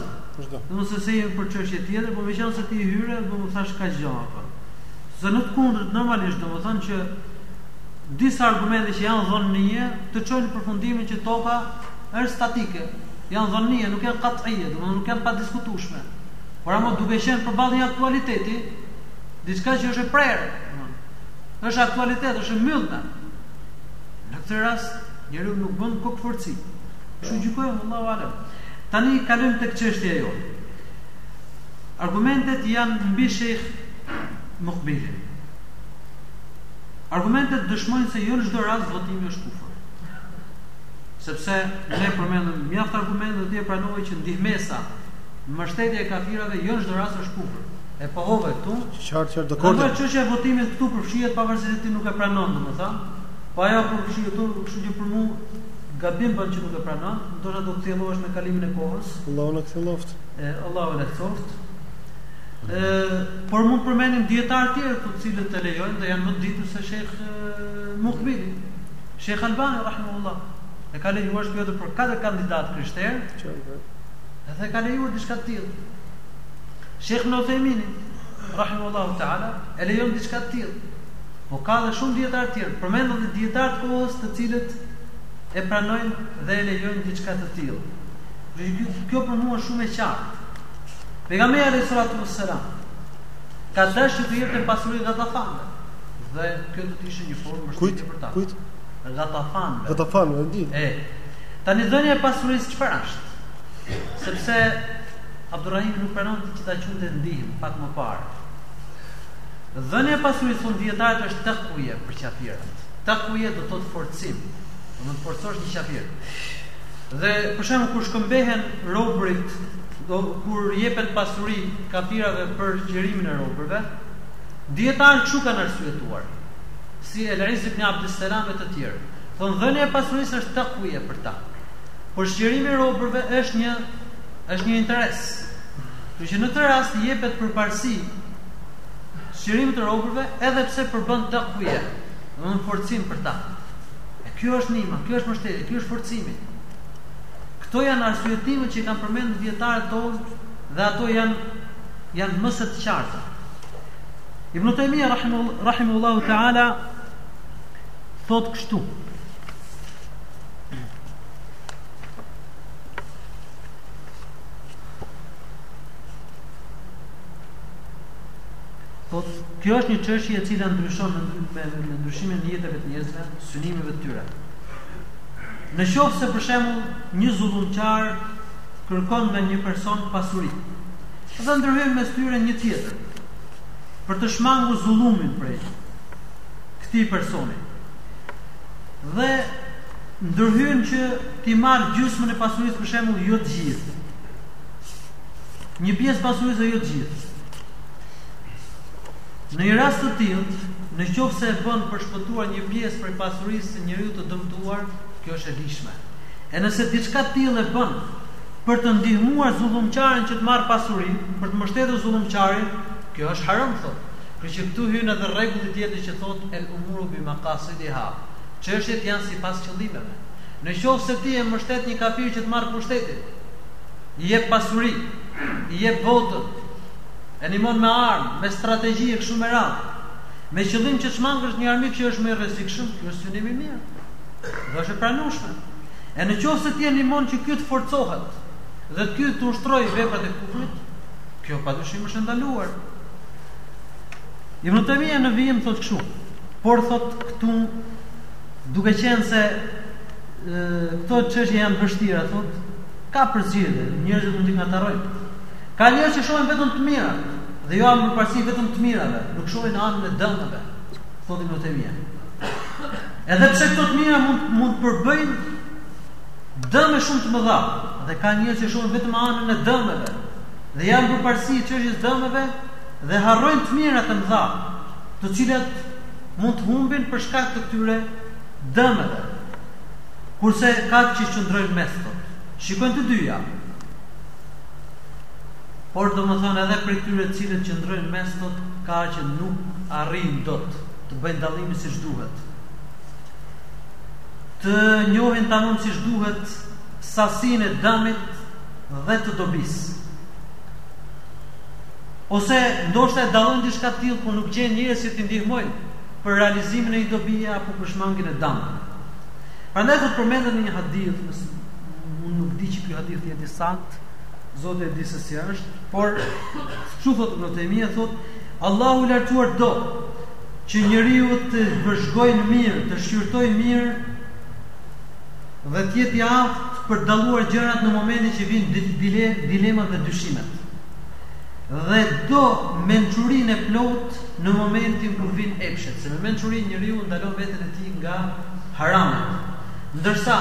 A: domethënë se jemi për çështje tjetër, por meqenëse ti hyre, po ta thashë kaq gjë apo. Se në të kundërt normalisht domethënë që disa argumente që janë dhënë dhanije të çojnë në përfundimin që toka është statike. Janë dhanije, nuk janë katije, domethënë nuk janë padiskutueshme. Por ama duke qenë përballë një aktualiteti, diçka që është e prerë, domethënë është aktualitet, është e mbyllur. Në këtë rast, njeriu nuk bën kokëforci. Kështu gjykoj unë, Allahu alem. Tani kalojmë tek çështja jonë. Argumentet janë mbi Sheikh Mukbilin. Argumentet dëshmojnë se jo në çdo rast votimi është kufër. Sepse ne përmendëm mjaft argumente dhe ti e pranove që ndihmesa mbështetja e kafirave jo në çdo rast është kufër. E pohove këtu.
B: Qartë, qartë, dakord.
A: Por çështja e votimit këtu përfshihet pavarësisht se ti nuk e pranon, domethënë. Po ajo përfshihet këtu, kështu që për mua Gabim bën që nuk e pranon, ndoshta do të kthjellohesh me kalimin e kohës.
B: Allahu na kthjelloftë.
A: E Allahu na kthjelloftë. Ë, por mund të përmendim dietar të tjerë të cilët të lejojnë dhe janë më të ditur se Sheikh Mukbil. Sheikh Albani rahimehullah. E ka lejuar shpjegojë për katër kandidatë krishterë. Edhe ka lejuar diçka të tillë. Sheikh Uthejmin rahimehullah taala e lejon diçka të tillë. Po ka dhe shumë dietar të tjerë, përmendën dietar të kohës të cilët e pranojnë dhe e lejojnë diçka të tillë. Kjo për mua është shumë e qartë. Pejgamberi alayhi salatu wassalam ka dashur të jepte pasuri Ghatafanit dhe kjo do të ishte një formë mbështetje për ta.
B: Kujt?
A: Ghatafan.
B: Ghatafan, e di.
A: E. Tani dhënia e pasurisë çfarë është? Sepse Abdurrahim nuk pranon ti që ta quante ndihmë pak më parë. Dhënia e pasurisë fundja është takwiye për qafirat. Takwiye do të thotë forcim, do të forcosh një qafir. Dhe për shembull kur shkëmbehen robërit, do kur jepet pasuri kafirave për çlirimin e robërve, dijetarët kshu kanë arsyetuar. Si El Izz ibn Abdul Salam e të tjerë. Thonë dhënia e pasurisë është takwiye për ta. Por çlirimi i robërve është një është një interes. Kështu që në këtë rast i jepet përparësi çlirimit të robërve edhe pse përbën takwiye. Domethënë forcim për ta. E kjo është nima, kjo është mështetje, kjo është forcimi. Këto janë arsyetimet që kanë përmendur dietarët tonë dhe ato janë janë më se të qarta. Ibn Taymija rahimahullahu taala thotë kështu. Po kjo është një çështje e cila ndryshon me me ndryshimin e nijeteve të njerëzve, synimeve të tyre. Në qoftë se për shembull një zullumqar kërkon nga një person pasuri. Dhe ndërhyn mes tyre një tjetër për të shmangur zullumin prej këtij personi. Dhe ndërhyn që t'i marrë gjysmën e pasurisë për shembull jo të gjithë. Një pjesë pasurisë jo të gjithë. Në një rast të tillë, në qoftë se e bën për shpëtuar një pjesë prej pasurisë së njeriut të dëmtuar, kjo është e ligjshme. E nëse diçka të tillë e bën për të ndihmuar zullumqarin që të marrë pasurinë, për të mbështetur zullumqarin, kjo është haram thotë. Kështu që këtu hyn edhe rregulli tjetër që thotë el umuru bi maqasidiha. Çështjet janë sipas qëllimeve. Në qoftë se ti e mbështet një kafir që të marrë pushtetin, i jep pasuri, i jep votën, e ndihmon me armë, me strategji e kështu me radhë. Me qëllim që të shmangësh një armik që është më i rrezikshëm, ky është synim i mirë. Dhe është e pranueshme. E në qoftë se ti e ndihmon që ky të forcohet dhe ky të ushtrojë veprat e kufrit, kjo padyshim është e ndaluar. Ibn Taymija në vijim thotë kështu, por thotë këtu duke qenë se këto çështje janë të vështira, thotë ka përzierje, njerëzit mund të ngatërrojnë. Ka njerëz që shohin vetëm të mira dhe u japin përparësi vetëm të mirave, nuk shohin anën e dëmeve, thotë Ibn Taymija. Edhe pse këto të mira mund mund të përbëjnë dëme shumë të mëdha, dhe ka njerëz që shohin vetëm anën e dëmeve dhe i japin përparësi çështjes dëmeve dhe harrojnë të mira të mëdha, të cilat mund të humbin për shkak të këtyre dëmeve. Kurse ka që qëndrojnë mes thotë. Shikojnë të dyja, Por domethënë edhe prej këtyre të cilët qëndrojnë mes thotë ka që nuk arrijnë dot të bëjnë dallimin siç duhet. Të njohin tamam siç duhet sasinë e dëmit dhe të dobisë. Ose ndoshta e dallojnë diçka të tillë, por nuk gjejnë njerëz që t'i ndihmojnë për realizimin e një dobie apo për shmangien e dëmit. Prandaj thotë përmendet në një hadith, Unë nuk di që ky hadith të jetë i saktë, Zoti e di se si është, por kështu thotë Ibn Taymija thotë Allahu i lartuar do që njeriu të vëzhgojë mirë, të shqyrtojë mirë dhe të jetë i aftë për dalluar gjërat në momentin që vijnë dile, dilemat dhe dyshimet. Dhe do mençurinë e plotë në momentin kur vijnë epshet, se me mençurinë njeriu ndalon veten e tij nga haramet. Ndërsa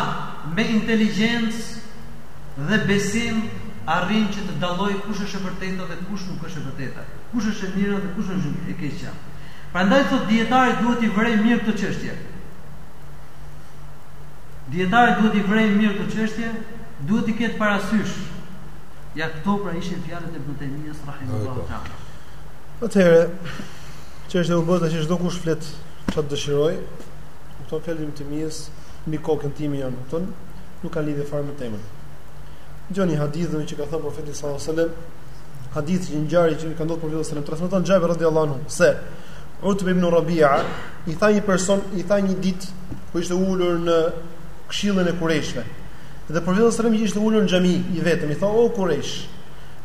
A: Me inteligjencë dhe besim arrin që të dallojë kush është e vërteta dhe kush nuk është e vërteta, kush është e mira dhe kush është e keqja. Prandaj thotë dietari duhet t'i vërejë mirë këto çështje. Dietari duhet t'i vërejë mirë këto çështje, duhet t'i ketë parasysh. Ja këto pra ishin fjalët e Ibn Taymiyyah rahimahullahu ta'ala.
B: Atëherë, çështja u bë tash çdokush flet çfarë dëshiron. Këto fjalë të Ibn Taymiyyah mbi kokën time janë, kupton? Nuk kanë lidhje fare me temën. Dëgjoni hadithin që ka thënë profeti sallallahu alajhi wasallam, hadith që ngjarje që ka ndodhur profetit sallallahu alajhi wasallam, transmeton Jabir radhiyallahu anhu se Utbe ibn Rabi'a i tha një person, i tha një ditë kur ishte ulur në këshillin e kurejshëve. Dhe profeti sallallahu alajhi wasallam ishte ulur në xhami i vetëm, i tha o kurejsh,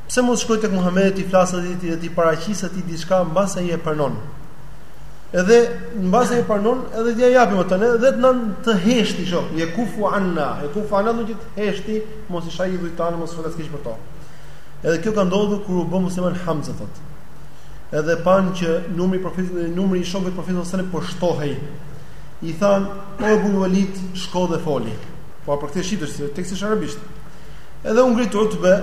B: pse mos shkoj tek Muhamedi t'i flas dhe t'i dhe t'i paraqis atij diçka mbase ai e pranon. Edhe në bazë e pranon edhe t'ia japim atë ne dhe të na të heshti jo, jekuffu anna, jekuffu anna do të heshti, mos i shaj idhujt tan, mos flas keq për to. Edhe kjo ka ndodhur kur u bë musliman Hamza thot. Edhe pan që numri i profetit dhe numri i shokëve të profetit sallallahu alajhi wasallam po shtohej. I than, "O Abu Walid, shko dhe foli." Po për këtë shih se teksti është arabisht. Edhe u ngrit Utbe,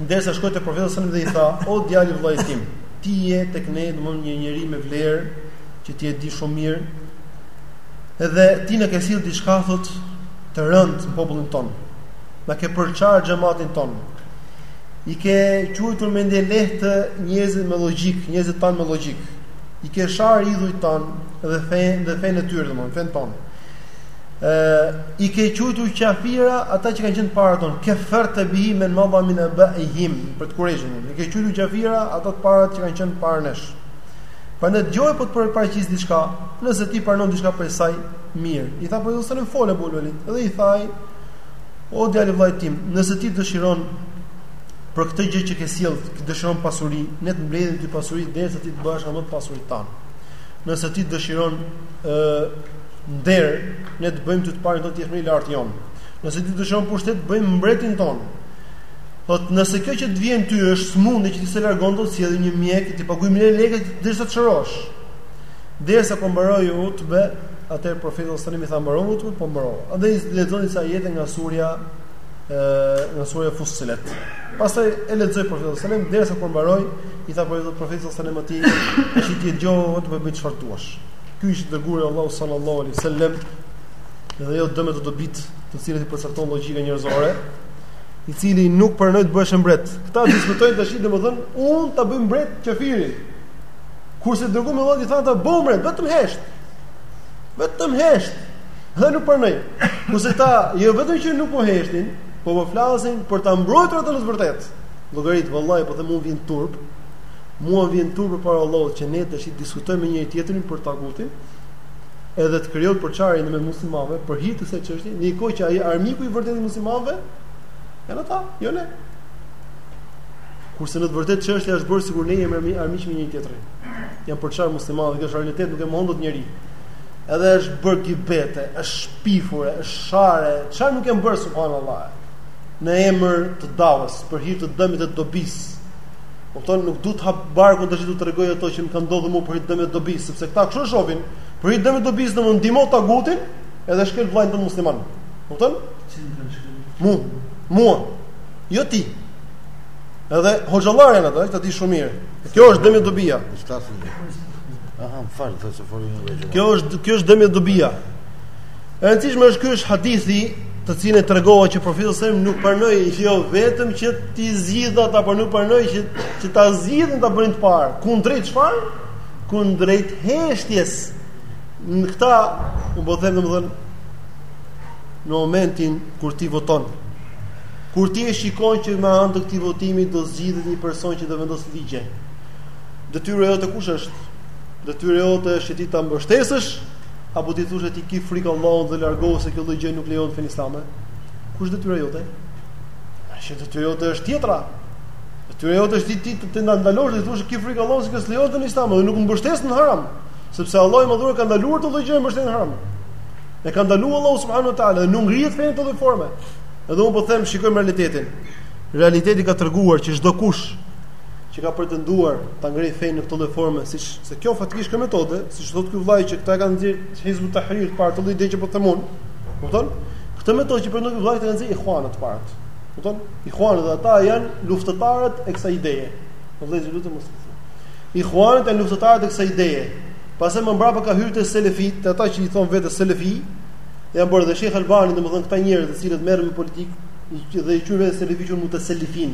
B: ndërsa shkoi te profeti sallallahu alajhi wasallam dhe i tha, "O djali i vëllait tim, Ti je tek ne domthon një njeri me vlerë që ti e di shumë mirë. Edhe ti na ke sill diçka thot të rënd në popullin ton. Na ke përçar xhamatin ton. I ke quajtur mendjelehtë njerëzit me logjik, njerëzit tan me logjik. I ke shar idhujt tan dhe fen dhe fen e tyre domthon fen ton. Ë i ke quajtur qafira ata që kanë qenë para ton. Keffarte bihi men mada min abaihim për të kurejshin. I ke qujtu qafira ata të parët që kanë qenë para nesh. Prandaj dëgjo, po të paraqis diçka, nëse ti pranon diçka prej saj, mirë. I tha profeti sallallahu fol Ebul Velid dhe i tha O djali i vllait tim, nëse ti dëshiron për këtë gjë që ke sjell, ti dëshiron pasuri, ne të mbledhim ty pasuri derisa ti të bëhesh nga më të pasurit tan. Nëse ti dëshiron ë nder, ne të bëjmë ty të parë do të jesh më i larti jon. Nëse ti dëshiron pushtet, bëjmë mbretin ton. Thotë, nëse kjo që të vjen ty është smundje që ti s'e largon do të sjellë një mjek, t'i paguaj milion lekë derisa të shërosh. Derisa po mbaroi Utbe, atëhere profeti sallallahu alajhi wasallam i tha mbarove Utbe, po mbarova. Andaj lexon disa ajete nga surja ë nga surja Fussilet. Pastaj e lexoi profeti sallallahu alajhi wasallam derisa po mbaroi, i tha profeti sallallahu alajhi wasallam atij, "Ti i dëgjove Utbe bëj çfarë duash." Ky ishte i dërguari i Allahut sallallahu alajhi wasallam dhe jo dëmet e dobitë të cilët i përcakton logjika njerëzore. i cili nuk pranoi të bëhej mbret. Këta diskutojnë tash domethën, un ta bëj mbret kafirin. Kurse të dërguarit Allahut i thanë ata bëhu mbret, vetëm hesht. Vetëm hesht. Dhe nuk pranoi. Kurse kta jo vetëm që nuk po heshtin, po po flasin për ta mbrojtur atë në të vërtetë. Llogarit vallahi po them mu vjen turp. Mua m'vjen turp para Allahut që ne tash i diskutojmë me njëri tjetrin për tagutin. edhe të krijohet përçarje ndërmjet muslimanëve për hir të kësaj çështje, në një kohë që ai armiku i vërtetë i muslimanëve janë ata, jo ne. Kurse në të vërtetë çështja është bërë sikur ne jemi armiq me njëri tjetrin. Janë përçar muslimanët, kjo është realitet, nuk e mohon dot njeri. Edhe është bërë gibet, është shpifur, është sharë, çfarë nuk është bërë subhanallahu. Në emër të davës, për hir të dëmit të dobisë, Po thonë nuk duhet hap barkun tash do të tregoj ato që më kanë ndodhur mua për dëm e dobi, sepse këta kështu shohin. Për një dëm e dobi do të ndihmoj tagutin, edhe shkel vllajën tonë musliman. Kupton? Mu, mu. Jo ti. Edhe hoxhallarë janë ata, ti e di shumë mirë. Kjo është dëm e
D: dobia. Aha, më fal, thotë se folën në rregull.
B: Kjo është kjo është dëm e dobia. E rëndësishme është ky është hadithi, të cilin e tregova që profeti sallallahu alajhi wasallam nuk pranoi që jo vetëm që t'i zgjidhë ata, por nuk pranoi që që ta zgjidhin ta bënin të parë. Kundrejt çfarë? Kundrejt heshtjes. Në këtë, un po them domethënë në momentin kur ti voton. Kur ti e shikon që me anë të këtij votimi do zgjidhet një person që do vendos ligje. Detyra jote kush është? Detyra jote është që ti ta mbështesësh Apo t'i thosh ti ki frikë Allahut dhe largohu se kjo lloj gjëje nuk lejohet në fenë islame? Kush detyra jote? Është detyra jote është tjetra. Detyra jote është ti ta ndalosh dhe thosh ki frikë Allahut se kjo s'lejohet në fenë islame dhe nuk mbështes në haram, sepse Allahu i madhuar ka ndaluar këtë lloj gjëje, mbështetje në haram. E ka ndaluar Allahu subhanahu wa taala dhe nuk ngrihet feja në këtë lloj forme. Edhe un po them shikojmë realitetin. Realiteti ka treguar që çdo kush që ka pretenduar ta ngrej fenë në këtë lloj forme siç se kjo faktikisht kjo metodë, siç thotë ky vëllai që këtë e kanë nxjerr Hizbu Tahrir para këtë lloj ideje po them unë. Kupton? Këtë metodë që pretendon ky vëllai ta kanë nxjerr Ikhwanët para. Kupton? Ikhwanët ata janë luftëtarët e kësaj ideje. O vëllezër lutem mos thithni. Ikhwanët janë luftëtarët e kësaj ideje. Pastaj më mbrapa ka hyrë te selefit, te ata që i thon vetes selefi, prandaj dhe Sheikh Albani, domethënë këta njerëz të cilët merren me politikë dhe e quajnë veten selefi i quan mutaselifin.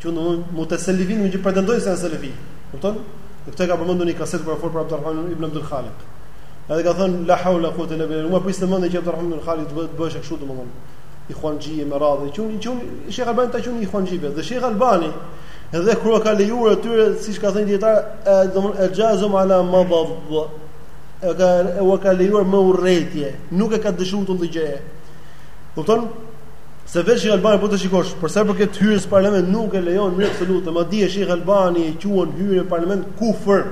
B: Që domethënë mutaselifin, më që pretendojnë se janë selefi. Kupton? Dhe këtë ka përmendur në një kasetë kur flet për Abdulrahman ibn Abdul Khaliq. Edhe ka thënë la haula wala quwata illa billah. Unë s'prisja, s'mendoja që Abdulrahman ibn Khaliq të bëhet bëhej kështu domethënë. Ihuanxhi me radhë, që e ka qujt Sheikh Albani e ka qujt ihuanxhi vetë. Dhe Sheikh Albani edhe kur ka lejuar atyre siç ka thënë dietar, domethënë e jazum ala madad. E ka e u ka lejuar me urrejtje, nuk e ka dëshiruar këtë gjë. Kupton? Se vetë Sheikh Albani po të shikosh, për sa i përket hyrjes në parlament nuk e lejon në absolut. Madje Sheikh Albani e quan hyrjen në parlament kufër.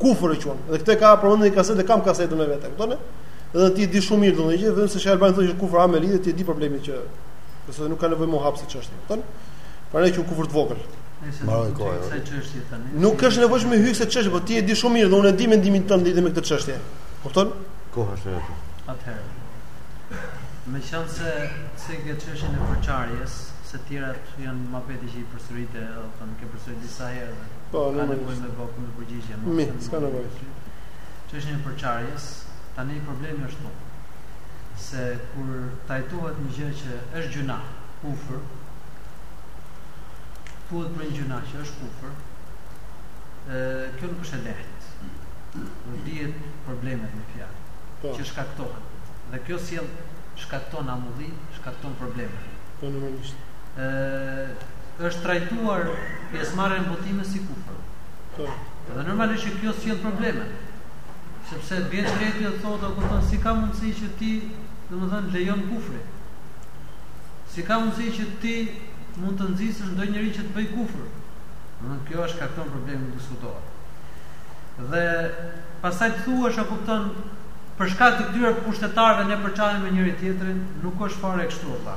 B: Kufër e quan. Dhe këtë ka përmendur në kasetë dhe kam kasetën me vete. Kupton? Edhe ti di shumë mirë domethënë, vetëm se Sheikh Albani thotë që është kufër ameli dhe ti e di problemin që nëse nuk ka nevojë me e hap si çështje. Kupton? Pra e quan kufër të vogël.
D: Mbaroi koha.
A: S'është çështja tani?
B: Nuk është nevojë me hy në këtë çështje, po ti e di shumë mirë dhe unë e di mendimin tënd lidhur me këtë çështje. Kupton?
D: Koha është ajo.
A: Atëherë. Meqenëse zure çështjen e përçarjes, se tjerat janë muhabete që i përsërite, domethënë ke përsëritur disa herë dhe
B: po,
A: ka nevojë me bë kundërpërgjigje,
B: më
A: mirë,
B: s'ka nevojë.
A: Çështjen e përçarjes, tani problemi është këtu. Se kur trajtohet një gjë që është gjuna, kufër, thuhet për një gjuna që është kufër, ë kjo nuk është e lehtë. Dhe dihet problemet në fjalë.
B: Po.
A: Që shkaktohen. dhe kjo sjell shkakton amulli, shkakton probleme.
B: Po normalisht.
A: Ë është trajtuar pjesëmarrja në votime si kufër.
B: Po.
A: Dhe normalisht që kjo sjell probleme. Sepse vjen tjetri të thotë, a kupton si ka mundësi që ti, domethënë lejon kufrin. Si ka mundësi që ti mund të nxisësh një njeri që të bëj kufër? Domethënë kjo është shkakton probleme diskutohet. Dhe pastaj të thuash a kupton Për shkak të këtyre pushtetarëve ne përçahemi me njëri-tjetrin, nuk është fare kështu, vëlla.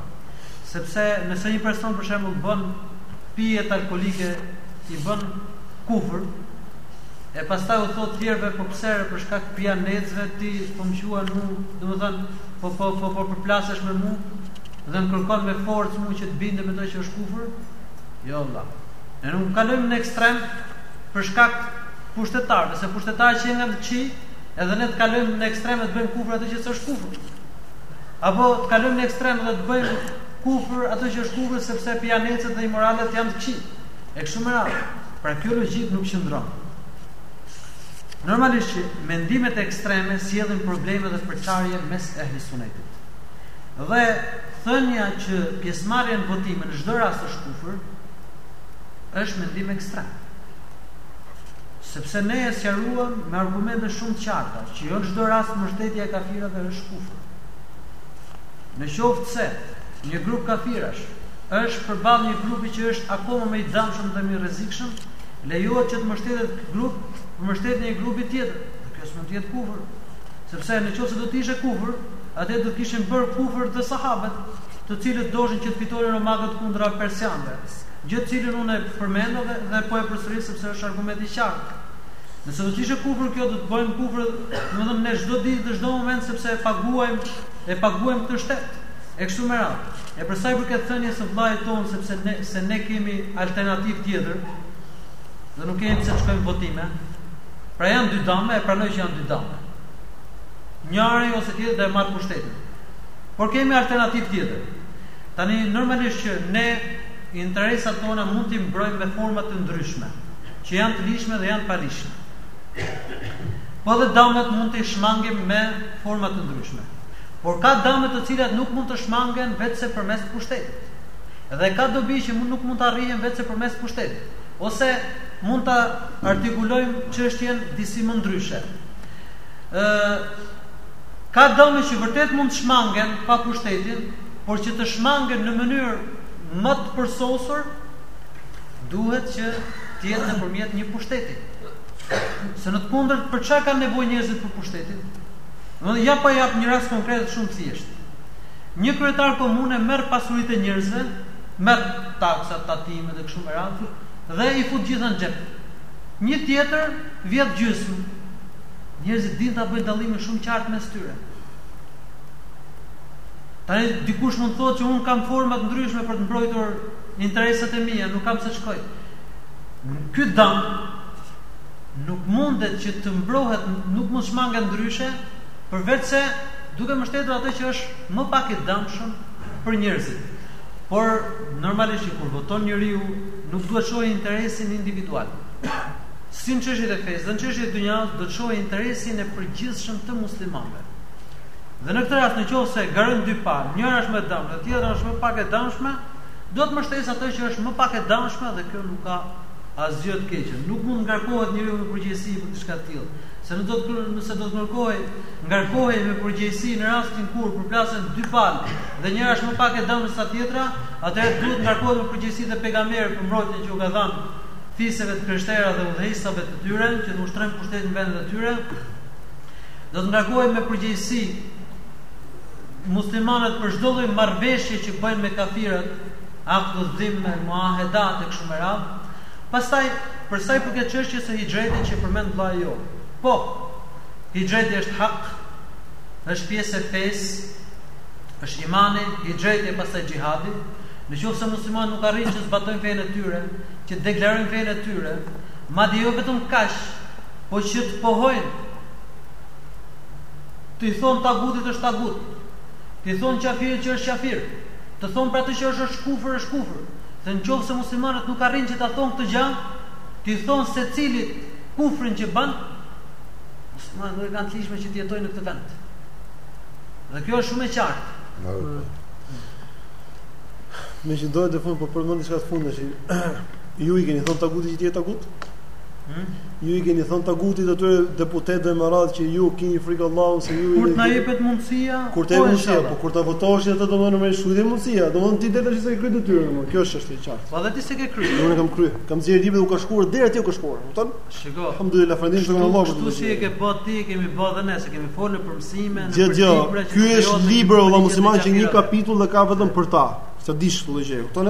A: Sepse nëse një person për shembull bën pijet alkoolike, i bën kufër, e pastaj u thotë tjerëve po pse për shkak pijanecëve ti po më quan mu, domethënë po po po po përplasesh me mu dhe më kërkon me forcë mu që të bindem me të që është kufër? Jo vëlla. Ne nuk kalojmë në ekstrem për shkak pushtetarëve, se pushtetari që janë të këqij, Edhe ne të kalojmë në ekstrem dhe të bëjmë kufër atë që s'është kufër. Apo të kalojmë në ekstrem dhe ta bëjmë kufër atë që s'është kufër sepse pijanecët dhe imoralet janë të këqij. E kështu me radhë. Pra kjo logjik nuk qëndron. Normalisht që mendimet ekstreme sjellin probleme dhe përçarje mes ehli sunetit. Dhe thënia që pjesëmarrja në votime në çdo rast është kufër, është mendim ekstrem. Sepse ne e sqaruam me argumente shumë të qarta që jo në çdo rast mbështetja e kafirëve është kufër. Në qoftë se një grup kafirash është përballë një grupi që është akoma më i dëmshëm dhe më i rrezikshëm, lejohet që të mbështetet ky grup për mbështetjen e një grupi tjetër. Dhe kjo s'mund të jetë kufër. Sepse në qoftë se do të ishte kufër, atëherë do të kishin bërë kufër edhe sahabët, të cilët doshin që të fitonin romakët kundra persianëve. gjë të cilën unë e përmenda dhe dhe po e përsëris sepse është argument i qartë. Nëse do të ishte kufër kjo do të bëjmë kufër, domethënë ne çdo ditë dhe çdo moment sepse e paguajmë e paguajmë këtë shtet. E kështu me radhë. E për sa i përket thënies së vllajt ton sepse ne se ne kemi alternativë tjetër dhe nuk kemi pse të shkojmë në votime. Pra janë dy dëme, e pranoj që janë dy dëme. Njëri ose tjetri do ta marr pushtetin. Por kemi alternativë tjetër. Tani, normalisht që ne interesat tona mund t'i mbrojmë me forma të ndryshme, që janë të ligjshme dhe janë të paligjshme. Po dhe damet mund t'i shmangim me forma të ndryshme. Por ka dame të cilat nuk mund të shmangen vetëse përmes pushtetit. Dhe ka dobi që mund nuk mund të arrihen vetëse përmes pushtetit. Ose mund të artikulojmë çështjen disi më ndryshe. Ka dame që vërtet mund të shmangen pa pushtetin, por që të shmangen në mënyrë më të përsosur, duhet që të jetë nëpërmjet një pushteti. Se në të kundërt, për çka kanë nevojë njerëzit për pushtetin? Domethënë, ja po jap një rast konkret shumë të thjeshtë. Një kryetar komune merr pasuritë e njerëzve, merr taksa, tatime dhe kështu me radhë dhe i fut gjithë në xhep. Një tjetër vjedh gjysmë. Njerëzit dinë ta bëjnë dallimin shumë qartë mes tyre. Tani dikush mund të thotë që unë kam forma të ndryshme për të mbrojtur interesat e mia, nuk kam pse shkoj. Ky dam nuk mundet që të mbrohet, nuk mund shmanget ndryshe, përveçse duke mbështetur atë që është më pak i damshëm për njerëzit. Por normalisht që kur voton njeriu, nuk duhet shohë interesin individual. Si në çështjet e fesë dhe në çështjet e dunjasë duhet të shohë interesin e përgjithshëm të muslimanëve. Dhe në këtë rast në qoftë se garojnë dy palë, njëra është më e dëmshme dhe tjetra është më pak e dëmshme, duhet mbështesë atë që është më pak e dëmshme dhe kjo nuk ka asgjë të keqe. Nuk mund të ngarkohet njeriu me përgjegjësi për diçka të tillë, se në do të nëse do të ngarkohej, ngarkohej me përgjegjësi në rastin kur përplasen dy palë dhe njëra është më pak e dëmshme se tjetra, atëherë duhet të ngarkohet me përgjegjësi te pejgamberi për mbrojtjen që u ka dhanë fiseve të krishtera dhe udhëheqësave të tyre që të ushtrojnë pushtetin në vendet e tyre, Do të ngarkohen me përgjegjësi muslimanët për çdo lloj marrëveshje që bëjnë me kafirët, akdu dhimme, muahedat e kështu me radhë. Pastaj, për sa i përket çështjes së hixhretit që përmend vllai jo. Po, hixhreti është hak, është pjesë e fesë, është imani, hixhreti e pastaj xhihadi. Në qoftë se muslimanët nuk arrijnë që zbatojnë fenë e tyre, që deklarojnë fenë e tyre, madje jo vetëm kaq, Po që të pohojnë, t'i thonë tagutit është tagut, t'i thonë qafirit që është qafir, të thonë për atë që është kufër, është kufër, dhe në qoftë se muslimanët nuk arrijnë që të thonë këtë gja, t'i thonë secilit kufrin që ban, muslimanët nuk e kanë të ligjshme që të jetojnë në këtë vend. Dhe kjo është shumë e qartë.
B: Në Meqë doli te fundi, po përmendi diçka te fundi, që ju i keni thonë tagutit që ti je tagut?
A: Hmm?
B: Ju i keni thënë tagutit aty deputetëve me radhë që ju keni frikë Allahut se ju
A: Kur na jepet mundësia,
B: kur të
A: po,
B: mundësia, po kur ta votosh atë do më në mësh shumë mundësia. Domethënë ti deri tash s'e ke kry detyrën, domethënë. Kjo është çështje e qartë.
A: Po dhe ti s'e ke kry.
B: Unë kam kry. Kam nxjerrë librin u ka shkuar deri aty u ka shkuar. Kupton?
A: Shiko.
B: Alhamdulillah,
A: falënderim
B: shumë Allahut.
A: Kështu si e ke bë ti, kemi bë dhe ne, se kemi folur nëpër mësime,
B: nëpër
A: libra.
B: Ky është libër
A: vëlla
B: musliman që një kapitull e ka vetëm për ta. Ta dish këtë gjë, kupton?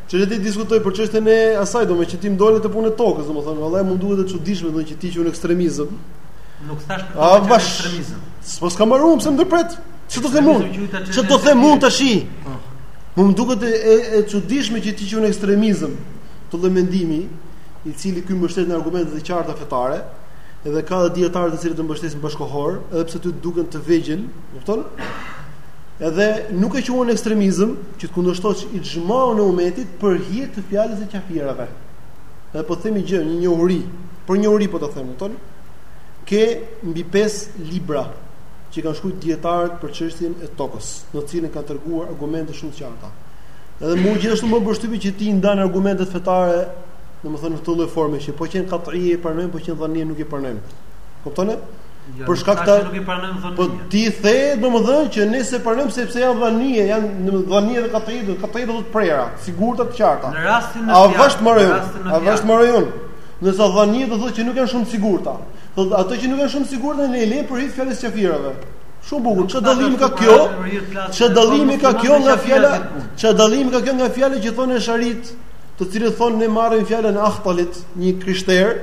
B: Që që
A: t'i
B: diskutoj për çështjen e asaj, domethënë që ti më dole te puna e tokës, domethënë, vallahi mu më duket e çuditshme domethënë që ti quan ekstremizëm.
A: Nuk thash për
B: ah,
A: të ekstremizëm.
B: S'po s'kam mbaru, pse ndërpret? Ça do të them unë? Ça
A: do
B: të them unë tash?
A: Po.
B: Mu më duket e e çuditshme që ti quan ekstremizëm këtë lloj mendimi, i cili ky mbështetet në argumente të qarta fetare, edhe ka dietarë të cilët e mbështesin bashkëkohorë, edhe pse ty të duken të vegjël, kupton? Edhe nuk e quan ekstremizëm që të kundërshtosh ixhmaun e umetit për hir të fjalës së qafirave. Edhe po të them një gjë, një njohuri, për njohuri po të them, kupton? Ke mbi 5 libra që kanë shkruar dietarët për çështjen e tokës, në të cilën kanë treguar argumente shumë të qarta. Edhe mua gjithashtu më bën përshtypje që ti ndan argumentet fetare, domethënë në këtë lloj forme që po qenë kat'i e pranojmë, po qenë dhani nuk e pranojmë. Kupton?
A: Ja,
B: për shkak të
A: nuk i pranojmë
B: dhani.
A: Po
B: ti the, domethënë që ne s'e pranojmë sepse janë dhani, janë dhani dhe kat'i, kat'i do thotë të prera, të sigurta, të qarta.
A: Në rastin
B: e
A: tij.
B: Avash ta
A: mbaroj
B: unë. Avash
A: ta
B: mbaroj unë. Ndërsa dhani do thotë që nuk janë shumë të sigurta. Thotë ato që nuk janë shumë të sigurta ne i lejmë për hir të fjalës së qafirave. Shumë bukur. Çfarë dallimi ka kjo? Çfarë dallimi ka kjo nga fjala? Çfarë dallimi ka kjo nga fjala që thonë esharit, të cilët thonë ne marrim fjalën e Ahtalit, një i krishterë,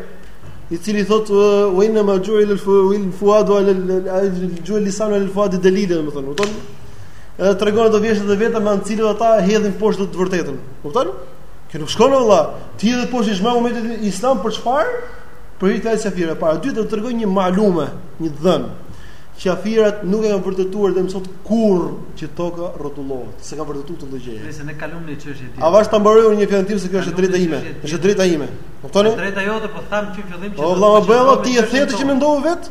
B: i cili thot u inna ma ju'il al fu'il fuadu al al ju'il lisan al fuad dalil domethënë kupton edhe tregon ato vjershat e veta me anë të cilave ata hedhin poshtë të vërtetën kupton kjo nuk shkon vëlla ti hedh poshtë ixhmaun e umetit islam për çfarë për hir të ca qafirave e para e dyta tregoj një malume një të dhënë qafirat nuk e kanë vërtetuar deri më sot kurrë që toka rrotullohet s'e kanë vërtetuar të llogjë
A: nëse ne kalojmë në çështje
B: avash ta mbaroj unë fjalën time se kjo është e drejta ime është e drejta ime Kuptoni?
A: Është e drejta jote, po tham që fillim që.
B: Po vëlla, bëj Allah ti e
A: the
B: atë që mendove vet.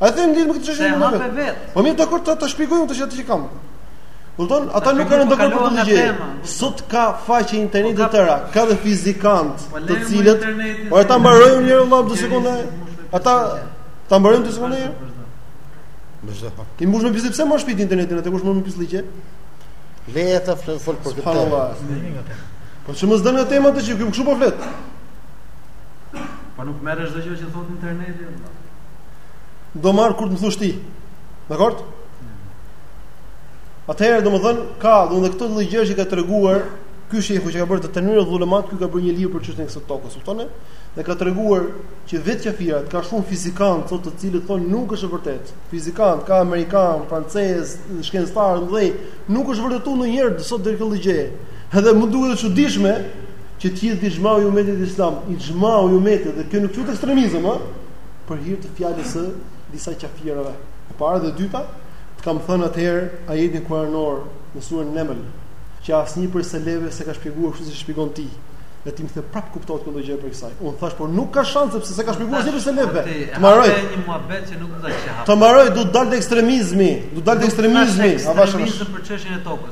B: A e them lidhur me këtë çështje që mendove
A: vet.
B: Po mirë, dakord, ta shpjegojmë këtë çështje që kam. Kupton? Ata nuk
A: janë
B: dakord për këtë gjë. Sot ka faqe interneti të tëra, ka dhe fizikantë,
A: po
B: të cilët po
A: avash
B: ta mbaroj unë vëlla
A: dy
B: sekonda.
A: Avash
B: ta mbaroj unë dy sekonda.
D: Bëzë.
B: Ti mbush me bizë pse më shpie te interneti, atë kosh me pisllëqe?
D: Leja ta flet për këtë.
B: Po që mos dënë tema të që kjo kështu po flet.
A: Po nuk merr dëshmi që thot interneti.
B: Do marr kur të më thosh ti. Dakor? Atëherë domethën ka, domethën këto lloj gjërash që ka treguar ky shehu që ka bërë të tenyrë dhulumat, ky ka bërë një libër për çështën e kësaj tokës, kupton? Dhe ka treguar që vetë qafirët ka shumë fizikanë, thotë të cilët thonë nuk është e vërtetë. Fizikanë ka amerikanë, francezë, shkencëtarë, ndaj nuk është vërtetuar ndonjëherë sot deri këtë gjë. Edhe mund të duket e çuditshme që të gjithë ixhmau i umetit islam, ixhmau i umetit dhe kjo nuk quhet ekstremizëm, ë? Për hir të fjalës së disa qafirëve. E para dhe e dyta, të kam thënë atëherë ajetin kuranor në surën Neml, që asnjë prej selefëve s'e ka shpjeguar kështu si shpjegon ti. Dhe ti më the prap kuptohet këtë gjë prej kësaj. Unë thash por nuk ka shanse sepse s'e ka shpjeguar asnjë prej
A: selefëve.
B: Të mbaroj
A: një muhabet që nuk do ta hap.
B: Të mbaroj do të dal te ekstremizmi, do të dal te ekstremizmi, a more vesh? Ekstremizëm
A: për çështjen e tokës.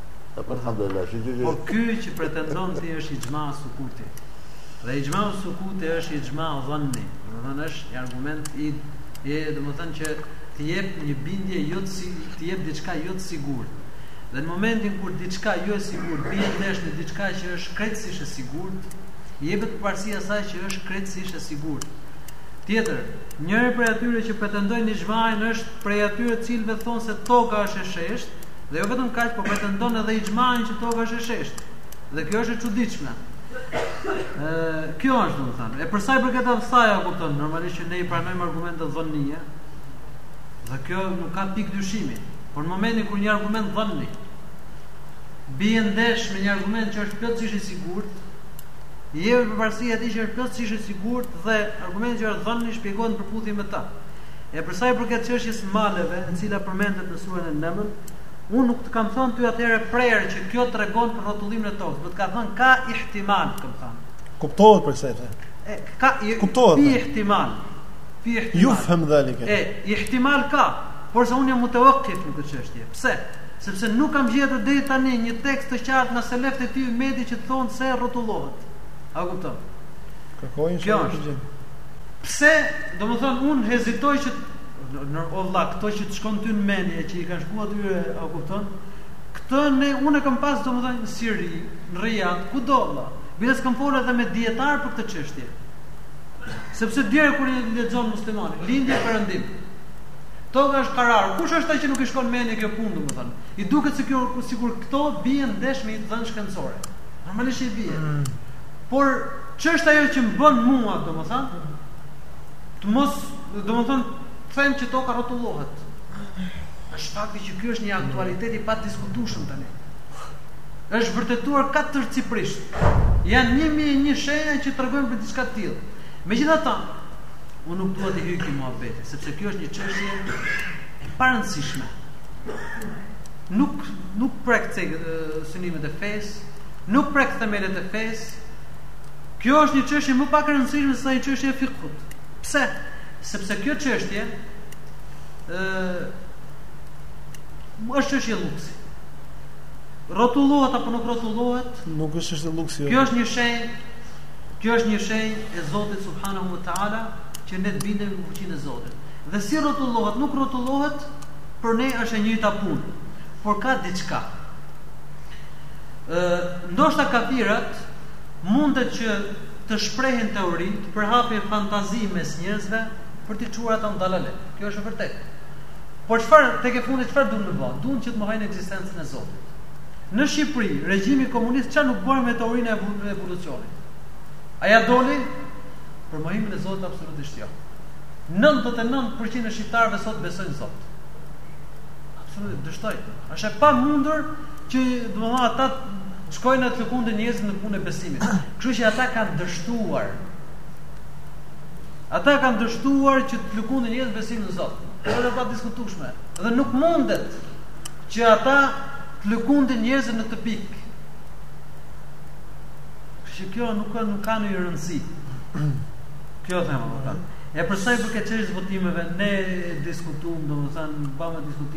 B: E
A: për
B: hapë dhe që
A: që
D: që...
A: Po ky që pretendon ti është ixhma sukuti. Dhe ixhma sukuti është ixhma dhanni. Domethënë është argument i... Domethënë që të jep një bindje jo të si... Të jep diçka jo të sigurt. Dhe në momentin kur diçka jo e sigurt, bie ndesh me diçka që është krejtësisht e sigurt, i jepet përparësi asaj që është krejtësisht e sigurt. Tjetër, njëri prej atyre që pretendojnë ixhmain është prej atyre të cilëve thonë se toka është e sheshtë, Dhe jo vetëm kaq, po pretendon edhe ixhmain që toka është e sheshtë. Dhe kjo është e çuditshme. Ë, kjo është domethënë. E për sa i përket asaj, a kupton, normalisht që ne i pranojmë argumentet dhannie. Dhe kjo nuk ka pikë dyshimi. Por në momentin kur një argument dhanni bie ndesh me një argument që është plotësisht i sigurt, i jepet përparësi atij që është plotësisht i sigurt dhe argumenti që është dhanni shpjegohet në përputhje me ta. E për sa i përket çështjes së maleve, e cila përmendet në surën An-Naml, unë nuk të kam thënë ty atëherë prerë që kjo tregon për rrotullimin e tokës, por të kam thënë ka ihtimal, kam thënë.
B: Kuptohet për sa i the.
A: E ka i
B: kuptohet.
A: Fi ihtimal. Fi ihtimal.
B: Jufhem dhalika.
A: E ihtimal ka, por se unë jam mutawaqqif në këtë çështje. Pse? Sepse nuk kam gjetur deri tani një tekst të qartë nga selefët e këtij umeti që të thonë se rrotullohet. A kupton?
B: Kërkojnë shumë gjë.
A: Pse, domethënë, unë hezitoj që të... Në o vla, këto që të shkon ty në mendje, që i ka shku atyre, a kupton? Këto ne, unë e kam pas, domethënë, në Siri, në Rijat, kudo, vla? Bile kam folë edhe me dijetarë për këtë çështje. Sepse dihet kur i lexon muslimani, lindje përëndim. Toka është karar, kush është ai që nuk i shkon mendja kjo punë, domethënë? I duket se kjo, sikur këto bie ndesh me të dhënat shkencore. Normalisht i bie. Mm. Por ç'është ajo që më bën mua, domethënë, të mos, domethënë, të them që toka rrotullohet. Është fakti që ky është një aktualitet i padiskutueshëm tani. Është vërtetuar katërcipërisht. Janë 1001 shenja që tregojnë për diçka të tillë. Megjithatë, unë nuk dua të hyj këtu më vete, sepse kjo është një çështje e parëndësishme. Nuk nuk prek synimet e fesë, nuk prek themelet e fesë, kjo është një çështje më pak e rëndësishme se sa një çështje e fikhut. Pse? Sepse kjo çështje ë është çështje luksi. Rrotullohet apo nuk rrotullohet?
B: Nuk është çështje luksi.
A: Kjo është një shenjë Kjo është një shenjë e Zotit subhanahu wa taala që ne të bindemi në fuqinë e Zotit. Dhe si rrotullohet, nuk rrotullohet, për ne është e njëjta punë, por ka diçka. Ë, ndoshta kafirat mundet që të shprehin teori, të përhapin fantazi mes njerëzve për t'i çuar ata në dalalet. Kjo është e vërtetë. Por çfarë tek e fundit, çfarë duan të bëjnë? Duan që të mohojnë ekzistencën e Zotit. Në Shqipëri, regjimi komunist çfarë nuk bëri me teorinë e evolucionit? A ia doli për mohimin e Zotit absolutisht jo. 99% e shqiptarëve sot besojnë Zot. Absolutisht dështoi. Është e pamundur që domethënë ata të shkojnë e të lëkundin njerëzit në punën e besimit. Kështu që ata kanë dështuar. Ata kanë dështuar që të lëkundin njerëzit besimin në Zot. Kjo është e padiskutueshme dhe nuk mundet që ata të lëkundin njerëzit në këtë pikë. Kështu që kjo nuk ka nuk ka një rëndësi. Kjo them, domethënë. E për sa i përket çështjes së votimeve ne diskutuam, domethënë, bëmë diskutim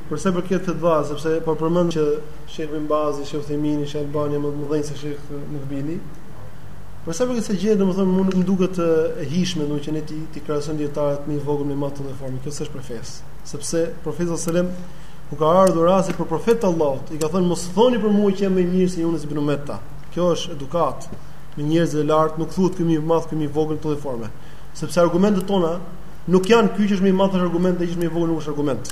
A: Për sa i
B: përket fetvave, sepse po përmend që Shejh Ibn Bazi, Shejh Uthejmini, Shejh Albani më të mëdhenj se Shejh Mukbili. Për sa i përket kësaj gjëje, domethënë mua nuk më duket e hijshme domethënë që ne t'i t'i krahasojmë dijetarët më i vogël më i madh në këtë formë. Kjo s'është prej fesë, sepse profeti sallallahu alajhi wasallam kur ka ardhur rasti për profetët e Allahut, ai ka thënë mos thoni për mua që jam më i mirë se Junus ibn Metta. Kjo është edukatë me njerëz të lartë, nuk thuhet ky më i madh, ky më i vogël në këtë formë. Sepse argumentet tona nuk janë ky që është më i madh është argument, ai që është më i vogël nuk është argument.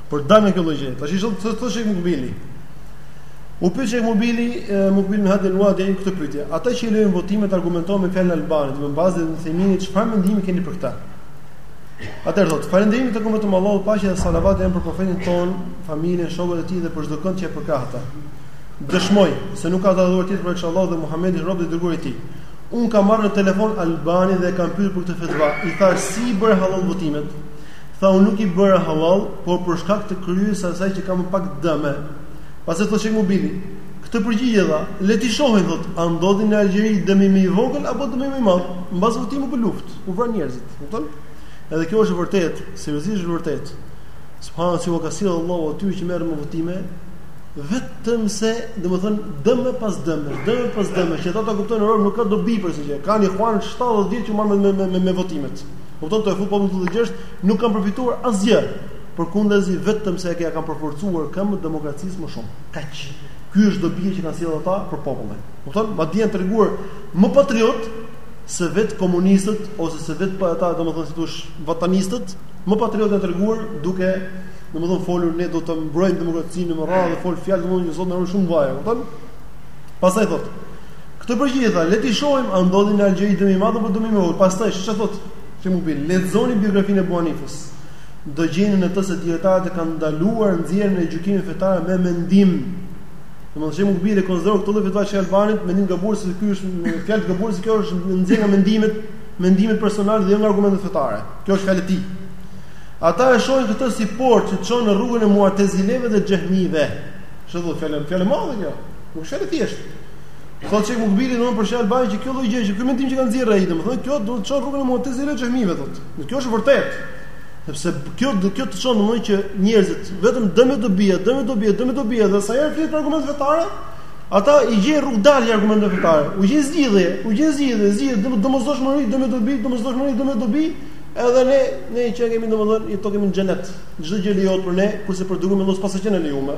B: Për të dalë në këtë lloj gjëje. Tash çfarë thotë thotë Shejh Mukbili? U pyet Shejh Mukbili, Mukbil bin Hadi el-Uadi këtë pyetje. Ata që i lejojnë votimet argumentojnë me fjalën e Albanit, Bin Bazit e Uthejminit, çfarë mendimi keni për këtë? Atëherë thotë, falënderimi i takon vetëm Allahut, paqja dhe salavati qoftë për profetin ton, familjen, shokët e tij dhe për çdo kënd që e përkrah atë. Dëshmoj se nuk ka të adhuruar tjetër përveç Allahut dhe Muhamedi rob dhe i dërguar i tij. Unë kam marrë në telefon Albanin dhe e kam pyetur për këtë fetva. I thashë si i bëre hallall votimet? Tha unë nuk i bëra halal, por për shkak të kryerjes së asaj që ka më pak dëme. Pastaj thotë Sheikh Mukbili, këtë përgjigje dha, le të shohim thotë, a ndodhi në Algjeri dëmi më i vogël apo dëmi më i madh, mbas votimit u luftë, u vranë njerëzit, kupton? Edhe kjo është e vërtetë, seriozisht është e vërtetë. Subhanallah si u ka sjell Allahu aty që merren me votime, vetëm se, domethënë, dëme pas dëme, dëme pas dëme, që ata ta kuptojnë o rob nuk ka dobi për asgjë. Kanë Ihuan 70 vjet që merren me me me, me votimet. Kupton të fut popullin të gjithë, nuk kanë përfituar asgjë. Përkundazi vetëm se ia kanë përforcuar këmbët demokracisë më shumë. Kaq. Ky është dobia që kanë sjellë ata për popullin. Kupton? Madje janë treguar më patriot se vet komunistët ose se vet ata, domethënë si thonë, vatanistët, më patriot janë treguar duke domethënë folur ne do të mbrojmë demokracinë në radhë, fol fjalë domethënë një zot më shumë vajë, kupton? Pastaj thotë Këtë përgjigje tha, le të shohim a ndodhi në Algjeri dëmi i madh apo dëmi i vogël. Pastaj ç'të thotë Sheh Mukbili, lexoni biografinë e Abu Hanifës. Do gjeni në të se dijetarët e kanë ndaluar nxjerrjen e gjykimit fetar me mendim. Domethënë Sheh Mukbili e konsideron këtë lloj fetva të Albanit mendim të gabuar se ky është një fjalë gabuar se kjo është nxjerrja me mendimet, mendimet personale dhe jo nga argumentet fetare. Kjo është fjalë e tij. Ata e shohin këtë si portë që çon në rrugën e Mu'tazileve dhe Xehmive. Ç'do të thotë fjalë, fjalë e madhe kjo. Nuk është e thjeshtë. Thotë Sheikh Mukbili domun për Sheikh Albani që kjo lloj gjëje, ky mendim që ka nxjerrë ai, domethënë kjo do të çon rrugën e Mu'tazileve dhe Xhehmive thotë. Dhe kjo është vërtet. Sepse kjo do kjo të çon domethënë që njerëzit vetëm dëm e dobi, dëm e dobi, dëm e dobi, dhe sa herë flet për argumente fetare, ata i gjejnë rrugëdalje argumenteve fetare. U gjejnë zgjidhje, u gjejnë zgjidhje, zgjidhje dëm domosdoshmëri, dëm e dobi, domosdoshmëri, dëm e dobi, edhe ne ne që kemi domethënë i kemi në xhenet. Çdo gjë lejohet për ne, kurse për duket mos pas asgjë e lejume.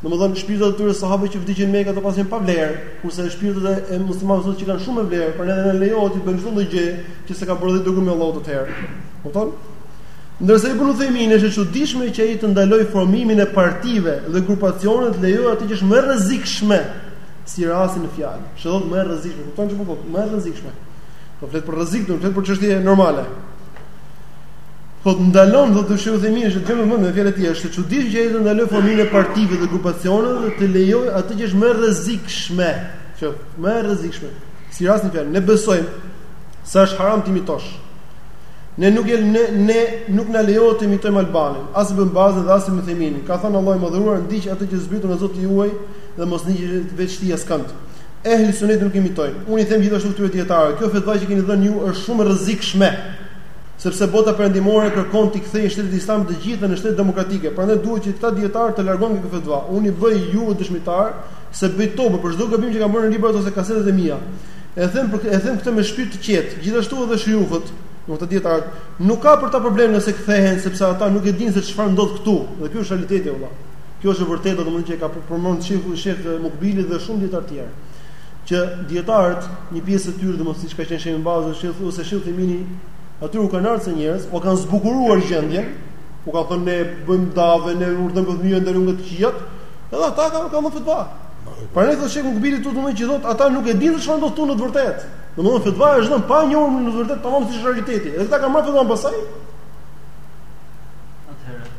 B: Domethënë shpirtrat e tyre sahabëve që vdiqën në Mekë ato paskan pa vlerë, kurse shpirtrat e muslimanëve sot që kanë shumë vlerë, prandaj ne lejohet të bëjmë çdo lloj gjë që s'e ka bërë i dërguari i Allahut të tërë. Kupton? Ndërsa Ibn Uthaymin është e çuditshme që ai të ndalojë formimin e partive dhe grupacioneve të lejojë atë që është më rrezikshme si rasti në fjalë. Ç'do thotë më rrezikshme, kupton çfarë po thotë? Më rrezikshme. Po flet për rrezik, nuk flet për çështje normale. Po të ndalon thotë Sheh Uthemini është gjë më vonë fjalë ti është e çuditshme që ai të ndalojë formimin e partive dhe grupacioneve dhe të lejojë atë që është më rrezikshme, që më e rrezikshme. Si rasti në fjalë, ne besojmë se është haram të imitosh. Ne nuk e ne, ne nuk na lejohet të imitojmë Albanin, as Ibn Bazin dhe as Ibn Uthaymin. Ka thënë Allahu i Madhëruar, ndiqni atë që u zbrit nga Zoti juaj dhe mos ndiqni veç tij askënd. Ehli suneti nuk imitojnë. Unë i them gjithashtu këtyre dijetarëve, kjo fetva që keni dhënë ju është shumë e rrezikshme. Sepse bota perëndimore kërkon t'i kthejë shtetet islame të gjitha në shtete demokratike, prandaj duhet që këta dijetarë të largohen nga kjo fetva. Unë i bëj juve dëshmitarë se bëj tobe për çdo gabim që kam bërë në librat ose kasetet e mia. E them për e them këtë me shpirt të qetë. Gjithashtu edhe shujuhët, domethënë dijetarët, nuk ka për ta problem nëse kthehen sepse ata nuk e dinë se çfarë ndodh këtu. Dhe ky është realiteti vëlla. Kjo është e vërtetë, domethënë që e ka përmend shejhu shejh Mukbili dhe shumë dijetarë të tjerë. që dietarët një pjesë e tyre domethënë siç ka qenë shejh Bin Bazi dhe shejh Uthejmini, atyre u kanë ardhur njerëz, u kanë zbukuruar gjendjen, u kanë thënë ne bëjmë dave, ne urdhërojmë për të mirën, ndalojmë nga të këqijat, edhe ata kanë dhënë fetva. Prandaj thotë shejh Mukbili këtu domethënë që thotë ata nuk e dinë se çfarë ndodh këtu në të vërtetë. Domethënë fetva është dhënë pa njohur në të vërtetë tamam si realiteti. Edhe ata kanë marrë fetvanë pastaj.
A: Atëherë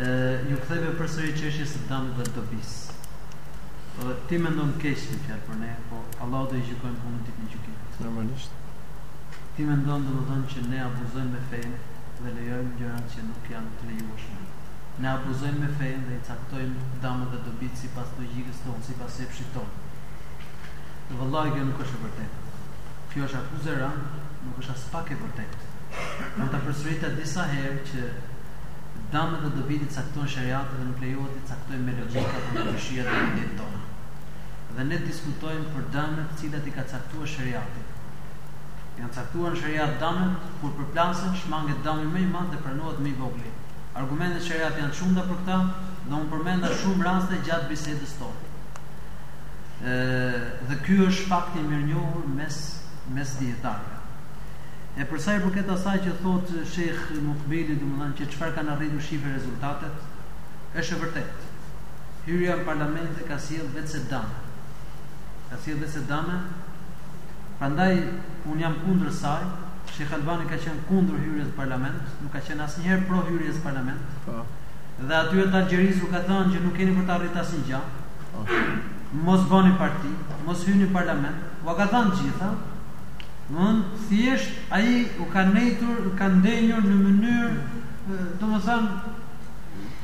A: Iu ktheve përsëri çështjes së dëmit dhe dobisë. Dhe ti mendon keq, thjesht, për ne, po Allahu do e gjykojë punën ditën e gjykimit.
B: Normalisht.
A: Ti me ndonë dhe më dhënë që ne abuzojnë me fejnë dhe lejojmë gjërat që nuk janë të lejuara. Ne abuzojmë me fenë dhe i caktojmë dëmet dhe dobitë sipas logjikës tonë, sipas epshit tonë. Dhe vëlla, kjo nuk është e vërtetë. Kjo është akuzë e rëndë, nuk është aspak e vërtetë. Unë ta përsërita disa herë që dëmet dhe dobitë i cakton sheriati dhe nuk lejohet t'i caktojmë me logjikë apo me dëshirat tona. Dhe ne diskutojmë për dëmet të cilat i ka caktuar sheriati. Janë caktuar në sheriat dëmet, kur përplasen, shmanget dëmi më i madh dhe pranohet më i vogli. Argumentet në sheriat janë shumë për këtë dhe unë përmenda shumë raste gjatë bisedës tonë. Ë dhe ky është fakt i mirënjohur mes mes dijetarëve. E për sa i përket asaj që thotë Shejh Mukbili, domethënë që çfarë kanë arritur shifi rezultatet, është e vërtetë. Hyrja në parlament s'ka sjellë veçse dëme. S'ka sjellë veçse dëme. Prandaj unë jam kundër saj. Shejh Albani ka qenë kundër hyrjes në parlament, nuk ka qenë asnjëherë pro hyrjes në parlament.
B: Po.
A: Dhe atyre të Algjerisë u ka thënë që nuk keni për të arritur asnjë gjë. Po. Mos bëni parti, mos hyni në parlament. Ua ka thënë gjitha. Domethënë, thjesht ai u ka nejtur, u ka ndenjur në mënyrë, domethënë,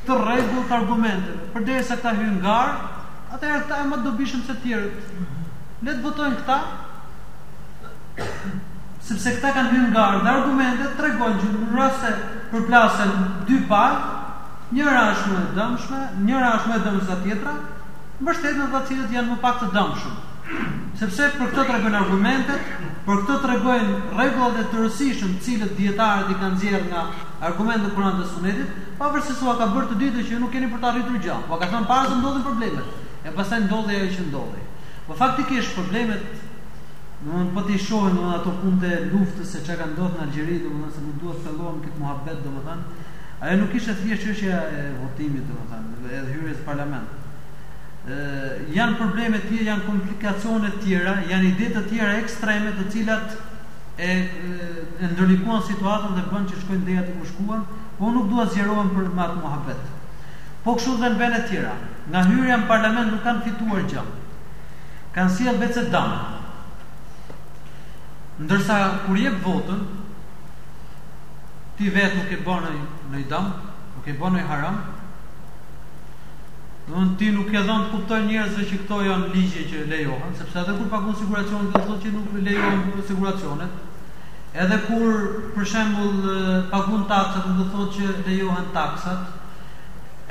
A: të rregullt argumenteve. Përderisa këta hyjnë në garë, atëherë këta janë më të dobishëm se të tjerët. Le të votojnë këta, sepse këta kanë hyrë në garë dhe argumentet tregojnë që në rast se përplasen dy palë, njëra është më e dëmshme, njëra është më e dëmshme se tjetra, mbështeten ata të cilët janë më pak të dëmshëm. Sepse për këtë tregojnë argumentet, për këtë tregojnë rregullat e tërësishme të cilët dijetarët i kanë nxjerrë nga argumentet e Kuranit dhe Sunetit, pavarësisht se ua ka bërë të ditur që ju nuk keni për të arritur gjë. Ua ka thënë para se të ndodhin problemet, e pastaj ndodhi ajo që ndodhi. Po faktikisht problemet Domthon po t'i shohim domthon ato punët e luftës se çka ka ndodhur në Algjeri, domthon se nuk duhet të thellohem në këtë muhabet domthon. Ajo nuk ishte thjesht çështja e votimit domthon, edhe hyrjes në parlament. janë probleme të tjera, janë komplikacione të tjera, janë ide të tjera ekstreme të cilat e, e ndërlikuan situatën dhe bënë që të shkojnë deri aty ku shkuan, po unë nuk dua të zgjerohem për në atë muhabet. Po kështu dhe në vene tjera, nga hyrja në parlament nuk kanë fituar gjë. Kanë sjell veçse dam. Ndërsa kur jep votën, ti vetë nuk e bën ndonjë dam, nuk e bën ndonjë haram, Domthon ti nuk i lë të kuptojnë njerëzve që këto janë ligje që lejohen, sepse edhe kur paguan siguracionin s'do të thotë që nuk lejohen siguracionet. Edhe kur për shembull paguan taksat s'do të thotë që lejohen taksat.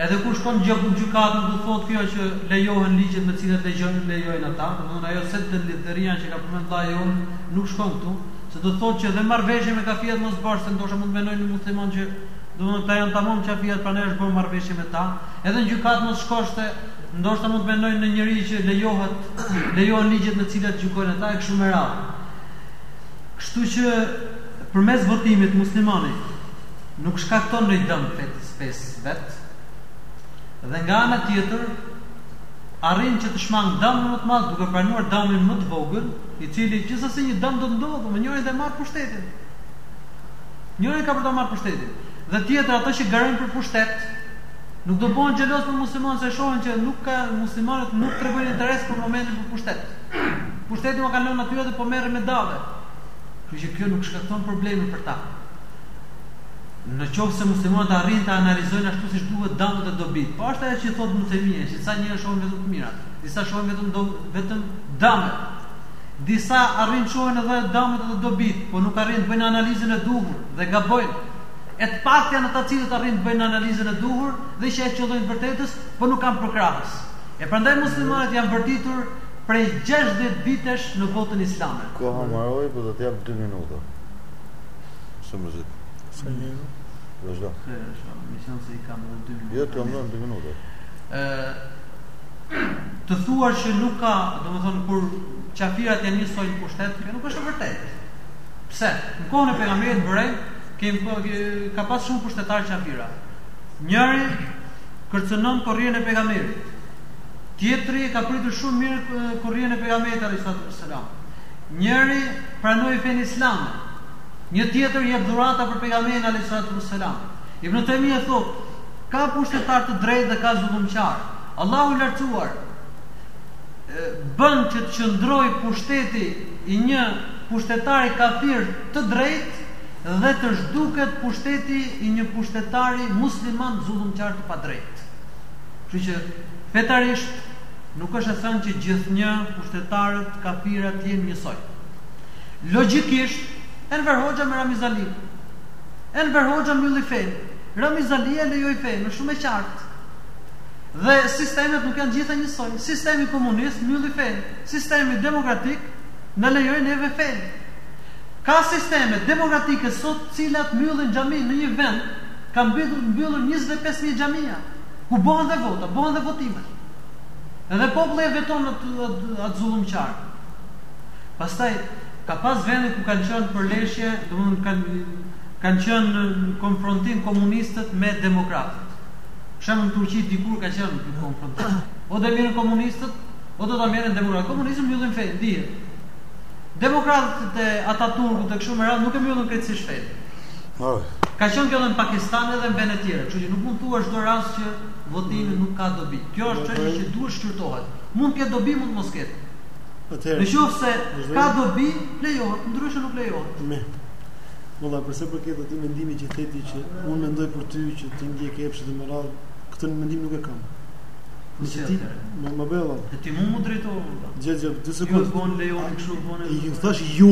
A: Edhe kur shkon gjë në gjykatë s'do të thotë kjo që lejohen ligjet me të cilat lejon lejojnë ata, domthon ajo se të lidhëria që ka përmend vllai jonë nuk shkon këtu, se do të thotë që dhe marrveshje me kafirat mos bash se ndoshta mund të mendojnë musliman që Domethënë këta janë tamam qafirat prandaj është bërë marrëveshje me ta. Edhe në gjykatë mos shkosh se ndoshta mund të mendojë ndonjëri që lejohet, lejohen ligjet me të cilat gjykojnë ata e kështu me radhë. Kështu që përmes votimit muslimani nuk shkakton ndonjë dëm fesë së vet. Dhe nga ana tjetër arrin që të shmang dëm më të madh duke pranuar dëmin më të vogël, i cili gjithsesi një dëm do të ndodhë, njëri do e marrë pushtetin. Njëri ka për ta marrë pushtetin dhe tjetër ata që garojnë për pushtet nuk do bëhen xheloz për muslimanë se shohin që nuk ka muslimanët nuk tregojnë interes për momentin për pushtet. Pushtetin ua kanë lënë atyre dhe po merren me dave. Kështu që kjo nuk shkakton probleme për ta. Në qoftë se muslimanët arrijnë të analizojnë ashtu siç duhet dëmet e dobit. Po ashtu ajo që thotë Ibn Tejmija, që disa njerëz shohin vetëm të mirat, disa shohin vetëm vetëm dëmet. Disa arrijnë të shohin edhe dëmet edhe dobitë, por nuk arrijnë të bëjnë analizën e duhur dhe gabojnë. E të paktë janë ata të cilët arrijnë të bëjnë analizën e duhur dhe që i qëllojnë të vërtetës, por nuk kanë përkrahës. E prandaj muslimanët janë vërtitur prej gjashtëdhjetë vitesh në botën islame.
D: Koha mbaroi, po do të jap dy minuta. Shumë rrezik.
B: Sa jeni?
D: Vazhdo.
A: Kërë, shumë, meqenëse i kam edhe dy minuta.
D: Jo, të jap dy minuta.
A: Ë, Të thuash që nuk ka, domethënë kur qafirat janë njësoj në pushtet, kjo nuk është e vërtetë. Pse? Në kohën e pejgamberit, po, ka pas shumë pushtetar qafira. Njëri kërcënon korrierin e pejgamberit. Tjetri ka pritur shumë mirë korrierin e pejgamberit alejhi salatu ve selam. Njëri pranoi fenë islame. Një tjetër jep dhurata për pejgamberin alejhi salatu ve selam. Ibn Tejmije thotë, Ka pushtetar të drejtë dhe ka zullumqar. Allahu i Lartësuar bën që të qëndrojë pushteti i një pushtetari kafir të drejtë dhe të zhduket pushteti i një pushtetari musliman zullumqar të padrejtë. Kështu që fetarisht nuk është e thënë që gjithnjë pushtetarët kafira të jenë njësoj. Logjikisht Enver Hoxha me Ramiz Alinë, Enver Hoxha mylli fenë, Ramiz Alia lejoi fenë, është shumë e qartë. Dhe sistemet nuk janë të gjitha njësoj. Sistemi komunist mbylli fenë. Sistemi demokratik na lejoi neve fenë. Ka sisteme demokratike sot të cilat mbyllin xhami, në një vend, ka mbyllur mbyllur njëzet e pesë mijë xhamia, ku bëhen dhe vota, bëhen dhe votime. Edhe populli e voton atë zullumqar. Pastaj ka pas vende ku kanë qenë përleshje, domethënë kanë Kanë qenë në konfrontim komunistët me demokratët. Për shembull në Turqi dikur ka qenë në konfrontim. O do marrin komunistët, o do ta marrin demokratët. Komunistët mbyllin fenë, dihet. Demokratët e Ataturkut e kështu me radhë nuk e mbyllën krejtësisht fenë.
D: Po.
A: Ka qenë kjo edhe në Pakistan edhe në vende tjera, kështu që nuk mund të thuash çdo rast që votimi nuk ka dobi. Kjo është çështje që duhet shqyrtohet. Mund të ketë dobi, mund të mos ketë.
B: Atëherë,
A: në qoftë se ka dobi, lejohet, ndryshe nuk lejohet.
B: Me. Vallahi për sa përket atij mendimi që the ti që unë mendoj për ty që ti ndjek epshet me radhë, këtë mendim nuk e kam. Nëse ti, ma ma bëj hallall.
A: E ti mu më drejto, Allah.
B: Gjë, gjë, dy sekundë.
A: Ju e kupton lejoni kështu kupton.
B: Ju thash ju,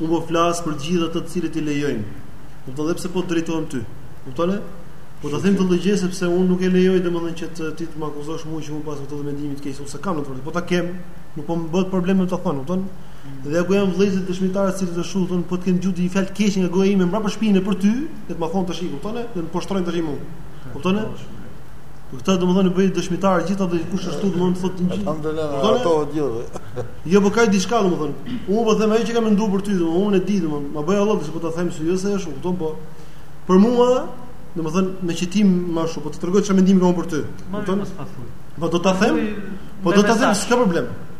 B: unë po flas për gjithë ato të cilët i lejojnë. Në të dhe pse po të drejtojnë ty. Kupton? Po ta them të lëgjë sepse unë nuk e lejoj domethënë që ti të më akuzosh mua që unë pas ato të mendimit keq ose kam në të vërtetë. Po ta kem, nuk po më bëhet problem ta them, kupton? Dhe ku janë vëllezërit dëshmitarë të cilët të shuh thon po të kem gjujt një fjalë të keqe nga goja ime mbrapa shpinën për ty, le të më thon tash i kupton le të më poshtrojnë tashi mua. Kupton e? Për këta domethënë bëj dëshmitar gjithë ato kush ashtu domethënë thotë një gjë.
D: Alhamdulillah,
B: ato e
D: dinë.
B: Jo po ka diçka domethënë. Unë po them ajo që kam menduar për ty domethënë, unë e di domethënë, ma bëj hallall se po ta them seriozisht, kupton po. Për mua domethënë me qitim më ashtu, po të tregoj çfarë mendimi kam për ty. Kupton? Po do ta them. Po do ta them, s'ka problem.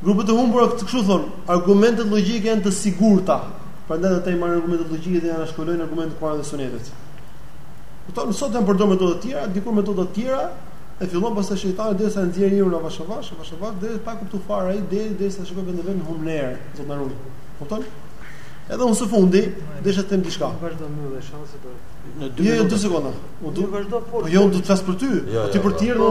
B: Grupet e humbura kështu thonë, argumentet logjike janë të sigurta, prandaj ata i marrin argumentet logjike dhe anashkalojnë argumentet e Kuranit dhe Sunetit. Kupton? Sot janë përdorur metoda të tjera, dikur metoda të tjera, e fillon pastaj shejtani derisa e nxjerr njeriu avash avash, avash avash deri pa kuptuar fare ai deri derisa shikon veten e vet në humnerë, Zot na ruaj. Kupton? Edhe unë së fundi, desha të them diçka.
E: Vazhdo më dhe shans do.
D: Në 2
B: jo, jo, sekonda. Unë do
E: vazhdoj
B: po. Po jo, do të flas për ty,
D: jo,
B: po ti
D: jo,
B: për
E: të
B: tjerë.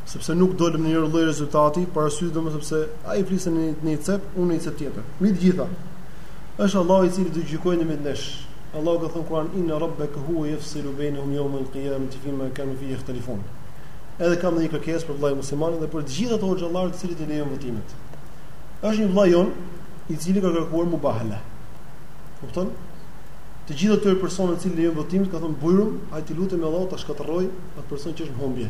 B: sepse nuk dolëm në një lloj rezultati, për arsye domethënë sepse ai fliste në një cep, unë në një cep tjetër. Mbi të gjitha, është Allahu i cili do të gjykojë në mes nesh. Allahu ka thënë Kur'an inna rabbaka huwa yafsilu bainahum yawm al-qiyamati fima kanu fihi yakhtalifun. Edhe kam një kërkesë për vëllain musliman dhe për të gjithë ata hoxhallarë të cilët i lejon votimet. Është një vëllai jonë i cili ka kërkuar mubahala. Kupton? Të gjithë ata persona të cilët lejon votimet ka thënë bujrum, hajt t'i lutemi Allahut ta shkatërrojë atë person që është në humbje.